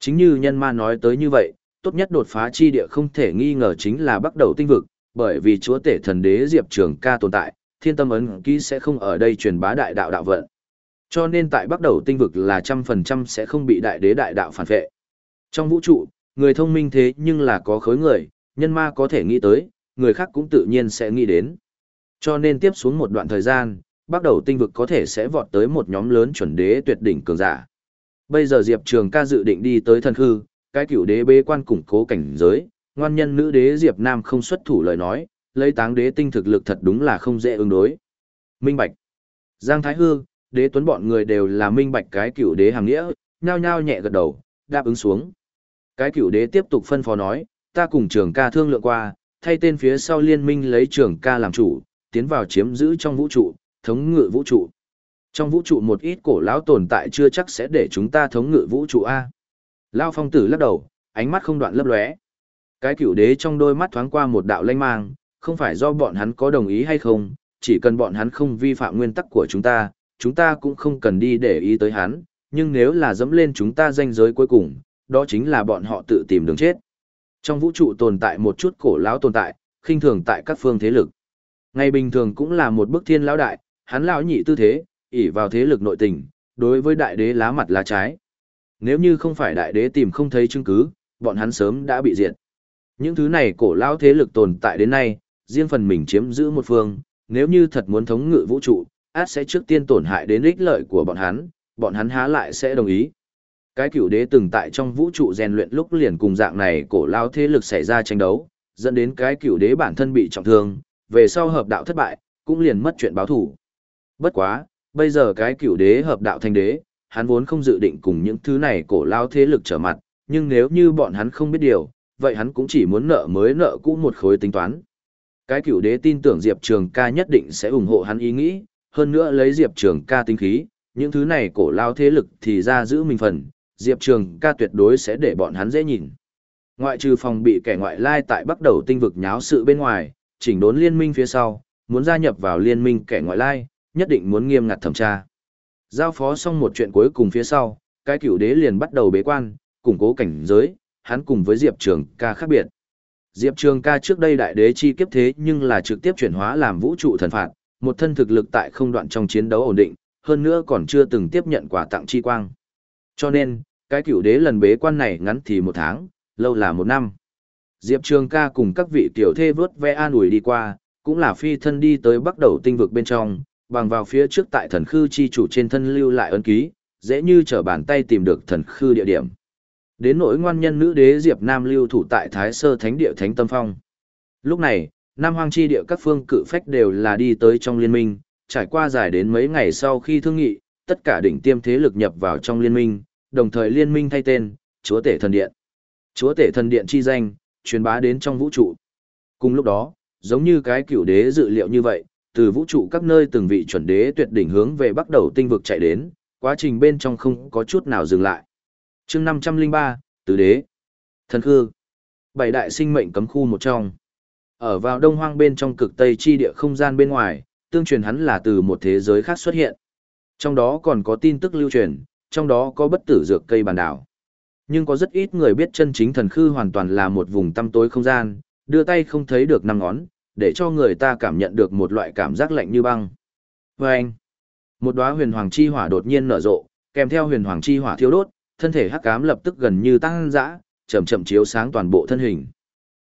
Chính như nhân ma nói tới như vậy, tốt nhất đột phá chi địa không thể nghi ngờ chính là bắt đầu tinh vực, bởi vì chúa tể thần đế Diệp Trường ca tồn tại, thiên tâm ấn ký sẽ không ở đây truyền bá đại đạo đạo vận. Cho nên tại bắt đầu tinh vực là trăm phần trăm sẽ không bị đại đế đại đạo phản vệ. Trong vũ trụ, người thông minh thế nhưng là có khối người, nhân ma có thể nghĩ tới, người khác cũng tự nhiên sẽ nghĩ đến. Cho nên tiếp xuống một đoạn thời gian, bắt đầu tinh vực có thể sẽ vọt tới một nhóm lớn chuẩn đế tuyệt đỉnh cường giả. Bây giờ Diệp Trường ca dự định đi tới thần Hư, cái cửu đế bế quan củng cố cảnh giới, ngoan nhân nữ đế Diệp Nam không xuất thủ lời nói, lấy táng đế tinh thực lực thật đúng là không dễ ứng đối. Minh Bạch Giang Thái Hư, đế tuấn bọn người đều là minh bạch cái cửu đế hàng nghĩa, nhao nhao nhẹ gật đầu, đáp ứng xuống. Cái cửu đế tiếp tục phân phó nói, ta cùng trường ca thương lượng qua, thay tên phía sau liên minh lấy trường ca làm chủ, tiến vào chiếm giữ trong vũ trụ, thống ngự vũ trụ. Trong vũ trụ một ít cổ lão tồn tại chưa chắc sẽ để chúng ta thống ngự vũ trụ A. Lao phong tử lắc đầu, ánh mắt không đoạn lấp lóe. Cái cửu đế trong đôi mắt thoáng qua một đạo lanh mang, không phải do bọn hắn có đồng ý hay không, chỉ cần bọn hắn không vi phạm nguyên tắc của chúng ta, chúng ta cũng không cần đi để ý tới hắn, nhưng nếu là dẫm lên chúng ta danh giới cuối cùng, đó chính là bọn họ tự tìm đường chết. Trong vũ trụ tồn tại một chút cổ lão tồn tại, khinh thường tại các phương thế lực. Ngày bình thường cũng là một bức thiên lão đại, hắn lão nhị tư thế, ỷ vào thế lực nội tình, đối với đại đế lá mặt lá trái. Nếu như không phải đại đế tìm không thấy chứng cứ, bọn hắn sớm đã bị diệt. Những thứ này cổ lão thế lực tồn tại đến nay, riêng phần mình chiếm giữ một phương, nếu như thật muốn thống ngự vũ trụ, át sẽ trước tiên tổn hại đến ích lợi của bọn hắn, bọn hắn há lại sẽ đồng ý. Cái cựu đế từng tại trong vũ trụ rèn luyện lúc liền cùng dạng này cổ lao thế lực xảy ra tranh đấu, dẫn đến cái cựu đế bản thân bị trọng thương, về sau hợp đạo thất bại, cũng liền mất chuyện báo thủ. Bất quá, bây giờ cái cựu đế hợp đạo thành đế, hắn vốn không dự định cùng những thứ này cổ lao thế lực trở mặt, nhưng nếu như bọn hắn không biết điều, vậy hắn cũng chỉ muốn nợ mới nợ cũ một khối tính toán. Cái cựu đế tin tưởng Diệp Trường ca nhất định sẽ ủng hộ hắn ý nghĩ, hơn nữa lấy Diệp Trường ca tính khí, những thứ này cổ lao thế lực thì ra giữ mình phần, Diệp Trường ca tuyệt đối sẽ để bọn hắn dễ nhìn. Ngoại trừ phòng bị kẻ ngoại lai tại bắt đầu tinh vực nháo sự bên ngoài, chỉnh đốn liên minh phía sau, muốn gia nhập vào liên minh kẻ ngoại lai, nhất định muốn nghiêm ngặt thẩm tra. Giao phó xong một chuyện cuối cùng phía sau, cái cựu đế liền bắt đầu bế quan, củng cố cảnh giới, hắn cùng với Diệp Trường ca khác biệt. Diệp Trường ca trước đây đại đế chi kiếp thế nhưng là trực tiếp chuyển hóa làm vũ trụ thần phạt, một thân thực lực tại không đoạn trong chiến đấu ổn định, hơn nữa còn chưa từng tiếp nhận quà tặng chi quang. Cho nên, cái cựu đế lần bế quan này ngắn thì một tháng, lâu là một năm. Diệp Trường ca cùng các vị tiểu thê vớt ve an ủi đi qua, cũng là phi thân đi tới bắt đầu tinh vực bên trong, bằng vào phía trước tại thần khư chi chủ trên thân lưu lại ấn ký, dễ như trở bàn tay tìm được thần khư địa điểm. Đến nỗi ngoan nhân nữ đế Diệp Nam lưu thủ tại Thái Sơ Thánh địa Thánh Tâm Phong. Lúc này, Nam Hoang chi địa các phương cự phách đều là đi tới trong liên minh, trải qua dài đến mấy ngày sau khi thương nghị, tất cả đỉnh tiêm thế lực nhập vào trong liên minh, đồng thời liên minh thay tên, Chúa Tể Thần Điện. Chúa Tể Thần Điện chi danh, truyền bá đến trong vũ trụ. Cùng lúc đó, giống như cái cửu đế dự liệu như vậy, từ vũ trụ các nơi từng vị chuẩn đế tuyệt đỉnh hướng về bắt đầu tinh vực chạy đến, quá trình bên trong không có chút nào dừng lại. chương 503, Tứ Đế, Thần Khư, Bảy đại sinh mệnh cấm khu một trong. Ở vào đông hoang bên trong cực tây chi địa không gian bên ngoài, tương truyền hắn là từ một thế giới khác xuất hiện. Trong đó còn có tin tức lưu truyền, trong đó có bất tử dược cây bàn đảo. Nhưng có rất ít người biết chân chính thần khư hoàn toàn là một vùng tăm tối không gian, đưa tay không thấy được năm ngón, để cho người ta cảm nhận được một loại cảm giác lạnh như băng. Và anh, một đóa huyền hoàng chi hỏa đột nhiên nở rộ, kèm theo huyền hoàng chi hỏa thiêu đốt, thân thể hắc ám lập tức gần như tăng dã, chậm chậm chiếu sáng toàn bộ thân hình.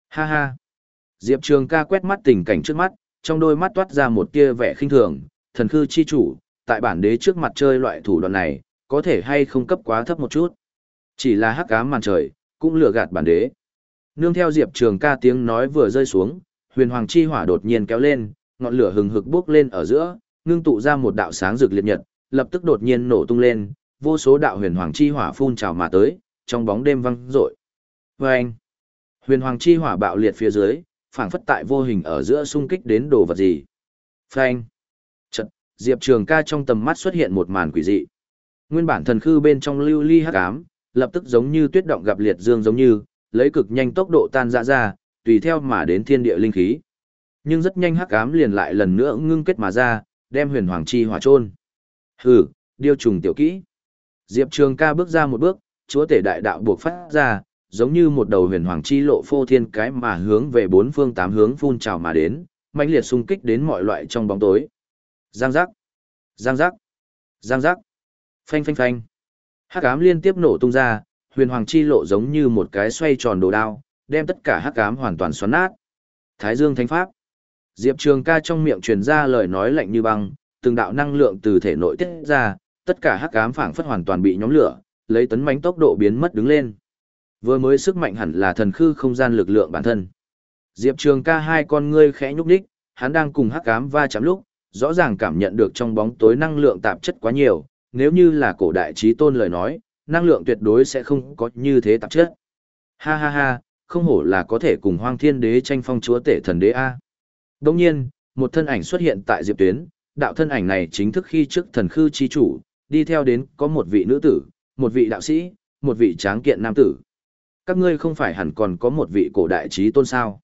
Ha ha. Diệp Trường ca quét mắt tình cảnh trước mắt, trong đôi mắt toát ra một tia vẻ khinh thường, thần khư chi chủ, tại bản đế trước mặt chơi loại thủ đoạn này, có thể hay không cấp quá thấp một chút. Chỉ là hắc ám màn trời, cũng lừa gạt bản đế. Nương theo Diệp Trường ca tiếng nói vừa rơi xuống, huyền hoàng chi hỏa đột nhiên kéo lên, ngọn lửa hừng hực bốc lên ở giữa, ngưng tụ ra một đạo sáng rực liệt nhật, lập tức đột nhiên nổ tung lên, vô số đạo huyền hoàng chi hỏa phun trào mà tới, trong bóng đêm văng rội. Vâng! Huyền hoàng chi hỏa bạo liệt phía dưới, phảng phất tại vô hình ở giữa xung kích đến đồ vật gì. Phanh! Chật, Diệp Trường ca trong tầm mắt xuất hiện một màn quỷ dị. Nguyên bản thần khư bên trong lưu ly hắc ám, lập tức giống như tuyết động gặp liệt dương giống như, lấy cực nhanh tốc độ tan ra ra, tùy theo mà đến thiên địa linh khí. Nhưng rất nhanh hắc ám liền lại lần nữa ngưng kết mà ra, đem huyền hoàng chi hỏa chôn. Hừ, điêu trùng tiểu kỹ. Diệp Trường ca bước ra một bước, chúa tể đại đạo buộc phát ra, giống như một đầu huyền hoàng chi lộ phô thiên cái mà hướng về bốn phương tám hướng phun trào mà đến, mãnh liệt xung kích đến mọi loại trong bóng tối. Giang giác, giang giác, giang giác, phanh phanh phanh. Hắc ám liên tiếp nổ tung ra, huyền hoàng chi lộ giống như một cái xoay tròn đồ đao, đem tất cả hắc ám hoàn toàn xoắn nát. Thái Dương Thánh Pháp. Diệp Trường ca trong miệng truyền ra lời nói lạnh như băng, từng đạo năng lượng từ thể nội tiết ra, tất cả hắc ám phảng phất hoàn toàn bị nhóm lửa, lấy tấn mãnh tốc độ biến mất đứng lên. Vừa mới sức mạnh hẳn là thần khư không gian lực lượng bản thân. Diệp Trường ca hai con ngươi khẽ nhúc nhích, hắn đang cùng hắc ám va chạm lúc, rõ ràng cảm nhận được trong bóng tối năng lượng tạp chất quá nhiều, nếu như là cổ đại trí tôn lời nói, năng lượng tuyệt đối sẽ không có như thế tạp chất. Ha ha ha, không hổ là có thể cùng hoang thiên đế tranh phong chúa tể thần đế A. Đồng nhiên, một thân ảnh xuất hiện tại diệp tuyến, đạo thân ảnh này chính thức khi trước thần khư chi chủ, đi theo đến có một vị nữ tử, một vị đạo sĩ, một vị tráng kiện nam tử. Các ngươi không phải hẳn còn có một vị cổ đại trí tôn sao.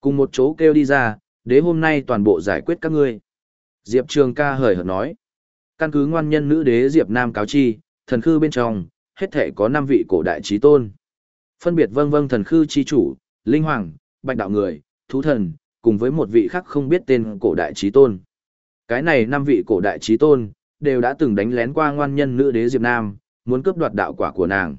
Cùng một chỗ kêu đi ra, đế hôm nay toàn bộ giải quyết các ngươi. Diệp Trường ca hời hợt nói. Căn cứ ngoan nhân nữ đế Diệp Nam cáo chi, thần khư bên trong, hết thể có 5 vị cổ đại trí tôn. Phân biệt vâng vâng thần khư chi chủ, linh hoàng, bạch đạo người, thú thần, cùng với một vị khác không biết tên cổ đại trí tôn. Cái này năm vị cổ đại trí tôn, đều đã từng đánh lén qua ngoan nhân nữ đế Diệp Nam, muốn cướp đoạt đạo quả của nàng.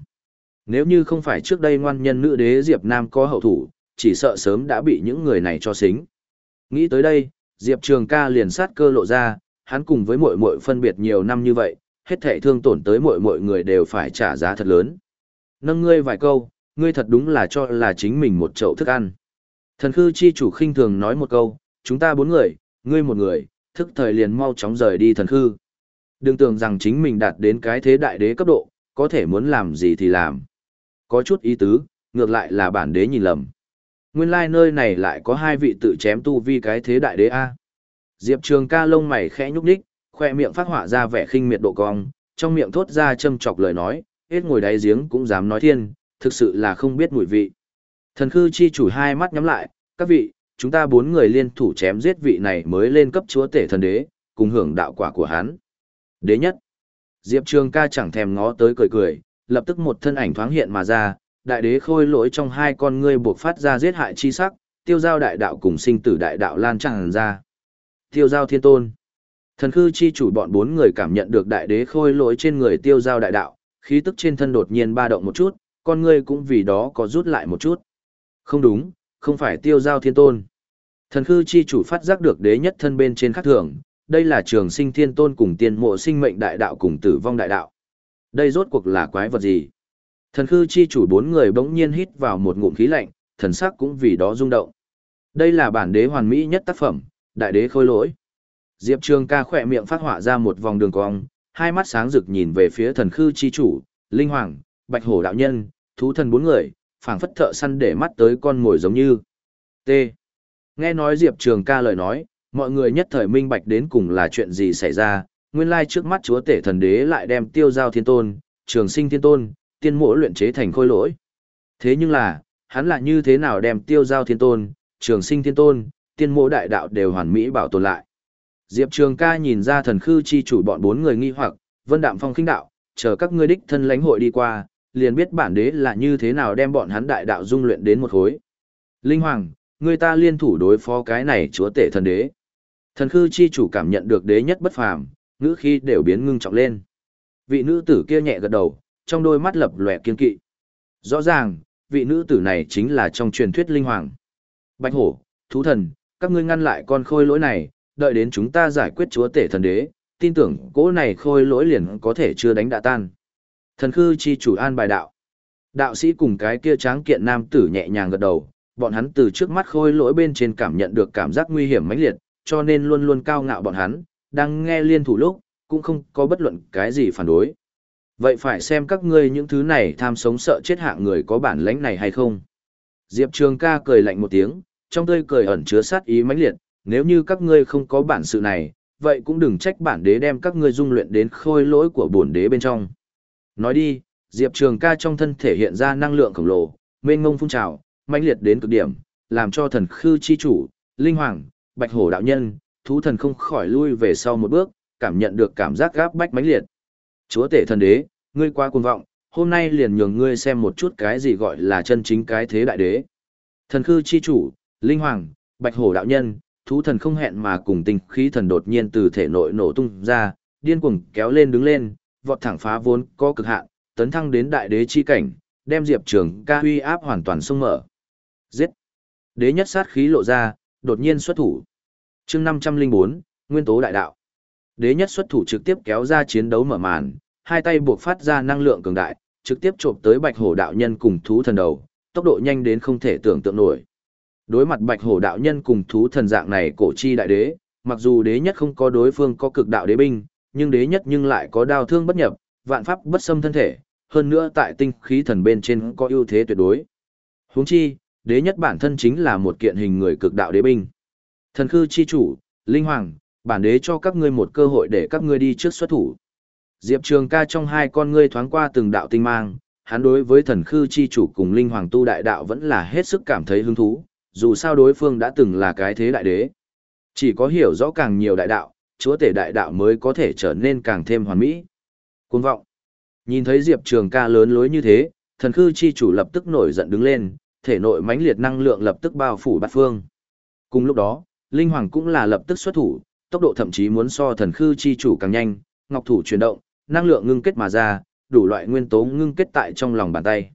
Nếu như không phải trước đây ngoan nhân nữ đế Diệp Nam có hậu thủ, chỉ sợ sớm đã bị những người này cho xính. Nghĩ tới đây, Diệp Trường ca liền sát cơ lộ ra, hắn cùng với muội muội phân biệt nhiều năm như vậy, hết thể thương tổn tới muội muội người đều phải trả giá thật lớn. Nâng ngươi vài câu, ngươi thật đúng là cho là chính mình một chậu thức ăn. Thần khư chi chủ khinh thường nói một câu, chúng ta bốn người, ngươi một người, thức thời liền mau chóng rời đi thần khư. Đừng tưởng rằng chính mình đạt đến cái thế đại đế cấp độ, có thể muốn làm gì thì làm. Có chút ý tứ, ngược lại là bản đế nhìn lầm. Nguyên lai like nơi này lại có hai vị tự chém tu vi cái thế đại đế A. Diệp Trường ca lông mày khẽ nhúc đích, khoe miệng phát họa ra vẻ khinh miệt độ cong, trong miệng thốt ra châm chọc lời nói, hết ngồi đáy giếng cũng dám nói thiên, thực sự là không biết mùi vị. Thần khư chi chủ hai mắt nhắm lại, các vị, chúng ta bốn người liên thủ chém giết vị này mới lên cấp chúa tể thần đế, cùng hưởng đạo quả của hắn. Đế nhất. Diệp Trường ca chẳng thèm ngó tới cười cười, lập tức một thân ảnh thoáng hiện mà ra, đại đế khôi lỗi trong hai con ngươi buộc phát ra giết hại chi sắc, tiêu giao đại đạo cùng sinh tử đại đạo lan tràn ra. Tiêu giao thiên tôn. Thần khư chi chủ bọn bốn người cảm nhận được đại đế khôi lỗi trên người tiêu giao đại đạo, khí tức trên thân đột nhiên ba động một chút, con ngươi cũng vì đó có rút lại một chút. Không đúng, không phải tiêu giao thiên tôn. Thần khư chi chủ phát giác được đế nhất thân bên trên khắc thường, đây là trường sinh thiên tôn cùng tiên mộ sinh mệnh đại đạo cùng tử vong đại đạo. Đây rốt cuộc là quái vật gì? Thần khư chi chủ bốn người bỗng nhiên hít vào một ngụm khí lạnh, thần sắc cũng vì đó rung động. Đây là bản đế hoàn mỹ nhất tác phẩm, đại đế khôi lỗi. Diệp Trường ca khỏe miệng phát họa ra một vòng đường cong, hai mắt sáng rực nhìn về phía thần khư chi chủ, linh hoàng, bạch hổ đạo nhân, thú thần bốn người, phảng phất thợ săn để mắt tới con mồi giống như. T. Nghe nói Diệp Trường ca lời nói, mọi người nhất thời minh bạch đến cùng là chuyện gì xảy ra, nguyên lai trước mắt chúa tể thần đế lại đem tiêu giao thiên tôn, trường sinh thiên tôn, tiên mộ luyện chế thành khôi lỗi. Thế nhưng là, hắn lại như thế nào đem tiêu giao thiên tôn, trường sinh thiên tôn, tiên mộ đại đạo đều hoàn mỹ bảo tồn lại. Diệp Trường ca nhìn ra thần khư chi chủ bọn bốn người nghi hoặc, vân đạm phong khinh đạo, chờ các ngươi đích thân lãnh hội đi qua, liền biết bản đế là như thế nào đem bọn hắn đại đạo dung luyện đến một khối. Linh Hoàng, người ta liên thủ đối phó cái này chúa tể thần đế. Thần khư chi chủ cảm nhận được đế nhất bất phàm, ngữ khi đều biến ngưng trọng lên. Vị nữ tử kia nhẹ gật đầu, trong đôi mắt lập lòe kiên kỵ. Rõ ràng, vị nữ tử này chính là trong truyền thuyết linh hoàng. Bạch hổ, thú thần, các ngươi ngăn lại con khôi lỗi này, đợi đến chúng ta giải quyết chúa tể thần đế, tin tưởng cỗ này khôi lỗi liền có thể chưa đánh đã tan. Thần khư chi chủ an bài đạo. Đạo sĩ cùng cái kia tráng kiện nam tử nhẹ nhàng gật đầu, bọn hắn từ trước mắt khôi lỗi bên trên cảm nhận được cảm giác nguy hiểm mãnh liệt, cho nên luôn luôn cao ngạo bọn hắn, đang nghe liên thủ lúc, cũng không có bất luận cái gì phản đối. Vậy phải xem các ngươi những thứ này tham sống sợ chết hạng người có bản lãnh này hay không. Diệp Trường ca cười lạnh một tiếng, trong tươi cười ẩn chứa sát ý mãnh liệt, nếu như các ngươi không có bản sự này, vậy cũng đừng trách bản đế đem các ngươi dung luyện đến khôi lỗi của bổn đế bên trong. Nói đi, Diệp Trường ca trong thân thể hiện ra năng lượng khổng lồ, mênh ngông phun trào, mãnh liệt đến cực điểm, làm cho thần khư chi chủ, linh hoàng, bạch hổ đạo nhân, thú thần không khỏi lui về sau một bước, cảm nhận được cảm giác gáp bách mãnh liệt. Chúa tể thần đế, ngươi quá cuồng vọng, hôm nay liền nhường ngươi xem một chút cái gì gọi là chân chính cái thế đại đế. Thần khư chi chủ, linh hoàng, bạch hổ đạo nhân, thú thần không hẹn mà cùng tinh khí thần đột nhiên từ thể nội nổ tung ra, điên cuồng kéo lên đứng lên, vọt thẳng phá vốn có cực hạn, tấn thăng đến đại đế chi cảnh, đem Diệp Trường ca huy áp hoàn toàn xông mở. Giết! Đế nhất sát khí lộ ra, đột nhiên xuất thủ. chương 504, Nguyên tố đại đạo. Đế nhất xuất thủ trực tiếp kéo ra chiến đấu mở màn, hai tay buộc phát ra năng lượng cường đại, trực tiếp trộm tới bạch hổ đạo nhân cùng thú thần đầu, tốc độ nhanh đến không thể tưởng tượng nổi. Đối mặt bạch hổ đạo nhân cùng thú thần dạng này cổ chi đại đế, mặc dù đế nhất không có đối phương có cực đạo đế binh, nhưng đế nhất nhưng lại có đao thương bất nhập, vạn pháp bất xâm thân thể, hơn nữa tại tinh khí thần bên trên có ưu thế tuyệt đối. Huống chi, đế nhất bản thân chính là một kiện hình người cực đạo đế binh. Thần khư chi chủ, linh hoàng, bản đế cho các ngươi một cơ hội để các ngươi đi trước xuất thủ. Diệp Trường ca trong hai con ngươi thoáng qua từng đạo tinh mang, hắn đối với thần khư chi chủ cùng linh hoàng tu đại đạo vẫn là hết sức cảm thấy hứng thú, dù sao đối phương đã từng là cái thế đại đế. Chỉ có hiểu rõ càng nhiều đại đạo, chúa tể đại đạo mới có thể trở nên càng thêm hoàn mỹ. Cuồng vọng. Nhìn thấy Diệp Trường ca lớn lối như thế, thần khư chi chủ lập tức nổi giận đứng lên, thể nội mãnh liệt năng lượng lập tức bao phủ bát phương. Cùng lúc đó, Linh Hoàng cũng là lập tức xuất thủ, tốc độ thậm chí muốn so thần khư chi chủ càng nhanh, ngọc thủ chuyển động, năng lượng ngưng kết mà ra, đủ loại nguyên tố ngưng kết tại trong lòng bàn tay.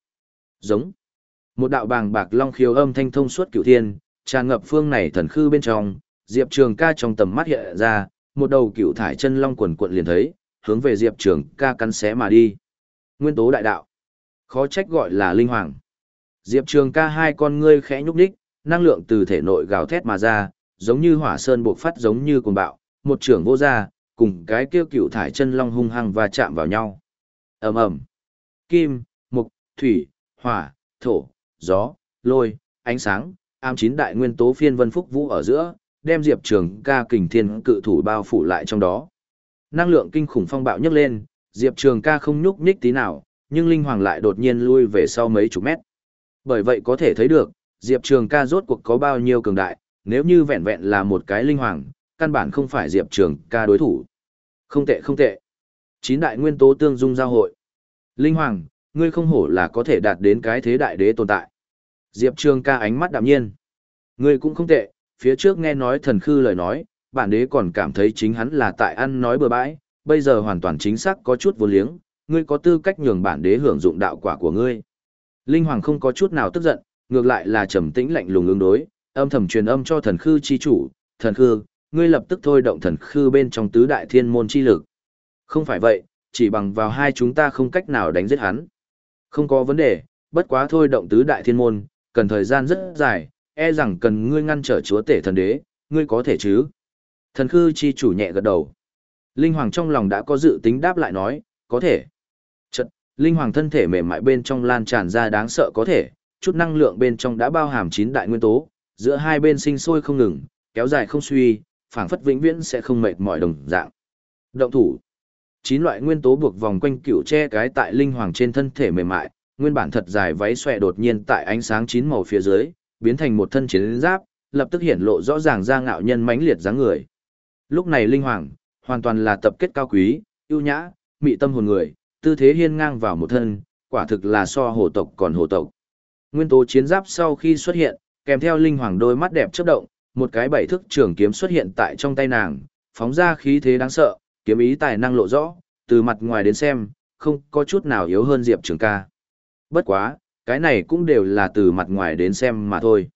Giống. Một đạo bàng bạc long khiếu âm thanh thông suốt cửu thiên, tràn ngập phương này thần khư bên trong, Diệp Trường Ca trong tầm mắt hiện ra, một đầu cửu thải chân long quần quận liền thấy, hướng về Diệp Trường Ca cắn xé mà đi. Nguyên tố đại đạo. Khó trách gọi là linh hoàng. Diệp Trường Ca hai con ngươi khẽ nhúc nhích, năng lượng từ thể nội gào thét mà ra, giống như hỏa sơn bộc phát giống như cuồng bạo, một trường vô ra, cùng cái kia cựu thải chân long hung hăng và chạm vào nhau. ầm ầm, kim, mục, thủy, hỏa, thổ, gió, lôi, ánh sáng, am chín đại nguyên tố phiên vân phúc vũ ở giữa, đem Diệp Trường ca kình thiên cự thủ bao phủ lại trong đó. Năng lượng kinh khủng phong bạo nhấc lên, Diệp Trường ca không nhúc nhích tí nào, nhưng Linh Hoàng lại đột nhiên lui về sau mấy chục mét. Bởi vậy có thể thấy được, Diệp Trường ca rốt cuộc có bao nhiêu cường đại, nếu như vẹn vẹn là một cái Linh Hoàng, căn bản không phải Diệp Trường ca đối thủ. Không tệ không tệ. Chín đại nguyên tố tương dung giao hội. Linh Hoàng, ngươi không hổ là có thể đạt đến cái thế đại đế tồn tại. Diệp Trường ca ánh mắt đạm nhiên. Ngươi cũng không tệ, phía trước nghe nói thần khư lời nói, bản đế còn cảm thấy chính hắn là tại ăn nói bừa bãi, bây giờ hoàn toàn chính xác có chút vô liếng, ngươi có tư cách nhường bản đế hưởng dụng đạo quả của ngươi. Linh Hoàng không có chút nào tức giận, ngược lại là trầm tĩnh lạnh lùng ứng đối, âm thầm truyền âm cho thần khư chi chủ, thần khư, ngươi lập tức thôi động thần khư bên trong tứ đại thiên môn chi lực. Không phải vậy, chỉ bằng vào hai chúng ta không cách nào đánh giết hắn. Không có vấn đề, bất quá thôi động tứ đại thiên môn, cần thời gian rất dài, e rằng cần ngươi ngăn trở chúa tể thần đế, ngươi có thể chứ? Thần khư chi chủ nhẹ gật đầu. Linh Hoàng trong lòng đã có dự tính đáp lại nói, có thể. Chật, Linh Hoàng thân thể mềm mại bên trong lan tràn ra đáng sợ có thể, chút năng lượng bên trong đã bao hàm chín đại nguyên tố, giữa hai bên sinh sôi không ngừng, kéo dài không suy, phảng phất vĩnh viễn sẽ không mệt mỏi đồng dạng. Động thủ. Chín loại nguyên tố buộc vòng quanh cựu che cái tại Linh Hoàng trên thân thể mềm mại, nguyên bản thật dài váy xòe đột nhiên tại ánh sáng chín màu phía dưới, biến thành một thân chiến giáp, lập tức hiển lộ rõ ràng ra ngạo nhân mãnh liệt dáng người. Lúc này linh hoàng, hoàn toàn là tập kết cao quý, ưu nhã, mị tâm hồn người, tư thế hiên ngang vào một thân, quả thực là so hồ tộc còn hồ tộc. Nguyên tố chiến giáp sau khi xuất hiện, kèm theo linh hoàng đôi mắt đẹp chớp động, một cái bảy thước trường kiếm xuất hiện tại trong tay nàng, phóng ra khí thế đáng sợ, kiếm ý tài năng lộ rõ, từ mặt ngoài đến xem, không có chút nào yếu hơn Diệp Trường ca. Bất quá, cái này cũng đều là từ mặt ngoài đến xem mà thôi.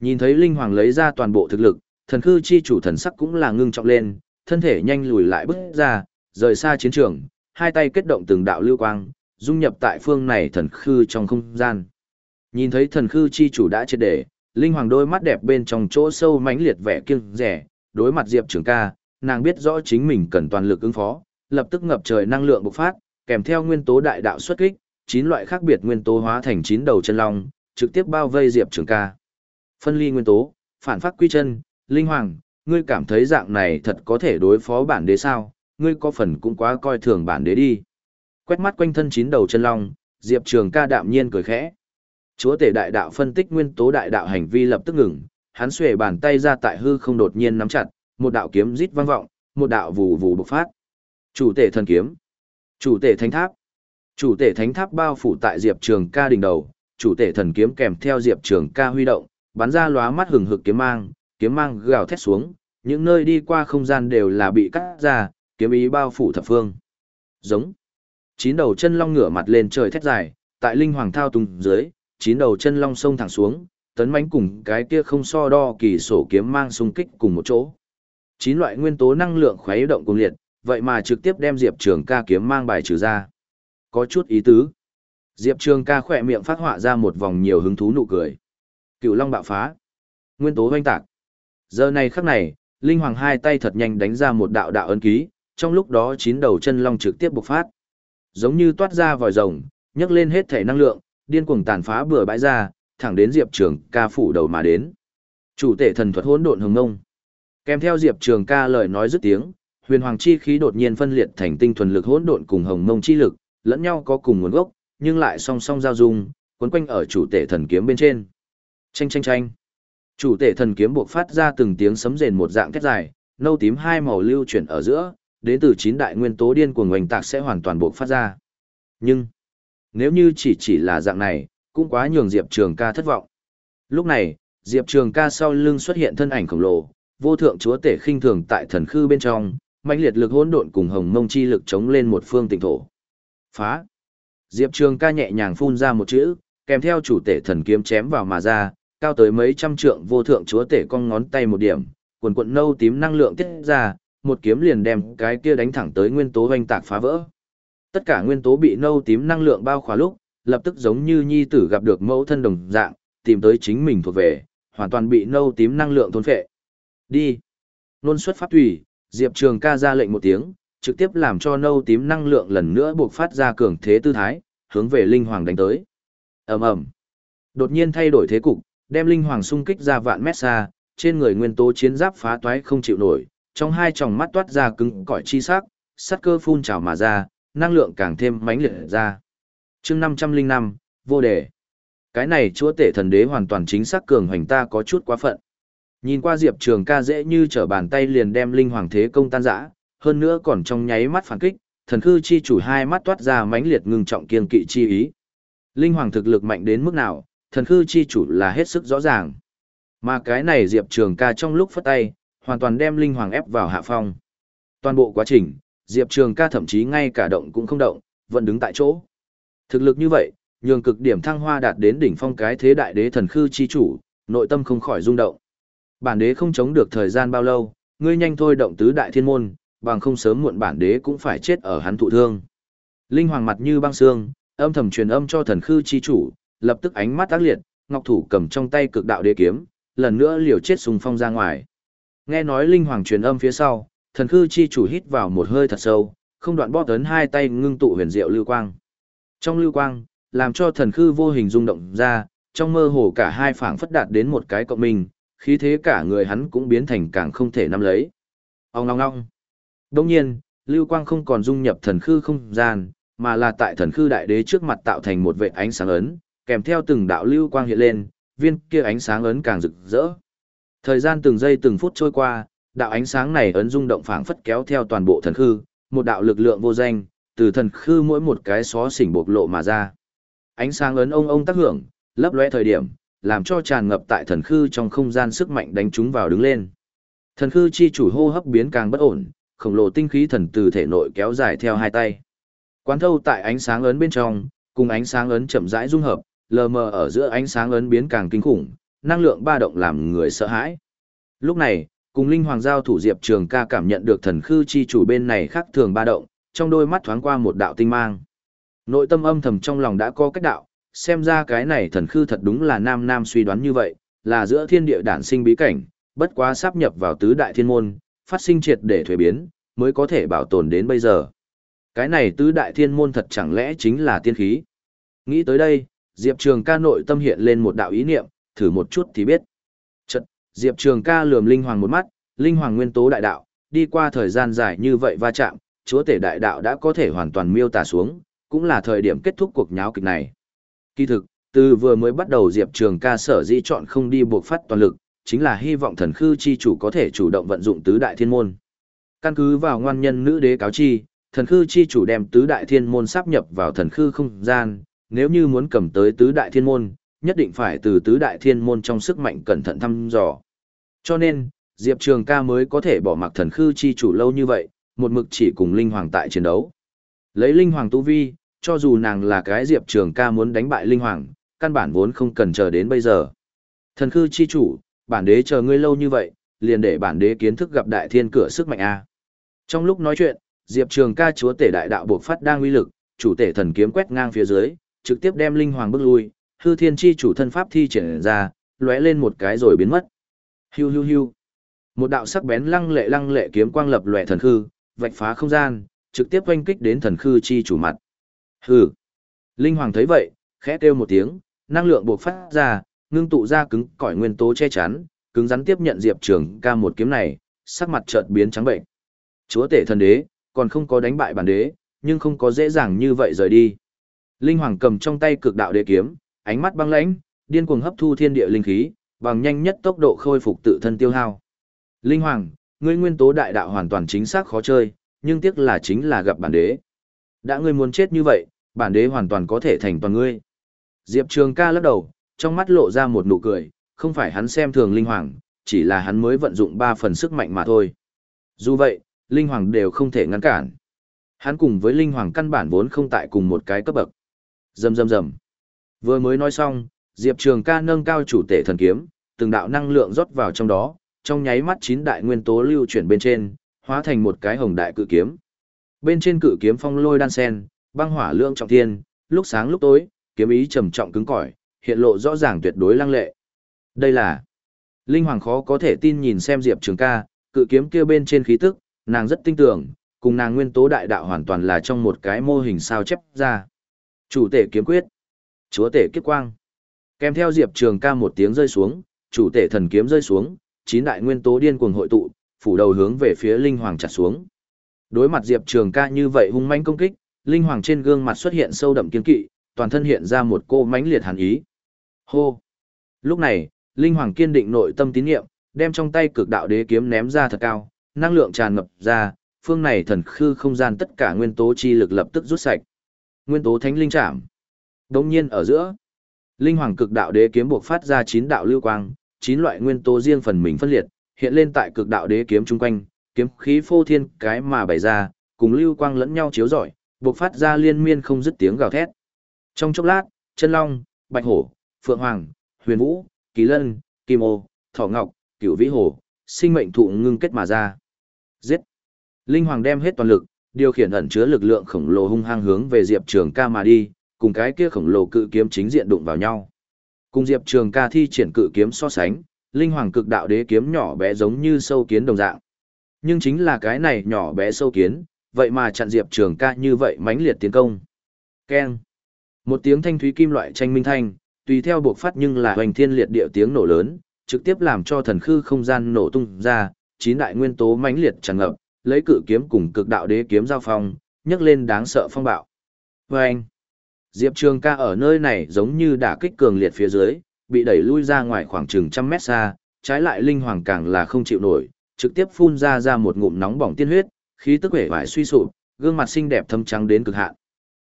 Nhìn thấy Linh Hoàng lấy ra toàn bộ thực lực, thần khư chi chủ thần sắc cũng là ngưng trọng lên, thân thể nhanh lùi lại bước ra, rời xa chiến trường, hai tay kết động từng đạo lưu quang, dung nhập tại phương này thần khư trong không gian. Nhìn thấy thần khư chi chủ đã chết để, Linh Hoàng đôi mắt đẹp bên trong chỗ sâu mãnh liệt vẻ kiêng rẻ, đối mặt Diệp Trường ca, nàng biết rõ chính mình cần toàn lực ứng phó, lập tức ngập trời năng lượng bộc phát, kèm theo nguyên tố đại đạo xuất kích, chín loại khác biệt nguyên tố hóa thành chín đầu chân long, trực tiếp bao vây Diệp Trường ca. Phân ly nguyên tố, phản phát quy chân, linh hoàng, ngươi cảm thấy dạng này thật có thể đối phó bản đế sao, ngươi có phần cũng quá coi thường bản đế đi. Quét mắt quanh thân chín đầu chân long, Diệp Trường ca đạm nhiên cười khẽ. Chúa tể đại đạo phân tích nguyên tố đại đạo hành vi lập tức ngừng, hắn xuề bàn tay ra tại hư không đột nhiên nắm chặt, một đạo kiếm rít vang vọng, một đạo vù vù bộc phát. Chủ tể thần kiếm, chủ tể thánh tháp, Chủ tể thánh tháp bao phủ tại Diệp Trường ca đỉnh đầu, chủ tể thần kiếm kèm theo Diệp Trường ca huy động, bắn ra lóa mắt hừng hực kiếm mang, kiếm mang gào thét xuống, những nơi đi qua không gian đều là bị cắt ra, kiếm ý bao phủ thập phương. Giống. Chín đầu chân long ngửa mặt lên trời thét dài, tại linh hoàng thao tung dưới, chín đầu chân long sông thẳng xuống, tấn mãnh cùng cái kia không so đo kỳ sổ kiếm mang xung kích cùng một chỗ. Chín loại nguyên tố năng lượng khuấy động cùng liệt, vậy mà trực tiếp đem Diệp Trường ca kiếm mang bài trừ ra. Có chút ý tứ. Diệp Trường ca khỏe miệng phát họa ra một vòng nhiều hứng thú nụ cười. Cựu long bạo phá. Nguyên tố hoanh tạc. Giờ này khắc này, Linh Hoàng hai tay thật nhanh đánh ra một đạo đạo ấn ký, trong lúc đó chín đầu chân long trực tiếp bộc phát. Giống như toát ra vòi rồng, nhấc lên hết thể năng lượng, điên cuồng tàn phá bừa bãi ra, thẳng đến Diệp Trường ca phủ đầu mà đến. Chủ tể thần thuật hỗn độn hồng ngông. Kèm theo Diệp Trường ca lời nói dứt tiếng, huyền hoàng chi khí đột nhiên phân liệt thành tinh thuần lực hỗn độn cùng hồng mông chi lực, lẫn nhau có cùng nguồn gốc, nhưng lại song song giao dung, quấn quanh ở chủ tể thần kiếm bên trên. Chanh chanh chanh. Chủ tể thần kiếm buộc phát ra từng tiếng sấm rền một dạng thét dài, nâu tím hai màu lưu chuyển ở giữa, đến từ chín đại nguyên tố điên của ngoành tạc sẽ hoàn toàn buộc phát ra. Nhưng, nếu như chỉ chỉ là dạng này, cũng quá nhường Diệp Trường ca thất vọng. Lúc này, Diệp Trường ca sau lưng xuất hiện thân ảnh khổng lồ, vô thượng chúa tể khinh thường tại thần khư bên trong, mãnh liệt lực hỗn độn cùng hồng mông chi lực chống lên một phương tỉnh thổ. Phá. Diệp Trường ca nhẹ nhàng phun ra một chữ, kèm theo chủ tể thần kiếm chém vào mà ra, cao tới mấy trăm trượng vô thượng chúa tể cong ngón tay một điểm, quần quận nâu tím năng lượng tiết ra, một kiếm liền đem cái kia đánh thẳng tới nguyên tố hoành tạc phá vỡ. Tất cả nguyên tố bị nâu tím năng lượng bao khóa lúc, lập tức giống như nhi tử gặp được mẫu thân đồng dạng, tìm tới chính mình thuộc về, hoàn toàn bị nâu tím năng lượng thôn phệ. Đi. Nôn xuất pháp thủy, Diệp Trường ca ra lệnh một tiếng, trực tiếp làm cho nâu tím năng lượng lần nữa buộc phát ra cường thế tư thái, hướng về Linh Hoàng đánh tới. ầm ầm Đột nhiên thay đổi thế cục, đem Linh Hoàng xung kích ra vạn mét xa, trên người nguyên tố chiến giáp phá toái không chịu nổi, trong hai tròng mắt toát ra cứng cỏi chi sắc, sắt cơ phun trào mà ra, năng lượng càng thêm mãnh liệt ra. chương 505, vô đề. Cái này chúa tể thần đế hoàn toàn chính xác cường hành ta có chút quá phận. Nhìn qua Diệp Trường ca dễ như trở bàn tay liền đem linh hoàng thế công tan rã, hơn nữa còn trong nháy mắt phản kích, thần khư chi chủ hai mắt toát ra mãnh liệt ngưng trọng kiên kỵ chi ý. Linh hoàng thực lực mạnh đến mức nào, thần khư chi chủ là hết sức rõ ràng. Mà cái này Diệp Trường ca trong lúc phất tay, hoàn toàn đem linh hoàng ép vào hạ phong. Toàn bộ quá trình, Diệp Trường ca thậm chí ngay cả động cũng không động, vẫn đứng tại chỗ. Thực lực như vậy, nhường cực điểm thăng hoa đạt đến đỉnh phong cái thế đại đế thần khư chi chủ, nội tâm không khỏi rung động. Bản đế không chống được thời gian bao lâu, ngươi nhanh thôi động tứ đại thiên môn, bằng không sớm muộn bản đế cũng phải chết ở hắn thụ thương. Linh hoàng mặt như băng xương, âm thầm truyền âm cho thần khư chi chủ, lập tức ánh mắt ác liệt, ngọc thủ cầm trong tay cực đạo đế kiếm, lần nữa liều chết xung phong ra ngoài. Nghe nói linh hoàng truyền âm phía sau, thần khư chi chủ hít vào một hơi thật sâu, không đoạn bóp tấn hai tay ngưng tụ huyền diệu lưu quang. Trong lưu quang, làm cho thần khư vô hình rung động ra, trong mơ hồ cả hai phảng phất đạt đến một cái cộng minh, khí thế cả người hắn cũng biến thành càng không thể nắm lấy. Ông ngong ngong. Đồng nhiên, lưu quang không còn dung nhập thần khư không gian, mà là tại thần khư đại đế trước mặt tạo thành một vệ ánh sáng ấn, kèm theo từng đạo lưu quang hiện lên, viên kia ánh sáng ấn càng rực rỡ. Thời gian từng giây từng phút trôi qua, đạo ánh sáng này ấn rung động phảng phất kéo theo toàn bộ thần khư, một đạo lực lượng vô danh, từ thần khư mỗi một cái xó xỉnh bộc lộ mà ra. Ánh sáng ấn ông ông tác hưởng, lấp lóe thời điểm, làm cho tràn ngập tại thần khư trong không gian sức mạnh đánh chúng vào đứng lên. Thần khư chi chủ hô hấp biến càng bất ổn, khổng lồ tinh khí thần từ thể nội kéo dài theo hai tay. Quán thâu tại ánh sáng ấn bên trong, cùng ánh sáng ấn chậm rãi dung hợp, lờ mờ ở giữa ánh sáng ấn biến càng kinh khủng, năng lượng ba động làm người sợ hãi. Lúc này, cùng linh hoàng giao thủ diệp trường ca cảm nhận được thần khư chi chủ bên này khác thường ba động, trong đôi mắt thoáng qua một đạo tinh mang. Nội tâm âm thầm trong lòng đã có cách đạo, xem ra cái này thần khư thật đúng là nam nam suy đoán như vậy, là giữa thiên địa đản sinh bí cảnh, bất quá sắp nhập vào tứ đại thiên môn, phát sinh triệt để thuế biến, mới có thể bảo tồn đến bây giờ. Cái này tứ đại thiên môn thật chẳng lẽ chính là tiên khí. Nghĩ tới đây, Diệp Trường ca nội tâm hiện lên một đạo ý niệm, thử một chút thì biết. Chật, Diệp Trường ca lườm Linh Hoàng một mắt, Linh Hoàng nguyên tố đại đạo, đi qua thời gian dài như vậy va chạm, chúa tể đại đạo đã có thể hoàn toàn miêu tả xuống, cũng là thời điểm kết thúc cuộc nháo kịch này. Kỳ thực, từ vừa mới bắt đầu Diệp Trường ca sở dĩ chọn không đi buộc phát toàn lực, chính là hy vọng thần khư chi chủ có thể chủ động vận dụng tứ đại thiên môn. Căn cứ vào ngoan nhân nữ đế cáo chi, thần khư chi chủ đem tứ đại thiên môn sắp nhập vào thần khư không gian, nếu như muốn cầm tới tứ đại thiên môn, nhất định phải từ tứ đại thiên môn trong sức mạnh cẩn thận thăm dò. Cho nên, Diệp Trường ca mới có thể bỏ mặc thần khư chi chủ lâu như vậy, một mực chỉ cùng Linh Hoàng tại chiến đấu. Lấy Linh Hoàng tu vi, cho dù nàng là cái Diệp Trường ca muốn đánh bại Linh Hoàng, căn bản vốn không cần chờ đến bây giờ. Thần khư chi chủ, bản đế chờ ngươi lâu như vậy, liền để bản đế kiến thức gặp đại thiên cửa sức mạnh A. Trong lúc nói chuyện, Diệp Trường ca chúa tể đại đạo buộc phát đang uy lực, chủ tể thần kiếm quét ngang phía dưới, trực tiếp đem Linh Hoàng bước lui, hư thiên chi chủ thân pháp thi triển ra, lóe lên một cái rồi biến mất. Hiu hiu hiu. Một đạo sắc bén lăng lệ lăng lệ kiếm quang lập lòe thần khư, vạch phá không gian, trực tiếp oanh kích đến thần khư chi chủ mặt. Hừ. Linh Hoàng thấy vậy, khẽ kêu một tiếng, năng lượng bộc phát ra, ngưng tụ ra cứng cỏi nguyên tố che chắn, cứng rắn tiếp nhận Diệp Trường ca một kiếm này, sắc mặt chợt biến trắng bệnh. Chúa tể thần đế, còn không có đánh bại bản đế, nhưng không có dễ dàng như vậy rời đi. Linh Hoàng cầm trong tay cực đạo đế kiếm, ánh mắt băng lãnh, điên cuồng hấp thu thiên địa linh khí, bằng nhanh nhất tốc độ khôi phục tự thân tiêu hao. Linh Hoàng, ngươi nguyên tố đại đạo hoàn toàn chính xác khó chơi, nhưng tiếc là chính là gặp bản đế. Đã ngươi muốn chết như vậy, bản đế hoàn toàn có thể thành toàn ngươi. Diệp Trường ca lắc đầu, trong mắt lộ ra một nụ cười, không phải hắn xem thường Linh Hoàng, chỉ là hắn mới vận dụng ba phần sức mạnh mà thôi. Dù vậy, Linh Hoàng đều không thể ngăn cản. Hắn cùng với Linh Hoàng căn bản vốn không tại cùng một cái cấp bậc. Rầm rầm rầm. Vừa mới nói xong, Diệp Trường ca nâng cao chủ tể thần kiếm, từng đạo năng lượng rót vào trong đó, trong nháy mắt chín đại nguyên tố lưu chuyển bên trên, hóa thành một cái hồng đại cự kiếm. Bên trên cự kiếm phong lôi đan sen, băng hỏa lượng trọng thiên, lúc sáng lúc tối, kiếm ý trầm trọng cứng cỏi, hiện lộ rõ ràng tuyệt đối lăng lệ. Đây là Linh Hoàng khó có thể tin nhìn xem Diệp Trường ca, cự kiếm kia bên trên khí tức, nàng rất tin tưởng, cùng nàng nguyên tố đại đạo hoàn toàn là trong một cái mô hình sao chép ra. Chủ tể kiếm quyết, chúa tể kiếp quang. Kèm theo Diệp Trường ca một tiếng rơi xuống, chủ tể thần kiếm rơi xuống, chín đại nguyên tố điên cuồng hội tụ, phủ đầu hướng về phía linh hoàng chặt xuống. Đối mặt Diệp Trường ca như vậy hung manh công kích, linh hoàng trên gương mặt xuất hiện sâu đậm kiên kỵ, toàn thân hiện ra một cô mãnh liệt hàn ý. Hô! Lúc này, linh hoàng kiên định nội tâm tín niệm, đem trong tay cực đạo đế kiếm ném ra thật cao, năng lượng tràn ngập ra, phương này thần khư không gian tất cả nguyên tố chi lực lập tức rút sạch. Nguyên tố thánh linh chạm. Đống nhiên ở giữa, linh hoàng cực đạo đế kiếm buộc phát ra chín đạo lưu quang, chín loại nguyên tố riêng phần mình phân liệt, hiện lên tại cực đạo đế kiếm chung quanh, kiếm khí phô thiên cái mà bày ra, cùng lưu quang lẫn nhau chiếu rọi, buộc phát ra liên miên không dứt tiếng gào thét. Trong chốc lát, chân long, bạch hổ, phượng hoàng, huyền vũ, kỳ lân, kim ô, thỏ ngọc, cửu vĩ Hồ, sinh mệnh thụ ngưng kết mà ra. Giết! Linh hoàng đem hết toàn lực, điều khiển ẩn chứa lực lượng khổng lồ hung hăng hướng về Diệp Trường Ca mà đi, cùng cái kia khổng lồ cự kiếm chính diện đụng vào nhau. Cùng Diệp Trường Ca thi triển cự kiếm so sánh, linh hoàng cực đạo đế kiếm nhỏ bé giống như sâu kiến đồng dạng. Nhưng chính là cái này nhỏ bé sâu kiến, vậy mà chặn Diệp Trường Ca như vậy mãnh liệt tiến công. Keng. Một tiếng thanh thúy kim loại tranh minh thanh, tùy theo buộc phát nhưng là hoành thiên liệt địa tiếng nổ lớn, trực tiếp làm cho thần khư không gian nổ tung ra, chín đại nguyên tố mãnh liệt tràn ngập, lấy cự kiếm cùng cực đạo đế kiếm giao phong, nhấc lên đáng sợ phong bạo. Vâng! Diệp Trường ca ở nơi này giống như đả kích cường liệt phía dưới, bị đẩy lui ra ngoài khoảng chừng trăm mét xa, trái lại linh hoàng càng là không chịu nổi, trực tiếp phun ra ra một ngụm nóng bỏng tiên huyết, khí tức vẻ vải suy sụp, gương mặt xinh đẹp thâm trắng đến cực hạn.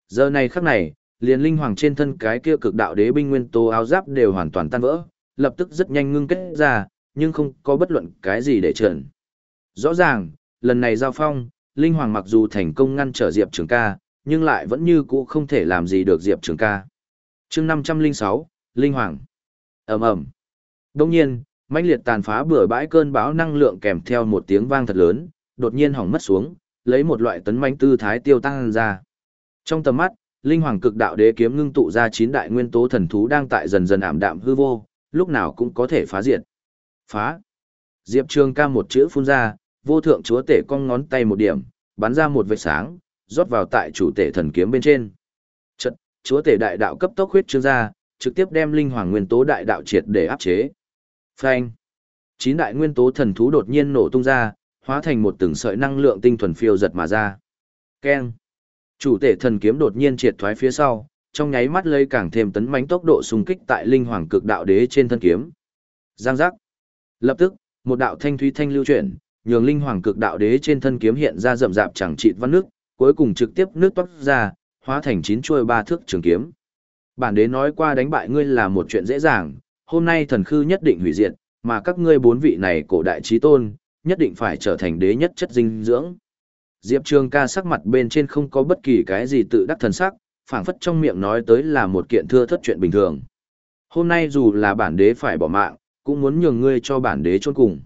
Giờ này khắc này, liền linh hoàng trên thân cái kia cực đạo đế binh nguyên tố áo giáp đều hoàn toàn tan vỡ, lập tức rất nhanh ngưng kết ra, nhưng không có bất luận cái gì để trợn. Rõ ràng, lần này giao phong, linh hoàng mặc dù thành công ngăn trở Diệp Trường ca, nhưng lại vẫn như cũ không thể làm gì được Diệp Trường ca. chương 506, Linh Hoàng. ầm ầm Đông nhiên, mãnh liệt tàn phá bừa bãi cơn bão năng lượng kèm theo một tiếng vang thật lớn, đột nhiên hỏng mất xuống, lấy một loại tấn mãnh tư thái tiêu tăng ra. Trong tầm mắt, linh hoàng cực đạo đế kiếm ngưng tụ ra chín đại nguyên tố thần thú đang tại dần dần ảm đạm hư vô, lúc nào cũng có thể phá diệt. Phá. Diệp Trường ca một chữ phun ra, vô thượng chúa tể cong ngón tay một điểm, bắn ra một vệt sáng, rót vào tại chủ tể thần kiếm bên trên. Chật, chúa tể đại đạo cấp tốc huyết trương ra, trực tiếp đem linh hoàng nguyên tố đại đạo triệt để áp chế. Phanh. Chín đại nguyên tố thần thú đột nhiên nổ tung ra, hóa thành một từng sợi năng lượng tinh thuần phiêu giật mà ra. Keng. Chủ tể thần kiếm đột nhiên triệt thoái phía sau, trong nháy mắt lây càng thêm tấn mãnh tốc độ xung kích tại linh hoàng cực đạo đế trên thân kiếm. Giang giác. Lập tức, một đạo thanh thúy thanh lưu chuyển, nhường linh hoàng cực đạo đế trên thân kiếm hiện ra rậm rạp chẳng trị văn nước, cuối cùng trực tiếp nước toát ra, hóa thành chín chuôi ba thước trường kiếm. Bản đế nói qua đánh bại ngươi là một chuyện dễ dàng, hôm nay thần khư nhất định hủy diệt, mà các ngươi bốn vị này cổ đại trí tôn, nhất định phải trở thành đế nhất chất dinh dưỡng. Diệp Trường ca sắc mặt bên trên không có bất kỳ cái gì tự đắc thần sắc, phảng phất trong miệng nói tới là một kiện thưa thất chuyện bình thường. Hôm nay dù là bản đế phải bỏ mạng, cũng muốn nhường ngươi cho bản đế chôn cùng.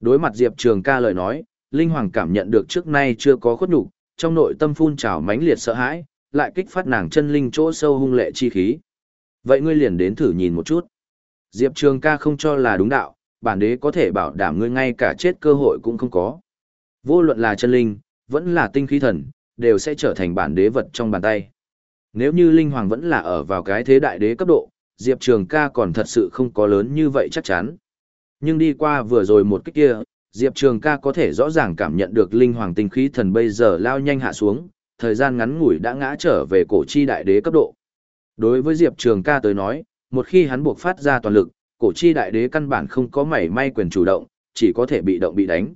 Đối mặt Diệp Trường ca lời nói, Linh Hoàng cảm nhận được trước nay chưa có khuất nhục, trong nội tâm phun trào mãnh liệt sợ hãi, lại kích phát nàng chân linh chỗ sâu hung lệ chi khí. Vậy ngươi liền đến thử nhìn một chút. Diệp Trường ca không cho là đúng đạo, bản đế có thể bảo đảm ngươi ngay cả chết cơ hội cũng không có. Vô luận là chân linh, vẫn là tinh khí thần, đều sẽ trở thành bản đế vật trong bàn tay. Nếu như linh hoàng vẫn là ở vào cái thế đại đế cấp độ, Diệp Trường ca còn thật sự không có lớn như vậy chắc chắn. Nhưng đi qua vừa rồi một cách kia, Diệp Trường ca có thể rõ ràng cảm nhận được linh hoàng tinh khí thần bây giờ lao nhanh hạ xuống, thời gian ngắn ngủi đã ngã trở về cổ chi đại đế cấp độ. Đối với Diệp Trường ca tới nói, một khi hắn buộc phát ra toàn lực, cổ chi đại đế căn bản không có mảy may quyền chủ động, chỉ có thể bị động bị đánh.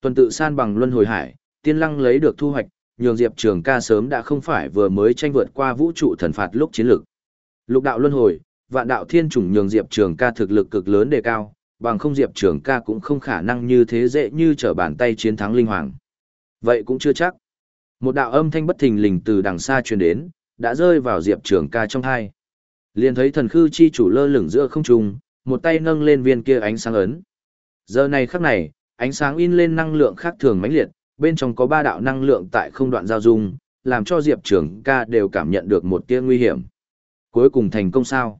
Tuần tự san bằng luân hồi hải, tiên lăng lấy được thu hoạch, nhường Diệp Trường ca sớm đã không phải vừa mới tranh vượt qua vũ trụ thần phạt lúc chiến lực. Lục đạo luân hồi, vạn đạo thiên chủng nhường Diệp Trường ca thực lực cực lớn đề cao, bằng không Diệp Trường ca cũng không khả năng như thế dễ như trở bàn tay chiến thắng linh hoàng. Vậy cũng chưa chắc. Một đạo âm thanh bất thình lình từ đằng xa truyền đến, đã rơi vào Diệp Trường ca trong hai. Liền thấy thần khư chi chủ lơ lửng giữa không trung, một tay nâng lên viên kia ánh sáng ấn. Giờ này khắc này, ánh sáng in lên năng lượng khác thường mãnh liệt, bên trong có ba đạo năng lượng tại không đoạn giao dung, làm cho Diệp Trường ca đều cảm nhận được một tia nguy hiểm. Cuối cùng thành công sao?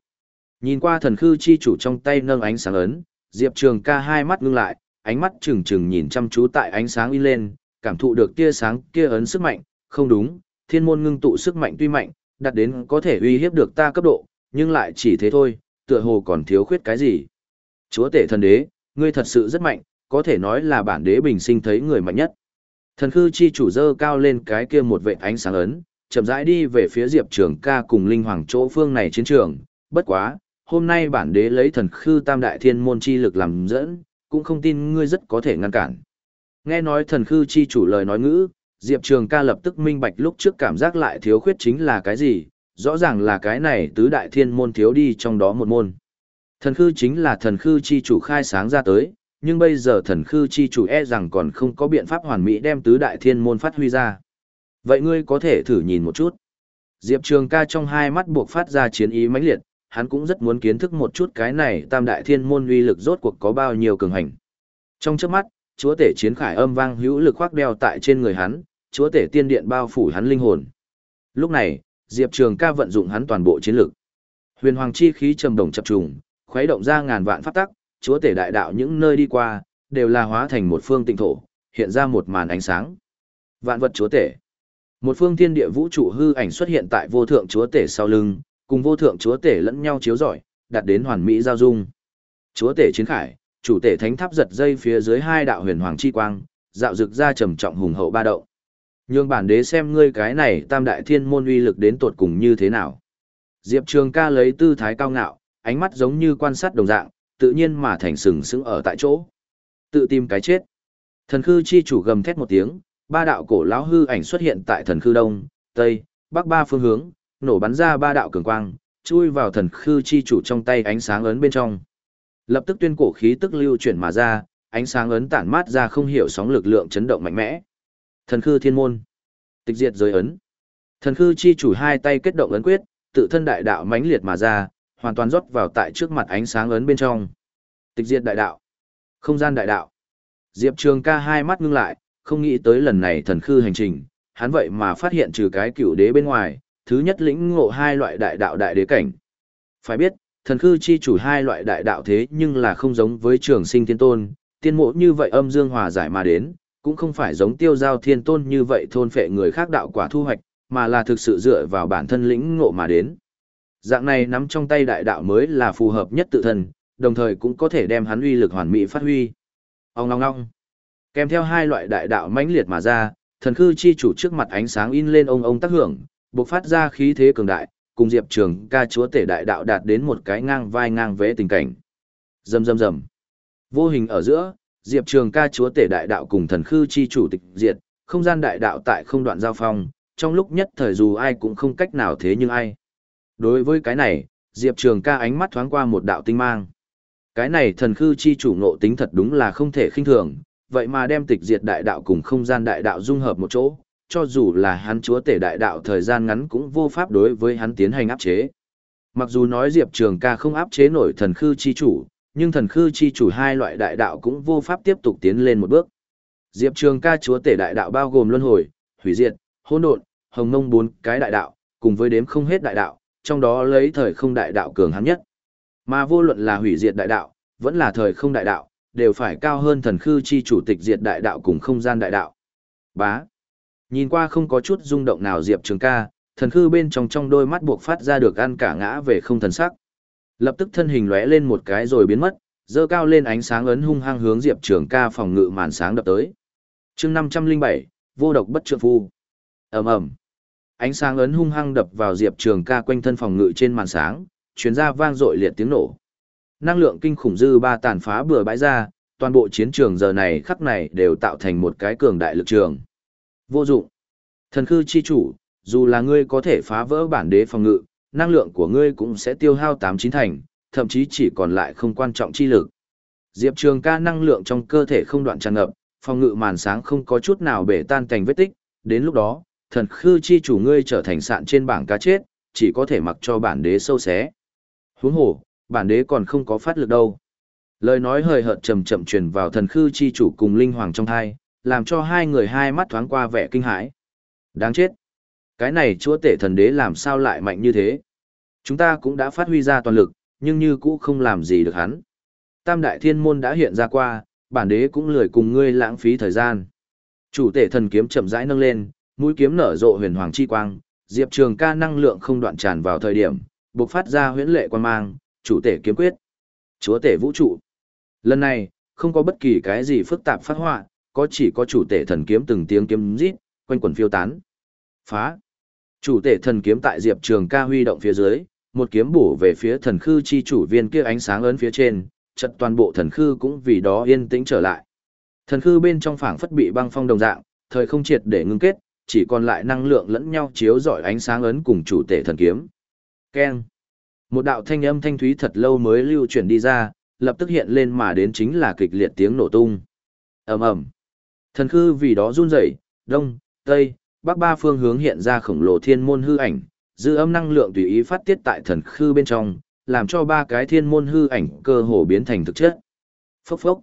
Nhìn qua thần khư chi chủ trong tay nâng ánh sáng ấn, Diệp Trường ca hai mắt ngưng lại, ánh mắt trừng trừng nhìn chăm chú tại ánh sáng in lên, cảm thụ được tia sáng kia ấn sức mạnh, không đúng, thiên môn ngưng tụ sức mạnh tuy mạnh, đạt đến có thể uy hiếp được ta cấp độ, nhưng lại chỉ thế thôi, tựa hồ còn thiếu khuyết cái gì. Chúa tể thần đế, ngươi thật sự rất mạnh, có thể nói là bản đế bình sinh thấy người mạnh nhất. Thần khư chi chủ dơ cao lên cái kia một vệ ánh sáng ấn, chậm rãi đi về phía Diệp Trường ca cùng linh hoàng chỗ phương này chiến trường, bất quá, hôm nay bản đế lấy thần khư tam đại thiên môn chi lực làm dẫn, cũng không tin ngươi rất có thể ngăn cản. Nghe nói thần khư chi chủ lời nói ngữ, Diệp Trường ca lập tức minh bạch lúc trước cảm giác lại thiếu khuyết chính là cái gì, rõ ràng là cái này tứ đại thiên môn thiếu đi trong đó một môn. Thần khư chính là thần khư chi chủ khai sáng ra tới, nhưng bây giờ thần khư chi chủ e rằng còn không có biện pháp hoàn mỹ đem tứ đại thiên môn phát huy ra. Vậy ngươi có thể thử nhìn một chút. Diệp Trường ca trong hai mắt buộc phát ra chiến ý mãnh liệt, hắn cũng rất muốn kiến thức một chút cái này tam đại thiên môn uy lực rốt cuộc có bao nhiêu cường hành. Trong trước mắt, chúa tể chiến khải âm vang hữu lực khoác đeo tại trên người hắn, chúa tể tiên điện bao phủ hắn linh hồn. Lúc này, Diệp Trường ca vận dụng hắn toàn bộ chiến lực. Huyền hoàng chi khí trầm đồng chập trùng, khuấy động ra ngàn vạn pháp tắc, chúa tể đại đạo những nơi đi qua, đều là hóa thành một phương tịnh thổ, hiện ra một màn ánh sáng. Vạn vật chúa tể. Một phương thiên địa vũ trụ hư ảnh xuất hiện tại vô thượng chúa tể sau lưng, cùng vô thượng chúa tể lẫn nhau chiếu rọi, đạt đến hoàn mỹ giao dung. Chúa tể chiến khải, chủ tể thánh tháp giật dây phía dưới hai đạo huyền hoàng chi quang, dạo rực ra trầm trọng hùng hậu ba động. Nhường bản đế xem ngươi cái này tam đại thiên môn uy lực đến tột cùng như thế nào. Diệp Trường ca lấy tư thái cao ngạo, ánh mắt giống như quan sát đồng dạng, tự nhiên mà thành sừng sững ở tại chỗ. Tự tìm cái chết. Thần khư chi chủ gầm thét một tiếng, ba đạo cổ lão hư ảnh xuất hiện tại thần khư đông, tây, bắc ba phương hướng, nổ bắn ra ba đạo cường quang, chui vào thần khư chi chủ trong tay ánh sáng ấn bên trong. Lập tức tuyên cổ khí tức lưu chuyển mà ra, ánh sáng ấn tản mát ra không hiểu sóng lực lượng chấn động mạnh mẽ. Thần khư thiên môn. Tịch diệt giới ấn. Thần khư chi chủ hai tay kết động ấn quyết, tự thân đại đạo mãnh liệt mà ra, hoàn toàn rót vào tại trước mặt ánh sáng ấn bên trong. Tịch diệt đại đạo. Không gian đại đạo. Diệp Trường ca hai mắt ngưng lại, không nghĩ tới lần này thần khư hành trình, hắn vậy mà phát hiện trừ cái cựu đế bên ngoài, thứ nhất lĩnh ngộ hai loại đại đạo đại đế cảnh. Phải biết, thần khư chi chủ hai loại đại đạo thế nhưng là không giống với trường sinh tiên tôn, tiên mộ như vậy âm dương hòa giải mà đến, cũng không phải giống tiêu giao thiên tôn như vậy thôn phệ người khác đạo quả thu hoạch, mà là thực sự dựa vào bản thân lĩnh ngộ mà đến. Dạng này nắm trong tay đại đạo mới là phù hợp nhất tự thân, đồng thời cũng có thể đem hắn uy lực hoàn mỹ phát huy. Ông ngong ngong. Kèm theo hai loại đại đạo mãnh liệt mà ra, thần khư chi chủ trước mặt ánh sáng in lên ông ông tác hưởng, bộc phát ra khí thế cường đại, cùng Diệp Trường ca chúa tể đại đạo đạt đến một cái ngang vai ngang vế tình cảnh. Rầm rầm rầm. Vô hình ở giữa, Diệp Trường ca chúa tể đại đạo cùng thần khư chi chủ tịch diệt, không gian đại đạo tại không đoạn giao phong, trong lúc nhất thời dù ai cũng không cách nào thế nhưng ai. Đối với cái này, Diệp Trường ca ánh mắt thoáng qua một đạo tinh mang. Cái này thần khư chi chủ ngộ tính thật đúng là không thể khinh thường, vậy mà đem tịch diệt đại đạo cùng không gian đại đạo dung hợp một chỗ, cho dù là hắn chúa tể đại đạo thời gian ngắn cũng vô pháp đối với hắn tiến hành áp chế. Mặc dù nói Diệp Trường ca không áp chế nổi thần khư chi chủ, nhưng thần khư chi chủ hai loại đại đạo cũng vô pháp tiếp tục tiến lên một bước. Diệp Trường ca chúa tể đại đạo bao gồm luân hồi, hủy diệt, hỗn độn, hồng mông bốn cái đại đạo, cùng với đếm không hết đại đạo, trong đó lấy thời không đại đạo cường hắn nhất. Mà vô luận là hủy diệt đại đạo, vẫn là thời không đại đạo, đều phải cao hơn thần khư chi chủ tịch diệt đại đạo cùng không gian đại đạo. Bá. Nhìn qua không có chút rung động nào Diệp Trường ca, thần khư bên trong trong đôi mắt buộc phát ra được ăn cả ngã về không thần sắc. Lập tức thân hình lóe lên một cái rồi biến mất, dơ cao lên ánh sáng ấn hung hăng hướng Diệp Trường ca phòng ngự màn sáng đập tới. chương 507, vô độc bất trượng phu. ầm ầm Ánh sáng ấn hung hăng đập vào Diệp Trường ca quanh thân phòng ngự trên màn sáng, chuyến ra vang dội liệt tiếng nổ. Năng lượng kinh khủng dư ba tàn phá bừa bãi ra, toàn bộ chiến trường giờ này khắc này đều tạo thành một cái cường đại lực trường. Vô dụng. Thần khư chi chủ, dù là ngươi có thể phá vỡ bản đế phòng ngự, năng lượng của ngươi cũng sẽ tiêu hao tám chín thành, thậm chí chỉ còn lại không quan trọng chi lực. Diệp Trường ca năng lượng trong cơ thể không đoạn tràn ngập, phòng ngự màn sáng không có chút nào bể tan thành vết tích, đến lúc đó, thần khư chi chủ ngươi trở thành sạn trên bảng cá chết, chỉ có thể mặc cho bản đế sâu xé. Huống hồ, bản đế còn không có phát lực đâu. Lời nói hời hợt chậm chậm truyền vào thần khư chi chủ cùng linh hoàng trong thai, làm cho hai người hai mắt thoáng qua vẻ kinh hãi. Đáng chết. Cái này chúa tể thần đế làm sao lại mạnh như thế? Chúng ta cũng đã phát huy ra toàn lực, nhưng như cũ không làm gì được hắn. Tam đại thiên môn đã hiện ra qua, Bản đế cũng lười cùng ngươi lãng phí thời gian. Chủ tể thần kiếm chậm rãi nâng lên, mũi kiếm nở rộ huyền hoàng chi quang, Diệp Trường ca năng lượng không đoạn tràn vào thời điểm, bộc phát ra huyễn lệ quan mang, chủ tể kiếm quyết. Chúa tể vũ trụ. Lần này, không có bất kỳ cái gì phức tạp phát họa, có chỉ có chủ tể thần kiếm từng tiếng kiếm rít, quanh quần phiêu tán. Phá. Chủ tể thần kiếm tại Diệp Trường ca huy động phía dưới, một kiếm bổ về phía thần khư chi chủ viên kia ánh sáng ấn phía trên, chật toàn bộ thần khư cũng vì đó yên tĩnh trở lại. Thần khư bên trong phảng phất bị băng phong đồng dạng, thời không triệt để ngưng kết, chỉ còn lại năng lượng lẫn nhau chiếu rọi ánh sáng ấn cùng chủ tể thần kiếm. Keng. Một đạo thanh âm thanh thúy thật lâu mới lưu chuyển đi ra, lập tức hiện lên mà đến chính là kịch liệt tiếng nổ tung. Ầm ầm. Thần khư vì đó run rẩy, đông, tây, bắc ba phương hướng hiện ra khổng lồ thiên môn hư ảnh, dư âm năng lượng tùy ý phát tiết tại thần khư bên trong, làm cho ba cái thiên môn hư ảnh cơ hồ biến thành thực chất. Phốc phốc.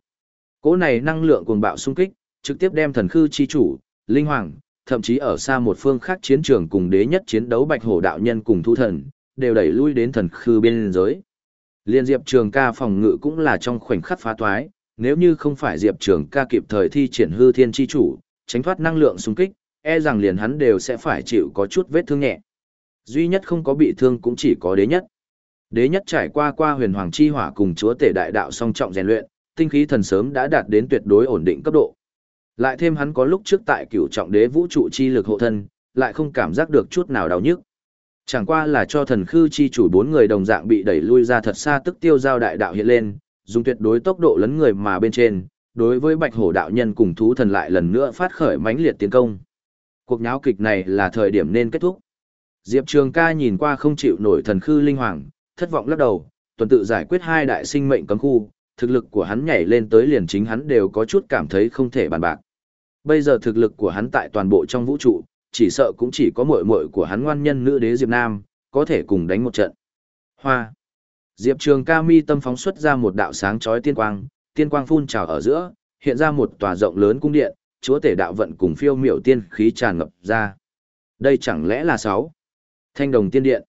Cỗ này năng lượng cuồng bạo xung kích, trực tiếp đem thần khư chi chủ, linh hoàng, thậm chí ở xa một phương khác chiến trường cùng đế nhất chiến đấu bạch hổ đạo nhân cùng thu thần, đều đẩy lui đến thần khư biên giới. Liên Diệp Trường ca phòng ngự cũng là trong khoảnh khắc phá toái, nếu như không phải Diệp Trường ca kịp thời thi triển hư thiên chi chủ, tránh thoát năng lượng xung kích, e rằng liền hắn đều sẽ phải chịu có chút vết thương nhẹ. Duy nhất không có bị thương cũng chỉ có đế nhất. Đế nhất trải qua qua huyền hoàng chi hỏa cùng chúa tể đại đạo song trọng rèn luyện, tinh khí thần sớm đã đạt đến tuyệt đối ổn định cấp độ. Lại thêm hắn có lúc trước tại cửu trọng đế vũ trụ chi lực hộ thân, lại không cảm giác được chút nào đau nhức. Chẳng qua là cho thần khư chi chủ bốn người đồng dạng bị đẩy lui ra thật xa tức tiêu giao đại đạo hiện lên, dùng tuyệt đối tốc độ lấn người mà bên trên, đối với bạch hổ đạo nhân cùng thú thần lại lần nữa phát khởi mãnh liệt tiến công. Cuộc nháo kịch này là thời điểm nên kết thúc. Diệp Trường ca nhìn qua không chịu nổi thần khư linh hoàng, thất vọng lắc đầu, tuần tự giải quyết hai đại sinh mệnh cấm khu, thực lực của hắn nhảy lên tới liền chính hắn đều có chút cảm thấy không thể bàn bạc. Bây giờ thực lực của hắn tại toàn bộ trong vũ trụ, chỉ sợ cũng chỉ có muội muội của hắn ngoan nhân nữ đế Diệp Nam, có thể cùng đánh một trận. Hoa. Diệp Trường ca mi tâm phóng xuất ra một đạo sáng chói tiên quang, tiên quang phun trào ở giữa, hiện ra một tòa rộng lớn cung điện, chúa tể đạo vận cùng phiêu miểu tiên khí tràn ngập ra. Đây chẳng lẽ là sáu Thanh đồng tiên điện.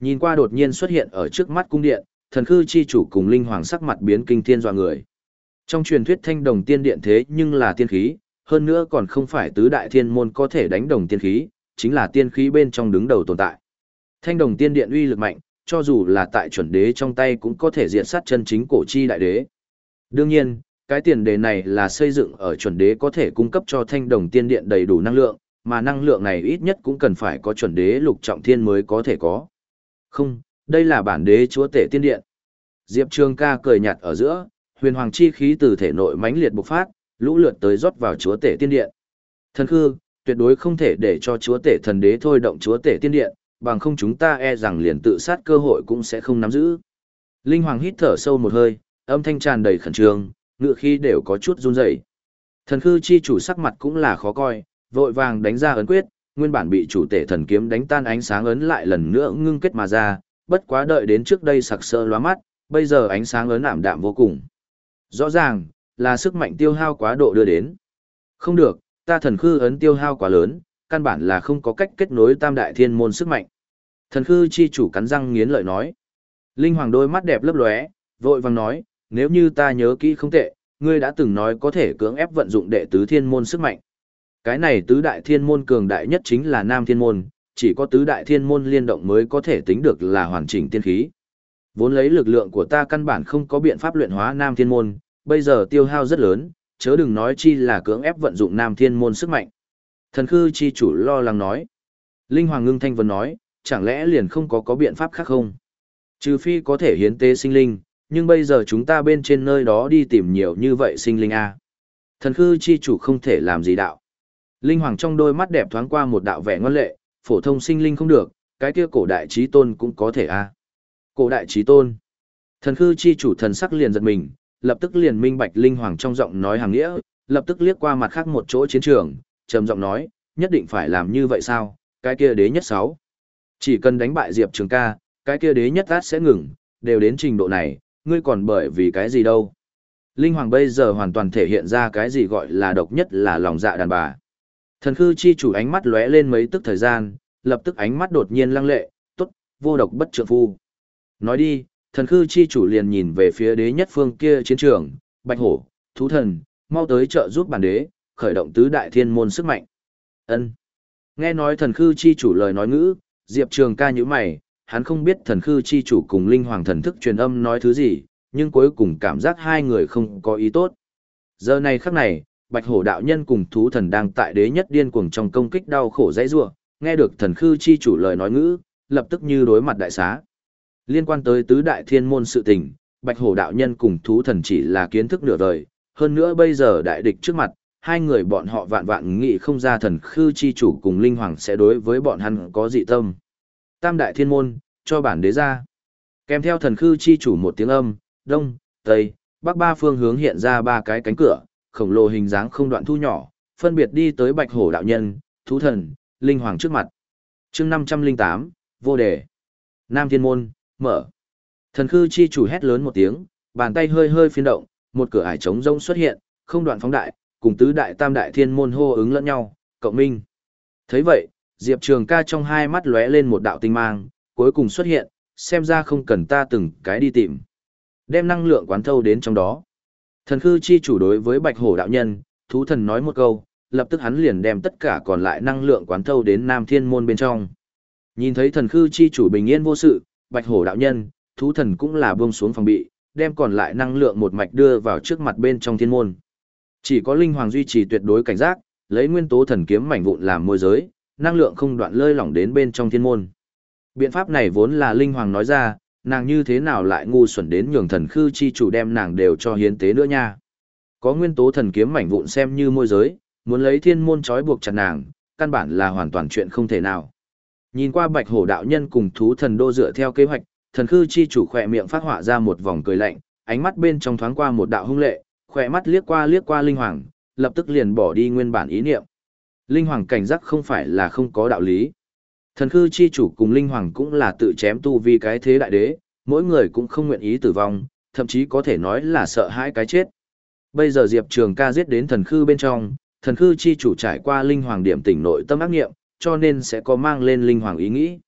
Nhìn qua đột nhiên xuất hiện ở trước mắt cung điện, thần khư chi chủ cùng linh hoàng sắc mặt biến kinh thiên dọa người. Trong truyền thuyết thanh đồng tiên điện thế nhưng là tiên khí, hơn nữa còn không phải tứ đại thiên môn có thể đánh đồng tiên khí, chính là tiên khí bên trong đứng đầu tồn tại. Thanh đồng tiên điện uy lực mạnh, cho dù là tại chuẩn đế trong tay cũng có thể diện sát chân chính cổ chi đại đế. Đương nhiên, cái tiền đề này là xây dựng ở chuẩn đế có thể cung cấp cho thanh đồng tiên điện đầy đủ năng lượng, mà năng lượng này ít nhất cũng cần phải có chuẩn đế lục trọng thiên mới có thể có. Không, đây là bản đế chúa tể tiên điện. Diệp Trường ca cười nhạt ở giữa, huyền hoàng chi khí từ thể nội mãnh liệt bộc phát, lũ lượt tới rót vào chúa tể tiên điện. Thần khư, tuyệt đối không thể để cho chúa tể thần đế thôi động chúa tể tiên điện, bằng không chúng ta e rằng liền tự sát cơ hội cũng sẽ không nắm giữ. Linh hoàng hít thở sâu một hơi, âm thanh tràn đầy khẩn trương, ngựa khi đều có chút run rẩy. Thần khư chi chủ sắc mặt cũng là khó coi, vội vàng đánh ra ấn quyết, nguyên bản bị chủ tể thần kiếm đánh tan ánh sáng ấn lại lần nữa ngưng kết mà ra, bất quá đợi đến trước đây sặc sỡ lóa mắt, bây giờ ánh sáng ấn ảm đạm vô cùng. Rõ ràng, là sức mạnh tiêu hao quá độ đưa đến. Không được, ta thần khư ấn tiêu hao quá lớn, căn bản là không có cách kết nối tam đại thiên môn sức mạnh. Thần khư chi chủ cắn răng nghiến lợi nói. Linh hoàng đôi mắt đẹp lấp lóe, vội vàng nói, nếu như ta nhớ kỹ không tệ, ngươi đã từng nói có thể cưỡng ép vận dụng đệ tứ thiên môn sức mạnh. Cái này tứ đại thiên môn cường đại nhất chính là nam thiên môn, chỉ có tứ đại thiên môn liên động mới có thể tính được là hoàn chỉnh tiên khí. Vốn lấy lực lượng của ta căn bản không có biện pháp luyện hóa nam thiên môn, bây giờ tiêu hao rất lớn, chớ đừng nói chi là cưỡng ép vận dụng nam thiên môn sức mạnh. Thần khư chi chủ lo lắng nói. Linh Hoàng ngưng thanh vấn nói, chẳng lẽ liền không có có biện pháp khác không? Trừ phi có thể hiến tế sinh linh, nhưng bây giờ chúng ta bên trên nơi đó đi tìm nhiều như vậy sinh linh A. Thần khư chi chủ không thể làm gì đạo. Linh Hoàng trong đôi mắt đẹp thoáng qua một đạo vẻ ngoan lệ, phổ thông sinh linh không được, cái kia cổ đại trí tôn cũng có thể A. Cổ đại trí tôn. Thần khư chi chủ thần sắc liền giật mình, lập tức liền minh bạch linh hoàng trong giọng nói hàng nghĩa, lập tức liếc qua mặt khác một chỗ chiến trường, trầm giọng nói, nhất định phải làm như vậy sao, cái kia đế nhất sáu. Chỉ cần đánh bại Diệp Trường ca, cái kia đế nhất át sẽ ngừng, đều đến trình độ này, ngươi còn bởi vì cái gì đâu. Linh hoàng bây giờ hoàn toàn thể hiện ra cái gì gọi là độc nhất là lòng dạ đàn bà. Thần khư chi chủ ánh mắt lóe lên mấy tức thời gian, lập tức ánh mắt đột nhiên lăng lệ, tốt, vô độc bất trượng phu. Nói đi, thần khư chi chủ liền nhìn về phía đế nhất phương kia chiến trường, bạch hổ, thú thần, mau tới trợ giúp bản đế, khởi động tứ đại thiên môn sức mạnh. Ân. Nghe nói thần khư chi chủ lời nói ngữ, Diệp Trường ca như mày, hắn không biết thần khư chi chủ cùng linh hoàng thần thức truyền âm nói thứ gì, nhưng cuối cùng cảm giác hai người không có ý tốt. Giờ này khắc này, Bạch Hổ đạo nhân cùng thú thần đang tại đế nhất điên cuồng trong công kích đau khổ dãy ruột, nghe được thần khư chi chủ lời nói ngữ, lập tức như đối mặt đại xá. Liên quan tới tứ đại thiên môn sự tình, Bạch Hổ đạo nhân cùng thú thần chỉ là kiến thức nửa đời, hơn nữa bây giờ đại địch trước mặt, hai người bọn họ vạn vạn nghĩ không ra thần khư chi chủ cùng linh hoàng sẽ đối với bọn hắn có dị tâm. Tam đại thiên môn, cho bản đế ra. Kèm theo thần khư chi chủ một tiếng âm, đông, tây, bắc ba phương hướng hiện ra ba cái cánh cửa, khổng lồ hình dáng không đoạn thu nhỏ, phân biệt đi tới bạch hổ đạo nhân, thú thần, linh hoàng trước mặt. chương 508, vô đề. Nam thiên môn, mở. Thần khư chi chủ hét lớn một tiếng, bàn tay hơi hơi phiên động, một cửa ải trống rông xuất hiện, không đoạn phóng đại, cùng tứ đại tam đại thiên môn hô ứng lẫn nhau, cộng minh. thấy vậy, Diệp Trường ca trong hai mắt lóe lên một đạo tinh mang, cuối cùng xuất hiện, xem ra không cần ta từng cái đi tìm. Đem năng lượng quán thâu đến trong đó. Thần khư chi chủ đối với bạch hổ đạo nhân, thú thần nói một câu, lập tức hắn liền đem tất cả còn lại năng lượng quán thâu đến nam thiên môn bên trong. Nhìn thấy thần khư chi chủ bình yên vô sự, bạch hổ đạo nhân, thú thần cũng là buông xuống phòng bị, đem còn lại năng lượng một mạch đưa vào trước mặt bên trong thiên môn. Chỉ có linh hoàng duy trì tuyệt đối cảnh giác, lấy nguyên tố thần kiếm mảnh vụn làm môi giới, năng lượng không đoạn lơi lỏng đến bên trong thiên môn. Biện pháp này vốn là linh hoàng nói ra, nàng như thế nào lại ngu xuẩn đến nhường thần khư chi chủ đem nàng đều cho hiến tế nữa nha. Có nguyên tố thần kiếm mảnh vụn xem như môi giới, muốn lấy thiên môn trói buộc chặt nàng, căn bản là hoàn toàn chuyện không thể nào. Nhìn qua bạch hổ đạo nhân cùng thú thần đô dựa theo kế hoạch, thần khư chi chủ khỏe miệng phát họa ra một vòng cười lạnh, ánh mắt bên trong thoáng qua một đạo hung lệ, khỏe mắt liếc qua liếc qua linh hoàng, lập tức liền bỏ đi nguyên bản ý niệm. Linh hoàng cảnh giác không phải là không có đạo lý. Thần khư chi chủ cùng linh hoàng cũng là tự chém tu vì cái thế đại đế, mỗi người cũng không nguyện ý tử vong, thậm chí có thể nói là sợ hãi cái chết. Bây giờ Diệp Trường ca giết đến thần khư bên trong, thần khư chi chủ trải qua linh hoàng điểm tỉnh nội tâm ác nghiệm, cho nên sẽ có mang lên linh hoàng ý nghĩ.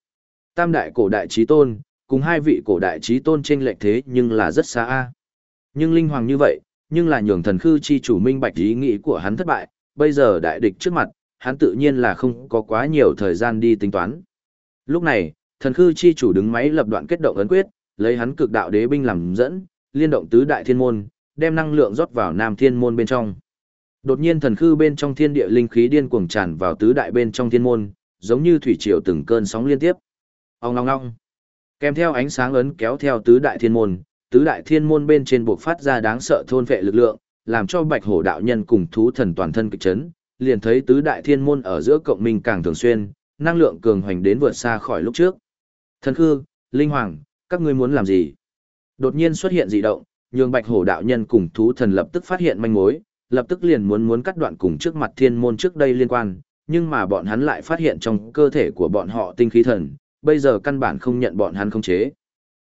Tam đại cổ đại trí tôn, cùng hai vị cổ đại trí tôn trên lệch thế nhưng là rất xa a. Nhưng linh hoàng như vậy, nhưng là nhường thần khư chi chủ minh bạch ý nghĩ của hắn thất bại, bây giờ đại địch trước mặt, hắn tự nhiên là không có quá nhiều thời gian đi tính toán. Lúc này, thần khư chi chủ đứng máy lập đoạn kết động ấn quyết, lấy hắn cực đạo đế binh làm dẫn, liên động tứ đại thiên môn, đem năng lượng rót vào nam thiên môn bên trong. Đột nhiên thần khư bên trong thiên địa linh khí điên cuồng tràn vào tứ đại bên trong thiên môn, giống như thủy triều từng cơn sóng liên tiếp. Ong ong ong. Kèm theo ánh sáng ấn kéo theo tứ đại thiên môn, tứ đại thiên môn bên trên buộc phát ra đáng sợ thôn vệ lực lượng, làm cho bạch hổ đạo nhân cùng thú thần toàn thân kịch chấn, liền thấy tứ đại thiên môn ở giữa cộng minh càng thường xuyên, năng lượng cường hoành đến vượt xa khỏi lúc trước. Thần khư, linh hoàng, các ngươi muốn làm gì? Đột nhiên xuất hiện dị động, nhường bạch hổ đạo nhân cùng thú thần lập tức phát hiện manh mối, lập tức liền muốn muốn cắt đoạn cùng trước mặt thiên môn trước đây liên quan, nhưng mà bọn hắn lại phát hiện trong cơ thể của bọn họ tinh khí thần, bây giờ căn bản không nhận bọn hắn không chế.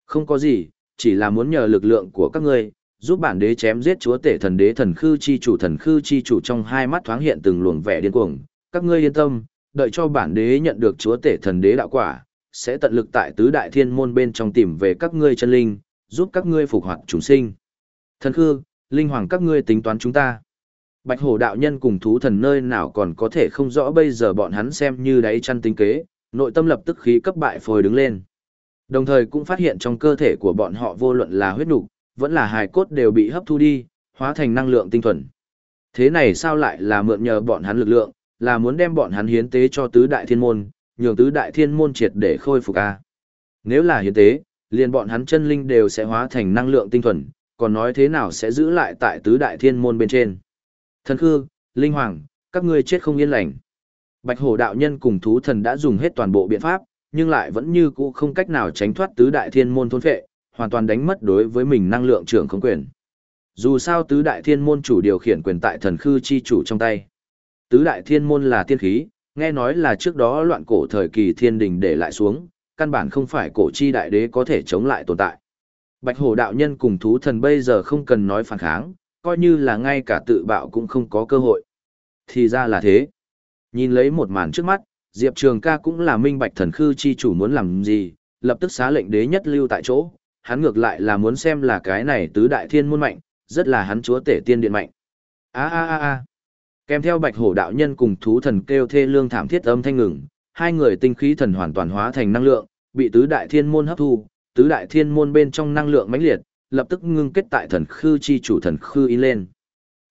Không có gì, chỉ là muốn nhờ lực lượng của các ngươi, giúp bản đế chém giết chúa tể thần đế thần khư chi chủ thần khư chi chủ trong hai mắt thoáng hiện từng luồng vẻ điên cuồng. Các ngươi yên tâm, đợi cho bản đế nhận được chúa tể thần đế đạo quả, sẽ tận lực tại tứ đại thiên môn bên trong tìm về các ngươi chân linh, giúp các ngươi phục hoạt chúng sinh. Thần khư, linh hoàng các ngươi tính toán chúng ta. Bạch hổ đạo nhân cùng thú thần nơi nào còn có thể không rõ bây giờ bọn hắn xem như đáy chăn tính kế, nội tâm lập tức khí cấp bại phôi đứng lên. Đồng thời cũng phát hiện trong cơ thể của bọn họ vô luận là huyết nục, vẫn là hài cốt đều bị hấp thu đi, hóa thành năng lượng tinh thuần. Thế này sao lại là mượn nhờ bọn hắn lực lượng, là muốn đem bọn hắn hiến tế cho tứ đại thiên môn, nhường tứ đại thiên môn triệt để khôi phục a. Nếu là hiến tế, liền bọn hắn chân linh đều sẽ hóa thành năng lượng tinh thuần, còn nói thế nào sẽ giữ lại tại tứ đại thiên môn bên trên. Thần khư, linh hoàng, các ngươi chết không yên lành. Bạch hổ đạo nhân cùng thú thần đã dùng hết toàn bộ biện pháp, nhưng lại vẫn như cũ không cách nào tránh thoát tứ đại thiên môn thôn phệ, hoàn toàn đánh mất đối với mình năng lượng trưởng không quyền. Dù sao tứ đại thiên môn chủ điều khiển quyền tại thần khư chi chủ trong tay. Tứ đại thiên môn là tiên khí, nghe nói là trước đó loạn cổ thời kỳ thiên đình để lại xuống, căn bản không phải cổ chi đại đế có thể chống lại tồn tại. Bạch hổ đạo nhân cùng thú thần bây giờ không cần nói phản kháng, coi như là ngay cả tự bạo cũng không có cơ hội. Thì ra là thế. Nhìn lấy một màn trước mắt, Diệp Trường ca cũng là minh bạch thần khư chi chủ muốn làm gì, lập tức xá lệnh đế nhất lưu tại chỗ, hắn ngược lại là muốn xem là cái này tứ đại thiên môn mạnh, rất là hắn chúa tể tiên điện mạnh. A a a a. Kèm theo Bạch Hổ đạo nhân cùng thú thần kêu thê lương thảm thiết âm thanh ngừng, hai người tinh khí thần hoàn toàn hóa thành năng lượng, bị tứ đại thiên môn hấp thu, tứ đại thiên môn bên trong năng lượng mãnh liệt, lập tức ngưng kết tại thần khư chi chủ thần khư in lên.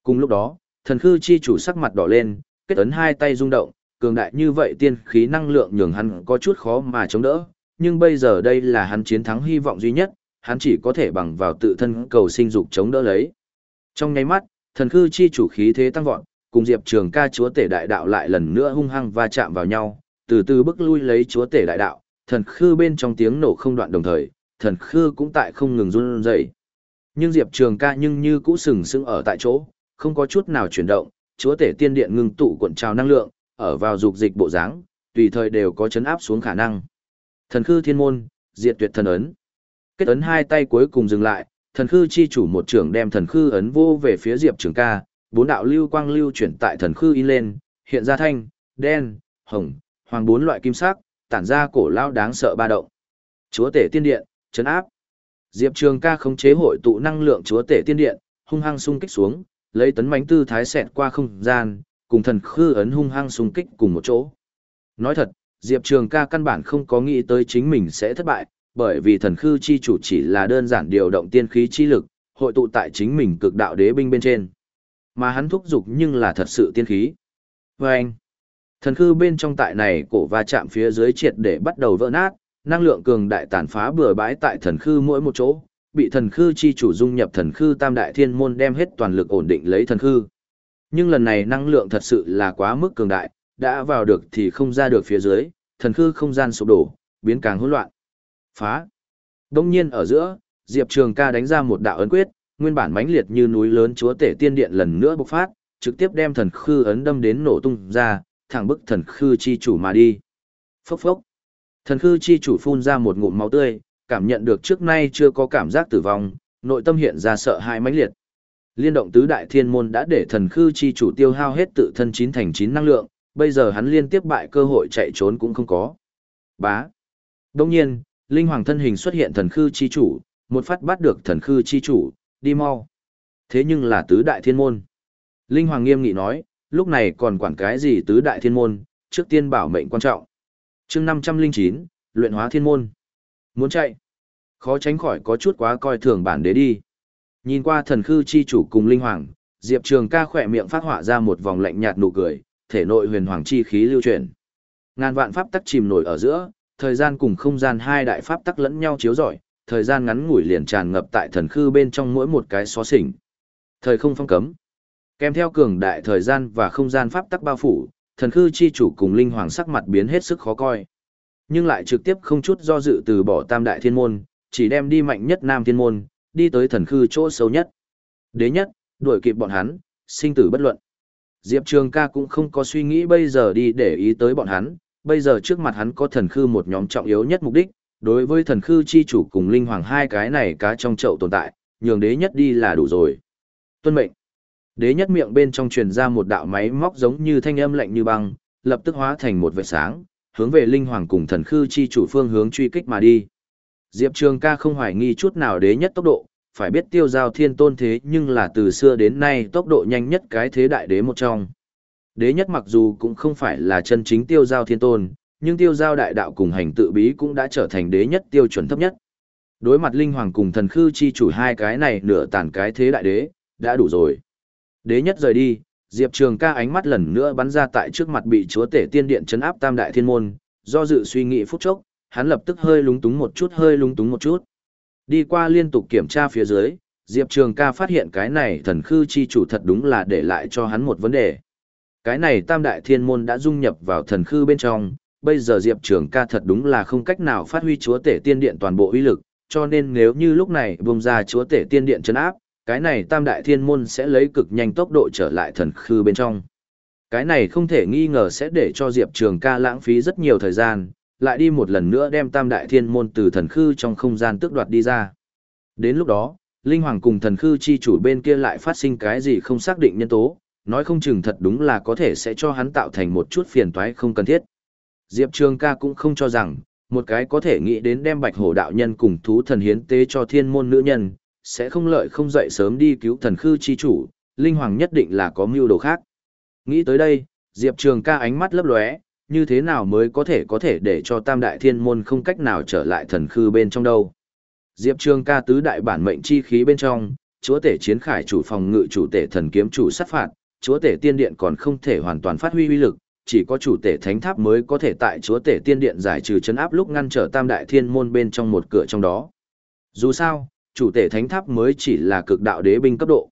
Cùng lúc đó, thần khư chi chủ sắc mặt đỏ lên, kết ấn hai tay rung động, cường đại như vậy tiên khí năng lượng nhường hắn có chút khó mà chống đỡ, nhưng bây giờ đây là hắn chiến thắng hy vọng duy nhất, hắn chỉ có thể bằng vào tự thân cầu sinh dục chống đỡ lấy. Trong nháy mắt, thần khư chi chủ khí thế tăng vọt, cùng Diệp Trường Ca chúa tể đại đạo lại lần nữa hung hăng va chạm vào nhau, từ từ bước lui lấy chúa tể đại đạo, thần khư bên trong tiếng nổ không đoạn đồng thời, thần khư cũng tại không ngừng run rẩy. Nhưng Diệp Trường Ca nhưng như cũ sừng sững ở tại chỗ, không có chút nào chuyển động, chúa tể tiên điện ngưng tụ cuộn trào năng lượng, ở vào dục dịch bộ dáng, tùy thời đều có chấn áp xuống khả năng. Thần khư thiên môn, diệt tuyệt thần ấn. Kết ấn hai tay cuối cùng dừng lại, thần khư chi chủ một trưởng đem thần khư ấn vô về phía Diệp Trường Ca, bốn đạo lưu quang lưu chuyển tại thần khư in lên, hiện ra thanh, đen, hồng, hoàng bốn loại kim sắc, tản ra cổ lao đáng sợ ba động. Chúa tể tiên điện, chấn áp. Diệp Trường Ca khống chế hội tụ năng lượng chúa tể tiên điện, hung hăng xung kích xuống, lấy tấn mãnh tư thái xẹt qua không gian, cùng thần khư ấn hung hăng xung kích cùng một chỗ. Nói thật, Diệp Trường Ca căn bản không có nghĩ tới chính mình sẽ thất bại, bởi vì thần khư chi chủ chỉ là đơn giản điều động tiên khí chi lực, hội tụ tại chính mình cực đạo đế binh bên trên. Mà hắn thúc dục nhưng là thật sự tiên khí. Và anh, thần khư bên trong tại này cổ va chạm phía dưới triệt để bắt đầu vỡ nát, năng lượng cường đại tàn phá bừa bãi tại thần khư mỗi một chỗ, bị thần khư chi chủ dung nhập thần khư tam đại thiên môn đem hết toàn lực ổn định lấy thần khư. Nhưng lần này năng lượng thật sự là quá mức cường đại, đã vào được thì không ra được phía dưới, thần khư không gian sụp đổ, biến càng hỗn loạn. Phá. Đông nhiên ở giữa, Diệp Trường ca đánh ra một đạo ấn quyết, nguyên bản mãnh liệt như núi lớn chúa tể tiên điện lần nữa bộc phát, trực tiếp đem thần khư ấn đâm đến nổ tung ra, thẳng bức thần khư chi chủ mà đi. Phốc phốc. Thần khư chi chủ phun ra một ngụm máu tươi, cảm nhận được trước nay chưa có cảm giác tử vong, nội tâm hiện ra sợ hãi mãnh liệt. Liên động tứ đại thiên môn đã để thần khư chi chủ tiêu hao hết tự thân chín thành chín năng lượng, bây giờ hắn liên tiếp bại cơ hội chạy trốn cũng không có. Bá. Đông nhiên, linh hoàng thân hình xuất hiện thần khư chi chủ, một phát bắt được thần khư chi chủ, đi mau. Thế nhưng là tứ đại thiên môn. Linh hoàng nghiêm nghị nói, lúc này còn quản cái gì tứ đại thiên môn, trước tiên bảo mệnh quan trọng. chương 509, luyện hóa thiên môn. Muốn chạy. Khó tránh khỏi có chút quá coi thường bản đế đi. Nhìn qua thần khư chi chủ cùng linh hoàng, Diệp Trường ca khỏe miệng phát họa ra một vòng lạnh nhạt nụ cười, thể nội huyền hoàng chi khí lưu chuyển. Ngàn vạn pháp tắc chìm nổi ở giữa, thời gian cùng không gian hai đại pháp tắc lẫn nhau chiếu rọi, thời gian ngắn ngủi liền tràn ngập tại thần khư bên trong mỗi một cái xó xỉnh. Thời không phong cấm. Kèm theo cường đại thời gian và không gian pháp tắc bao phủ, thần khư chi chủ cùng linh hoàng sắc mặt biến hết sức khó coi. Nhưng lại trực tiếp không chút do dự từ bỏ tam đại thiên môn, chỉ đem đi mạnh nhất nam thiên môn, đi tới thần khư chỗ sâu nhất. Đế nhất, đuổi kịp bọn hắn, sinh tử bất luận. Diệp Trường ca cũng không có suy nghĩ bây giờ đi để ý tới bọn hắn, bây giờ trước mặt hắn có thần khư một nhóm trọng yếu nhất mục đích, đối với thần khư chi chủ cùng linh hoàng hai cái này cá trong chậu tồn tại, nhường đế nhất đi là đủ rồi. Tuân mệnh. Đế nhất miệng bên trong truyền ra một đạo máy móc giống như thanh âm lạnh như băng, lập tức hóa thành một vệt sáng, hướng về linh hoàng cùng thần khư chi chủ phương hướng truy kích mà đi. Diệp Trường ca không hoài nghi chút nào đế nhất tốc độ, phải biết tiêu giao thiên tôn thế nhưng là từ xưa đến nay tốc độ nhanh nhất cái thế đại đế một trong. Đế nhất mặc dù cũng không phải là chân chính tiêu giao thiên tôn, nhưng tiêu giao đại đạo cùng hành tự bí cũng đã trở thành đế nhất tiêu chuẩn thấp nhất. Đối mặt linh hoàng cùng thần khư chi chủ hai cái này nửa tàn cái thế đại đế, đã đủ rồi. Đế nhất rời đi, Diệp Trường ca ánh mắt lần nữa bắn ra tại trước mặt bị chúa tể tiên điện chấn áp tam đại thiên môn, do dự suy nghĩ phút chốc, hắn lập tức hơi lúng túng một chút hơi lúng túng một chút. Đi qua liên tục kiểm tra phía dưới, Diệp Trường ca phát hiện cái này thần khư chi chủ thật đúng là để lại cho hắn một vấn đề. Cái này tam đại thiên môn đã dung nhập vào thần khư bên trong, bây giờ Diệp Trường ca thật đúng là không cách nào phát huy chúa tể tiên điện toàn bộ uy lực, cho nên nếu như lúc này bùng ra chúa tể tiên điện chấn áp, cái này tam đại thiên môn sẽ lấy cực nhanh tốc độ trở lại thần khư bên trong. Cái này không thể nghi ngờ sẽ để cho Diệp Trường ca lãng phí rất nhiều thời gian, lại đi một lần nữa đem tam đại thiên môn từ thần khư trong không gian tước đoạt đi ra. Đến lúc đó, Linh Hoàng cùng thần khư chi chủ bên kia lại phát sinh cái gì không xác định nhân tố, nói không chừng thật đúng là có thể sẽ cho hắn tạo thành một chút phiền toái không cần thiết. Diệp Trường ca cũng không cho rằng, một cái có thể nghĩ đến đem bạch hổ đạo nhân cùng thú thần hiến tế cho thiên môn nữ nhân, sẽ không lợi không dậy sớm đi cứu thần khư chi chủ, linh hoàng nhất định là có mưu đồ khác. Nghĩ tới đây, Diệp Trường ca ánh mắt lấp lóe, như thế nào mới có thể có thể để cho tam đại thiên môn không cách nào trở lại thần khư bên trong đâu. Diệp Trường ca tứ đại bản mệnh chi khí bên trong, chúa tể chiến khải chủ phòng ngự chủ tể thần kiếm chủ sát phạt, chúa tể tiên điện còn không thể hoàn toàn phát huy uy lực, chỉ có chủ tể thánh tháp mới có thể tại chúa tể tiên điện giải trừ chấn áp lúc ngăn trở tam đại thiên môn bên trong một cửa trong đó. Dù sao, chủ tể thánh tháp mới chỉ là cực đạo đế binh cấp độ.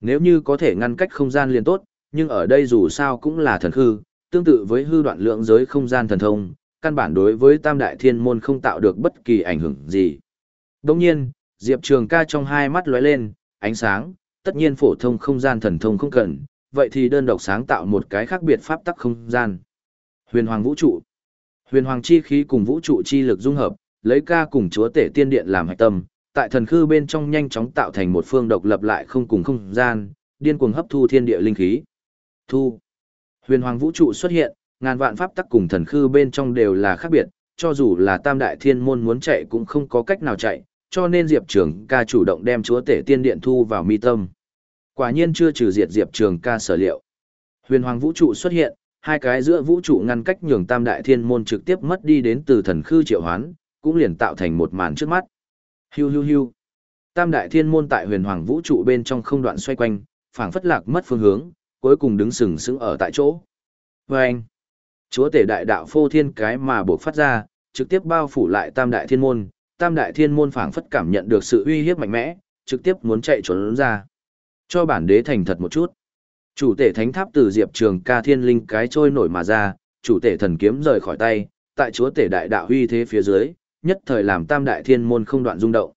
Nếu như có thể ngăn cách không gian liền tốt, nhưng ở đây dù sao cũng là thần hư, tương tự với hư đoạn lượng giới không gian thần thông, căn bản đối với tam đại thiên môn không tạo được bất kỳ ảnh hưởng gì. Đồng nhiên, Diệp Trường ca trong hai mắt lóe lên, ánh sáng, tất nhiên phổ thông không gian thần thông không cần, vậy thì đơn độc sáng tạo một cái khác biệt pháp tắc không gian. Huyền Hoàng Vũ trụ. Huyền Hoàng chi khí cùng vũ trụ chi lực dung hợp, lấy ca cùng chúa tể tiên điện làm hạch tâm, tại thần khư bên trong nhanh chóng tạo thành một phương độc lập lại không cùng không gian, điên cuồng hấp thu thiên địa linh khí. Thu. Huyền Hoàng vũ trụ xuất hiện, ngàn vạn pháp tắc cùng thần khư bên trong đều là khác biệt, cho dù là tam đại thiên môn muốn chạy cũng không có cách nào chạy, cho nên Diệp Trường ca chủ động đem chúa tể tiên điện thu vào mi tâm. Quả nhiên chưa trừ diệt Diệp Trường ca sở liệu. Huyền Hoàng vũ trụ xuất hiện, hai cái giữa vũ trụ ngăn cách nhường tam đại thiên môn trực tiếp mất đi đến từ thần khư triệu hoán, cũng liền tạo thành một màn trước mắt. Hiu hiu hiu. Tam đại thiên môn tại huyền hoàng vũ trụ bên trong không đoạn xoay quanh, phảng phất lạc mất phương hướng, cuối cùng đứng sừng sững ở tại chỗ. Và anh, chúa tể đại đạo phô thiên cái mà buộc phát ra, trực tiếp bao phủ lại tam đại thiên môn, tam đại thiên môn phảng phất cảm nhận được sự uy hiếp mạnh mẽ, trực tiếp muốn chạy trốn ra. Cho bản đế thành thật một chút. Chủ tể thánh tháp từ diệp trường ca thiên linh cái trôi nổi mà ra, chủ tể thần kiếm rời khỏi tay, tại chúa tể đại đạo huy thế phía dưới, nhất thời làm tam đại thiên môn không đoạn rung động.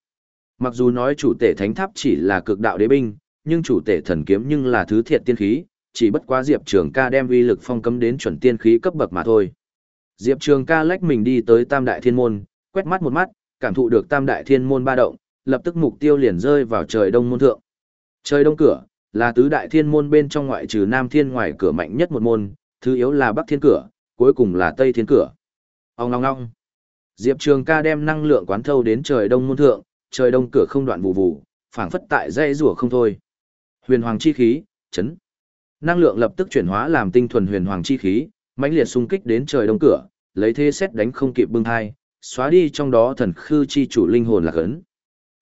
Mặc dù nói chủ tể thánh tháp chỉ là cực đạo đế binh, nhưng chủ tể thần kiếm nhưng là thứ thiệt tiên khí, chỉ bất quá Diệp Trường ca đem uy lực phong cấm đến chuẩn tiên khí cấp bậc mà thôi. Diệp Trường ca lách mình đi tới tam đại thiên môn, quét mắt một mắt, cảm thụ được tam đại thiên môn ba động, lập tức mục tiêu liền rơi vào trời đông môn thượng. Trời đông cửa, là tứ đại thiên môn bên trong ngoại trừ nam thiên ngoài cửa mạnh nhất một môn, thứ yếu là bắc thiên cửa, cuối cùng là tây thiên cửa. Ông ngong ngong. Diệp Trường ca đem năng lượng quán thâu đến trời đông môn thượng, trời đông cửa không đoạn vụ vụ, phảng phất tại dây rủa không thôi. Huyền hoàng chi khí, chấn. Năng lượng lập tức chuyển hóa làm tinh thuần huyền hoàng chi khí, mãnh liệt xung kích đến trời đông cửa, lấy thế xét đánh không kịp bưng hai, xóa đi trong đó thần khư chi chủ linh hồn là ấn.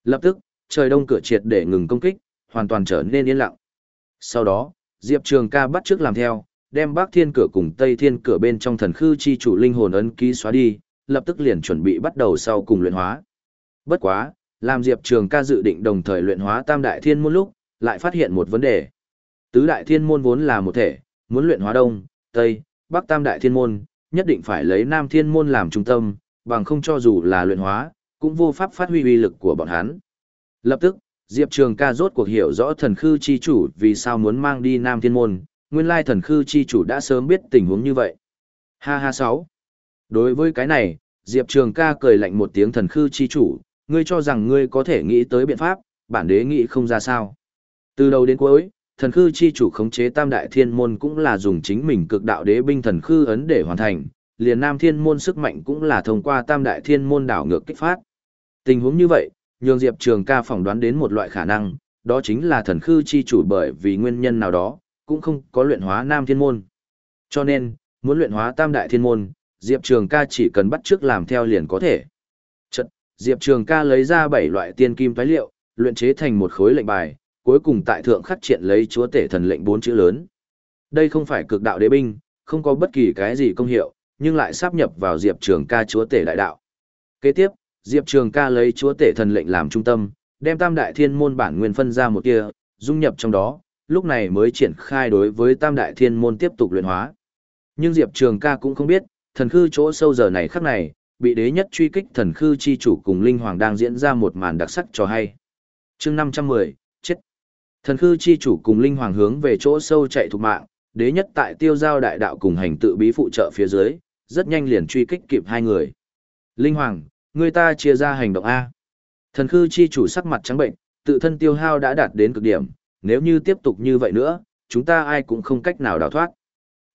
Lập tức, trời đông cửa triệt để ngừng công kích, hoàn toàn trở nên yên lặng. Sau đó, Diệp Trường ca bắt trước làm theo, đem Bắc Thiên cửa cùng Tây Thiên cửa bên trong thần khư chi chủ linh hồn ấn ký xóa đi, lập tức liền chuẩn bị bắt đầu sau cùng luyện hóa. Bất quá, làm Diệp Trường ca dự định đồng thời luyện hóa Tam Đại Thiên Môn lúc, lại phát hiện một vấn đề. Tứ Đại Thiên Môn vốn là một thể, muốn luyện hóa Đông, Tây, Bắc Tam Đại Thiên Môn, nhất định phải lấy Nam Thiên Môn làm trung tâm, bằng không cho dù là luyện hóa, cũng vô pháp phát huy uy lực của bọn hắn. Lập tức, Diệp Trường ca rốt cuộc hiểu rõ thần khư chi chủ vì sao muốn mang đi Nam Thiên Môn, nguyên lai thần khư chi chủ đã sớm biết tình huống như vậy. Ha ha sáu. Đối với cái này, Diệp Trường ca cười lạnh một tiếng thần khư chi chủ, ngươi cho rằng ngươi có thể nghĩ tới biện pháp, bản đế nghĩ không ra sao. Từ đầu đến cuối, thần khư chi chủ khống chế tam đại thiên môn cũng là dùng chính mình cực đạo đế binh thần khư ấn để hoàn thành, liền nam thiên môn sức mạnh cũng là thông qua tam đại thiên môn đảo ngược kích phát. Tình huống như vậy, nhường Diệp Trường ca phỏng đoán đến một loại khả năng, đó chính là thần khư chi chủ bởi vì nguyên nhân nào đó, cũng không có luyện hóa nam thiên môn. Cho nên, muốn luyện hóa tam đại thiên môn, Diệp Trường ca chỉ cần bắt trước làm theo liền có thể. Chật, Diệp Trường ca lấy ra 7 loại tiên kim phái liệu, luyện chế thành một khối lệnh bài, cuối cùng tại thượng khắc triển lấy chúa tể thần lệnh bốn chữ lớn. Đây không phải cực đạo đế binh, không có bất kỳ cái gì công hiệu, nhưng lại sáp nhập vào Diệp Trường ca chúa tể đại đạo. Kế tiếp, Diệp Trường ca lấy chúa tể thần lệnh làm trung tâm, đem tam đại thiên môn bản nguyên phân ra một kia, dung nhập trong đó, lúc này mới triển khai đối với tam đại thiên môn tiếp tục luyện hóa. Nhưng Diệp Trường ca cũng không biết, thần khư chỗ sâu giờ này khắc này, bị đế nhất truy kích thần khư chi chủ cùng linh hoàng đang diễn ra một màn đặc sắc cho hay. chương 510, chết. Thần khư chi chủ cùng linh hoàng hướng về chỗ sâu chạy thục mạng, đế nhất tại tiêu giao đại đạo cùng hành tự bí phụ trợ phía dưới, rất nhanh liền truy kích kịp hai người. Linh hoàng, người ta chia ra hành động A. Thần khư chi chủ sắc mặt trắng bệnh, tự thân tiêu hao đã đạt đến cực điểm, nếu như tiếp tục như vậy nữa, chúng ta ai cũng không cách nào đào thoát.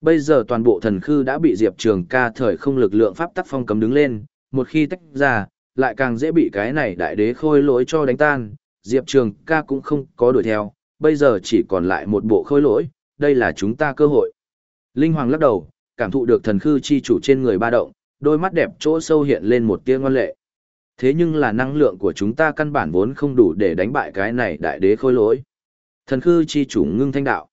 Bây giờ toàn bộ thần khư đã bị Diệp Trường ca thời không lực lượng pháp tắc phong cấm đứng lên, một khi tách ra, lại càng dễ bị cái này đại đế khôi lỗi cho đánh tan, Diệp Trường ca cũng không có đuổi theo, bây giờ chỉ còn lại một bộ khôi lỗi, đây là chúng ta cơ hội. Linh Hoàng lắc đầu, cảm thụ được thần khư chi chủ trên người ba động, đôi mắt đẹp chỗ sâu hiện lên một tia ngon lệ. Thế nhưng là năng lượng của chúng ta căn bản vốn không đủ để đánh bại cái này đại đế khôi lỗi. Thần khư chi chủ ngưng thanh đạo.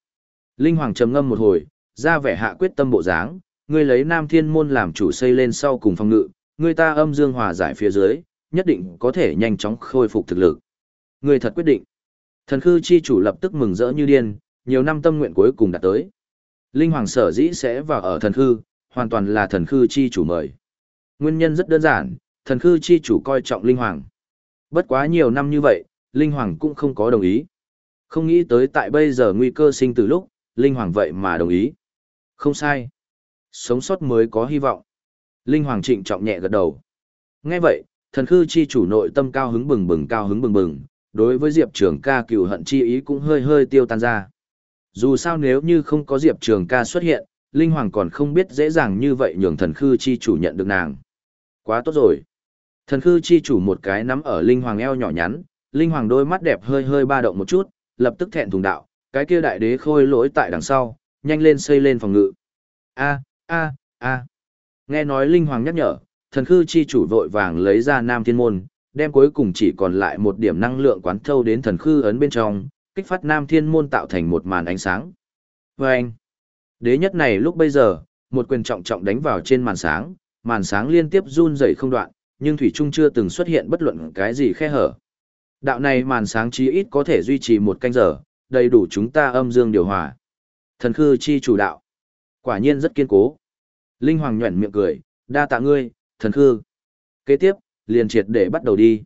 Linh Hoàng trầm ngâm một hồi, ra vẻ hạ quyết tâm bộ dáng, ngươi lấy Nam Thiên môn làm chủ xây lên sau cùng phòng ngự, ngươi ta âm dương hòa giải phía dưới, nhất định có thể nhanh chóng khôi phục thực lực. Ngươi thật quyết định. Thần khư chi chủ lập tức mừng rỡ như điên, nhiều năm tâm nguyện cuối cùng đạt tới. Linh Hoàng sở dĩ sẽ vào ở thần khư, hoàn toàn là thần khư chi chủ mời. Nguyên nhân rất đơn giản, thần khư chi chủ coi trọng Linh Hoàng. Bất quá nhiều năm như vậy, Linh Hoàng cũng không có đồng ý. Không nghĩ tới tại bây giờ nguy cơ sinh từ lúc, Linh Hoàng vậy mà đồng ý. Không sai. Sống sót mới có hy vọng. Linh Hoàng trịnh trọng nhẹ gật đầu. Nghe vậy, thần khư chi chủ nội tâm cao hứng bừng bừng cao hứng bừng bừng, đối với Diệp Trường ca cựu hận chi ý cũng hơi hơi tiêu tan ra. Dù sao nếu như không có Diệp Trường ca xuất hiện, Linh Hoàng còn không biết dễ dàng như vậy nhường thần khư chi chủ nhận được nàng. Quá tốt rồi. Thần khư chi chủ một cái nắm ở Linh Hoàng eo nhỏ nhắn, Linh Hoàng đôi mắt đẹp hơi hơi ba động một chút, lập tức thẹn thùng đạo, cái kia đại đế khôi lỗi tại đằng sau, nhanh lên xây lên phòng ngự. A, a, a. Nghe nói Linh Hoàng nhắc nhở, thần khư chi chủ vội vàng lấy ra Nam Thiên Môn, đem cuối cùng chỉ còn lại một điểm năng lượng quán thâu đến thần khư ấn bên trong, kích phát Nam Thiên Môn tạo thành một màn ánh sáng. Và anh, đế nhất này lúc bây giờ, một quyền trọng trọng đánh vào trên màn sáng, màn sáng liên tiếp run rẩy không đoạn, nhưng Thủy Trung chưa từng xuất hiện bất luận cái gì khe hở. Đạo này màn sáng chí ít có thể duy trì một canh giờ, đầy đủ chúng ta âm dương điều hòa. Thần khư chi chủ đạo. Quả nhiên rất kiên cố. Linh Hoàng nhuẩn miệng cười, đa tạ ngươi, thần khư. Kế tiếp, liền triệt để bắt đầu đi.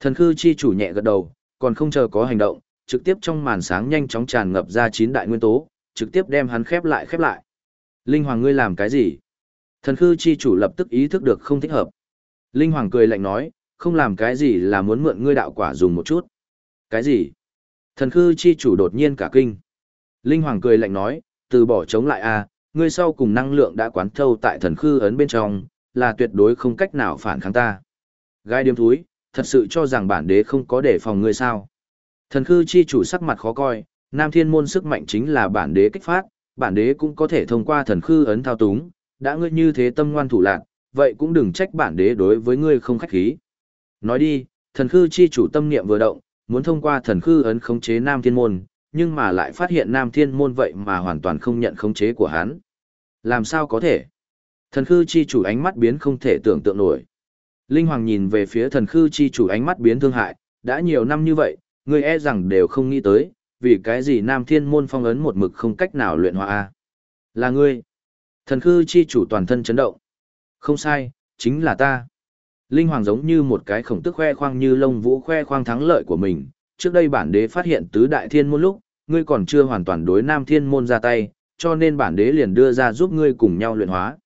Thần khư chi chủ nhẹ gật đầu, còn không chờ có hành động, trực tiếp trong màn sáng nhanh chóng tràn ngập ra chín đại nguyên tố, trực tiếp đem hắn khép lại khép lại. Linh Hoàng ngươi làm cái gì? Thần khư chi chủ lập tức ý thức được không thích hợp. Linh Hoàng cười lạnh nói, không làm cái gì là muốn mượn ngươi đạo quả dùng một chút. Cái gì? Thần khư chi chủ đột nhiên cả kinh. Linh Hoàng cười lạnh nói, từ bỏ chống lại a, ngươi sau cùng năng lượng đã quán thâu tại thần khư ấn bên trong, là tuyệt đối không cách nào phản kháng ta. Gai điếm thúi, thật sự cho rằng bản đế không có để phòng ngươi sao. Thần khư chi chủ sắc mặt khó coi, nam thiên môn sức mạnh chính là bản đế kích phát, bản đế cũng có thể thông qua thần khư ấn thao túng, đã ngươi như thế tâm ngoan thủ lạc, vậy cũng đừng trách bản đế đối với ngươi không khách khí. Nói đi, thần khư chi chủ tâm niệm vừa động, muốn thông qua thần khư ấn khống chế nam thiên môn, nhưng mà lại phát hiện nam thiên môn vậy mà hoàn toàn không nhận khống chế của hắn. Làm sao có thể? Thần khư chi chủ ánh mắt biến không thể tưởng tượng nổi. Linh Hoàng nhìn về phía thần khư chi chủ ánh mắt biến thương hại, đã nhiều năm như vậy, người e rằng đều không nghĩ tới, vì cái gì nam thiên môn phong ấn một mực không cách nào luyện hóa a Là ngươi. Thần khư chi chủ toàn thân chấn động. Không sai, chính là ta. Linh Hoàng giống như một cái khổng tức khoe khoang như lông vũ khoe khoang thắng lợi của mình. Trước đây bản đế phát hiện tứ đại thiên môn lúc, ngươi còn chưa hoàn toàn đối nam thiên môn ra tay, cho nên bản đế liền đưa ra giúp ngươi cùng nhau luyện hóa.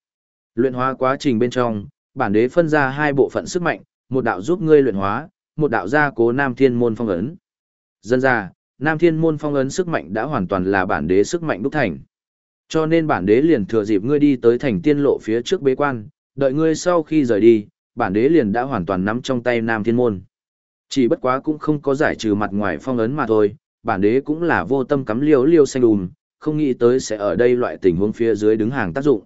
Luyện hóa quá trình bên trong, bản đế phân ra hai bộ phận sức mạnh, một đạo giúp ngươi luyện hóa, một đạo gia cố nam thiên môn phong ấn. Dân ra, nam thiên môn phong ấn sức mạnh đã hoàn toàn là bản đế sức mạnh đúc thành. Cho nên bản đế liền thừa dịp ngươi đi tới thành tiên lộ phía trước bế quan, đợi ngươi sau khi rời đi, bản đế liền đã hoàn toàn nắm trong tay Nam Thiên Môn. Chỉ bất quá cũng không có giải trừ mặt ngoài phong ấn mà thôi, bản đế cũng là vô tâm cắm liêu liêu xanh đùm, không nghĩ tới sẽ ở đây loại tình huống phía dưới đứng hàng tác dụng.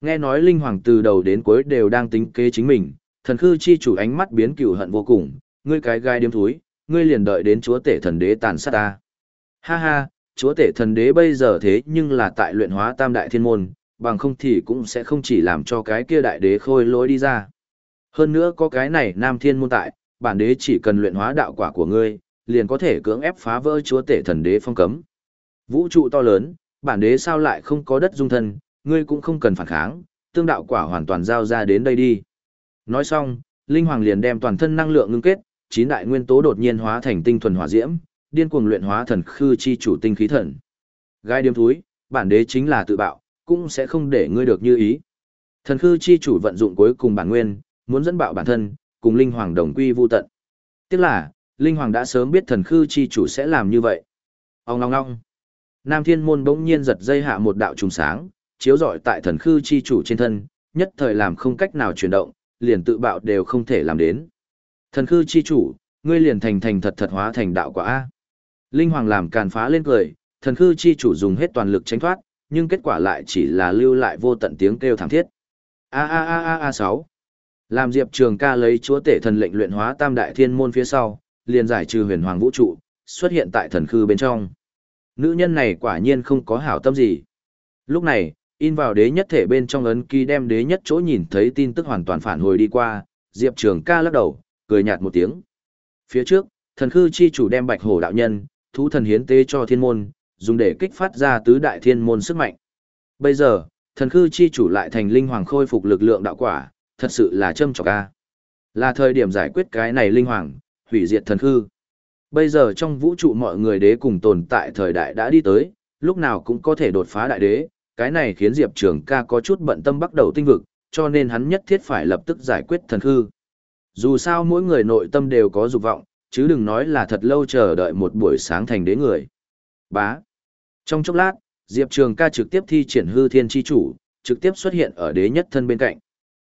Nghe nói Linh Hoàng từ đầu đến cuối đều đang tính kế chính mình, thần khư chi chủ ánh mắt biến cửu hận vô cùng, ngươi cái gai điếm thúi, ngươi liền đợi đến chúa tể thần đế tàn sát ta. Ha ha, chúa tể thần đế bây giờ thế nhưng là tại luyện hóa tam đại thiên môn, bằng không thì cũng sẽ không chỉ làm cho cái kia đại đế khôi lối đi ra. Hơn nữa có cái này nam thiên môn tại, bản đế chỉ cần luyện hóa đạo quả của ngươi, liền có thể cưỡng ép phá vỡ chúa tể thần đế phong cấm. Vũ trụ to lớn, bản đế sao lại không có đất dung thân, ngươi cũng không cần phản kháng, tương đạo quả hoàn toàn giao ra đến đây đi. Nói xong, Linh Hoàng liền đem toàn thân năng lượng ngưng kết, chín đại nguyên tố đột nhiên hóa thành tinh thuần hỏa diễm, điên cuồng luyện hóa thần khư chi chủ tinh khí thần. Gai điếm thúi, bản đế chính là tự bạo, cũng sẽ không để ngươi được như ý. Thần khư chi chủ vận dụng cuối cùng bản nguyên, muốn dẫn bạo bản thân, cùng Linh Hoàng đồng quy vu tận. Tiếc là, Linh Hoàng đã sớm biết thần khư chi chủ sẽ làm như vậy. Ông ngong ngong. Nam Thiên Môn bỗng nhiên giật dây hạ một đạo trùng sáng, chiếu rọi tại thần khư chi chủ trên thân, nhất thời làm không cách nào chuyển động, liền tự bạo đều không thể làm đến. Thần khư chi chủ, ngươi liền thành thành thật thật hóa thành đạo quả A. Linh Hoàng làm càn phá lên cười, thần khư chi chủ dùng hết toàn lực tránh thoát, nhưng kết quả lại chỉ là lưu lại vô tận tiếng kêu thảm thiết. A a a a a sáu làm Diệp Trường ca lấy chúa tể thần lệnh luyện hóa tam đại thiên môn phía sau, liền giải trừ huyền hoàng vũ trụ, xuất hiện tại thần khư bên trong. Nữ nhân này quả nhiên không có hảo tâm gì. Lúc này, in vào đế nhất thể bên trong ấn ký đem đế nhất chỗ nhìn thấy tin tức hoàn toàn phản hồi đi qua, Diệp Trường ca lắc đầu, cười nhạt một tiếng. Phía trước, thần khư chi chủ đem bạch hổ đạo nhân, thú thần hiến tế cho thiên môn, dùng để kích phát ra tứ đại thiên môn sức mạnh. Bây giờ, thần khư chi chủ lại thành linh hoàng khôi phục lực lượng đạo quả, thật sự là châm trọc ca. Là thời điểm giải quyết cái này linh hoàng, hủy diệt thần khư. Bây giờ trong vũ trụ mọi người đế cùng tồn tại thời đại đã đi tới, lúc nào cũng có thể đột phá đại đế, cái này khiến Diệp Trường ca có chút bận tâm bắt đầu tinh vực, cho nên hắn nhất thiết phải lập tức giải quyết thần khư. Dù sao mỗi người nội tâm đều có dục vọng, chứ đừng nói là thật lâu chờ đợi một buổi sáng thành đế người. Bá. Trong chốc lát, Diệp Trường ca trực tiếp thi triển hư thiên chi chủ, trực tiếp xuất hiện ở đế nhất thân bên cạnh.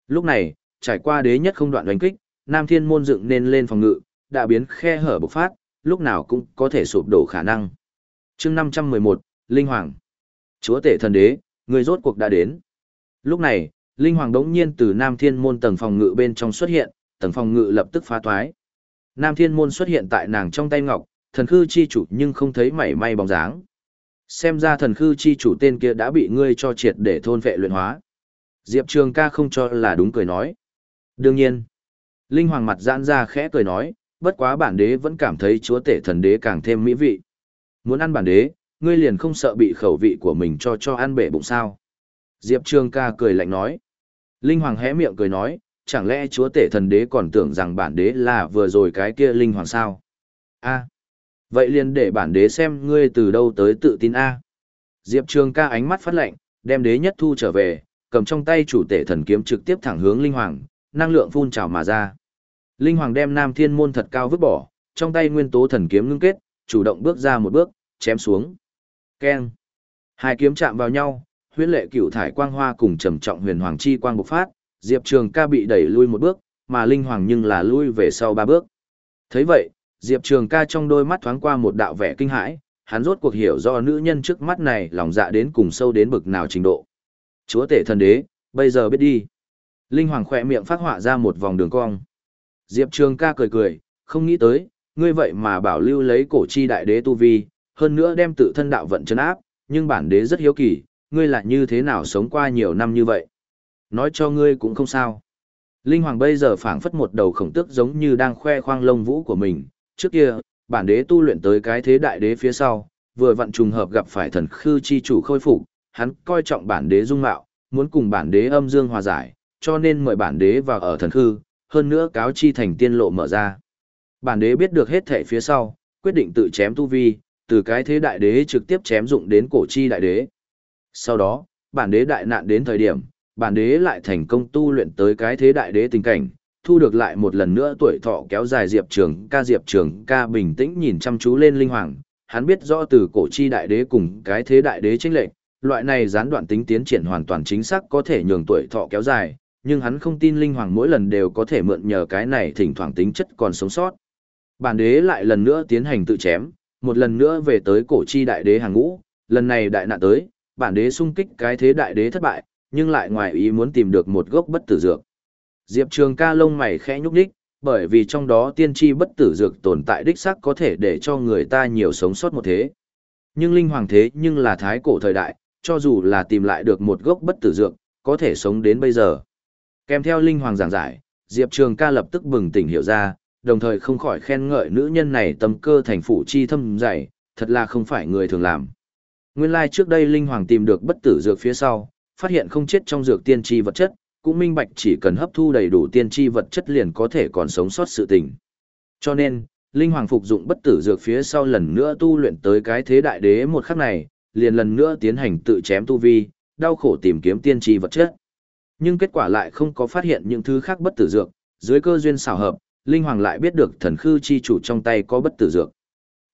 Lúc này, trải qua đế nhất không đoạn đánh kích, Nam Thiên môn dựng nên lên phòng ngự, đã biến khe hở bộc phát, lúc nào cũng có thể sụp đổ khả năng. chương 511, Linh Hoàng. Chúa tể thần đế, người rốt cuộc đã đến. Lúc này, Linh Hoàng đống nhiên từ Nam Thiên môn tầng phòng ngự bên trong xuất hiện, tầng phòng ngự lập tức phá thoái. Nam Thiên môn xuất hiện tại nàng trong tay ngọc, thần khư chi chủ nhưng không thấy mảy may bóng dáng. Xem ra thần khư chi chủ tên kia đã bị ngươi cho triệt để thôn vệ luyện hóa. Diệp Trường ca không cho là đúng cười nói. Đương nhiên, Linh Hoàng mặt giãn ra khẽ cười nói, bất quá bản đế vẫn cảm thấy chúa tể thần đế càng thêm mỹ vị. Muốn ăn bản đế, ngươi liền không sợ bị khẩu vị của mình cho cho ăn bể bụng sao. Diệp Trường ca cười lạnh nói. Linh Hoàng hé miệng cười nói, chẳng lẽ chúa tể thần đế còn tưởng rằng bản đế là vừa rồi cái kia Linh Hoàng sao? a vậy liền để bản đế xem ngươi từ đâu tới tự tin a Diệp Trường ca ánh mắt phát lạnh, đem đế nhất thu trở về, cầm trong tay chủ tể thần kiếm trực tiếp thẳng hướng Linh Hoàng, năng lượng phun trào mà ra. Linh Hoàng đem Nam Thiên môn thật cao vứt bỏ, trong tay nguyên tố thần kiếm ngưng kết, chủ động bước ra một bước, chém xuống. Keng. Hai kiếm chạm vào nhau, huyết lệ cửu thải quang hoa cùng trầm trọng huyền hoàng chi quang bộc phát, Diệp Trường ca bị đẩy lui một bước, mà Linh Hoàng nhưng là lui về sau ba bước. thấy vậy, Diệp Trường ca trong đôi mắt thoáng qua một đạo vẻ kinh hãi, hắn rốt cuộc hiểu do nữ nhân trước mắt này lòng dạ đến cùng sâu đến bực nào trình độ. Chúa tể thần đế, bây giờ biết đi. Linh Hoàng khỏe miệng phát họa ra một vòng đường cong. Diệp Trường ca cười cười, không nghĩ tới, ngươi vậy mà bảo lưu lấy cổ chi đại đế tu vi, hơn nữa đem tự thân đạo vận chấn áp, nhưng bản đế rất hiếu kỳ, ngươi lại như thế nào sống qua nhiều năm như vậy. Nói cho ngươi cũng không sao. Linh Hoàng bây giờ phảng phất một đầu khổng tức giống như đang khoe khoang lông vũ của mình, trước kia, bản đế tu luyện tới cái thế đại đế phía sau, vừa vặn trùng hợp gặp phải thần khư chi chủ khôi phục, hắn coi trọng bản đế dung mạo, muốn cùng bản đế âm dương hòa giải, cho nên mời bản đế vào ở thần khư, hơn nữa cáo chi thành tiên lộ mở ra. Bản đế biết được hết thể phía sau, quyết định tự chém tu vi, từ cái thế đại đế trực tiếp chém dụng đến cổ chi đại đế. Sau đó, bản đế đại nạn đến thời điểm, bản đế lại thành công tu luyện tới cái thế đại đế tình cảnh, thu được lại một lần nữa tuổi thọ kéo dài Diệp Trường ca Diệp Trường ca bình tĩnh nhìn chăm chú lên Linh Hoàng, hắn biết rõ từ cổ chi đại đế cùng cái thế đại đế chênh lệnh loại này gián đoạn tính tiến triển hoàn toàn chính xác có thể nhường tuổi thọ kéo dài, nhưng hắn không tin Linh Hoàng mỗi lần đều có thể mượn nhờ cái này thỉnh thoảng tính chất còn sống sót. Bản đế lại lần nữa tiến hành tự chém, một lần nữa về tới cổ chi đại đế hàng ngũ, lần này đại nạn tới, bản đế xung kích cái thế đại đế thất bại, nhưng lại ngoài ý muốn tìm được một gốc bất tử dược. Diệp Trường ca lông mày khẽ nhúc đích, bởi vì trong đó tiên tri bất tử dược tồn tại đích xác có thể để cho người ta nhiều sống sót một thế. Nhưng linh hoàng thế nhưng là thái cổ thời đại, cho dù là tìm lại được một gốc bất tử dược, có thể sống đến bây giờ. Kèm theo linh hoàng giảng giải, Diệp Trường ca lập tức bừng tỉnh hiểu ra, đồng thời không khỏi khen ngợi nữ nhân này tâm cơ thành phủ chi thâm dày, thật là không phải người thường làm. Nguyên lai like trước đây linh hoàng tìm được bất tử dược phía sau, phát hiện không chết trong dược tiên tri vật chất, cũng minh bạch chỉ cần hấp thu đầy đủ tiên tri vật chất liền có thể còn sống sót sự tình. Cho nên, linh hoàng phục dụng bất tử dược phía sau lần nữa tu luyện tới cái thế đại đế một khắc này, liền lần nữa tiến hành tự chém tu vi, đau khổ tìm kiếm tiên tri vật chất. Nhưng kết quả lại không có phát hiện những thứ khác bất tử dược, dưới cơ duyên xảo hợp, linh hoàng lại biết được thần khư chi chủ trong tay có bất tử dược.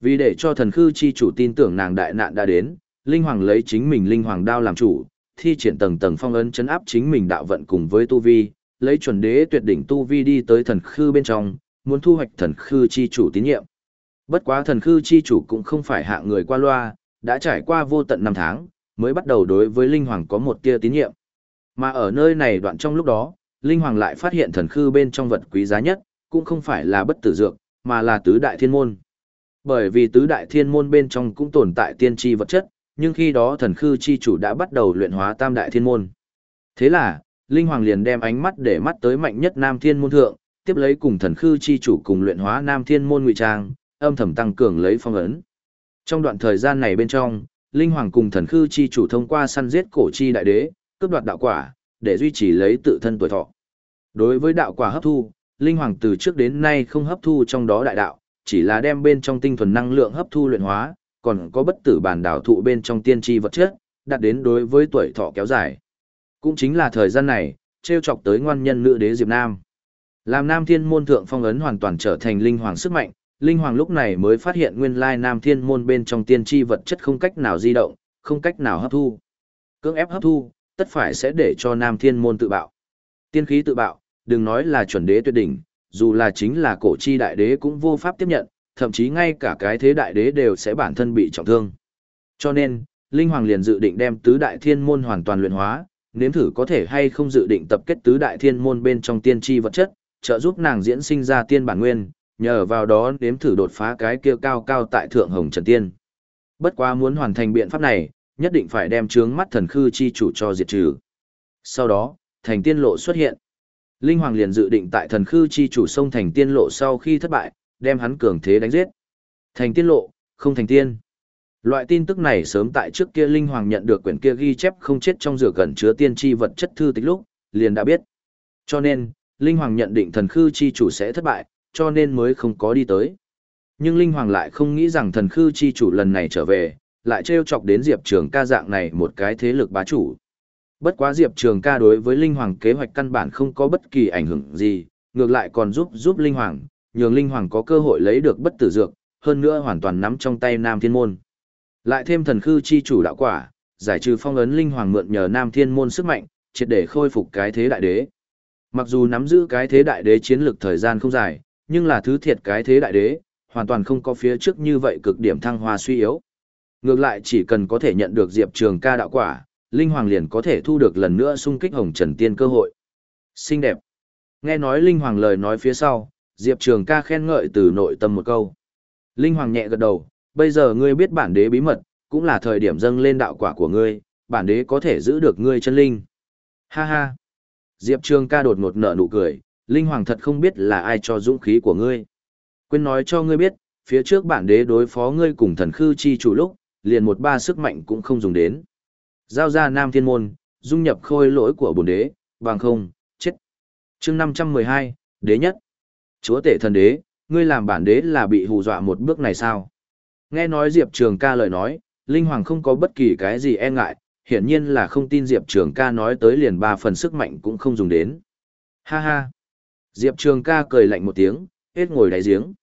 Vì để cho thần khư chi chủ tin tưởng nàng đại nạn đã đến, linh hoàng lấy chính mình linh hoàng đao làm chủ, thi triển tầng tầng phong ấn chấn áp chính mình đạo vận cùng với tu vi, lấy chuẩn đế tuyệt đỉnh tu vi đi tới thần khư bên trong, muốn thu hoạch thần khư chi chủ tín nhiệm. Bất quá thần khư chi chủ cũng không phải hạ người qua loa, đã trải qua vô tận năm tháng, mới bắt đầu đối với Linh Hoàng có một tia tín nhiệm. Mà ở nơi này đoạn trong lúc đó, Linh Hoàng lại phát hiện thần khư bên trong vật quý giá nhất, cũng không phải là bất tử dược, mà là tứ đại thiên môn. Bởi vì tứ đại thiên môn bên trong cũng tồn tại tiên tri vật chất, nhưng khi đó thần khư chi chủ đã bắt đầu luyện hóa tam đại thiên môn. Thế là, Linh Hoàng liền đem ánh mắt để mắt tới mạnh nhất nam thiên môn thượng, tiếp lấy cùng thần khư chi chủ cùng luyện hóa nam thiên môn ngụy trang, âm thầm tăng cường lấy phong ấn. Trong đoạn thời gian này bên trong, Linh Hoàng cùng thần khư chi chủ thông qua săn giết cổ chi đại đế, cướp đoạt đạo quả, để duy trì lấy tự thân tuổi thọ. Đối với đạo quả hấp thu, Linh Hoàng từ trước đến nay không hấp thu trong đó đại đạo, chỉ là đem bên trong tinh thuần năng lượng hấp thu luyện hóa, còn có bất tử bản đảo thụ bên trong tiên tri vật chất, đạt đến đối với tuổi thọ kéo dài. Cũng chính là thời gian này, treo chọc tới ngoan nhân nữ đế Diệp Nam. Làm Nam Thiên môn thượng phong ấn hoàn toàn trở thành linh hoàng sức mạnh, linh hoàng lúc này mới phát hiện nguyên lai Nam Thiên môn bên trong tiên tri vật chất không cách nào di động, không cách nào hấp thu. Cưỡng ép hấp thu, tất phải sẽ để cho Nam Thiên môn tự bạo. Tiên khí tự bạo, đừng nói là chuẩn đế tuyệt đỉnh, dù là chính là cổ chi đại đế cũng vô pháp tiếp nhận, thậm chí ngay cả cái thế đại đế đều sẽ bản thân bị trọng thương. Cho nên, Linh Hoàng liền dự định đem tứ đại thiên môn hoàn toàn luyện hóa, nếm thử có thể hay không dự định tập kết tứ đại thiên môn bên trong tiên tri vật chất, trợ giúp nàng diễn sinh ra tiên bản nguyên, nhờ vào đó nếm thử đột phá cái kia cao cao tại thượng hồng trần tiên. Bất quá muốn hoàn thành biện pháp này, nhất định phải đem trướng mắt thần khư chi chủ cho diệt trừ. Sau đó, thành tiên lộ xuất hiện. Linh Hoàng liền dự định tại thần khư chi chủ sông thành tiên lộ sau khi thất bại, đem hắn cường thế đánh giết. Thành tiên lộ, không thành tiên. Loại tin tức này sớm tại trước kia Linh Hoàng nhận được quyển kia ghi chép không chết trong rửa gần chứa tiên tri vật chất thư tịch lúc, liền đã biết. Cho nên, Linh Hoàng nhận định thần khư chi chủ sẽ thất bại, cho nên mới không có đi tới. Nhưng Linh Hoàng lại không nghĩ rằng thần khư chi chủ lần này trở về, lại trêu chọc đến Diệp Trường ca dạng này một cái thế lực bá chủ. Bất quá Diệp Trường ca đối với Linh Hoàng kế hoạch căn bản không có bất kỳ ảnh hưởng gì, ngược lại còn giúp giúp Linh Hoàng, nhường Linh Hoàng có cơ hội lấy được bất tử dược, hơn nữa hoàn toàn nắm trong tay Nam Thiên Môn. Lại thêm thần khư chi chủ đạo quả, giải trừ phong ấn Linh Hoàng mượn nhờ Nam Thiên Môn sức mạnh, triệt để khôi phục cái thế đại đế. Mặc dù nắm giữ cái thế đại đế chiến lược thời gian không dài, nhưng là thứ thiệt cái thế đại đế, hoàn toàn không có phía trước như vậy cực điểm thăng hoa suy yếu. Ngược lại chỉ cần có thể nhận được Diệp Trường ca đạo quả, Linh Hoàng liền có thể thu được lần nữa xung kích Hồng Trần Tiên cơ hội. Xinh đẹp. Nghe nói Linh Hoàng lời nói phía sau, Diệp Trường ca khen ngợi từ nội tâm một câu. Linh Hoàng nhẹ gật đầu, bây giờ ngươi biết bản đế bí mật, cũng là thời điểm dâng lên đạo quả của ngươi, bản đế có thể giữ được ngươi chân linh. Ha ha. Diệp Trường ca đột ngột nở nụ cười, Linh Hoàng thật không biết là ai cho dũng khí của ngươi. Quên nói cho ngươi biết, phía trước bản đế đối phó ngươi cùng thần khư chi chủ lúc, liền một ba sức mạnh cũng không dùng đến. Giao ra Nam Thiên Môn, dung nhập khôi lỗi của bổn đế, bằng không, chết. chương 512, đế nhất. Chúa tể thần đế, ngươi làm bản đế là bị hù dọa một bước này sao? Nghe nói Diệp Trường ca lời nói, Linh Hoàng không có bất kỳ cái gì e ngại, hiển nhiên là không tin Diệp Trường ca nói tới liền ba phần sức mạnh cũng không dùng đến. Ha ha! Diệp Trường ca cười lạnh một tiếng, hết ngồi đáy giếng.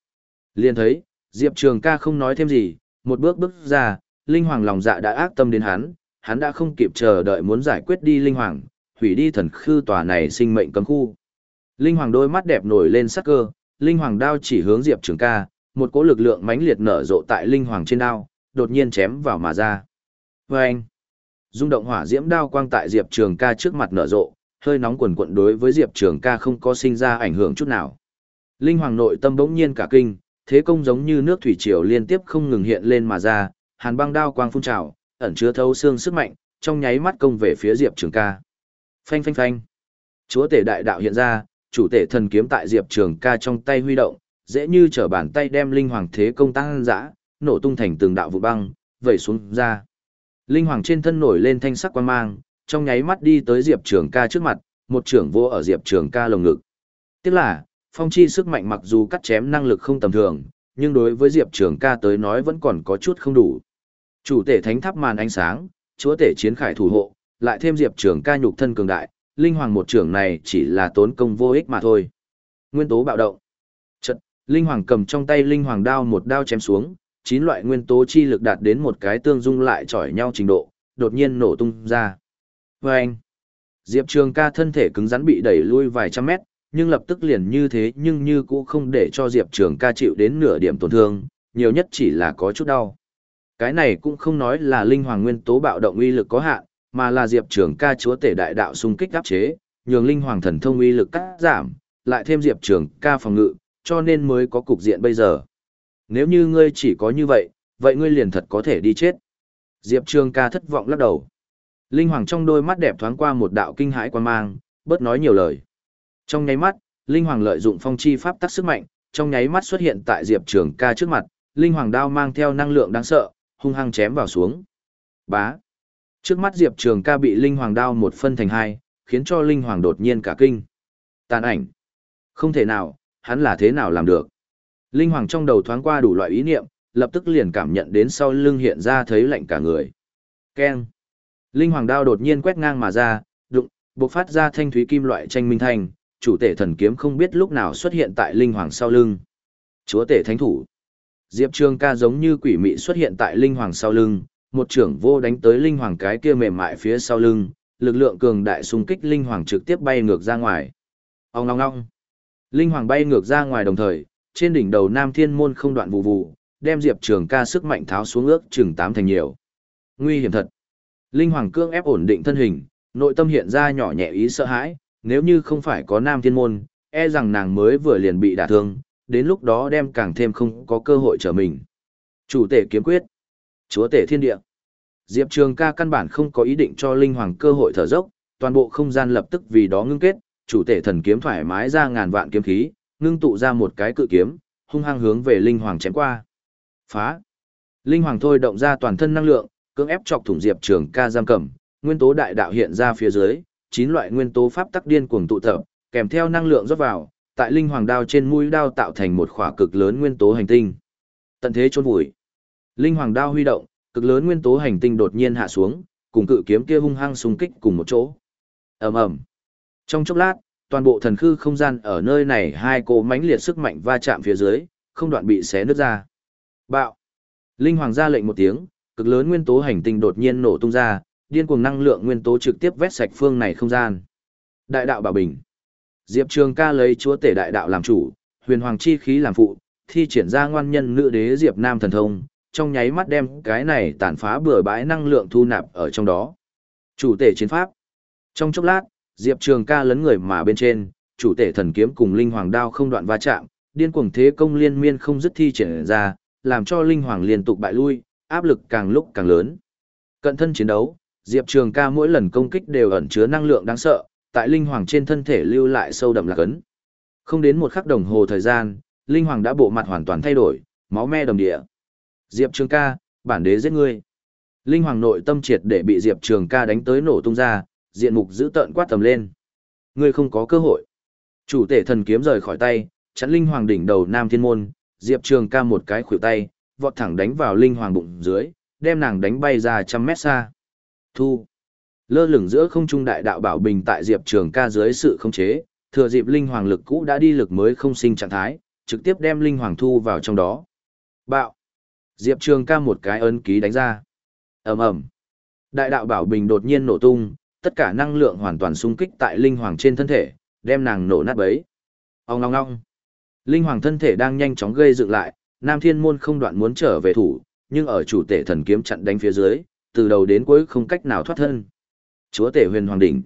Liền thấy, Diệp Trường ca không nói thêm gì, một bước bước ra, Linh Hoàng lòng dạ đã ác tâm đến hắn, hắn đã không kịp chờ đợi muốn giải quyết đi Linh Hoàng, hủy đi thần khư tòa này sinh mệnh cấm khu. Linh Hoàng đôi mắt đẹp nổi lên sắc cơ, Linh Hoàng đao chỉ hướng Diệp Trường ca, một cỗ lực lượng mãnh liệt nở rộ tại Linh Hoàng trên đao, đột nhiên chém vào mà ra. Vâng! Dung rung động hỏa diễm đao quang tại Diệp Trường ca trước mặt nở rộ, hơi nóng quần quận đối với Diệp Trường ca không có sinh ra ảnh hưởng chút nào. Linh Hoàng nội tâm bỗng nhiên cả kinh, thế công giống như nước thủy triều liên tiếp không ngừng hiện lên mà ra, hàn băng đao quang phun trào, ẩn chứa thấu xương sức mạnh, trong nháy mắt công về phía Diệp Trường ca. Phanh phanh phanh. Chúa tể đại đạo hiện ra, chủ tể thần kiếm tại Diệp Trường ca trong tay huy động, dễ như trở bàn tay đem linh hoàng thế công tăng dã, nổ tung thành từng đạo vụ băng, vẩy xuống ra. Linh hoàng trên thân nổi lên thanh sắc quang mang, trong nháy mắt đi tới Diệp Trường ca trước mặt, một trưởng vô ở Diệp Trường ca lồng ngực. Tiếc là, phong chi sức mạnh mặc dù cắt chém năng lực không tầm thường, nhưng đối với Diệp Trường ca tới nói vẫn còn có chút không đủ. Chủ tể thánh tháp màn ánh sáng, chúa tể chiến khải thủ hộ, lại thêm Diệp Trường ca nhục thân cường đại, linh hoàng một trưởng này chỉ là tốn công vô ích mà thôi. Nguyên tố bạo động. Chật, linh hoàng cầm trong tay linh hoàng đao một đao chém xuống, chín loại nguyên tố chi lực đạt đến một cái tương dung lại chọi nhau trình độ, đột nhiên nổ tung ra. Và anh, Diệp Trường ca thân thể cứng rắn bị đẩy lui vài trăm mét, nhưng lập tức liền như thế nhưng như cũng không để cho Diệp Trường ca chịu đến nửa điểm tổn thương, nhiều nhất chỉ là có chút đau. Cái này cũng không nói là linh hoàng nguyên tố bạo động uy lực có hạn, mà là Diệp Trường ca chúa tể đại đạo xung kích áp chế, nhường linh hoàng thần thông uy lực cắt giảm, lại thêm Diệp Trường ca phòng ngự, cho nên mới có cục diện bây giờ. Nếu như ngươi chỉ có như vậy, vậy ngươi liền thật có thể đi chết. Diệp Trường ca thất vọng lắc đầu. Linh hoàng trong đôi mắt đẹp thoáng qua một đạo kinh hãi quan mang, bớt nói nhiều lời. Trong nháy mắt, Linh hoàng lợi dụng phong chi pháp tắc sức mạnh, trong nháy mắt xuất hiện tại Diệp Trường ca trước mặt, Linh hoàng đao mang theo năng lượng đáng sợ, hung hăng chém vào xuống. Bá. Trước mắt Diệp Trường ca bị Linh hoàng đao một phân thành hai, khiến cho Linh hoàng đột nhiên cả kinh. Tàn ảnh. Không thể nào, hắn là thế nào làm được. Linh hoàng trong đầu thoáng qua đủ loại ý niệm, lập tức liền cảm nhận đến sau lưng hiện ra thấy lạnh cả người. Keng. Linh hoàng đao đột nhiên quét ngang mà ra, đụng, bộc phát ra thanh thúy kim loại tranh minh thanh, chủ tể thần kiếm không biết lúc nào xuất hiện tại linh hoàng sau lưng. Chúa tể thánh thủ. Diệp Trường ca giống như quỷ mị xuất hiện tại linh hoàng sau lưng, một trưởng vô đánh tới linh hoàng cái kia mềm mại phía sau lưng, lực lượng cường đại xung kích linh hoàng trực tiếp bay ngược ra ngoài. Ông long long, Linh hoàng bay ngược ra ngoài đồng thời, trên đỉnh đầu Nam Thiên môn không đoạn vụ vụ, đem Diệp Trường ca sức mạnh tháo xuống ước chừng tám thành nhiều. Nguy hiểm thật. Linh hoàng cương ép ổn định thân hình, nội tâm hiện ra nhỏ nhẹ ý sợ hãi, nếu như không phải có Nam Thiên môn, e rằng nàng mới vừa liền bị đả thương, đến lúc đó đem càng thêm không có cơ hội trở mình. Chủ tể kiếm quyết. Chúa tể thiên địa. Diệp Trường ca căn bản không có ý định cho Linh Hoàng cơ hội thở dốc, toàn bộ không gian lập tức vì đó ngưng kết, chủ tể thần kiếm thoải mái ra ngàn vạn kiếm khí, ngưng tụ ra một cái cự kiếm, hung hăng hướng về Linh Hoàng chém qua. Phá. Linh Hoàng thôi động ra toàn thân năng lượng, cưỡng ép chọc thủng Diệp Trường ca giam cầm, nguyên tố đại đạo hiện ra phía dưới, chín loại nguyên tố pháp tắc điên cuồng tụ tập, kèm theo năng lượng rót vào, tại linh hoàng đao trên mũi đao tạo thành một khỏa cực lớn nguyên tố hành tinh. Tận thế chôn vùi. Linh hoàng đao huy động, cực lớn nguyên tố hành tinh đột nhiên hạ xuống, cùng cự kiếm kia hung hăng xung kích cùng một chỗ. Ầm ầm. Trong chốc lát, toàn bộ thần khư không gian ở nơi này hai cô mãnh liệt sức mạnh va chạm phía dưới, không đoạn bị xé nứt ra. Bạo. Linh hoàng ra lệnh một tiếng, cực lớn nguyên tố hành tinh đột nhiên nổ tung ra, điên cuồng năng lượng nguyên tố trực tiếp vét sạch phương này không gian. Đại đạo bảo bình. Diệp Trường ca lấy chúa tể đại đạo làm chủ, huyền hoàng chi khí làm phụ, thi triển ra ngoan nhân nữ đế Diệp Nam thần thông, trong nháy mắt đem cái này tàn phá bừa bãi năng lượng thu nạp ở trong đó. Chủ tể chiến pháp. Trong chốc lát, Diệp Trường ca lấn người mà bên trên, chủ tể thần kiếm cùng linh hoàng đao không đoạn va chạm, điên cuồng thế công liên miên không dứt thi triển ra, làm cho linh hoàng liên tục bại lui, áp lực càng lúc càng lớn. Cận thân chiến đấu, Diệp Trường ca mỗi lần công kích đều ẩn chứa năng lượng đáng sợ, tại Linh Hoàng trên thân thể lưu lại sâu đậm lạc ấn. Không đến một khắc đồng hồ thời gian, Linh Hoàng đã bộ mặt hoàn toàn thay đổi, máu me đồng địa. Diệp Trường ca, bản đế giết ngươi. Linh Hoàng nội tâm triệt để bị Diệp Trường ca đánh tới nổ tung ra, diện mục giữ tợn quát tầm lên. Ngươi không có cơ hội. Chủ tể thần kiếm rời khỏi tay, chắn Linh Hoàng đỉnh đầu Nam Thiên Môn, Diệp Trường ca một cái khuỷu tay, vọt thẳng đánh vào Linh Hoàng bụng dưới, đem nàng đánh bay ra trăm mét xa. Thu. Lơ lửng giữa không trung đại đạo bảo bình tại Diệp Trường ca dưới sự khống chế, thừa dịp linh hoàng lực cũ đã đi lực mới không sinh trạng thái, trực tiếp đem linh hoàng thu vào trong đó. Bạo. Diệp Trường ca một cái ấn ký đánh ra. Ầm ầm. Đại đạo bảo bình đột nhiên nổ tung, tất cả năng lượng hoàn toàn xung kích tại linh hoàng trên thân thể, đem nàng nổ nát bấy. Ong ong ong. Linh hoàng thân thể đang nhanh chóng gây dựng lại, Nam Thiên môn không đoạn muốn trở về thủ, nhưng ở chủ tể thần kiếm chặn đánh phía dưới, từ đầu đến cuối không cách nào thoát thân. Chúa tể huyền hoàng đỉnh.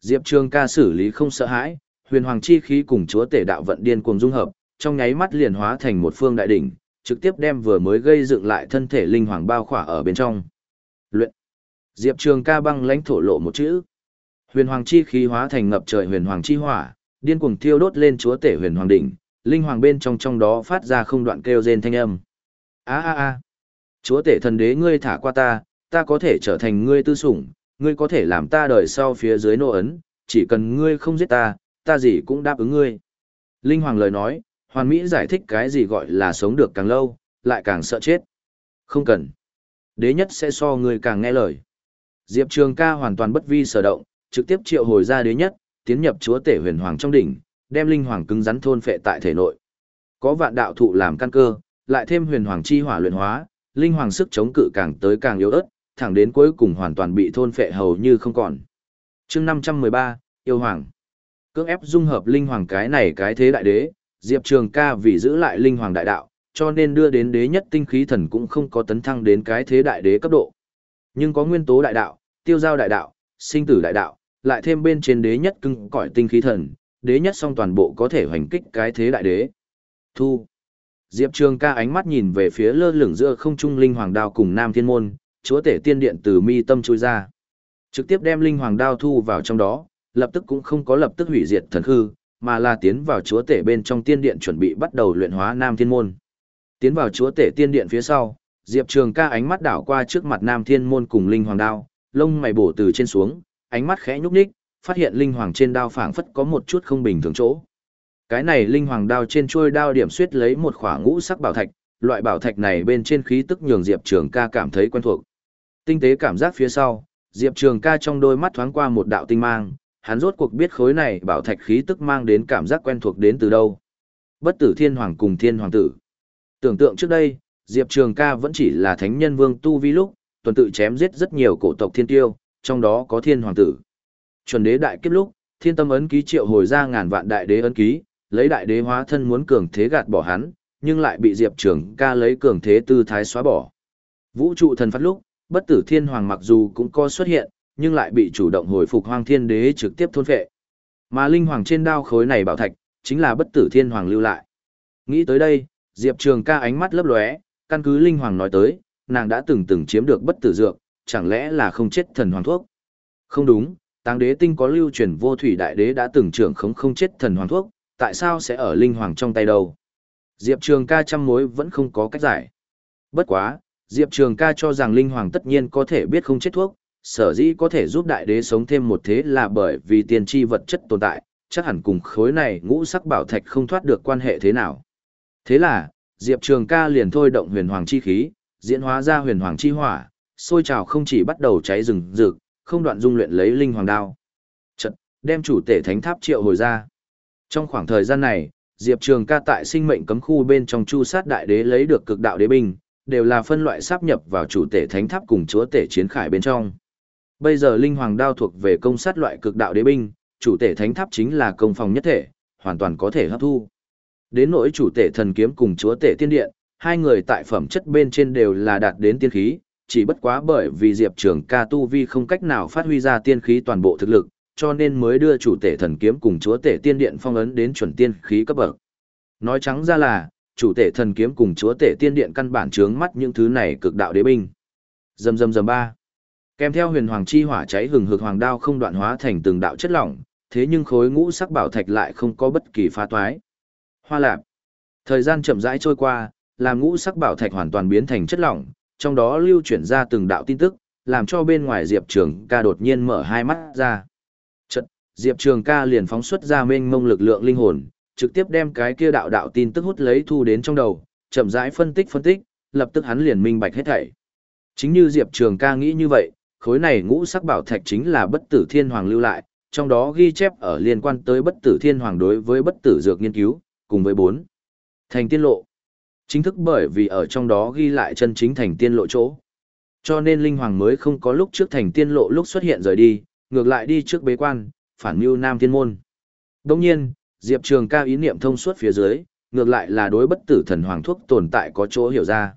Diệp Trường ca xử lý không sợ hãi, huyền hoàng chi khí cùng chúa tể đạo vận điên cuồng dung hợp, trong nháy mắt liền hóa thành một phương đại đỉnh, trực tiếp đem vừa mới gây dựng lại thân thể linh hoàng bao khỏa ở bên trong. Luyện. Diệp Trường ca băng lãnh thổ lộ một chữ. Huyền hoàng chi khí hóa thành ngập trời huyền hoàng chi hỏa, điên cuồng thiêu đốt lên chúa tể huyền hoàng đỉnh, linh hoàng bên trong trong đó phát ra không đoạn kêu rên thanh âm. A a a. Chúa tể thần đế ngươi thả qua ta, ta có thể trở thành ngươi tư sủng, ngươi có thể làm ta đời sau phía dưới nô ấn, chỉ cần ngươi không giết ta, ta gì cũng đáp ứng ngươi. Linh Hoàng lời nói, Hoàn Mỹ giải thích cái gì gọi là sống được càng lâu, lại càng sợ chết. Không cần. Đế nhất sẽ so ngươi càng nghe lời. Diệp Trường ca hoàn toàn bất vi sở động, trực tiếp triệu hồi ra đế nhất, tiến nhập chúa tể huyền hoàng trong đỉnh, đem linh hoàng cứng rắn thôn phệ tại thể nội. Có vạn đạo thụ làm căn cơ, lại thêm huyền hoàng chi hỏa luyện hóa, linh hoàng sức chống cự càng tới càng yếu ớt, thẳng đến cuối cùng hoàn toàn bị thôn phệ hầu như không còn. chương 513, Yêu Hoàng. Cưỡng ép dung hợp linh hoàng cái này cái thế đại đế, Diệp Trường ca vì giữ lại linh hoàng đại đạo, cho nên đưa đến đế nhất tinh khí thần cũng không có tấn thăng đến cái thế đại đế cấp độ. Nhưng có nguyên tố đại đạo, tiêu giao đại đạo, sinh tử đại đạo, lại thêm bên trên đế nhất cưng cõi tinh khí thần, đế nhất song toàn bộ có thể hoành kích cái thế đại đế. Thu. Diệp Trường ca ánh mắt nhìn về phía lơ lửng giữa không trung linh hoàng đao cùng Nam Thiên Môn, chúa tể tiên điện từ mi tâm chui ra. Trực tiếp đem linh hoàng đao thu vào trong đó, lập tức cũng không có lập tức hủy diệt thần hư, mà là tiến vào chúa tể bên trong tiên điện chuẩn bị bắt đầu luyện hóa Nam Thiên Môn. Tiến vào chúa tể tiên điện phía sau, Diệp Trường ca ánh mắt đảo qua trước mặt Nam Thiên Môn cùng linh hoàng đao, lông mày bổ từ trên xuống, ánh mắt khẽ nhúc nhích, phát hiện linh hoàng trên đao phảng phất có một chút không bình thường chỗ. Cái này linh hoàng đao trên chuôi đao điểm suýt lấy một khỏa ngũ sắc bảo thạch, loại bảo thạch này bên trên khí tức nhường Diệp Trường ca cảm thấy quen thuộc. Tinh tế cảm giác phía sau, Diệp Trường ca trong đôi mắt thoáng qua một đạo tinh mang, hắn rốt cuộc biết khối này bảo thạch khí tức mang đến cảm giác quen thuộc đến từ đâu. Bất tử thiên hoàng cùng thiên hoàng tử. Tưởng tượng trước đây, Diệp Trường ca vẫn chỉ là thánh nhân vương tu vi lúc, tuần tự chém giết rất nhiều cổ tộc thiên tiêu, trong đó có thiên hoàng tử. Chuẩn đế đại kiếp lúc, thiên tâm ấn ký triệu hồi ra ngàn vạn đại đế ấn ký, lấy đại đế hóa thân muốn cường thế gạt bỏ hắn, nhưng lại bị Diệp Trường ca lấy cường thế tư thái xóa bỏ. Vũ trụ thần phát lúc, bất tử thiên hoàng mặc dù cũng có xuất hiện, nhưng lại bị chủ động hồi phục hoang thiên đế trực tiếp thôn phệ. Mà linh hoàng trên đao khối này bảo thạch, chính là bất tử thiên hoàng lưu lại. Nghĩ tới đây, Diệp Trường ca ánh mắt lấp lóe, căn cứ linh hoàng nói tới, nàng đã từng từng chiếm được bất tử dược, chẳng lẽ là không chết thần hoàng thuốc? Không đúng, tàng đế tinh có lưu truyền vô thủy đại đế đã từng trưởng khống không chết thần hoàng thuốc, tại sao sẽ ở linh hoàng trong tay đâu? Diệp Trường ca trăm mối vẫn không có cách giải. Bất quá, Diệp Trường ca cho rằng linh hoàng tất nhiên có thể biết không chết thuốc, sở dĩ có thể giúp đại đế sống thêm một thế là bởi vì tiền tri vật chất tồn tại, chắc hẳn cùng khối này ngũ sắc bảo thạch không thoát được quan hệ thế nào. Thế là, Diệp Trường ca liền thôi động huyền hoàng chi khí, diễn hóa ra huyền hoàng chi hỏa, sôi trào không chỉ bắt đầu cháy rừng rực, không đoạn dung luyện lấy linh hoàng đao. Chật, đem chủ tể thánh tháp triệu hồi ra. Trong khoảng thời gian này, Diệp Trường ca tại sinh mệnh cấm khu bên trong chu sát đại đế lấy được cực đạo đế binh, đều là phân loại sáp nhập vào chủ tể thánh tháp cùng chúa tể chiến khải bên trong. Bây giờ linh hoàng đao thuộc về công sát loại cực đạo đế binh, chủ tể thánh tháp chính là công phòng nhất thể, hoàn toàn có thể hấp thu. Đến nỗi chủ tể thần kiếm cùng chúa tể tiên điện, hai người tại phẩm chất bên trên đều là đạt đến tiên khí, chỉ bất quá bởi vì Diệp Trường ca tu vi không cách nào phát huy ra tiên khí toàn bộ thực lực, cho nên mới đưa chủ tể thần kiếm cùng chúa tể tiên điện phong ấn đến chuẩn tiên khí cấp bậc. Nói trắng ra là, chủ tể thần kiếm cùng chúa tể tiên điện căn bản chướng mắt những thứ này cực đạo đế binh. Dầm dầm dầm ba. Kèm theo huyền hoàng chi hỏa cháy hừng hực hoàng đao không đoạn hóa thành từng đạo chất lỏng, thế nhưng khối ngũ sắc bảo thạch lại không có bất kỳ phá toái. Hoa lạp. Thời gian chậm rãi trôi qua, làm ngũ sắc bảo thạch hoàn toàn biến thành chất lỏng, trong đó lưu chuyển ra từng đạo tin tức, làm cho bên ngoài Diệp Trường ca đột nhiên mở hai mắt ra. Chật, Diệp Trường ca liền phóng xuất ra mênh mông lực lượng linh hồn, trực tiếp đem cái kia đạo đạo tin tức hút lấy thu đến trong đầu, chậm rãi phân tích phân tích, lập tức hắn liền minh bạch hết thảy. Chính như Diệp Trường ca nghĩ như vậy, khối này ngũ sắc bảo thạch chính là bất tử thiên hoàng lưu lại, trong đó ghi chép ở liên quan tới bất tử thiên hoàng đối với bất tử dược nghiên cứu, cùng với bốn thành tiên lộ. Chính thức bởi vì ở trong đó ghi lại chân chính thành tiên lộ chỗ. Cho nên Linh Hoàng mới không có lúc trước thành tiên lộ lúc xuất hiện rời đi, ngược lại đi trước bế quan, phản mưu Nam Thiên Môn. Đồng nhiên, Diệp Trường ca ý niệm thông suốt phía dưới, ngược lại là đối bất tử thần hoàng thuốc tồn tại có chỗ hiểu ra.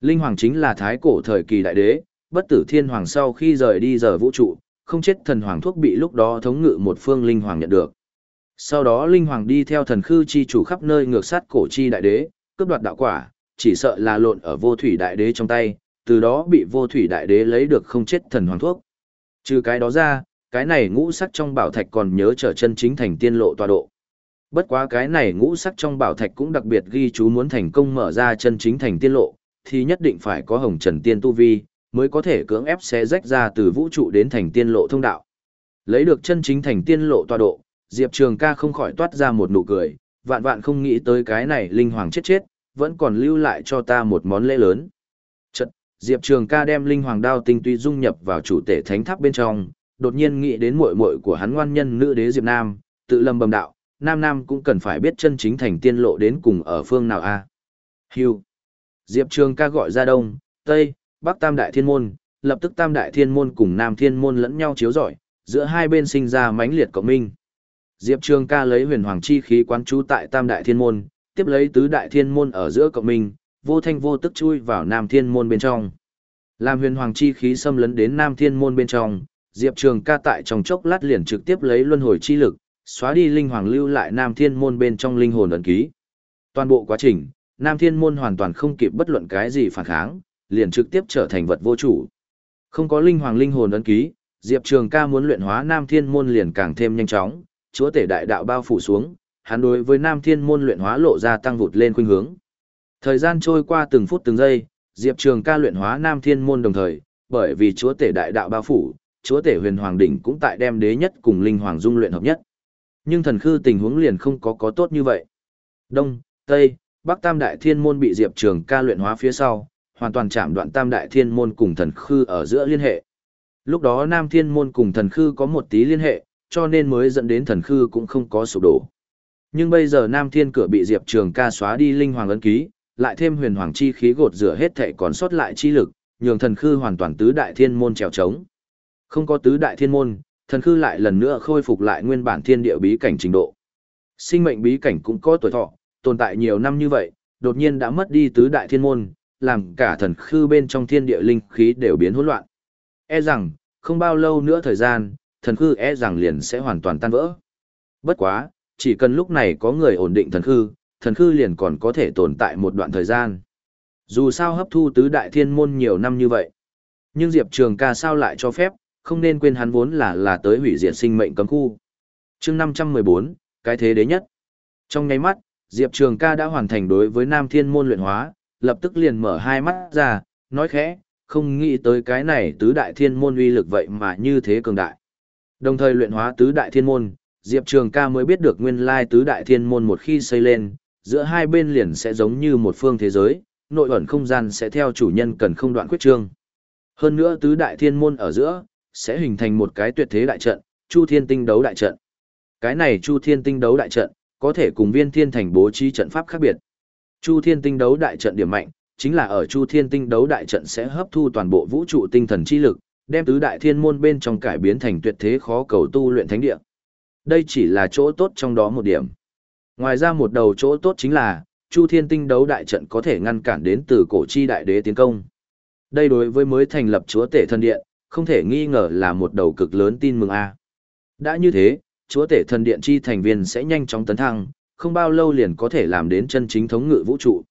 Linh Hoàng chính là thái cổ thời kỳ đại đế, bất tử thiên hoàng sau khi rời đi giờ vũ trụ, không chết thần hoàng thuốc bị lúc đó thống ngự một phương Linh Hoàng nhận được. Sau đó Linh Hoàng đi theo thần khư chi chủ khắp nơi ngược sát cổ chi đại đế, cướp đoạt đạo quả, chỉ sợ là lộn ở vô thủy đại đế trong tay, từ đó bị vô thủy đại đế lấy được không chết thần hoàng thuốc. Trừ cái đó ra, cái này ngũ sắc trong bảo thạch còn nhớ trở chân chính thành tiên lộ tọa độ. Bất quá cái này ngũ sắc trong bảo thạch cũng đặc biệt ghi chú muốn thành công mở ra chân chính thành tiên lộ, thì nhất định phải có hồng trần tiên tu vi, mới có thể cưỡng ép xé rách ra từ vũ trụ đến thành tiên lộ thông đạo. Lấy được chân chính thành tiên lộ tọa độ, Diệp Trường ca không khỏi toát ra một nụ cười, vạn vạn không nghĩ tới cái này linh hoàng chết chết, vẫn còn lưu lại cho ta một món lễ lớn. Chật, Diệp Trường ca đem linh hoàng đao tinh tuy dung nhập vào chủ tể thánh tháp bên trong, đột nhiên nghĩ đến muội muội của hắn ngoan nhân nữ đế Diệp Nam, tự lầm bầm đạo, Nam Nam cũng cần phải biết chân chính thành tiên lộ đến cùng ở phương nào a. À? Hưu. Diệp Trường ca gọi ra đông, tây, bắc tam đại thiên môn, lập tức tam đại thiên môn cùng nam thiên môn lẫn nhau chiếu rọi, giữa hai bên sinh ra mãnh liệt cộng minh. Diệp Trường ca lấy huyền hoàng chi khí quán trú tại Tam Đại Thiên Môn, tiếp lấy tứ Đại Thiên Môn ở giữa cộng minh, vô thanh vô tức chui vào Nam Thiên Môn bên trong. Làm huyền hoàng chi khí xâm lấn đến Nam Thiên Môn bên trong, Diệp Trường ca tại trong chốc lát liền trực tiếp lấy luân hồi chi lực, xóa đi linh hoàng lưu lại Nam Thiên Môn bên trong linh hồn ấn ký. Toàn bộ quá trình, Nam Thiên Môn hoàn toàn không kịp bất luận cái gì phản kháng, liền trực tiếp trở thành vật vô chủ. Không có linh hoàng linh hồn ấn ký, Diệp Trường ca muốn luyện hóa Nam Thiên Môn liền càng thêm nhanh chóng, chúa tể đại đạo bao phủ xuống, hắn đối với Nam Thiên Môn luyện hóa lộ ra tăng vụt lên khuynh hướng. Thời gian trôi qua từng phút từng giây, Diệp Trường ca luyện hóa Nam Thiên Môn đồng thời, bởi vì chúa tể đại đạo bao phủ, chúa tể huyền hoàng đỉnh cũng tại đem đế nhất cùng linh hoàng dung luyện hợp nhất. Nhưng thần khư tình huống liền không có có tốt như vậy. Đông, Tây, Bắc Tam Đại Thiên Môn bị Diệp Trường ca luyện hóa phía sau, hoàn toàn chạm đoạn Tam Đại Thiên Môn cùng thần khư ở giữa liên hệ. Lúc đó Nam Thiên Môn cùng thần khư có một tí liên hệ, cho nên mới dẫn đến thần khư cũng không có sụp đổ. Nhưng bây giờ Nam Thiên cửa bị Diệp Trường ca xóa đi linh hoàng ấn ký, lại thêm huyền hoàng chi khí gột rửa hết thảy còn sót lại chi lực, nhường thần khư hoàn toàn tứ đại thiên môn trèo trống. Không có tứ đại thiên môn, thần khư lại lần nữa khôi phục lại nguyên bản thiên địa bí cảnh trình độ. Sinh mệnh bí cảnh cũng có tuổi thọ, tồn tại nhiều năm như vậy, đột nhiên đã mất đi tứ đại thiên môn, làm cả thần khư bên trong thiên địa linh khí đều biến hỗn loạn. E rằng, không bao lâu nữa thời gian, thần khư e rằng liền sẽ hoàn toàn tan vỡ. Bất quá, chỉ cần lúc này có người ổn định thần khư, thần khư liền còn có thể tồn tại một đoạn thời gian. Dù sao hấp thu tứ đại thiên môn nhiều năm như vậy. Nhưng Diệp Trường ca sao lại cho phép, không nên quên hắn vốn là là tới hủy diệt sinh mệnh cấm khu. chương 514, cái thế đế nhất. Trong nháy mắt, Diệp Trường ca đã hoàn thành đối với Nam Thiên môn luyện hóa, lập tức liền mở hai mắt ra, nói khẽ, không nghĩ tới cái này tứ đại thiên môn uy lực vậy mà như thế cường đại. Đồng thời luyện hóa tứ đại thiên môn, Diệp Trường ca mới biết được nguyên lai tứ đại thiên môn một khi xây lên, giữa hai bên liền sẽ giống như một phương thế giới, nội ẩn không gian sẽ theo chủ nhân cần không đoạn quyết trương. Hơn nữa tứ đại thiên môn ở giữa, sẽ hình thành một cái tuyệt thế đại trận, Chu Thiên Tinh đấu đại trận. Cái này Chu Thiên Tinh đấu đại trận, có thể cùng viên thiên thành bố trí trận pháp khác biệt. Chu Thiên Tinh đấu đại trận điểm mạnh, chính là ở Chu Thiên Tinh đấu đại trận sẽ hấp thu toàn bộ vũ trụ tinh thần chi lực, đem tứ đại thiên môn bên trong cải biến thành tuyệt thế khó cầu tu luyện thánh địa. Đây chỉ là chỗ tốt trong đó một điểm. Ngoài ra một đầu chỗ tốt chính là, Chu Thiên Tinh đấu đại trận có thể ngăn cản đến từ cổ chi đại đế tiến công. Đây đối với mới thành lập chúa tể thần điện, không thể nghi ngờ là một đầu cực lớn tin mừng a. Đã như thế, chúa tể thần điện chi thành viên sẽ nhanh chóng tấn thăng, không bao lâu liền có thể làm đến chân chính thống ngự vũ trụ.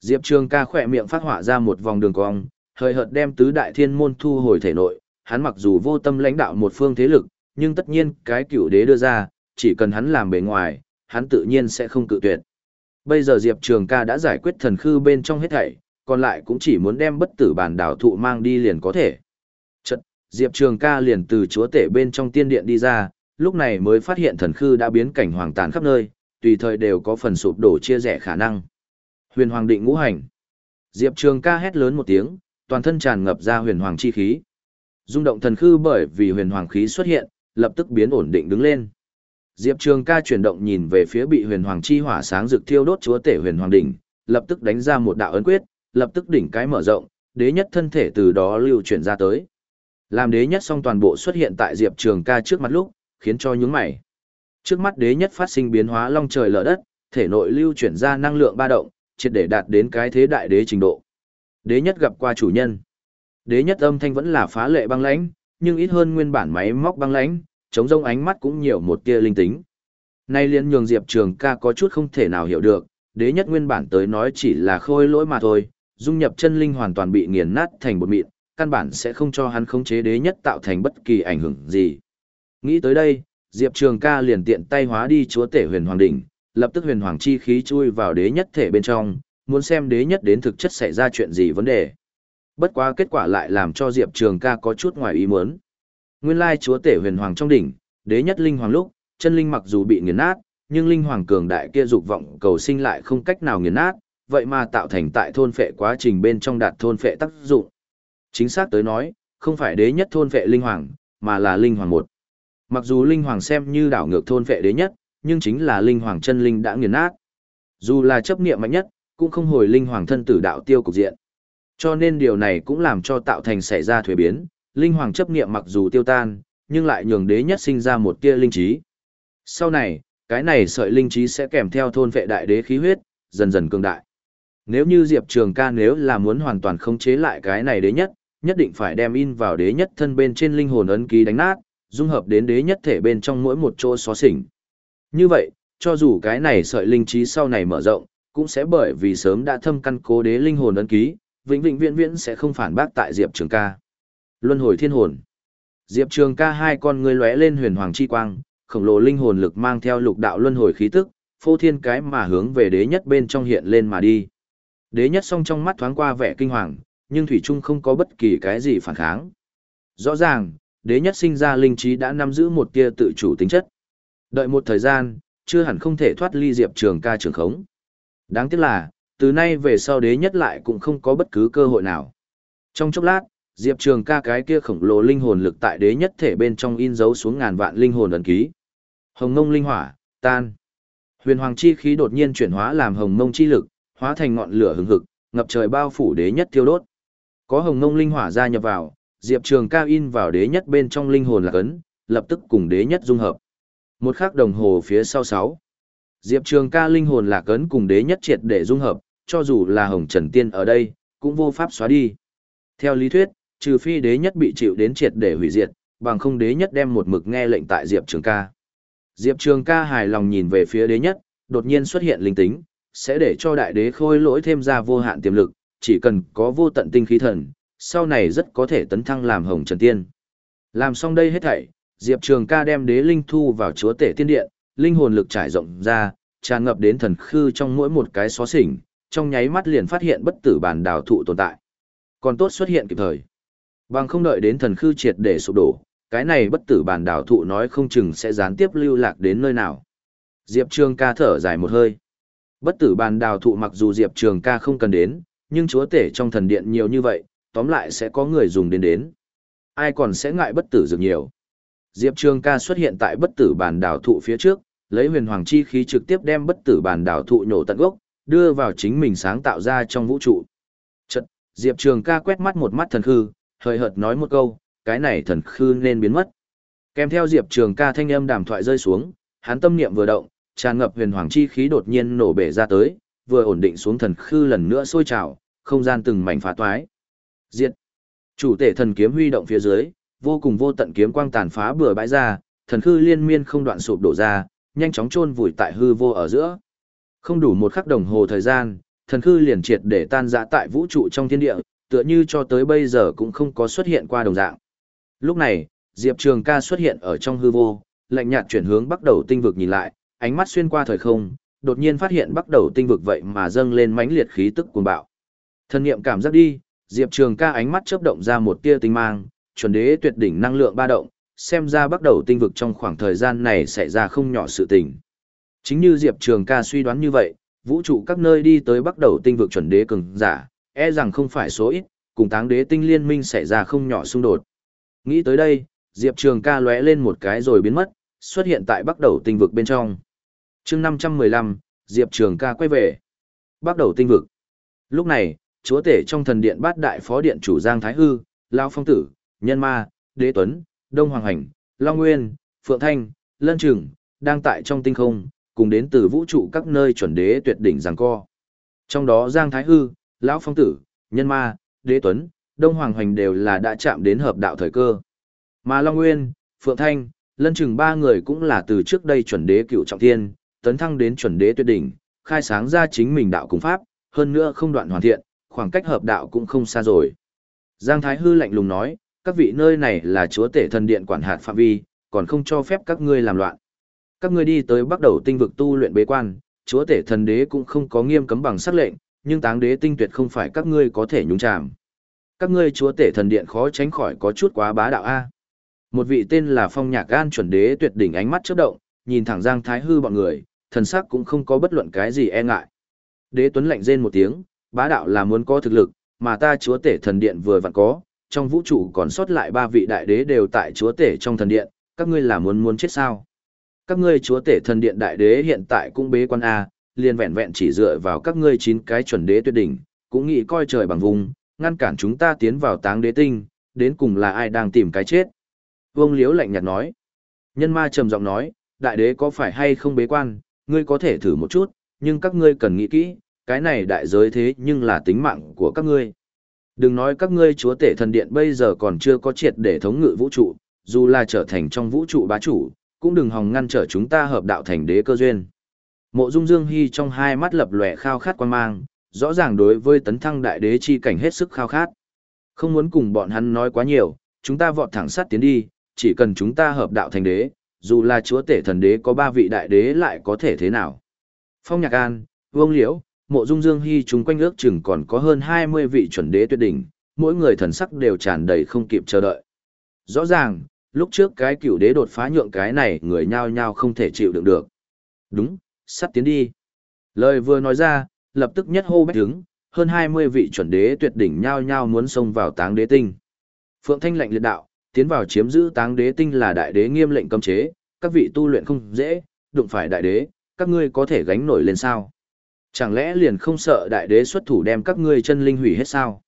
Diệp Trường ca khỏe miệng phát họa ra một vòng đường cong, hơi hợt đem tứ đại thiên môn thu hồi thể nội, hắn mặc dù vô tâm lãnh đạo một phương thế lực, nhưng tất nhiên cái cựu đế đưa ra, chỉ cần hắn làm bề ngoài, hắn tự nhiên sẽ không cự tuyệt. Bây giờ Diệp Trường ca đã giải quyết thần khư bên trong hết thảy, còn lại cũng chỉ muốn đem bất tử bản đảo thụ mang đi liền có thể. Chật, Diệp Trường ca liền từ chúa tể bên trong tiên điện đi ra, lúc này mới phát hiện thần khư đã biến cảnh hoàng tàn khắp nơi, tùy thời đều có phần sụp đổ chia rẽ khả năng. Huyền Hoàng định ngũ hành. Diệp Trường ca hét lớn một tiếng, toàn thân tràn ngập ra huyền hoàng chi khí. Dung động thần khư bởi vì huyền hoàng khí xuất hiện, lập tức biến ổn định đứng lên. Diệp Trường ca chuyển động nhìn về phía bị huyền hoàng chi hỏa sáng rực thiêu đốt chúa tể huyền hoàng đỉnh, lập tức đánh ra một đạo ấn quyết, lập tức đỉnh cái mở rộng, đế nhất thân thể từ đó lưu chuyển ra tới. Làm đế nhất xong toàn bộ xuất hiện tại Diệp Trường ca trước mặt lúc, khiến cho những mày. Trước mắt đế nhất phát sinh biến hóa long trời lở đất, thể nội lưu chuyển ra năng lượng ba động, triệt để đạt đến cái thế đại đế trình độ. Đế nhất gặp qua chủ nhân. Đế nhất âm thanh vẫn là phá lệ băng lãnh, nhưng ít hơn nguyên bản máy móc băng lãnh, chống rông ánh mắt cũng nhiều một tia linh tính. Nay liên nhường Diệp Trường ca có chút không thể nào hiểu được, đế nhất nguyên bản tới nói chỉ là khôi lỗi mà thôi, dung nhập chân linh hoàn toàn bị nghiền nát thành bột mịn, căn bản sẽ không cho hắn khống chế đế nhất tạo thành bất kỳ ảnh hưởng gì. Nghĩ tới đây, Diệp Trường ca liền tiện tay hóa đi chúa tể huyền hoàng đỉnh, lập tức huyền hoàng chi khí chui vào đế nhất thể bên trong, muốn xem đế nhất đến thực chất xảy ra chuyện gì vấn đề. Bất quá kết quả lại làm cho Diệp Trường ca có chút ngoài ý muốn. Nguyên lai chúa tể huyền hoàng trong đỉnh, đế nhất linh hoàng lúc, chân linh mặc dù bị nghiền nát, nhưng linh hoàng cường đại kia dục vọng cầu sinh lại không cách nào nghiền nát, vậy mà tạo thành tại thôn phệ quá trình bên trong đạt thôn phệ tác dụng. Chính xác tới nói, không phải đế nhất thôn phệ linh hoàng, mà là linh hoàng một. Mặc dù linh hoàng xem như đảo ngược thôn phệ đế nhất, nhưng chính là linh hoàng chân linh đã nghiền nát. Dù là chấp niệm mạnh nhất, cũng không hồi linh hoàng thân tử đạo tiêu cục diện. Cho nên điều này cũng làm cho tạo thành xảy ra thuế biến, linh hoàng chấp niệm mặc dù tiêu tan, nhưng lại nhường đế nhất sinh ra một tia linh trí. Sau này, cái này sợi linh trí sẽ kèm theo thôn vệ đại đế khí huyết, dần dần cường đại. Nếu như Diệp Trường ca nếu là muốn hoàn toàn khống chế lại cái này đế nhất, nhất định phải đem in vào đế nhất thân bên trên linh hồn ấn ký đánh nát, dung hợp đến đế nhất thể bên trong mỗi một chỗ xóa xỉnh. Như vậy, cho dù cái này sợi linh trí sau này mở rộng, cũng sẽ bởi vì sớm đã thâm căn cố đế linh hồn ấn ký, vĩnh vĩnh viễn viễn sẽ không phản bác tại Diệp Trường ca. Luân hồi thiên hồn. Diệp Trường ca hai con người lóe lên huyền hoàng chi quang, khổng lồ linh hồn lực mang theo lục đạo luân hồi khí tức, phô thiên cái mà hướng về đế nhất bên trong hiện lên mà đi. Đế nhất song trong mắt thoáng qua vẻ kinh hoàng, nhưng Thủy Trung không có bất kỳ cái gì phản kháng. Rõ ràng, đế nhất sinh ra linh trí đã nắm giữ một tia tự chủ tính chất. Đợi một thời gian, chưa hẳn không thể thoát ly Diệp Trường ca trường khống. Đáng tiếc là, từ nay về sau đế nhất lại cũng không có bất cứ cơ hội nào. Trong chốc lát, Diệp Trường ca cái kia khổng lồ linh hồn lực tại đế nhất thể bên trong in dấu xuống ngàn vạn linh hồn ấn ký. Hồng Ngông linh hỏa, tan. Huyền hoàng chi khí đột nhiên chuyển hóa làm hồng ngông chi lực, hóa thành ngọn lửa hừng hực, ngập trời bao phủ đế nhất thiêu đốt. Có hồng ngông linh hỏa gia nhập vào, Diệp Trường ca in vào đế nhất bên trong linh hồn là cấn, lập tức cùng đế nhất dung hợp. Một khắc đồng hồ phía sau sáu. Diệp Trường ca linh hồn lạc cấn cùng đế nhất triệt để dung hợp, cho dù là hồng trần tiên ở đây, cũng vô pháp xóa đi. Theo lý thuyết, trừ phi đế nhất bị chịu đến triệt để hủy diệt, bằng không đế nhất đem một mực nghe lệnh tại Diệp Trường ca. Diệp Trường ca hài lòng nhìn về phía đế nhất, đột nhiên xuất hiện linh tính, sẽ để cho đại đế khôi lỗi thêm ra vô hạn tiềm lực, chỉ cần có vô tận tinh khí thần, sau này rất có thể tấn thăng làm hồng trần tiên. Làm xong đây hết thảy, Diệp Trường ca đem đế linh thu vào chúa tể tiên điện, linh hồn lực trải rộng ra, tràn ngập đến thần khư trong mỗi một cái xó xỉnh, trong nháy mắt liền phát hiện bất tử bản đào thụ tồn tại. Còn tốt xuất hiện kịp thời. Bằng không đợi đến thần khư triệt để sụp đổ, cái này bất tử bản đảo thụ nói không chừng sẽ gián tiếp lưu lạc đến nơi nào. Diệp Trường ca thở dài một hơi. Bất tử bản đào thụ mặc dù Diệp Trường ca không cần đến, nhưng chúa tể trong thần điện nhiều như vậy, tóm lại sẽ có người dùng đến đến. Ai còn sẽ ngại bất tử dược nhiều. Diệp Trường ca xuất hiện tại bất tử bản đảo thụ phía trước, lấy huyền hoàng chi khí trực tiếp đem bất tử bản đảo thụ nhổ tận gốc, đưa vào chính mình sáng tạo ra trong vũ trụ. Chật, Diệp Trường ca quét mắt một mắt thần khư, hơi hợt nói một câu, cái này thần khư nên biến mất. Kèm theo Diệp Trường ca thanh âm đàm thoại rơi xuống, hắn tâm niệm vừa động, tràn ngập huyền hoàng chi khí đột nhiên nổ bể ra tới, vừa ổn định xuống thần khư lần nữa sôi trào, không gian từng mảnh phá toái. Diệt. Chủ tể thần kiếm huy động phía dưới, vô cùng vô tận kiếm quang tàn phá bừa bãi ra, thần khư liên miên không đoạn sụp đổ ra, nhanh chóng chôn vùi tại hư vô ở giữa. Không đủ một khắc đồng hồ thời gian, thần khư liền triệt để tan rã tại vũ trụ trong thiên địa, tựa như cho tới bây giờ cũng không có xuất hiện qua đồng dạng. Lúc này, Diệp Trường ca xuất hiện ở trong hư vô, lạnh nhạt chuyển hướng bắt đầu tinh vực nhìn lại, ánh mắt xuyên qua thời không, đột nhiên phát hiện bắt đầu tinh vực vậy mà dâng lên mãnh liệt khí tức cuồng bạo. Thân niệm cảm giác đi, Diệp Trường ca ánh mắt chớp động ra một tia tinh mang, chuẩn đế tuyệt đỉnh năng lượng ba động, xem ra bắt đầu tinh vực trong khoảng thời gian này xảy ra không nhỏ sự tình. Chính như Diệp Trường ca suy đoán như vậy, vũ trụ các nơi đi tới bắt đầu tinh vực chuẩn đế cường giả, e rằng không phải số ít, cùng táng đế tinh liên minh xảy ra không nhỏ xung đột. Nghĩ tới đây, Diệp Trường ca lóe lên một cái rồi biến mất, xuất hiện tại bắt đầu tinh vực bên trong. chương 515, Diệp Trường ca quay về. Bắt đầu tinh vực. Lúc này, chúa tể trong thần điện bát đại phó điện chủ Giang Thái Hư, Lao Phong Tử, Nhân Ma, Đế Tuấn, Đông Hoàng Hành, Long Nguyên, Phượng Thanh, Lân Trừng, đang tại trong tinh không, cùng đến từ vũ trụ các nơi chuẩn đế tuyệt đỉnh giằng co. Trong đó Giang Thái Hư, Lão Phong Tử, Nhân Ma, Đế Tuấn, Đông Hoàng Hoành đều là đã chạm đến hợp đạo thời cơ. Mà Long Nguyên, Phượng Thanh, Lân Trừng ba người cũng là từ trước đây chuẩn đế cựu trọng thiên, tấn thăng đến chuẩn đế tuyệt đỉnh, khai sáng ra chính mình đạo cùng pháp, hơn nữa không đoạn hoàn thiện, khoảng cách hợp đạo cũng không xa rồi. Giang Thái Hư lạnh lùng nói, các vị nơi này là chúa tể thần điện quản hạt phạm vi, còn không cho phép các ngươi làm loạn. Các ngươi đi tới bắt đầu tinh vực tu luyện bế quan, chúa tể thần đế cũng không có nghiêm cấm bằng sắc lệnh, nhưng táng đế tinh tuyệt không phải các ngươi có thể nhúng chàm. Các ngươi chúa tể thần điện khó tránh khỏi có chút quá bá đạo a. Một vị tên là Phong Nhạc Gan chuẩn đế tuyệt đỉnh ánh mắt chớp động, nhìn thẳng Giang Thái Hư bọn người, thần sắc cũng không có bất luận cái gì e ngại. Đế Tuấn lạnh rên một tiếng, bá đạo là muốn có thực lực, mà ta chúa tể thần điện vừa vặn có, trong vũ trụ còn sót lại ba vị đại đế đều tại chúa tể trong thần điện, các ngươi là muốn muốn chết sao? Các ngươi chúa tể thần điện đại đế hiện tại cũng bế quan a, liền vẹn vẹn chỉ dựa vào các ngươi chín cái chuẩn đế tuyệt đỉnh, cũng nghĩ coi trời bằng vùng, ngăn cản chúng ta tiến vào táng đế tinh, đến cùng là ai đang tìm cái chết. Vương Liếu lạnh nhạt nói. Nhân ma trầm giọng nói, đại đế có phải hay không bế quan, ngươi có thể thử một chút, nhưng các ngươi cần nghĩ kỹ, cái này đại giới thế nhưng là tính mạng của các ngươi. Đừng nói các ngươi chúa tể thần điện bây giờ còn chưa có triệt để thống ngự vũ trụ, dù là trở thành trong vũ trụ bá chủ, cũng đừng hòng ngăn trở chúng ta hợp đạo thành đế cơ duyên. Mộ Dung Dương Hy trong hai mắt lập lòe khao khát quan mang, rõ ràng đối với tấn thăng đại đế chi cảnh hết sức khao khát. Không muốn cùng bọn hắn nói quá nhiều, chúng ta vọt thẳng sát tiến đi, chỉ cần chúng ta hợp đạo thành đế, dù là chúa tể thần đế có ba vị đại đế lại có thể thế nào. Phong Nhạc An, Vương Liễu, Mộ Dung Dương Hy chúng quanh ước chừng còn có hơn 20 vị chuẩn đế tuyệt đỉnh, mỗi người thần sắc đều tràn đầy không kịp chờ đợi. Rõ ràng, lúc trước cái cựu đế đột phá nhượng cái này người nhao nhao không thể chịu đựng được. Đúng, sắt tiến đi. Lời vừa nói ra, lập tức nhất hô bách đứng, hơn 20 vị chuẩn đế tuyệt đỉnh nhao nhao muốn xông vào táng đế tinh. Phượng Thanh lệnh liệt đạo, tiến vào chiếm giữ táng đế tinh là đại đế nghiêm lệnh cấm chế, các vị tu luyện không dễ, đụng phải đại đế, các ngươi có thể gánh nổi lên sao? Chẳng lẽ liền không sợ đại đế xuất thủ đem các ngươi chân linh hủy hết sao?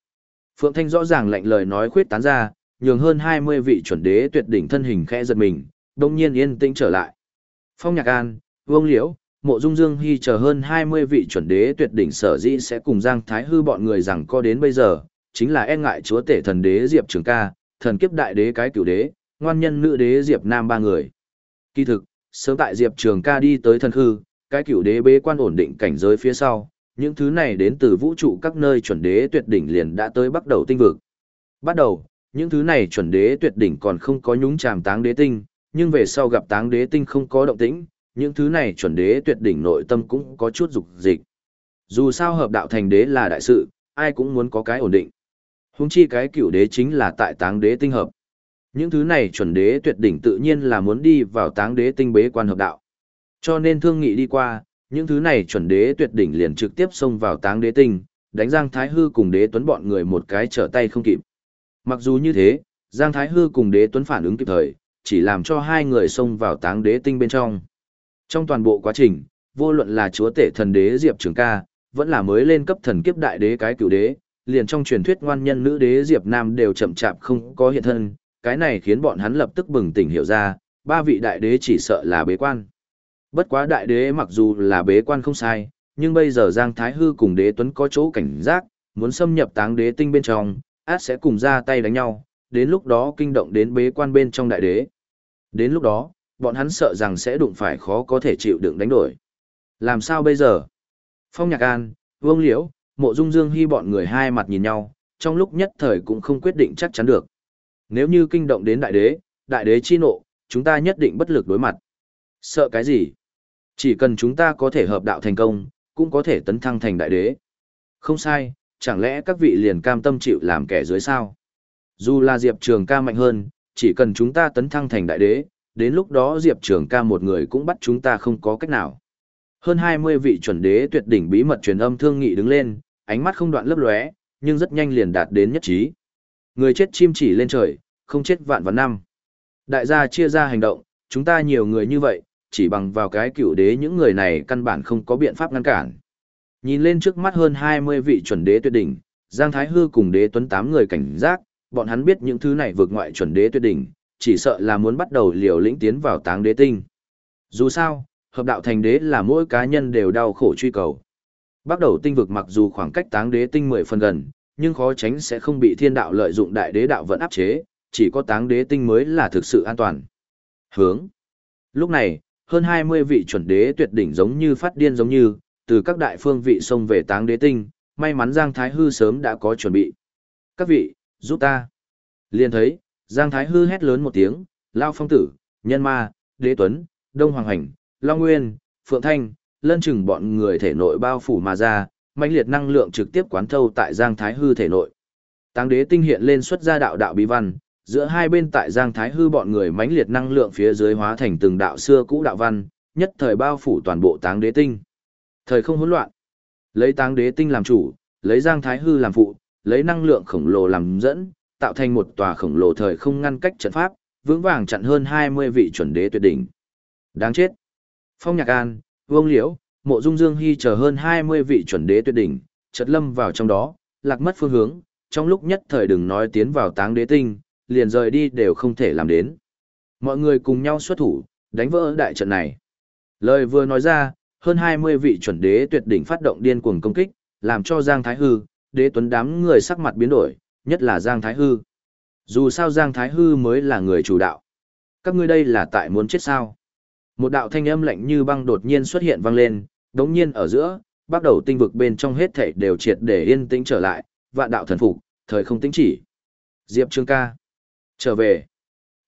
Phượng Thanh rõ ràng lệnh lời nói khuyết tán ra, nhường hơn 20 vị chuẩn đế tuyệt đỉnh thân hình khẽ giật mình, đồng nhiên yên tĩnh trở lại. Phong Nhạc An, Vương Liễu, Mộ Dung Dương Hy chờ hơn 20 vị chuẩn đế tuyệt đỉnh sở dĩ sẽ cùng Giang Thái Hư bọn người rằng co đến bây giờ, chính là e ngại chúa tể thần đế Diệp Trường Ca, thần kiếp đại đế cái cửu đế, ngoan nhân nữ đế Diệp Nam ba người. Kỳ thực, sớm tại Diệp Trường Ca đi tới thần hư, cái cửu đế bế quan ổn định cảnh giới phía sau, những thứ này đến từ vũ trụ các nơi chuẩn đế tuyệt đỉnh liền đã tới bắt đầu tinh vực. Bắt đầu, những thứ này chuẩn đế tuyệt đỉnh còn không có nhúng chàm táng đế tinh, nhưng về sau gặp táng đế tinh không có động tĩnh, những thứ này chuẩn đế tuyệt đỉnh nội tâm cũng có chút dục dịch. Dù sao hợp đạo thành đế là đại sự, ai cũng muốn có cái ổn định. Huống chi cái cựu đế chính là tại táng đế tinh hợp. Những thứ này chuẩn đế tuyệt đỉnh tự nhiên là muốn đi vào táng đế tinh bế quan hợp đạo. Cho nên thương nghị đi qua, những thứ này chuẩn đế tuyệt đỉnh liền trực tiếp xông vào táng đế tinh, đánh Giang Thái Hư cùng đế tuấn bọn người một cái trở tay không kịp. Mặc dù như thế, Giang Thái Hư cùng đế tuấn phản ứng kịp thời, chỉ làm cho hai người xông vào táng đế tinh bên trong. Trong toàn bộ quá trình, vô luận là chúa tể thần đế Diệp Trường Ca, vẫn là mới lên cấp thần kiếp đại đế cái cựu đế, liền trong truyền thuyết ngoan nhân nữ đế Diệp Nam đều chậm chạp không có hiện thân, cái này khiến bọn hắn lập tức bừng tỉnh hiểu ra, ba vị đại đế chỉ sợ là bế quan. Bất quá đại đế mặc dù là bế quan không sai, nhưng bây giờ Giang Thái Hư cùng đế tuấn có chỗ cảnh giác, muốn xâm nhập táng đế tinh bên trong, át sẽ cùng ra tay đánh nhau, đến lúc đó kinh động đến bế quan bên trong đại đế. Đến lúc đó, bọn hắn sợ rằng sẽ đụng phải khó có thể chịu đựng đánh đổi. Làm sao bây giờ? Phong Nhạc An, Vương Liễu, Mộ Dung Dương Hy bọn người hai mặt nhìn nhau, trong lúc nhất thời cũng không quyết định chắc chắn được. Nếu như kinh động đến đại đế, đại đế chi nộ, chúng ta nhất định bất lực đối mặt. Sợ cái gì? Chỉ cần chúng ta có thể hợp đạo thành công, cũng có thể tấn thăng thành đại đế. Không sai, chẳng lẽ các vị liền cam tâm chịu làm kẻ dưới sao? Dù là Diệp Trường ca mạnh hơn, chỉ cần chúng ta tấn thăng thành đại đế, đến lúc đó Diệp Trường ca một người cũng bắt chúng ta không có cách nào. Hơn 20 vị chuẩn đế tuyệt đỉnh bí mật truyền âm thương nghị đứng lên, ánh mắt không đoạn lấp lóe, nhưng rất nhanh liền đạt đến nhất trí. Người chết chim chỉ lên trời, không chết vạn vạn năm. Đại gia chia ra hành động, chúng ta nhiều người như vậy, chỉ bằng vào cái cựu đế những người này căn bản không có biện pháp ngăn cản. Nhìn lên trước mắt hơn 20 vị chuẩn đế tuyệt đỉnh, Giang Thái Hư cùng đế tuấn 8 người cảnh giác, bọn hắn biết những thứ này vượt ngoại chuẩn đế tuyệt đỉnh, chỉ sợ là muốn bắt đầu liều lĩnh tiến vào táng đế tinh. Dù sao, hợp đạo thành đế là mỗi cá nhân đều đau khổ truy cầu. Bắt đầu tinh vực mặc dù khoảng cách táng đế tinh 10 phần gần, nhưng khó tránh sẽ không bị thiên đạo lợi dụng đại đế đạo vẫn áp chế, chỉ có táng đế tinh mới là thực sự an toàn. Hướng. Lúc này, hơn 20 vị chuẩn đế tuyệt đỉnh giống như phát điên giống như, từ các đại phương vị xông về táng đế tinh, may mắn Giang Thái Hư sớm đã có chuẩn bị. Các vị, giúp ta. Liền thấy, Giang Thái Hư hét lớn một tiếng, Lao Phong Tử, Nhân Ma, Đế Tuấn, Đông Hoàng Hành, Long Nguyên, Phượng Thanh, lân chừng bọn người thể nội bao phủ mà ra, mãnh liệt năng lượng trực tiếp quán thâu tại Giang Thái Hư thể nội. Táng đế tinh hiện lên xuất ra đạo đạo bí văn, giữa hai bên tại Giang Thái Hư bọn người mãnh liệt năng lượng phía dưới hóa thành từng đạo xưa cũ đạo văn, nhất thời bao phủ toàn bộ Táng đế tinh. Thời không hỗn loạn. Lấy Táng đế tinh làm chủ, lấy Giang Thái Hư làm phụ, lấy năng lượng khổng lồ làm dẫn, tạo thành một tòa khổng lồ thời không ngăn cách trận pháp, vững vàng chặn hơn 20 vị chuẩn đế tuyệt đỉnh. Đáng chết. Phong Nhạc An, Vương Liễu, Mộ Dung Dương Hy chờ hơn 20 vị chuẩn đế tuyệt đỉnh, chợt lâm vào trong đó, lạc mất phương hướng, trong lúc nhất thời đừng nói tiến vào táng đế tinh, liền rời đi đều không thể làm đến. Mọi người cùng nhau xuất thủ, đánh vỡ đại trận này. Lời vừa nói ra, hơn 20 vị chuẩn đế tuyệt đỉnh phát động điên cuồng công kích, làm cho Giang Thái Hư, đế tuấn đám người sắc mặt biến đổi, nhất là Giang Thái Hư. Dù sao Giang Thái Hư mới là người chủ đạo. Các ngươi đây là tại muốn chết sao? Một đạo thanh âm lạnh như băng đột nhiên xuất hiện vang lên, đống nhiên ở giữa, bắt đầu tinh vực bên trong hết thảy đều triệt để yên tĩnh trở lại, vạn đạo thần phục, thời không tĩnh chỉ. Diệp Trương ca. Trở về.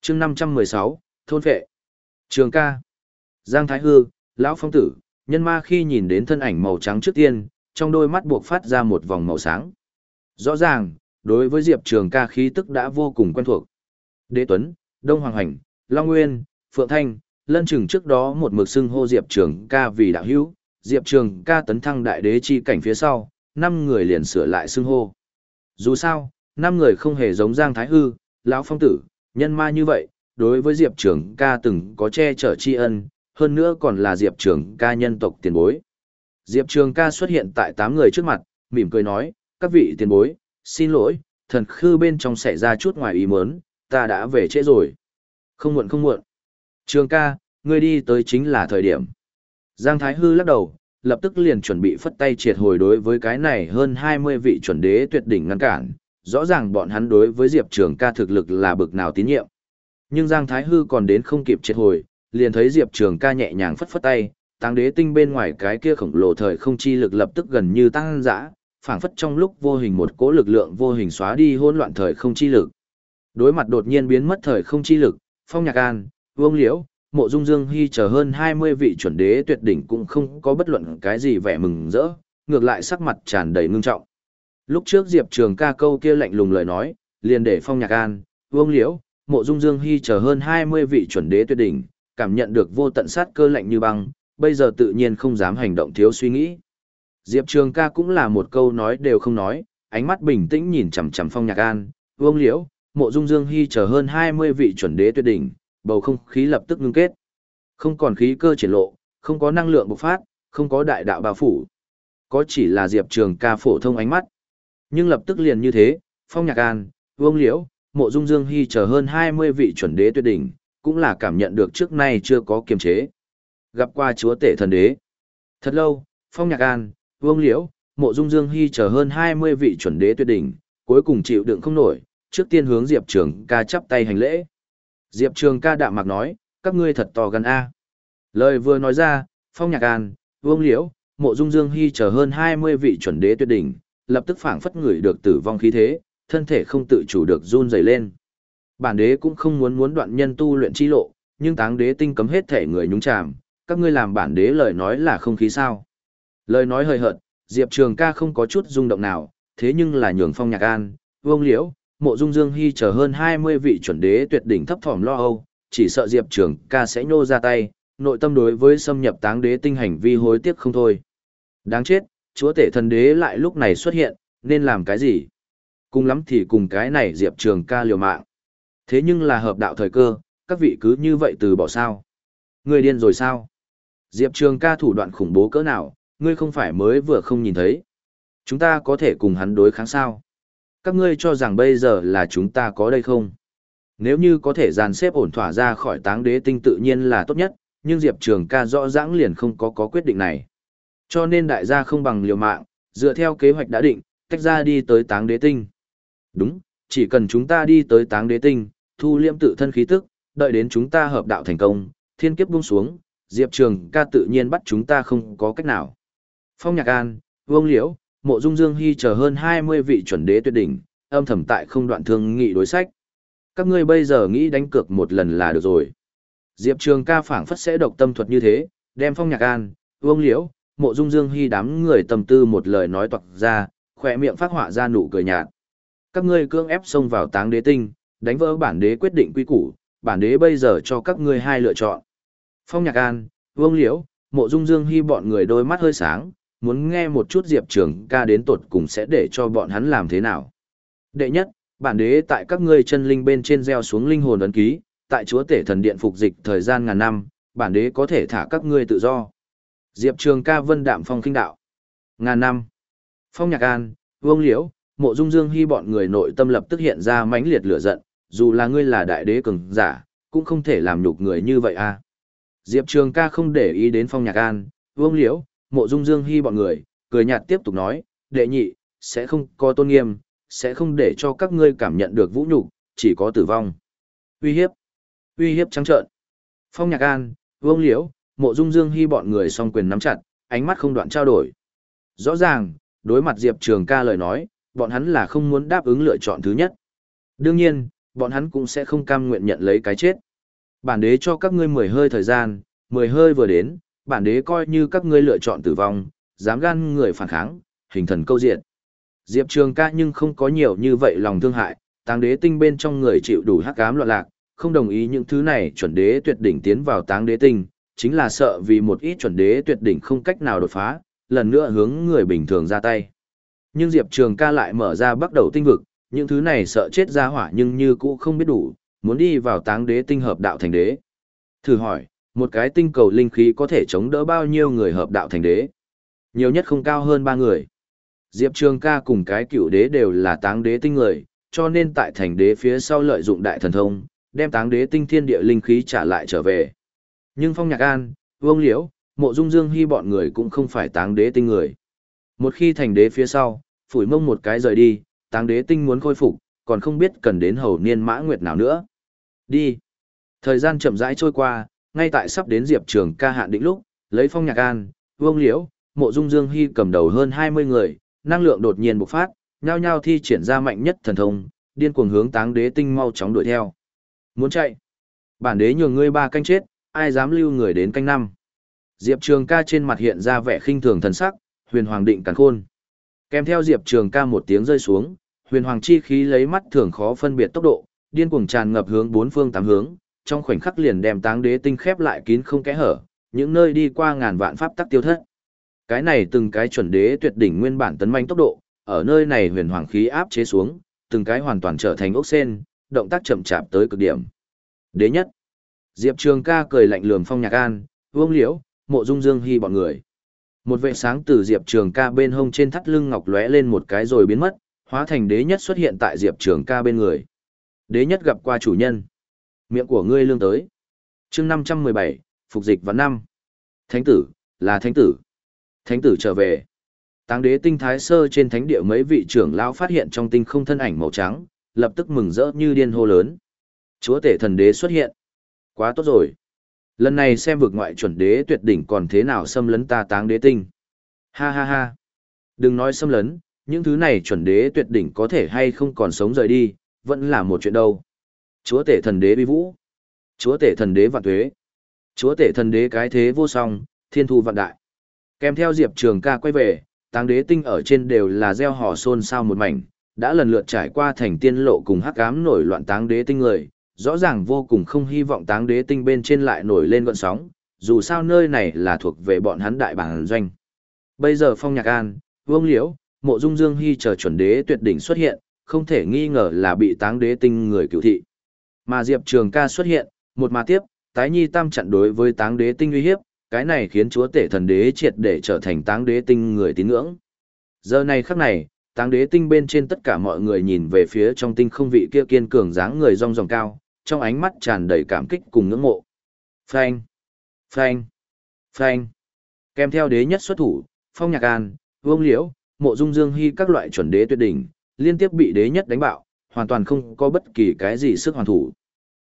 chương 516, thôn vệ. Trường ca. Giang Thái Hư, Lão Phong Tử, nhân ma khi nhìn đến thân ảnh màu trắng trước tiên, trong đôi mắt buộc phát ra một vòng màu sáng. Rõ ràng, đối với Diệp Trường ca khí tức đã vô cùng quen thuộc. Đế Tuấn, Đông Hoàng Hành, Long Nguyên, Phượng Thanh, lân chừng trước đó một mực xưng hô Diệp Trường ca vì đạo hữu, Diệp Trường ca tấn thăng đại đế chi cảnh phía sau, năm người liền sửa lại xưng hô. Dù sao, năm người không hề giống Giang Thái Hư, lão Phong Tử, nhân ma như vậy, đối với Diệp Trường ca từng có che chở tri ân, hơn nữa còn là Diệp Trường ca nhân tộc tiền bối. Diệp Trường ca xuất hiện tại tám người trước mặt, mỉm cười nói, các vị tiền bối, xin lỗi, thần khư bên trong xảy ra chút ngoài ý mớn, ta đã về trễ rồi. Không muộn không muộn. Trường ca, ngươi đi tới chính là thời điểm. Giang Thái Hư lắc đầu, lập tức liền chuẩn bị phất tay triệt hồi đối với cái này hơn 20 vị chuẩn đế tuyệt đỉnh ngăn cản. Rõ ràng bọn hắn đối với Diệp Trường ca thực lực là bực nào tín nhiệm. Nhưng Giang Thái Hư còn đến không kịp triệt hồi, liền thấy Diệp Trường ca nhẹ nhàng phất phất tay, tăng đế tinh bên ngoài cái kia khổng lồ thời không chi lực lập tức gần như tăng dã, phảng phất trong lúc vô hình một cỗ lực lượng vô hình xóa đi hỗn loạn thời không chi lực. Đối mặt đột nhiên biến mất thời không chi lực, Phong Nhạc An, Vương Liễu, Mộ Dung Dương Hy chờ hơn 20 vị chuẩn đế tuyệt đỉnh cũng không có bất luận cái gì vẻ mừng rỡ, ngược lại sắc mặt tràn đầy ngưng trọng. Lúc trước Diệp Trường ca câu kia lạnh lùng lời nói, liền để Phong Nhạc An, Vương Liễu, Mộ Dung Dương Hy chờ hơn 20 vị chuẩn đế tuyệt đỉnh, cảm nhận được vô tận sát cơ lạnh như băng, bây giờ tự nhiên không dám hành động thiếu suy nghĩ. Diệp Trường ca cũng là một câu nói đều không nói, ánh mắt bình tĩnh nhìn chằm chằm Phong Nhạc An, Vương Liễu, Mộ Dung Dương Hy chờ hơn 20 vị chuẩn đế tuyệt đỉnh, bầu không khí lập tức ngưng kết. Không còn khí cơ triển lộ, không có năng lượng bộc phát, không có đại đạo bao phủ. Có chỉ là Diệp Trường ca phổ thông ánh mắt. Nhưng lập tức liền như thế, Phong Nhạc An, Vương Liễu, Mộ Dung Dương Hy chờ hơn 20 vị chuẩn đế tuyệt đỉnh, cũng là cảm nhận được trước nay chưa có kiềm chế. Gặp qua chúa tể thần đế. Thật lâu, Phong Nhạc An, Vương Liễu, Mộ Dung Dương Hy chờ hơn 20 vị chuẩn đế tuyệt đỉnh, cuối cùng chịu đựng không nổi, trước tiên hướng Diệp Trường ca chắp tay hành lễ. Diệp Trường ca đạm mạc nói, các ngươi thật to gan A. Lời vừa nói ra, Phong Nhạc An, Vương Liễu, Mộ Dung Dương Hy chờ hơn 20 vị chuẩn đế tuyệt đỉnh, lập tức phảng phất người được tử vong khí thế, thân thể không tự chủ được run rẩy lên. Bản đế cũng không muốn muốn đoạn nhân tu luyện chi lộ, nhưng táng đế tinh cấm hết thể người nhúng chàm, các ngươi làm bản đế lời nói là không khí sao. Lời nói hơi hợt, Diệp Trường ca không có chút rung động nào, thế nhưng là nhường phong nhạc an, vương liễu, mộ dung dương hy chờ hơn 20 vị chuẩn đế tuyệt đỉnh thấp thỏm lo âu, chỉ sợ Diệp Trường ca sẽ nhô ra tay, nội tâm đối với xâm nhập táng đế tinh hành vi hối tiếc không thôi. Đáng chết, chúa tể thần đế lại lúc này xuất hiện, nên làm cái gì? Cùng lắm thì cùng cái này Diệp Trường ca liều mạng. Thế nhưng là hợp đạo thời cơ, các vị cứ như vậy từ bỏ sao? Người điên rồi sao? Diệp Trường ca thủ đoạn khủng bố cỡ nào, ngươi không phải mới vừa không nhìn thấy. Chúng ta có thể cùng hắn đối kháng sao? Các ngươi cho rằng bây giờ là chúng ta có đây không? Nếu như có thể dàn xếp ổn thỏa ra khỏi táng đế tinh tự nhiên là tốt nhất, nhưng Diệp Trường ca rõ rãng liền không có có quyết định này. Cho nên đại gia không bằng liều mạng, dựa theo kế hoạch đã định, tách ra đi tới táng đế tinh. Đúng, chỉ cần chúng ta đi tới táng đế tinh, thu liễm tự thân khí tức, đợi đến chúng ta hợp đạo thành công, thiên kiếp buông xuống, Diệp Trường ca tự nhiên bắt chúng ta không có cách nào. Phong Nhạc An, Vương Liễu, Mộ Dung Dương Hy chờ hơn 20 vị chuẩn đế tuyệt đỉnh, âm thầm tại không đoạn thương nghị đối sách. Các ngươi bây giờ nghĩ đánh cược một lần là được rồi. Diệp Trường ca phảng phất sẽ độc tâm thuật như thế, đem Phong Nhạc An, Vương Liễu, Mộ Dung Dương Hy đám người tầm tư một lời nói toạc ra, khỏe miệng phát họa ra nụ cười nhạt. Các ngươi cương ép xông vào táng đế tinh, đánh vỡ bản đế quyết định quy củ, bản đế bây giờ cho các ngươi hai lựa chọn. Phong Nhạc An, Vương Liễu, Mộ Dung Dương Hy bọn người đôi mắt hơi sáng, muốn nghe một chút Diệp Trường ca đến tột cùng sẽ để cho bọn hắn làm thế nào. Đệ nhất, bản đế tại các ngươi chân linh bên trên gieo xuống linh hồn ấn ký, tại chúa tể thần điện phục dịch thời gian ngàn năm, bản đế có thể thả các ngươi tự do. Diệp Trường ca vân đạm phong kinh đạo. Ngàn năm. Phong Nhạc An, Vương Liễu, Mộ Dung Dương Hy bọn người nội tâm lập tức hiện ra mãnh liệt lửa giận, dù là ngươi là đại đế cường giả, cũng không thể làm nhục người như vậy a. À. Diệp Trường ca không để ý đến phong nhạc an, vương liễu, mộ dung dương hy bọn người, cười nhạt tiếp tục nói, đệ nhị, sẽ không có tôn nghiêm, sẽ không để cho các ngươi cảm nhận được vũ nhục, chỉ có tử vong. Uy hiếp, uy hiếp trắng trợn. Phong nhạc an, vương liễu, mộ dung dương hy bọn người song quyền nắm chặt, ánh mắt không đoạn trao đổi. Rõ ràng, đối mặt Diệp Trường ca lời nói, bọn hắn là không muốn đáp ứng lựa chọn thứ nhất. Đương nhiên, bọn hắn cũng sẽ không cam nguyện nhận lấy cái chết. Bản đế cho các ngươi mười hơi thời gian, mười hơi vừa đến, bản đế coi như các ngươi lựa chọn tử vong, dám gan người phản kháng, hình thần câu diện. Diệp Trường ca nhưng không có nhiều như vậy lòng thương hại, táng đế tinh bên trong người chịu đủ hắc ám loạn lạc, không đồng ý những thứ này chuẩn đế tuyệt đỉnh tiến vào táng đế tinh, chính là sợ vì một ít chuẩn đế tuyệt đỉnh không cách nào đột phá, lần nữa hướng người bình thường ra tay. Nhưng Diệp Trường ca lại mở ra bắt đầu tinh vực, những thứ này sợ chết ra hỏa nhưng như cũ không biết đủ, muốn đi vào táng đế tinh hợp đạo thành đế. Thử hỏi, một cái tinh cầu linh khí có thể chống đỡ bao nhiêu người hợp đạo thành đế? Nhiều nhất không cao hơn ba người. Diệp Trường ca cùng cái cựu đế đều là táng đế tinh người, cho nên tại thành đế phía sau lợi dụng đại thần thông, đem táng đế tinh thiên địa linh khí trả lại trở về. Nhưng Phong Nhạc An, Vương Liễu, Mộ Dung Dương Hy bọn người cũng không phải táng đế tinh người. Một khi thành đế phía sau, phủi mông một cái rời đi, táng đế tinh muốn khôi phục, còn không biết cần đến hầu niên mã nguyệt nào nữa. Đi. Thời gian chậm rãi trôi qua, ngay tại sắp đến Diệp Trường ca hạn định lúc, lấy Phong Nhạc An, Vương Liễu, Mộ Dung Dương Hy cầm đầu hơn 20 người, năng lượng đột nhiên bộc phát, nhao nhao thi triển ra mạnh nhất thần thông, điên cuồng hướng Táng Đế Tinh mau chóng đuổi theo. Muốn chạy? Bản đế nhường ngươi ba canh chết, ai dám lưu người đến canh năm? Diệp Trường Ca trên mặt hiện ra vẻ khinh thường thần sắc, Huyền Hoàng định cắn khôn. Kèm theo Diệp Trường Ca một tiếng rơi xuống, Huyền Hoàng chi khí lấy mắt thường khó phân biệt tốc độ, điên cuồng tràn ngập hướng bốn phương tám hướng, trong khoảnh khắc liền đem Táng Đế Tinh khép lại kín không kẽ hở, những nơi đi qua ngàn vạn pháp tắc tiêu thất. Cái này từng cái chuẩn đế tuyệt đỉnh nguyên bản tấn manh tốc độ, ở nơi này huyền hoàng khí áp chế xuống, từng cái hoàn toàn trở thành ốc sen, động tác chậm chạp tới cực điểm. Đế nhất. Diệp Trường ca cười lạnh lườm phong nhạc an, vương liễu, mộ dung dương hy bọn người. Một vệ sáng từ Diệp Trường ca bên hông trên thắt lưng ngọc lóe lên một cái rồi biến mất, hóa thành đế nhất xuất hiện tại Diệp Trường ca bên người. Đế nhất gặp qua chủ nhân. Miệng của ngươi lương tới. chương 517, Phục dịch và năm. Thánh tử, là thánh tử. Thánh tử trở về. Táng đế tinh thái sơ trên thánh địa mấy vị trưởng lão phát hiện trong tinh không thân ảnh màu trắng, lập tức mừng rỡ như điên hô lớn. Chúa tể thần đế xuất hiện. Quá tốt rồi. Lần này xem vực ngoại chuẩn đế tuyệt đỉnh còn thế nào xâm lấn ta táng đế tinh. Ha ha ha. Đừng nói xâm lấn, những thứ này chuẩn đế tuyệt đỉnh có thể hay không còn sống rời đi, vẫn là một chuyện đâu. Chúa tể thần đế bi vũ. Chúa tể thần đế vạn tuế. Chúa tể thần đế cái thế vô song, thiên thu vạn đại. Kèm theo Diệp Trường ca quay về, táng đế tinh ở trên đều là gieo hò xôn xao một mảnh, đã lần lượt trải qua thành tiên lộ cùng hắc ám nổi loạn táng đế tinh người, rõ ràng vô cùng không hy vọng táng đế tinh bên trên lại nổi lên gọn sóng, dù sao nơi này là thuộc về bọn hắn đại bản doanh. Bây giờ Phong Nhạc An, Vương Liễu, Mộ Dung Dương Hy chờ chuẩn đế tuyệt đỉnh xuất hiện, không thể nghi ngờ là bị táng đế tinh người cựu thị. Mà Diệp Trường ca xuất hiện, một mà tiếp, tái nhi tam chặn đối với táng đế tinh uy hiếp, cái này khiến chúa tể thần đế triệt để trở thành táng đế tinh người tín ngưỡng. Giờ này khắc này, táng đế tinh bên trên tất cả mọi người nhìn về phía trong tinh không vị kia kiên cường dáng người rong ròng cao, trong ánh mắt tràn đầy cảm kích cùng ngưỡng mộ. Phanh, phanh, phanh. Kèm theo đế nhất xuất thủ, phong nhạc an, vương liễu, mộ dung dương hy các loại chuẩn đế tuyệt đỉnh, liên tiếp bị đế nhất đánh bạo, hoàn toàn không có bất kỳ cái gì sức hoàn thủ.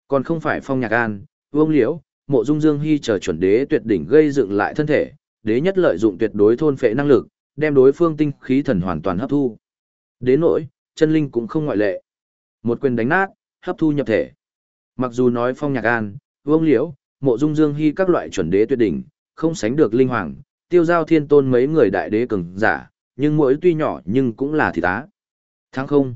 Còn không phải phong nhạc an, vương liễu, mộ dung dương hy chờ chuẩn đế tuyệt đỉnh gây dựng lại thân thể, đế nhất lợi dụng tuyệt đối thôn phệ năng lực, đem đối phương tinh khí thần hoàn toàn hấp thu. Đến nỗi, chân linh cũng không ngoại lệ. Một quyền đánh nát, hấp thu nhập thể. Mặc dù nói phong nhạc an, vương liễu, mộ dung dương hy các loại chuẩn đế tuyệt đỉnh, không sánh được linh hoàng, tiêu giao thiên tôn mấy người đại đế cường giả, nhưng mỗi tuy nhỏ nhưng cũng là thị tá. Thắng không?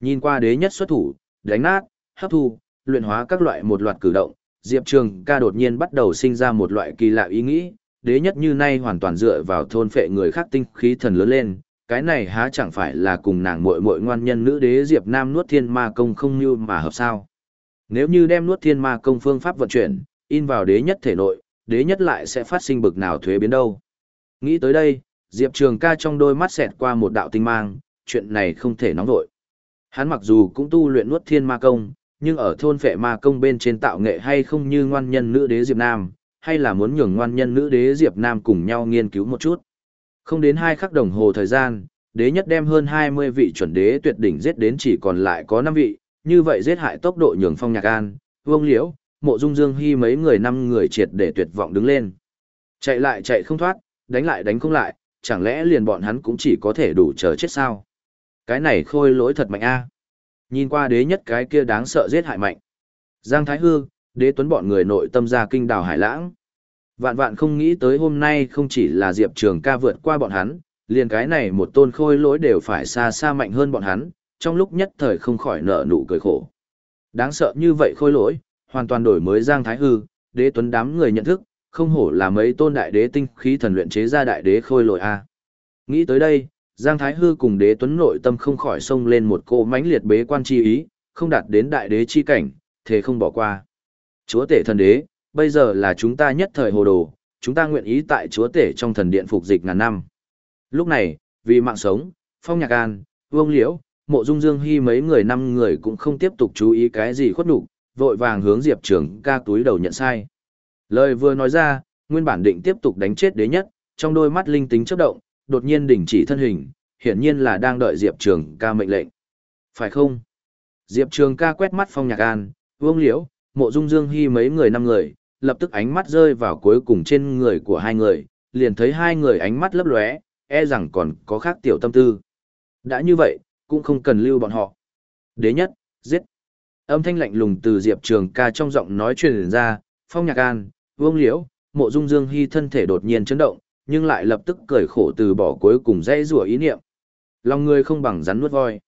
Nhìn qua đế nhất xuất thủ, đánh nát, hấp thu, luyện hóa các loại một loạt cử động, Diệp Trường ca đột nhiên bắt đầu sinh ra một loại kỳ lạ ý nghĩ, đế nhất như nay hoàn toàn dựa vào thôn phệ người khác tinh khí thần lớn lên, cái này há chẳng phải là cùng nàng muội muội ngoan nhân nữ đế Diệp Nam nuốt thiên ma công không như mà hợp sao. Nếu như đem nuốt thiên ma công phương pháp vận chuyển, in vào đế nhất thể nội, đế nhất lại sẽ phát sinh bực nào thuế biến đâu. Nghĩ tới đây, Diệp Trường ca trong đôi mắt xẹt qua một đạo tinh mang, chuyện này không thể nóng vội. Hắn mặc dù cũng tu luyện nuốt thiên ma công, nhưng ở thôn phệ ma công bên trên tạo nghệ hay không như ngoan nhân nữ đế Diệp Nam, hay là muốn nhường ngoan nhân nữ đế Diệp Nam cùng nhau nghiên cứu một chút. Không đến hai khắc đồng hồ thời gian, đế nhất đem hơn 20 vị chuẩn đế tuyệt đỉnh giết đến chỉ còn lại có 5 vị, như vậy giết hại tốc độ nhường phong nhạc an, vương liễu, mộ dung dương hy mấy người năm người triệt để tuyệt vọng đứng lên. Chạy lại chạy không thoát, đánh lại đánh không lại, chẳng lẽ liền bọn hắn cũng chỉ có thể đủ chờ chết sao? Cái này khôi lỗi thật mạnh a. Nhìn qua đế nhất cái kia đáng sợ giết hại mạnh. Giang Thái Hư, đế tuấn bọn người nội tâm ra kinh đào hải lãng. Vạn vạn không nghĩ tới hôm nay không chỉ là Diệp Trường ca vượt qua bọn hắn, liền cái này một tôn khôi lỗi đều phải xa xa mạnh hơn bọn hắn, trong lúc nhất thời không khỏi nở nụ cười khổ. Đáng sợ như vậy khôi lỗi, hoàn toàn đổi mới Giang Thái Hư, đế tuấn đám người nhận thức, không hổ là mấy tôn đại đế tinh khí thần luyện chế ra đại đế khôi lỗi a. Nghĩ tới đây, Giang Thái Hư cùng đế tuấn nội tâm không khỏi xông lên một cô mãnh liệt bế quan chi ý, không đạt đến đại đế chi cảnh, thế không bỏ qua. Chúa tể thần đế, bây giờ là chúng ta nhất thời hồ đồ, chúng ta nguyện ý tại chúa tể trong thần điện phục dịch ngàn năm. Lúc này, vì mạng sống, Phong Nhạc An, Vương Liễu, Mộ Dung Dương Hy mấy người năm người cũng không tiếp tục chú ý cái gì khuất nhục, vội vàng hướng Diệp Trường ca túi đầu nhận sai. Lời vừa nói ra, nguyên bản định tiếp tục đánh chết đế nhất, trong đôi mắt linh tính chớp động, đột nhiên đình chỉ thân hình, hiển nhiên là đang đợi Diệp Trường ca mệnh lệnh. Phải không? Diệp Trường ca quét mắt Phong Nhạc An, Vương Liễu, Mộ Dung Dương Hy mấy người năm người, lập tức ánh mắt rơi vào cuối cùng trên người của hai người, liền thấy hai người ánh mắt lấp lóe, e rằng còn có khác tiểu tâm tư. Đã như vậy, cũng không cần lưu bọn họ. Đế nhất, giết. Âm thanh lạnh lùng từ Diệp Trường ca trong giọng nói truyền ra, Phong Nhạc An, Vương Liễu, Mộ Dung Dương Hy thân thể đột nhiên chấn động, nhưng lại lập tức cười khổ từ bỏ cuối cùng dây rùa ý niệm. Lòng người không bằng rắn nuốt voi.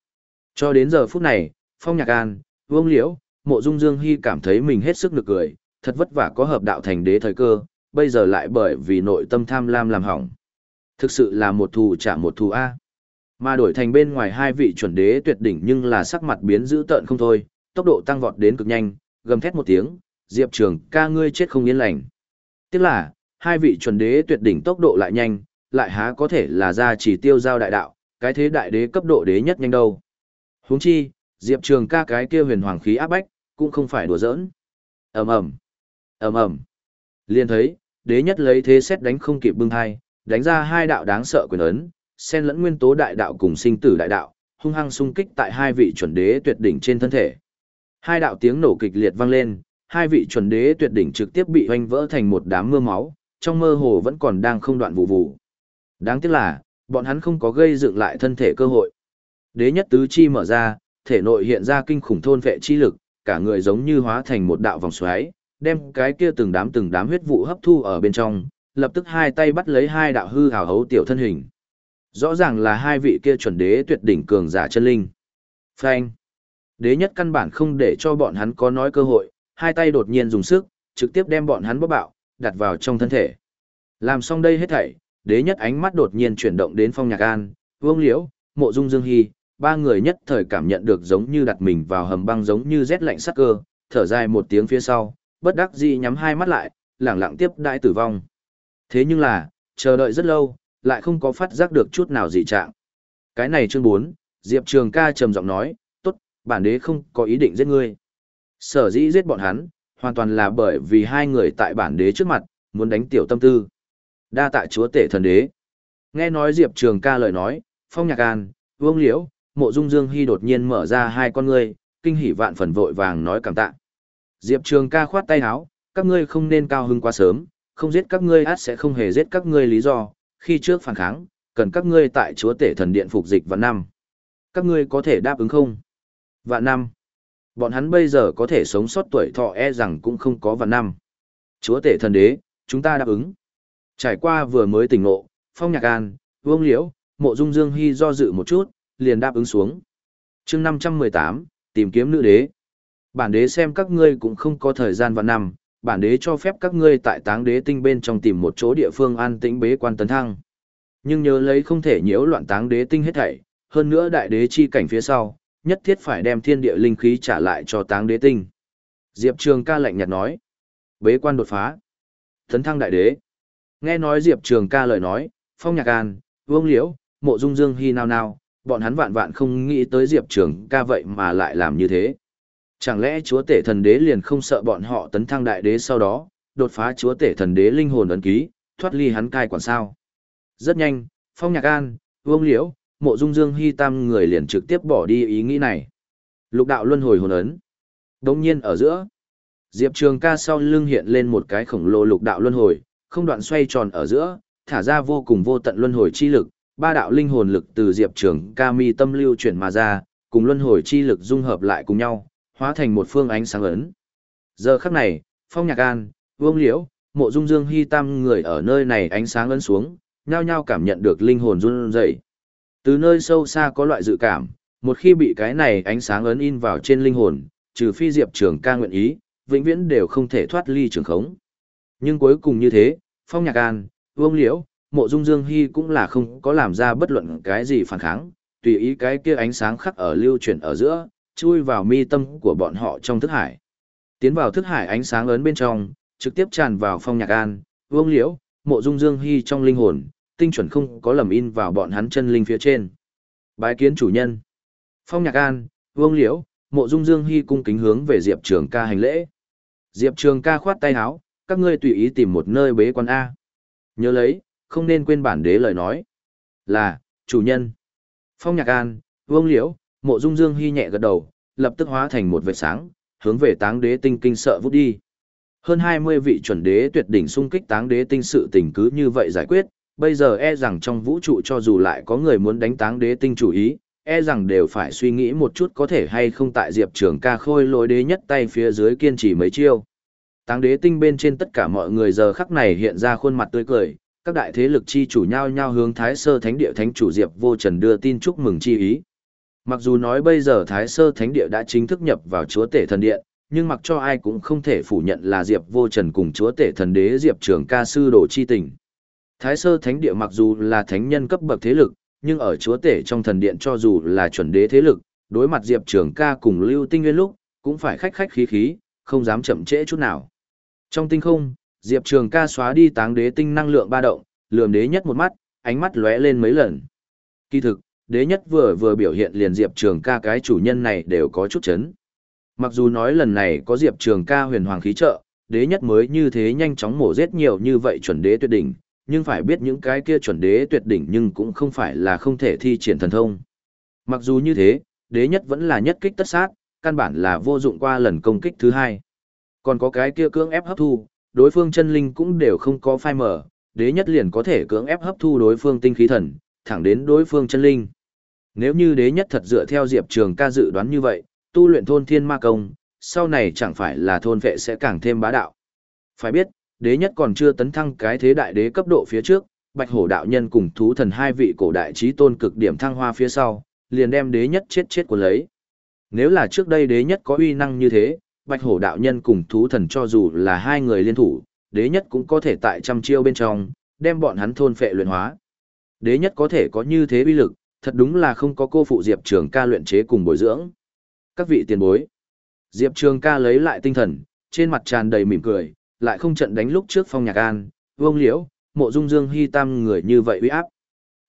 Cho đến giờ phút này, Phong Nhạc An, Vương Liễu, Mộ Dung Dương Hy cảm thấy mình hết sức nực cười, thật vất vả có hợp đạo thành đế thời cơ, bây giờ lại bởi vì nội tâm tham lam làm hỏng. Thực sự là một thù trả một thù A. Mà đổi thành bên ngoài hai vị chuẩn đế tuyệt đỉnh nhưng là sắc mặt biến dữ tợn không thôi, tốc độ tăng vọt đến cực nhanh, gầm thét một tiếng, Diệp Trường ca ngươi chết không yên lành. Tiếc là, hai vị chuẩn đế tuyệt đỉnh tốc độ lại nhanh, lại há có thể là ra chỉ tiêu giao đại đạo, cái thế đại đế cấp độ đế nhất nhanh đâu. Huống chi, Diệp Trường ca cái kia huyền hoàng khí áp bách, cũng không phải đùa giỡn. Ầm ầm, ầm ầm. Liên thấy, đế nhất lấy thế xét đánh không kịp bưng hai, đánh ra hai đạo đáng sợ quyền ấn, xen lẫn nguyên tố đại đạo cùng sinh tử đại đạo, hung hăng xung kích tại hai vị chuẩn đế tuyệt đỉnh trên thân thể. Hai đạo tiếng nổ kịch liệt vang lên, hai vị chuẩn đế tuyệt đỉnh trực tiếp bị hoanh vỡ thành một đám mưa máu, trong mơ hồ vẫn còn đang không đoạn vụ vụ. Đáng tiếc là, bọn hắn không có gây dựng lại thân thể cơ hội. Đế nhất tứ chi mở ra, thể nội hiện ra kinh khủng thôn vệ chi lực, cả người giống như hóa thành một đạo vòng xoáy, đem cái kia từng đám từng đám huyết vụ hấp thu ở bên trong, lập tức hai tay bắt lấy hai đạo hư hào hấu tiểu thân hình. Rõ ràng là hai vị kia chuẩn đế tuyệt đỉnh cường giả chân linh. Phanh. Đế nhất căn bản không để cho bọn hắn có nói cơ hội, hai tay đột nhiên dùng sức, trực tiếp đem bọn hắn bóp bạo, đặt vào trong thân thể. Làm xong đây hết thảy, đế nhất ánh mắt đột nhiên chuyển động đến phong nhạc an, vương liễu, mộ dung dương hy, ba người nhất thời cảm nhận được giống như đặt mình vào hầm băng giống như rét lạnh sắc cơ, thở dài một tiếng phía sau, bất đắc dĩ nhắm hai mắt lại, lẳng lặng tiếp đại tử vong. Thế nhưng là, chờ đợi rất lâu, lại không có phát giác được chút nào dị trạng. Cái này chương 4, Diệp Trường ca trầm giọng nói, tốt, bản đế không có ý định giết ngươi. Sở dĩ giết bọn hắn, hoàn toàn là bởi vì hai người tại bản đế trước mặt, muốn đánh tiểu tâm tư. Đa tạ chúa tể thần đế. Nghe nói Diệp Trường ca lời nói, Phong Nhạc An, Vương Liễu, Mộ Dung Dương Hy đột nhiên mở ra hai con ngươi, kinh hỉ vạn phần vội vàng nói cảm tạ. Diệp Trường ca khoát tay áo, các ngươi không nên cao hứng quá sớm, không giết các ngươi át sẽ không hề giết các ngươi lý do, khi trước phản kháng, cần các ngươi tại chúa tể thần điện phục dịch vạn năm. Các ngươi có thể đáp ứng không? Vạn năm. Bọn hắn bây giờ có thể sống sót tuổi thọ e rằng cũng không có vạn năm. Chúa tể thần đế, chúng ta đáp ứng. Trải qua vừa mới tỉnh ngộ, Phong Nhạc An, Vương Liễu, Mộ Dung Dương Hy do dự một chút, liền đáp ứng xuống. chương 518, tìm kiếm nữ đế. Bản đế xem các ngươi cũng không có thời gian vạn năm, bản đế cho phép các ngươi tại táng đế tinh bên trong tìm một chỗ địa phương an tĩnh bế quan tấn thăng. Nhưng nhớ lấy không thể nhiễu loạn táng đế tinh hết thảy, hơn nữa đại đế chi cảnh phía sau, nhất thiết phải đem thiên địa linh khí trả lại cho táng đế tinh. Diệp Trường ca lạnh nhạt nói. Bế quan đột phá. Tấn thăng đại đế. Nghe nói Diệp Trường ca lời nói, Phong Nhạc An, Vương Liễu, Mộ Dung Dương hy nào nào, bọn hắn vạn vạn không nghĩ tới Diệp Trường ca vậy mà lại làm như thế. Chẳng lẽ chúa tể thần đế liền không sợ bọn họ tấn thăng đại đế sau đó, đột phá chúa tể thần đế linh hồn ấn ký, thoát ly hắn cai quản sao. Rất nhanh, Phong Nhạc An, Vương Liễu, Mộ Dung Dương Hy Tam người liền trực tiếp bỏ đi ý nghĩ này. Lục đạo luân hồi hồn ấn. Đồng nhiên ở giữa, Diệp Trường ca sau lưng hiện lên một cái khổng lồ lục đạo luân hồi, không đoạn xoay tròn ở giữa, thả ra vô cùng vô tận luân hồi chi lực, ba đạo linh hồn lực từ Diệp Trường ca mi tâm lưu chuyển mà ra, cùng luân hồi chi lực dung hợp lại cùng nhau, hóa thành một phương ánh sáng ấn. Giờ khắc này, Phong Nhạc An, Vương Liễu, Mộ Dung Dương Hy Tam người ở nơi này ánh sáng ấn xuống, nhao nhao cảm nhận được linh hồn run rẩy. Từ nơi sâu xa có loại dự cảm, một khi bị cái này ánh sáng ấn in vào trên linh hồn, trừ phi Diệp Trường ca nguyện ý, vĩnh viễn đều không thể thoát ly trường khống. Nhưng cuối cùng như thế, Phong Nhạc An, Vương Liễu, Mộ Dung Dương Hy cũng là không có làm ra bất luận cái gì phản kháng, tùy ý cái kia ánh sáng khắc ở lưu chuyển ở giữa, chui vào mi tâm của bọn họ trong thức hải. Tiến vào thức hải ánh sáng ấn bên trong, trực tiếp tràn vào Phong Nhạc An, Vương Liễu, Mộ Dung Dương Hy trong linh hồn, tinh chuẩn không có lầm in vào bọn hắn chân linh phía trên. Bái kiến chủ nhân. Phong Nhạc An, Vương Liễu, Mộ Dung Dương Hy cung kính hướng về Diệp Trường ca hành lễ. Diệp Trường ca khoát tay áo, các ngươi tùy ý tìm một nơi bế quan A. Nhớ lấy, không nên quên bản đế lời nói. Là, chủ nhân. Phong Nhạc An, Vương Liễu, Mộ Dung Dương Hy nhẹ gật đầu, lập tức hóa thành một vệt sáng, hướng về táng đế tinh kinh sợ vút đi. Hơn 20 vị chuẩn đế tuyệt đỉnh xung kích táng đế tinh sự tình cứ như vậy giải quyết, bây giờ e rằng trong vũ trụ cho dù lại có người muốn đánh táng đế tinh chủ ý, e rằng đều phải suy nghĩ một chút có thể hay không tại Diệp Trường ca khôi lối đế nhất tay phía dưới kiên trì mấy chiêu. Táng đế tinh bên trên tất cả mọi người giờ khắc này hiện ra khuôn mặt tươi cười, các đại thế lực chi chủ nhau nhau hướng Thái Sơ Thánh Địa Thánh chủ Diệp Vô Trần đưa tin chúc mừng chi ý. Mặc dù nói bây giờ Thái Sơ Thánh Địa đã chính thức nhập vào Chúa Tể Thần Điện, nhưng mặc cho ai cũng không thể phủ nhận là Diệp Vô Trần cùng Chúa Tể Thần Đế Diệp Trường ca sư đồ chi tình. Thái Sơ Thánh Địa mặc dù là thánh nhân cấp bậc thế lực, nhưng ở Chúa Tể trong thần điện cho dù là chuẩn đế thế lực, đối mặt Diệp Trường ca cùng Lưu Tinh Nguyên lúc, cũng phải khách khách khí khí, không dám chậm trễ chút nào. Trong tinh không, Diệp Trường ca xóa đi táng đế tinh năng lượng ba động, lườm đế nhất một mắt, ánh mắt lóe lên mấy lần. Kỳ thực, đế nhất vừa vừa biểu hiện liền Diệp Trường ca cái chủ nhân này đều có chút chấn. Mặc dù nói lần này có Diệp Trường ca huyền hoàng khí trợ, đế nhất mới như thế nhanh chóng mổ giết nhiều như vậy chuẩn đế tuyệt đỉnh, nhưng phải biết những cái kia chuẩn đế tuyệt đỉnh nhưng cũng không phải là không thể thi triển thần thông. Mặc dù như thế, đế nhất vẫn là nhất kích tất sát, căn bản là vô dụng qua lần công kích thứ hai. Còn có cái kia cưỡng ép hấp thu, đối phương chân linh cũng đều không có phai mở, đế nhất liền có thể cưỡng ép hấp thu đối phương tinh khí thần, thẳng đến đối phương chân linh. Nếu như đế nhất thật dựa theo Diệp Trường ca dự đoán như vậy, tu luyện thôn thiên ma công, sau này chẳng phải là thôn vệ sẽ càng thêm bá đạo. Phải biết, đế nhất còn chưa tấn thăng cái thế đại đế cấp độ phía trước, bạch hổ đạo nhân cùng thú thần hai vị cổ đại trí tôn cực điểm thăng hoa phía sau, liền đem đế nhất chết chết của lấy. Nếu là trước đây đế nhất có uy năng như thế, bạch hổ đạo nhân cùng thú thần cho dù là hai người liên thủ, đế nhất cũng có thể tại trăm chiêu bên trong, đem bọn hắn thôn phệ luyện hóa. Đế nhất có thể có như thế uy lực, thật đúng là không có cô phụ Diệp Trường ca luyện chế cùng bồi dưỡng. Các vị tiền bối. Diệp Trường ca lấy lại tinh thần, trên mặt tràn đầy mỉm cười, lại không trận đánh lúc trước phong nhạc an, vông liễu, mộ dung dương hy tam người như vậy uy áp.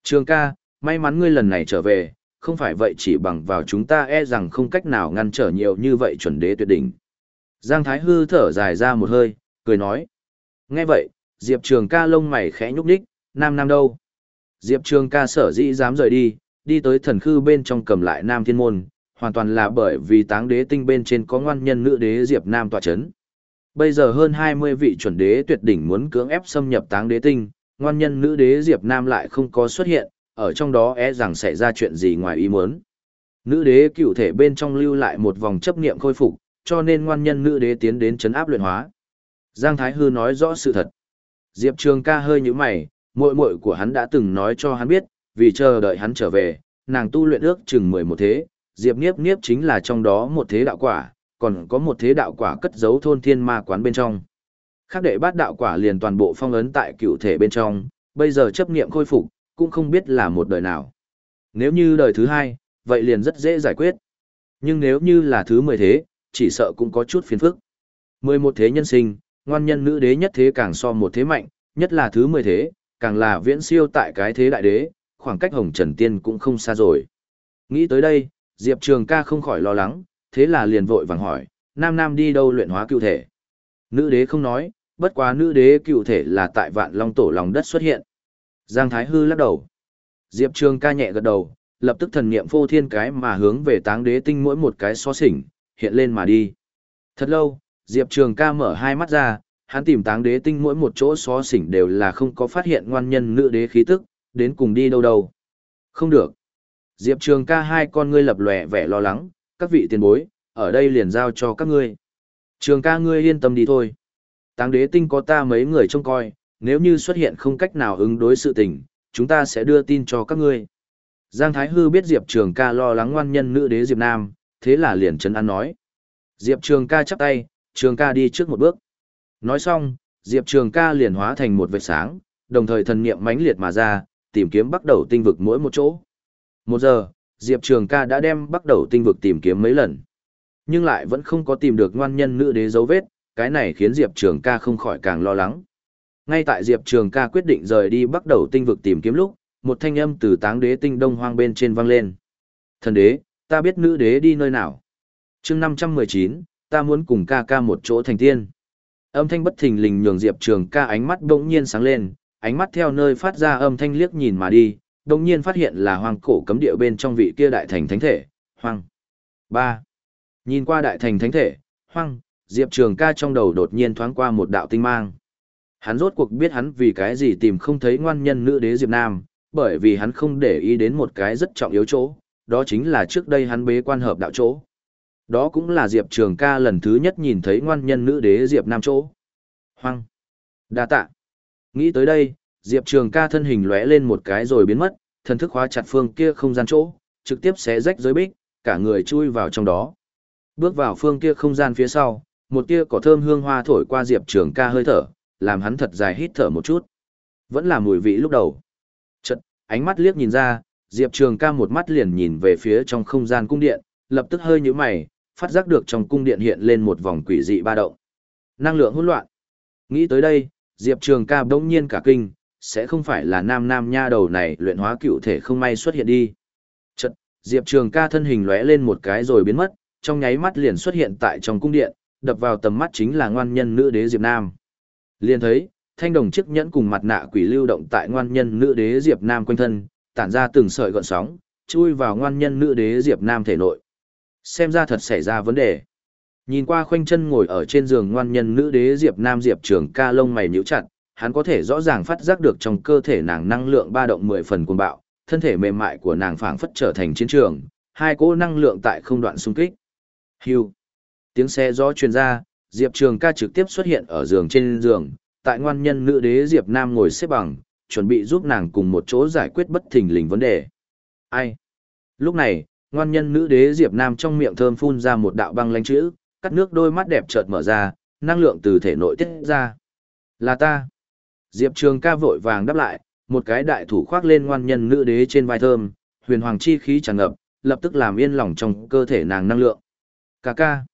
Trường ca, may mắn ngươi lần này trở về, không phải vậy chỉ bằng vào chúng ta e rằng không cách nào ngăn trở nhiều như vậy chuẩn đế tuyệt đỉnh. Giang Thái Hư thở dài ra một hơi, cười nói. Nghe vậy, Diệp Trường ca lông mày khẽ nhúc nhích, nam nam đâu? Diệp Trường ca sở dĩ dám rời đi, đi tới thần khư bên trong cầm lại nam thiên môn, hoàn toàn là bởi vì táng đế tinh bên trên có ngoan nhân nữ đế Diệp Nam tòa chấn. Bây giờ hơn 20 vị chuẩn đế tuyệt đỉnh muốn cưỡng ép xâm nhập táng đế tinh, ngoan nhân nữ đế Diệp Nam lại không có xuất hiện, ở trong đó e rằng xảy ra chuyện gì ngoài ý muốn. Nữ đế cựu thể bên trong lưu lại một vòng chấp niệm khôi phục, cho nên ngoan nhân nữ đế tiến đến chấn áp luyện hóa. Giang Thái Hư nói rõ sự thật. Diệp Trường ca hơi như mày, muội muội của hắn đã từng nói cho hắn biết, vì chờ đợi hắn trở về, nàng tu luyện ước chừng 11 thế, Diệp Niếp Niếp chính là trong đó một thế đạo quả, còn có một thế đạo quả cất giấu thôn thiên ma quán bên trong. Khác đệ bát đạo quả liền toàn bộ phong ấn tại cựu thể bên trong, bây giờ chấp niệm khôi phục, cũng không biết là một đời nào. Nếu như đời thứ hai, vậy liền rất dễ giải quyết. Nhưng nếu như là thứ mười thế, chỉ sợ cũng có chút phiền phức. Mười một thế nhân sinh, ngoan nhân nữ đế nhất thế càng so một thế mạnh, nhất là thứ mười thế, càng là viễn siêu tại cái thế đại đế, khoảng cách hồng trần tiên cũng không xa rồi. Nghĩ tới đây, Diệp Trường ca không khỏi lo lắng, thế là liền vội vàng hỏi, nam nam đi đâu luyện hóa cựu thể. Nữ đế không nói, bất quá nữ đế cựu thể là tại vạn long tổ lòng đất xuất hiện. Giang Thái Hư lắc đầu. Diệp Trường ca nhẹ gật đầu, lập tức thần niệm phô thiên cái mà hướng về táng đế tinh mỗi một cái xó xỉnh, hiện lên mà đi. Thật lâu, Diệp Trường ca mở hai mắt ra, hắn tìm táng đế tinh mỗi một chỗ xó xỉnh đều là không có phát hiện ngoan nhân nữ đế khí tức, đến cùng đi đâu đâu. Không được. Diệp Trường ca hai con ngươi lập lòe vẻ lo lắng, các vị tiền bối, ở đây liền giao cho các ngươi. Trường ca ngươi yên tâm đi thôi. Táng đế tinh có ta mấy người trông coi, nếu như xuất hiện không cách nào ứng đối sự tình, chúng ta sẽ đưa tin cho các ngươi. Giang Thái Hư biết Diệp Trường ca lo lắng ngoan nhân nữ đế Diệp Nam, thế là liền chấn an nói. Diệp Trường ca chắp tay, Trường ca đi trước một bước. Nói xong, Diệp Trường ca liền hóa thành một vệt sáng, đồng thời thần niệm mãnh liệt mà ra, tìm kiếm bắt đầu tinh vực mỗi một chỗ. Một giờ, Diệp Trường ca đã đem bắt đầu tinh vực tìm kiếm mấy lần. Nhưng lại vẫn không có tìm được ngoan nhân nữ đế dấu vết, cái này khiến Diệp Trường ca không khỏi càng lo lắng. Ngay tại Diệp Trường ca quyết định rời đi bắt đầu tinh vực tìm kiếm lúc, một thanh âm từ táng đế tinh đông hoang bên trên vang lên. Thần đế, ta biết nữ đế đi nơi nào. chương 519, ta muốn cùng ca ca một chỗ thành tiên. Âm thanh bất thình lình nhường Diệp Trường ca ánh mắt bỗng nhiên sáng lên, ánh mắt theo nơi phát ra âm thanh liếc nhìn mà đi, bỗng nhiên phát hiện là hoang cổ cấm địa bên trong vị kia đại thành thánh thể, hoang. ba Nhìn qua đại thành thánh thể, hoang, Diệp Trường ca trong đầu đột nhiên thoáng qua một đạo tinh mang. Hắn rốt cuộc biết hắn vì cái gì tìm không thấy ngoan nhân nữ đế Diệp Nam, bởi vì hắn không để ý đến một cái rất trọng yếu chỗ, đó chính là trước đây hắn bế quan hợp đạo chỗ. Đó cũng là Diệp Trường ca lần thứ nhất nhìn thấy ngoan nhân nữ đế Diệp Nam chỗ. Hoang! đa tạ! Nghĩ tới đây, Diệp Trường ca thân hình lóe lên một cái rồi biến mất, thần thức hóa chặt phương kia không gian chỗ, trực tiếp xé rách giới bích, cả người chui vào trong đó. Bước vào phương kia không gian phía sau, một tia cỏ thơm hương hoa thổi qua Diệp Trường ca hơi thở, làm hắn thật dài hít thở một chút. Vẫn là mùi vị lúc đầu. Chật, ánh mắt liếc nhìn ra, Diệp Trường ca một mắt liền nhìn về phía trong không gian cung điện, lập tức hơi nhũ mày, phát giác được trong cung điện hiện lên một vòng quỷ dị ba động. Năng lượng hỗn loạn. Nghĩ tới đây, Diệp Trường ca bỗng nhiên cả kinh, sẽ không phải là nam nam nha đầu này luyện hóa cựu thể không may xuất hiện đi. Chật, Diệp Trường ca thân hình lóe lên một cái rồi biến mất, trong nháy mắt liền xuất hiện tại trong cung điện, đập vào tầm mắt chính là ngoan nhân nữ đế Diệp Nam. Liền thấy, thanh đồng chiếc nhẫn cùng mặt nạ quỷ lưu động tại ngoan nhân nữ đế Diệp Nam quanh thân, tản ra từng sợi gọn sóng, chui vào ngoan nhân nữ đế Diệp Nam thể nội. Xem ra thật xảy ra vấn đề. Nhìn qua khoanh chân ngồi ở trên giường ngoan nhân nữ đế Diệp Nam Diệp Trường ca lông mày nhíu chặt, hắn có thể rõ ràng phát giác được trong cơ thể nàng năng lượng ba động mười phần cuồng bạo, thân thể mềm mại của nàng phảng phất trở thành chiến trường, hai cỗ năng lượng tại không đoạn xung kích. Hưu. Tiếng xe gió truyền ra, Diệp Trường ca trực tiếp xuất hiện ở giường trên giường, tại ngoan nhân nữ đế Diệp Nam ngồi xếp bằng, chuẩn bị giúp nàng cùng một chỗ giải quyết bất thình lình vấn đề. Ai? Lúc này, ngoan nhân nữ đế Diệp Nam trong miệng thơm phun ra một đạo băng lanh chữ, cắt nước đôi mắt đẹp chợt mở ra, năng lượng từ thể nội tiết ra. Là ta. Diệp Trường ca vội vàng đáp lại, một cái đại thủ khoác lên ngoan nhân nữ đế trên vai thơm, huyền hoàng chi khí tràn ngập, lập tức làm yên lòng trong cơ thể nàng năng lượng. Ca ca.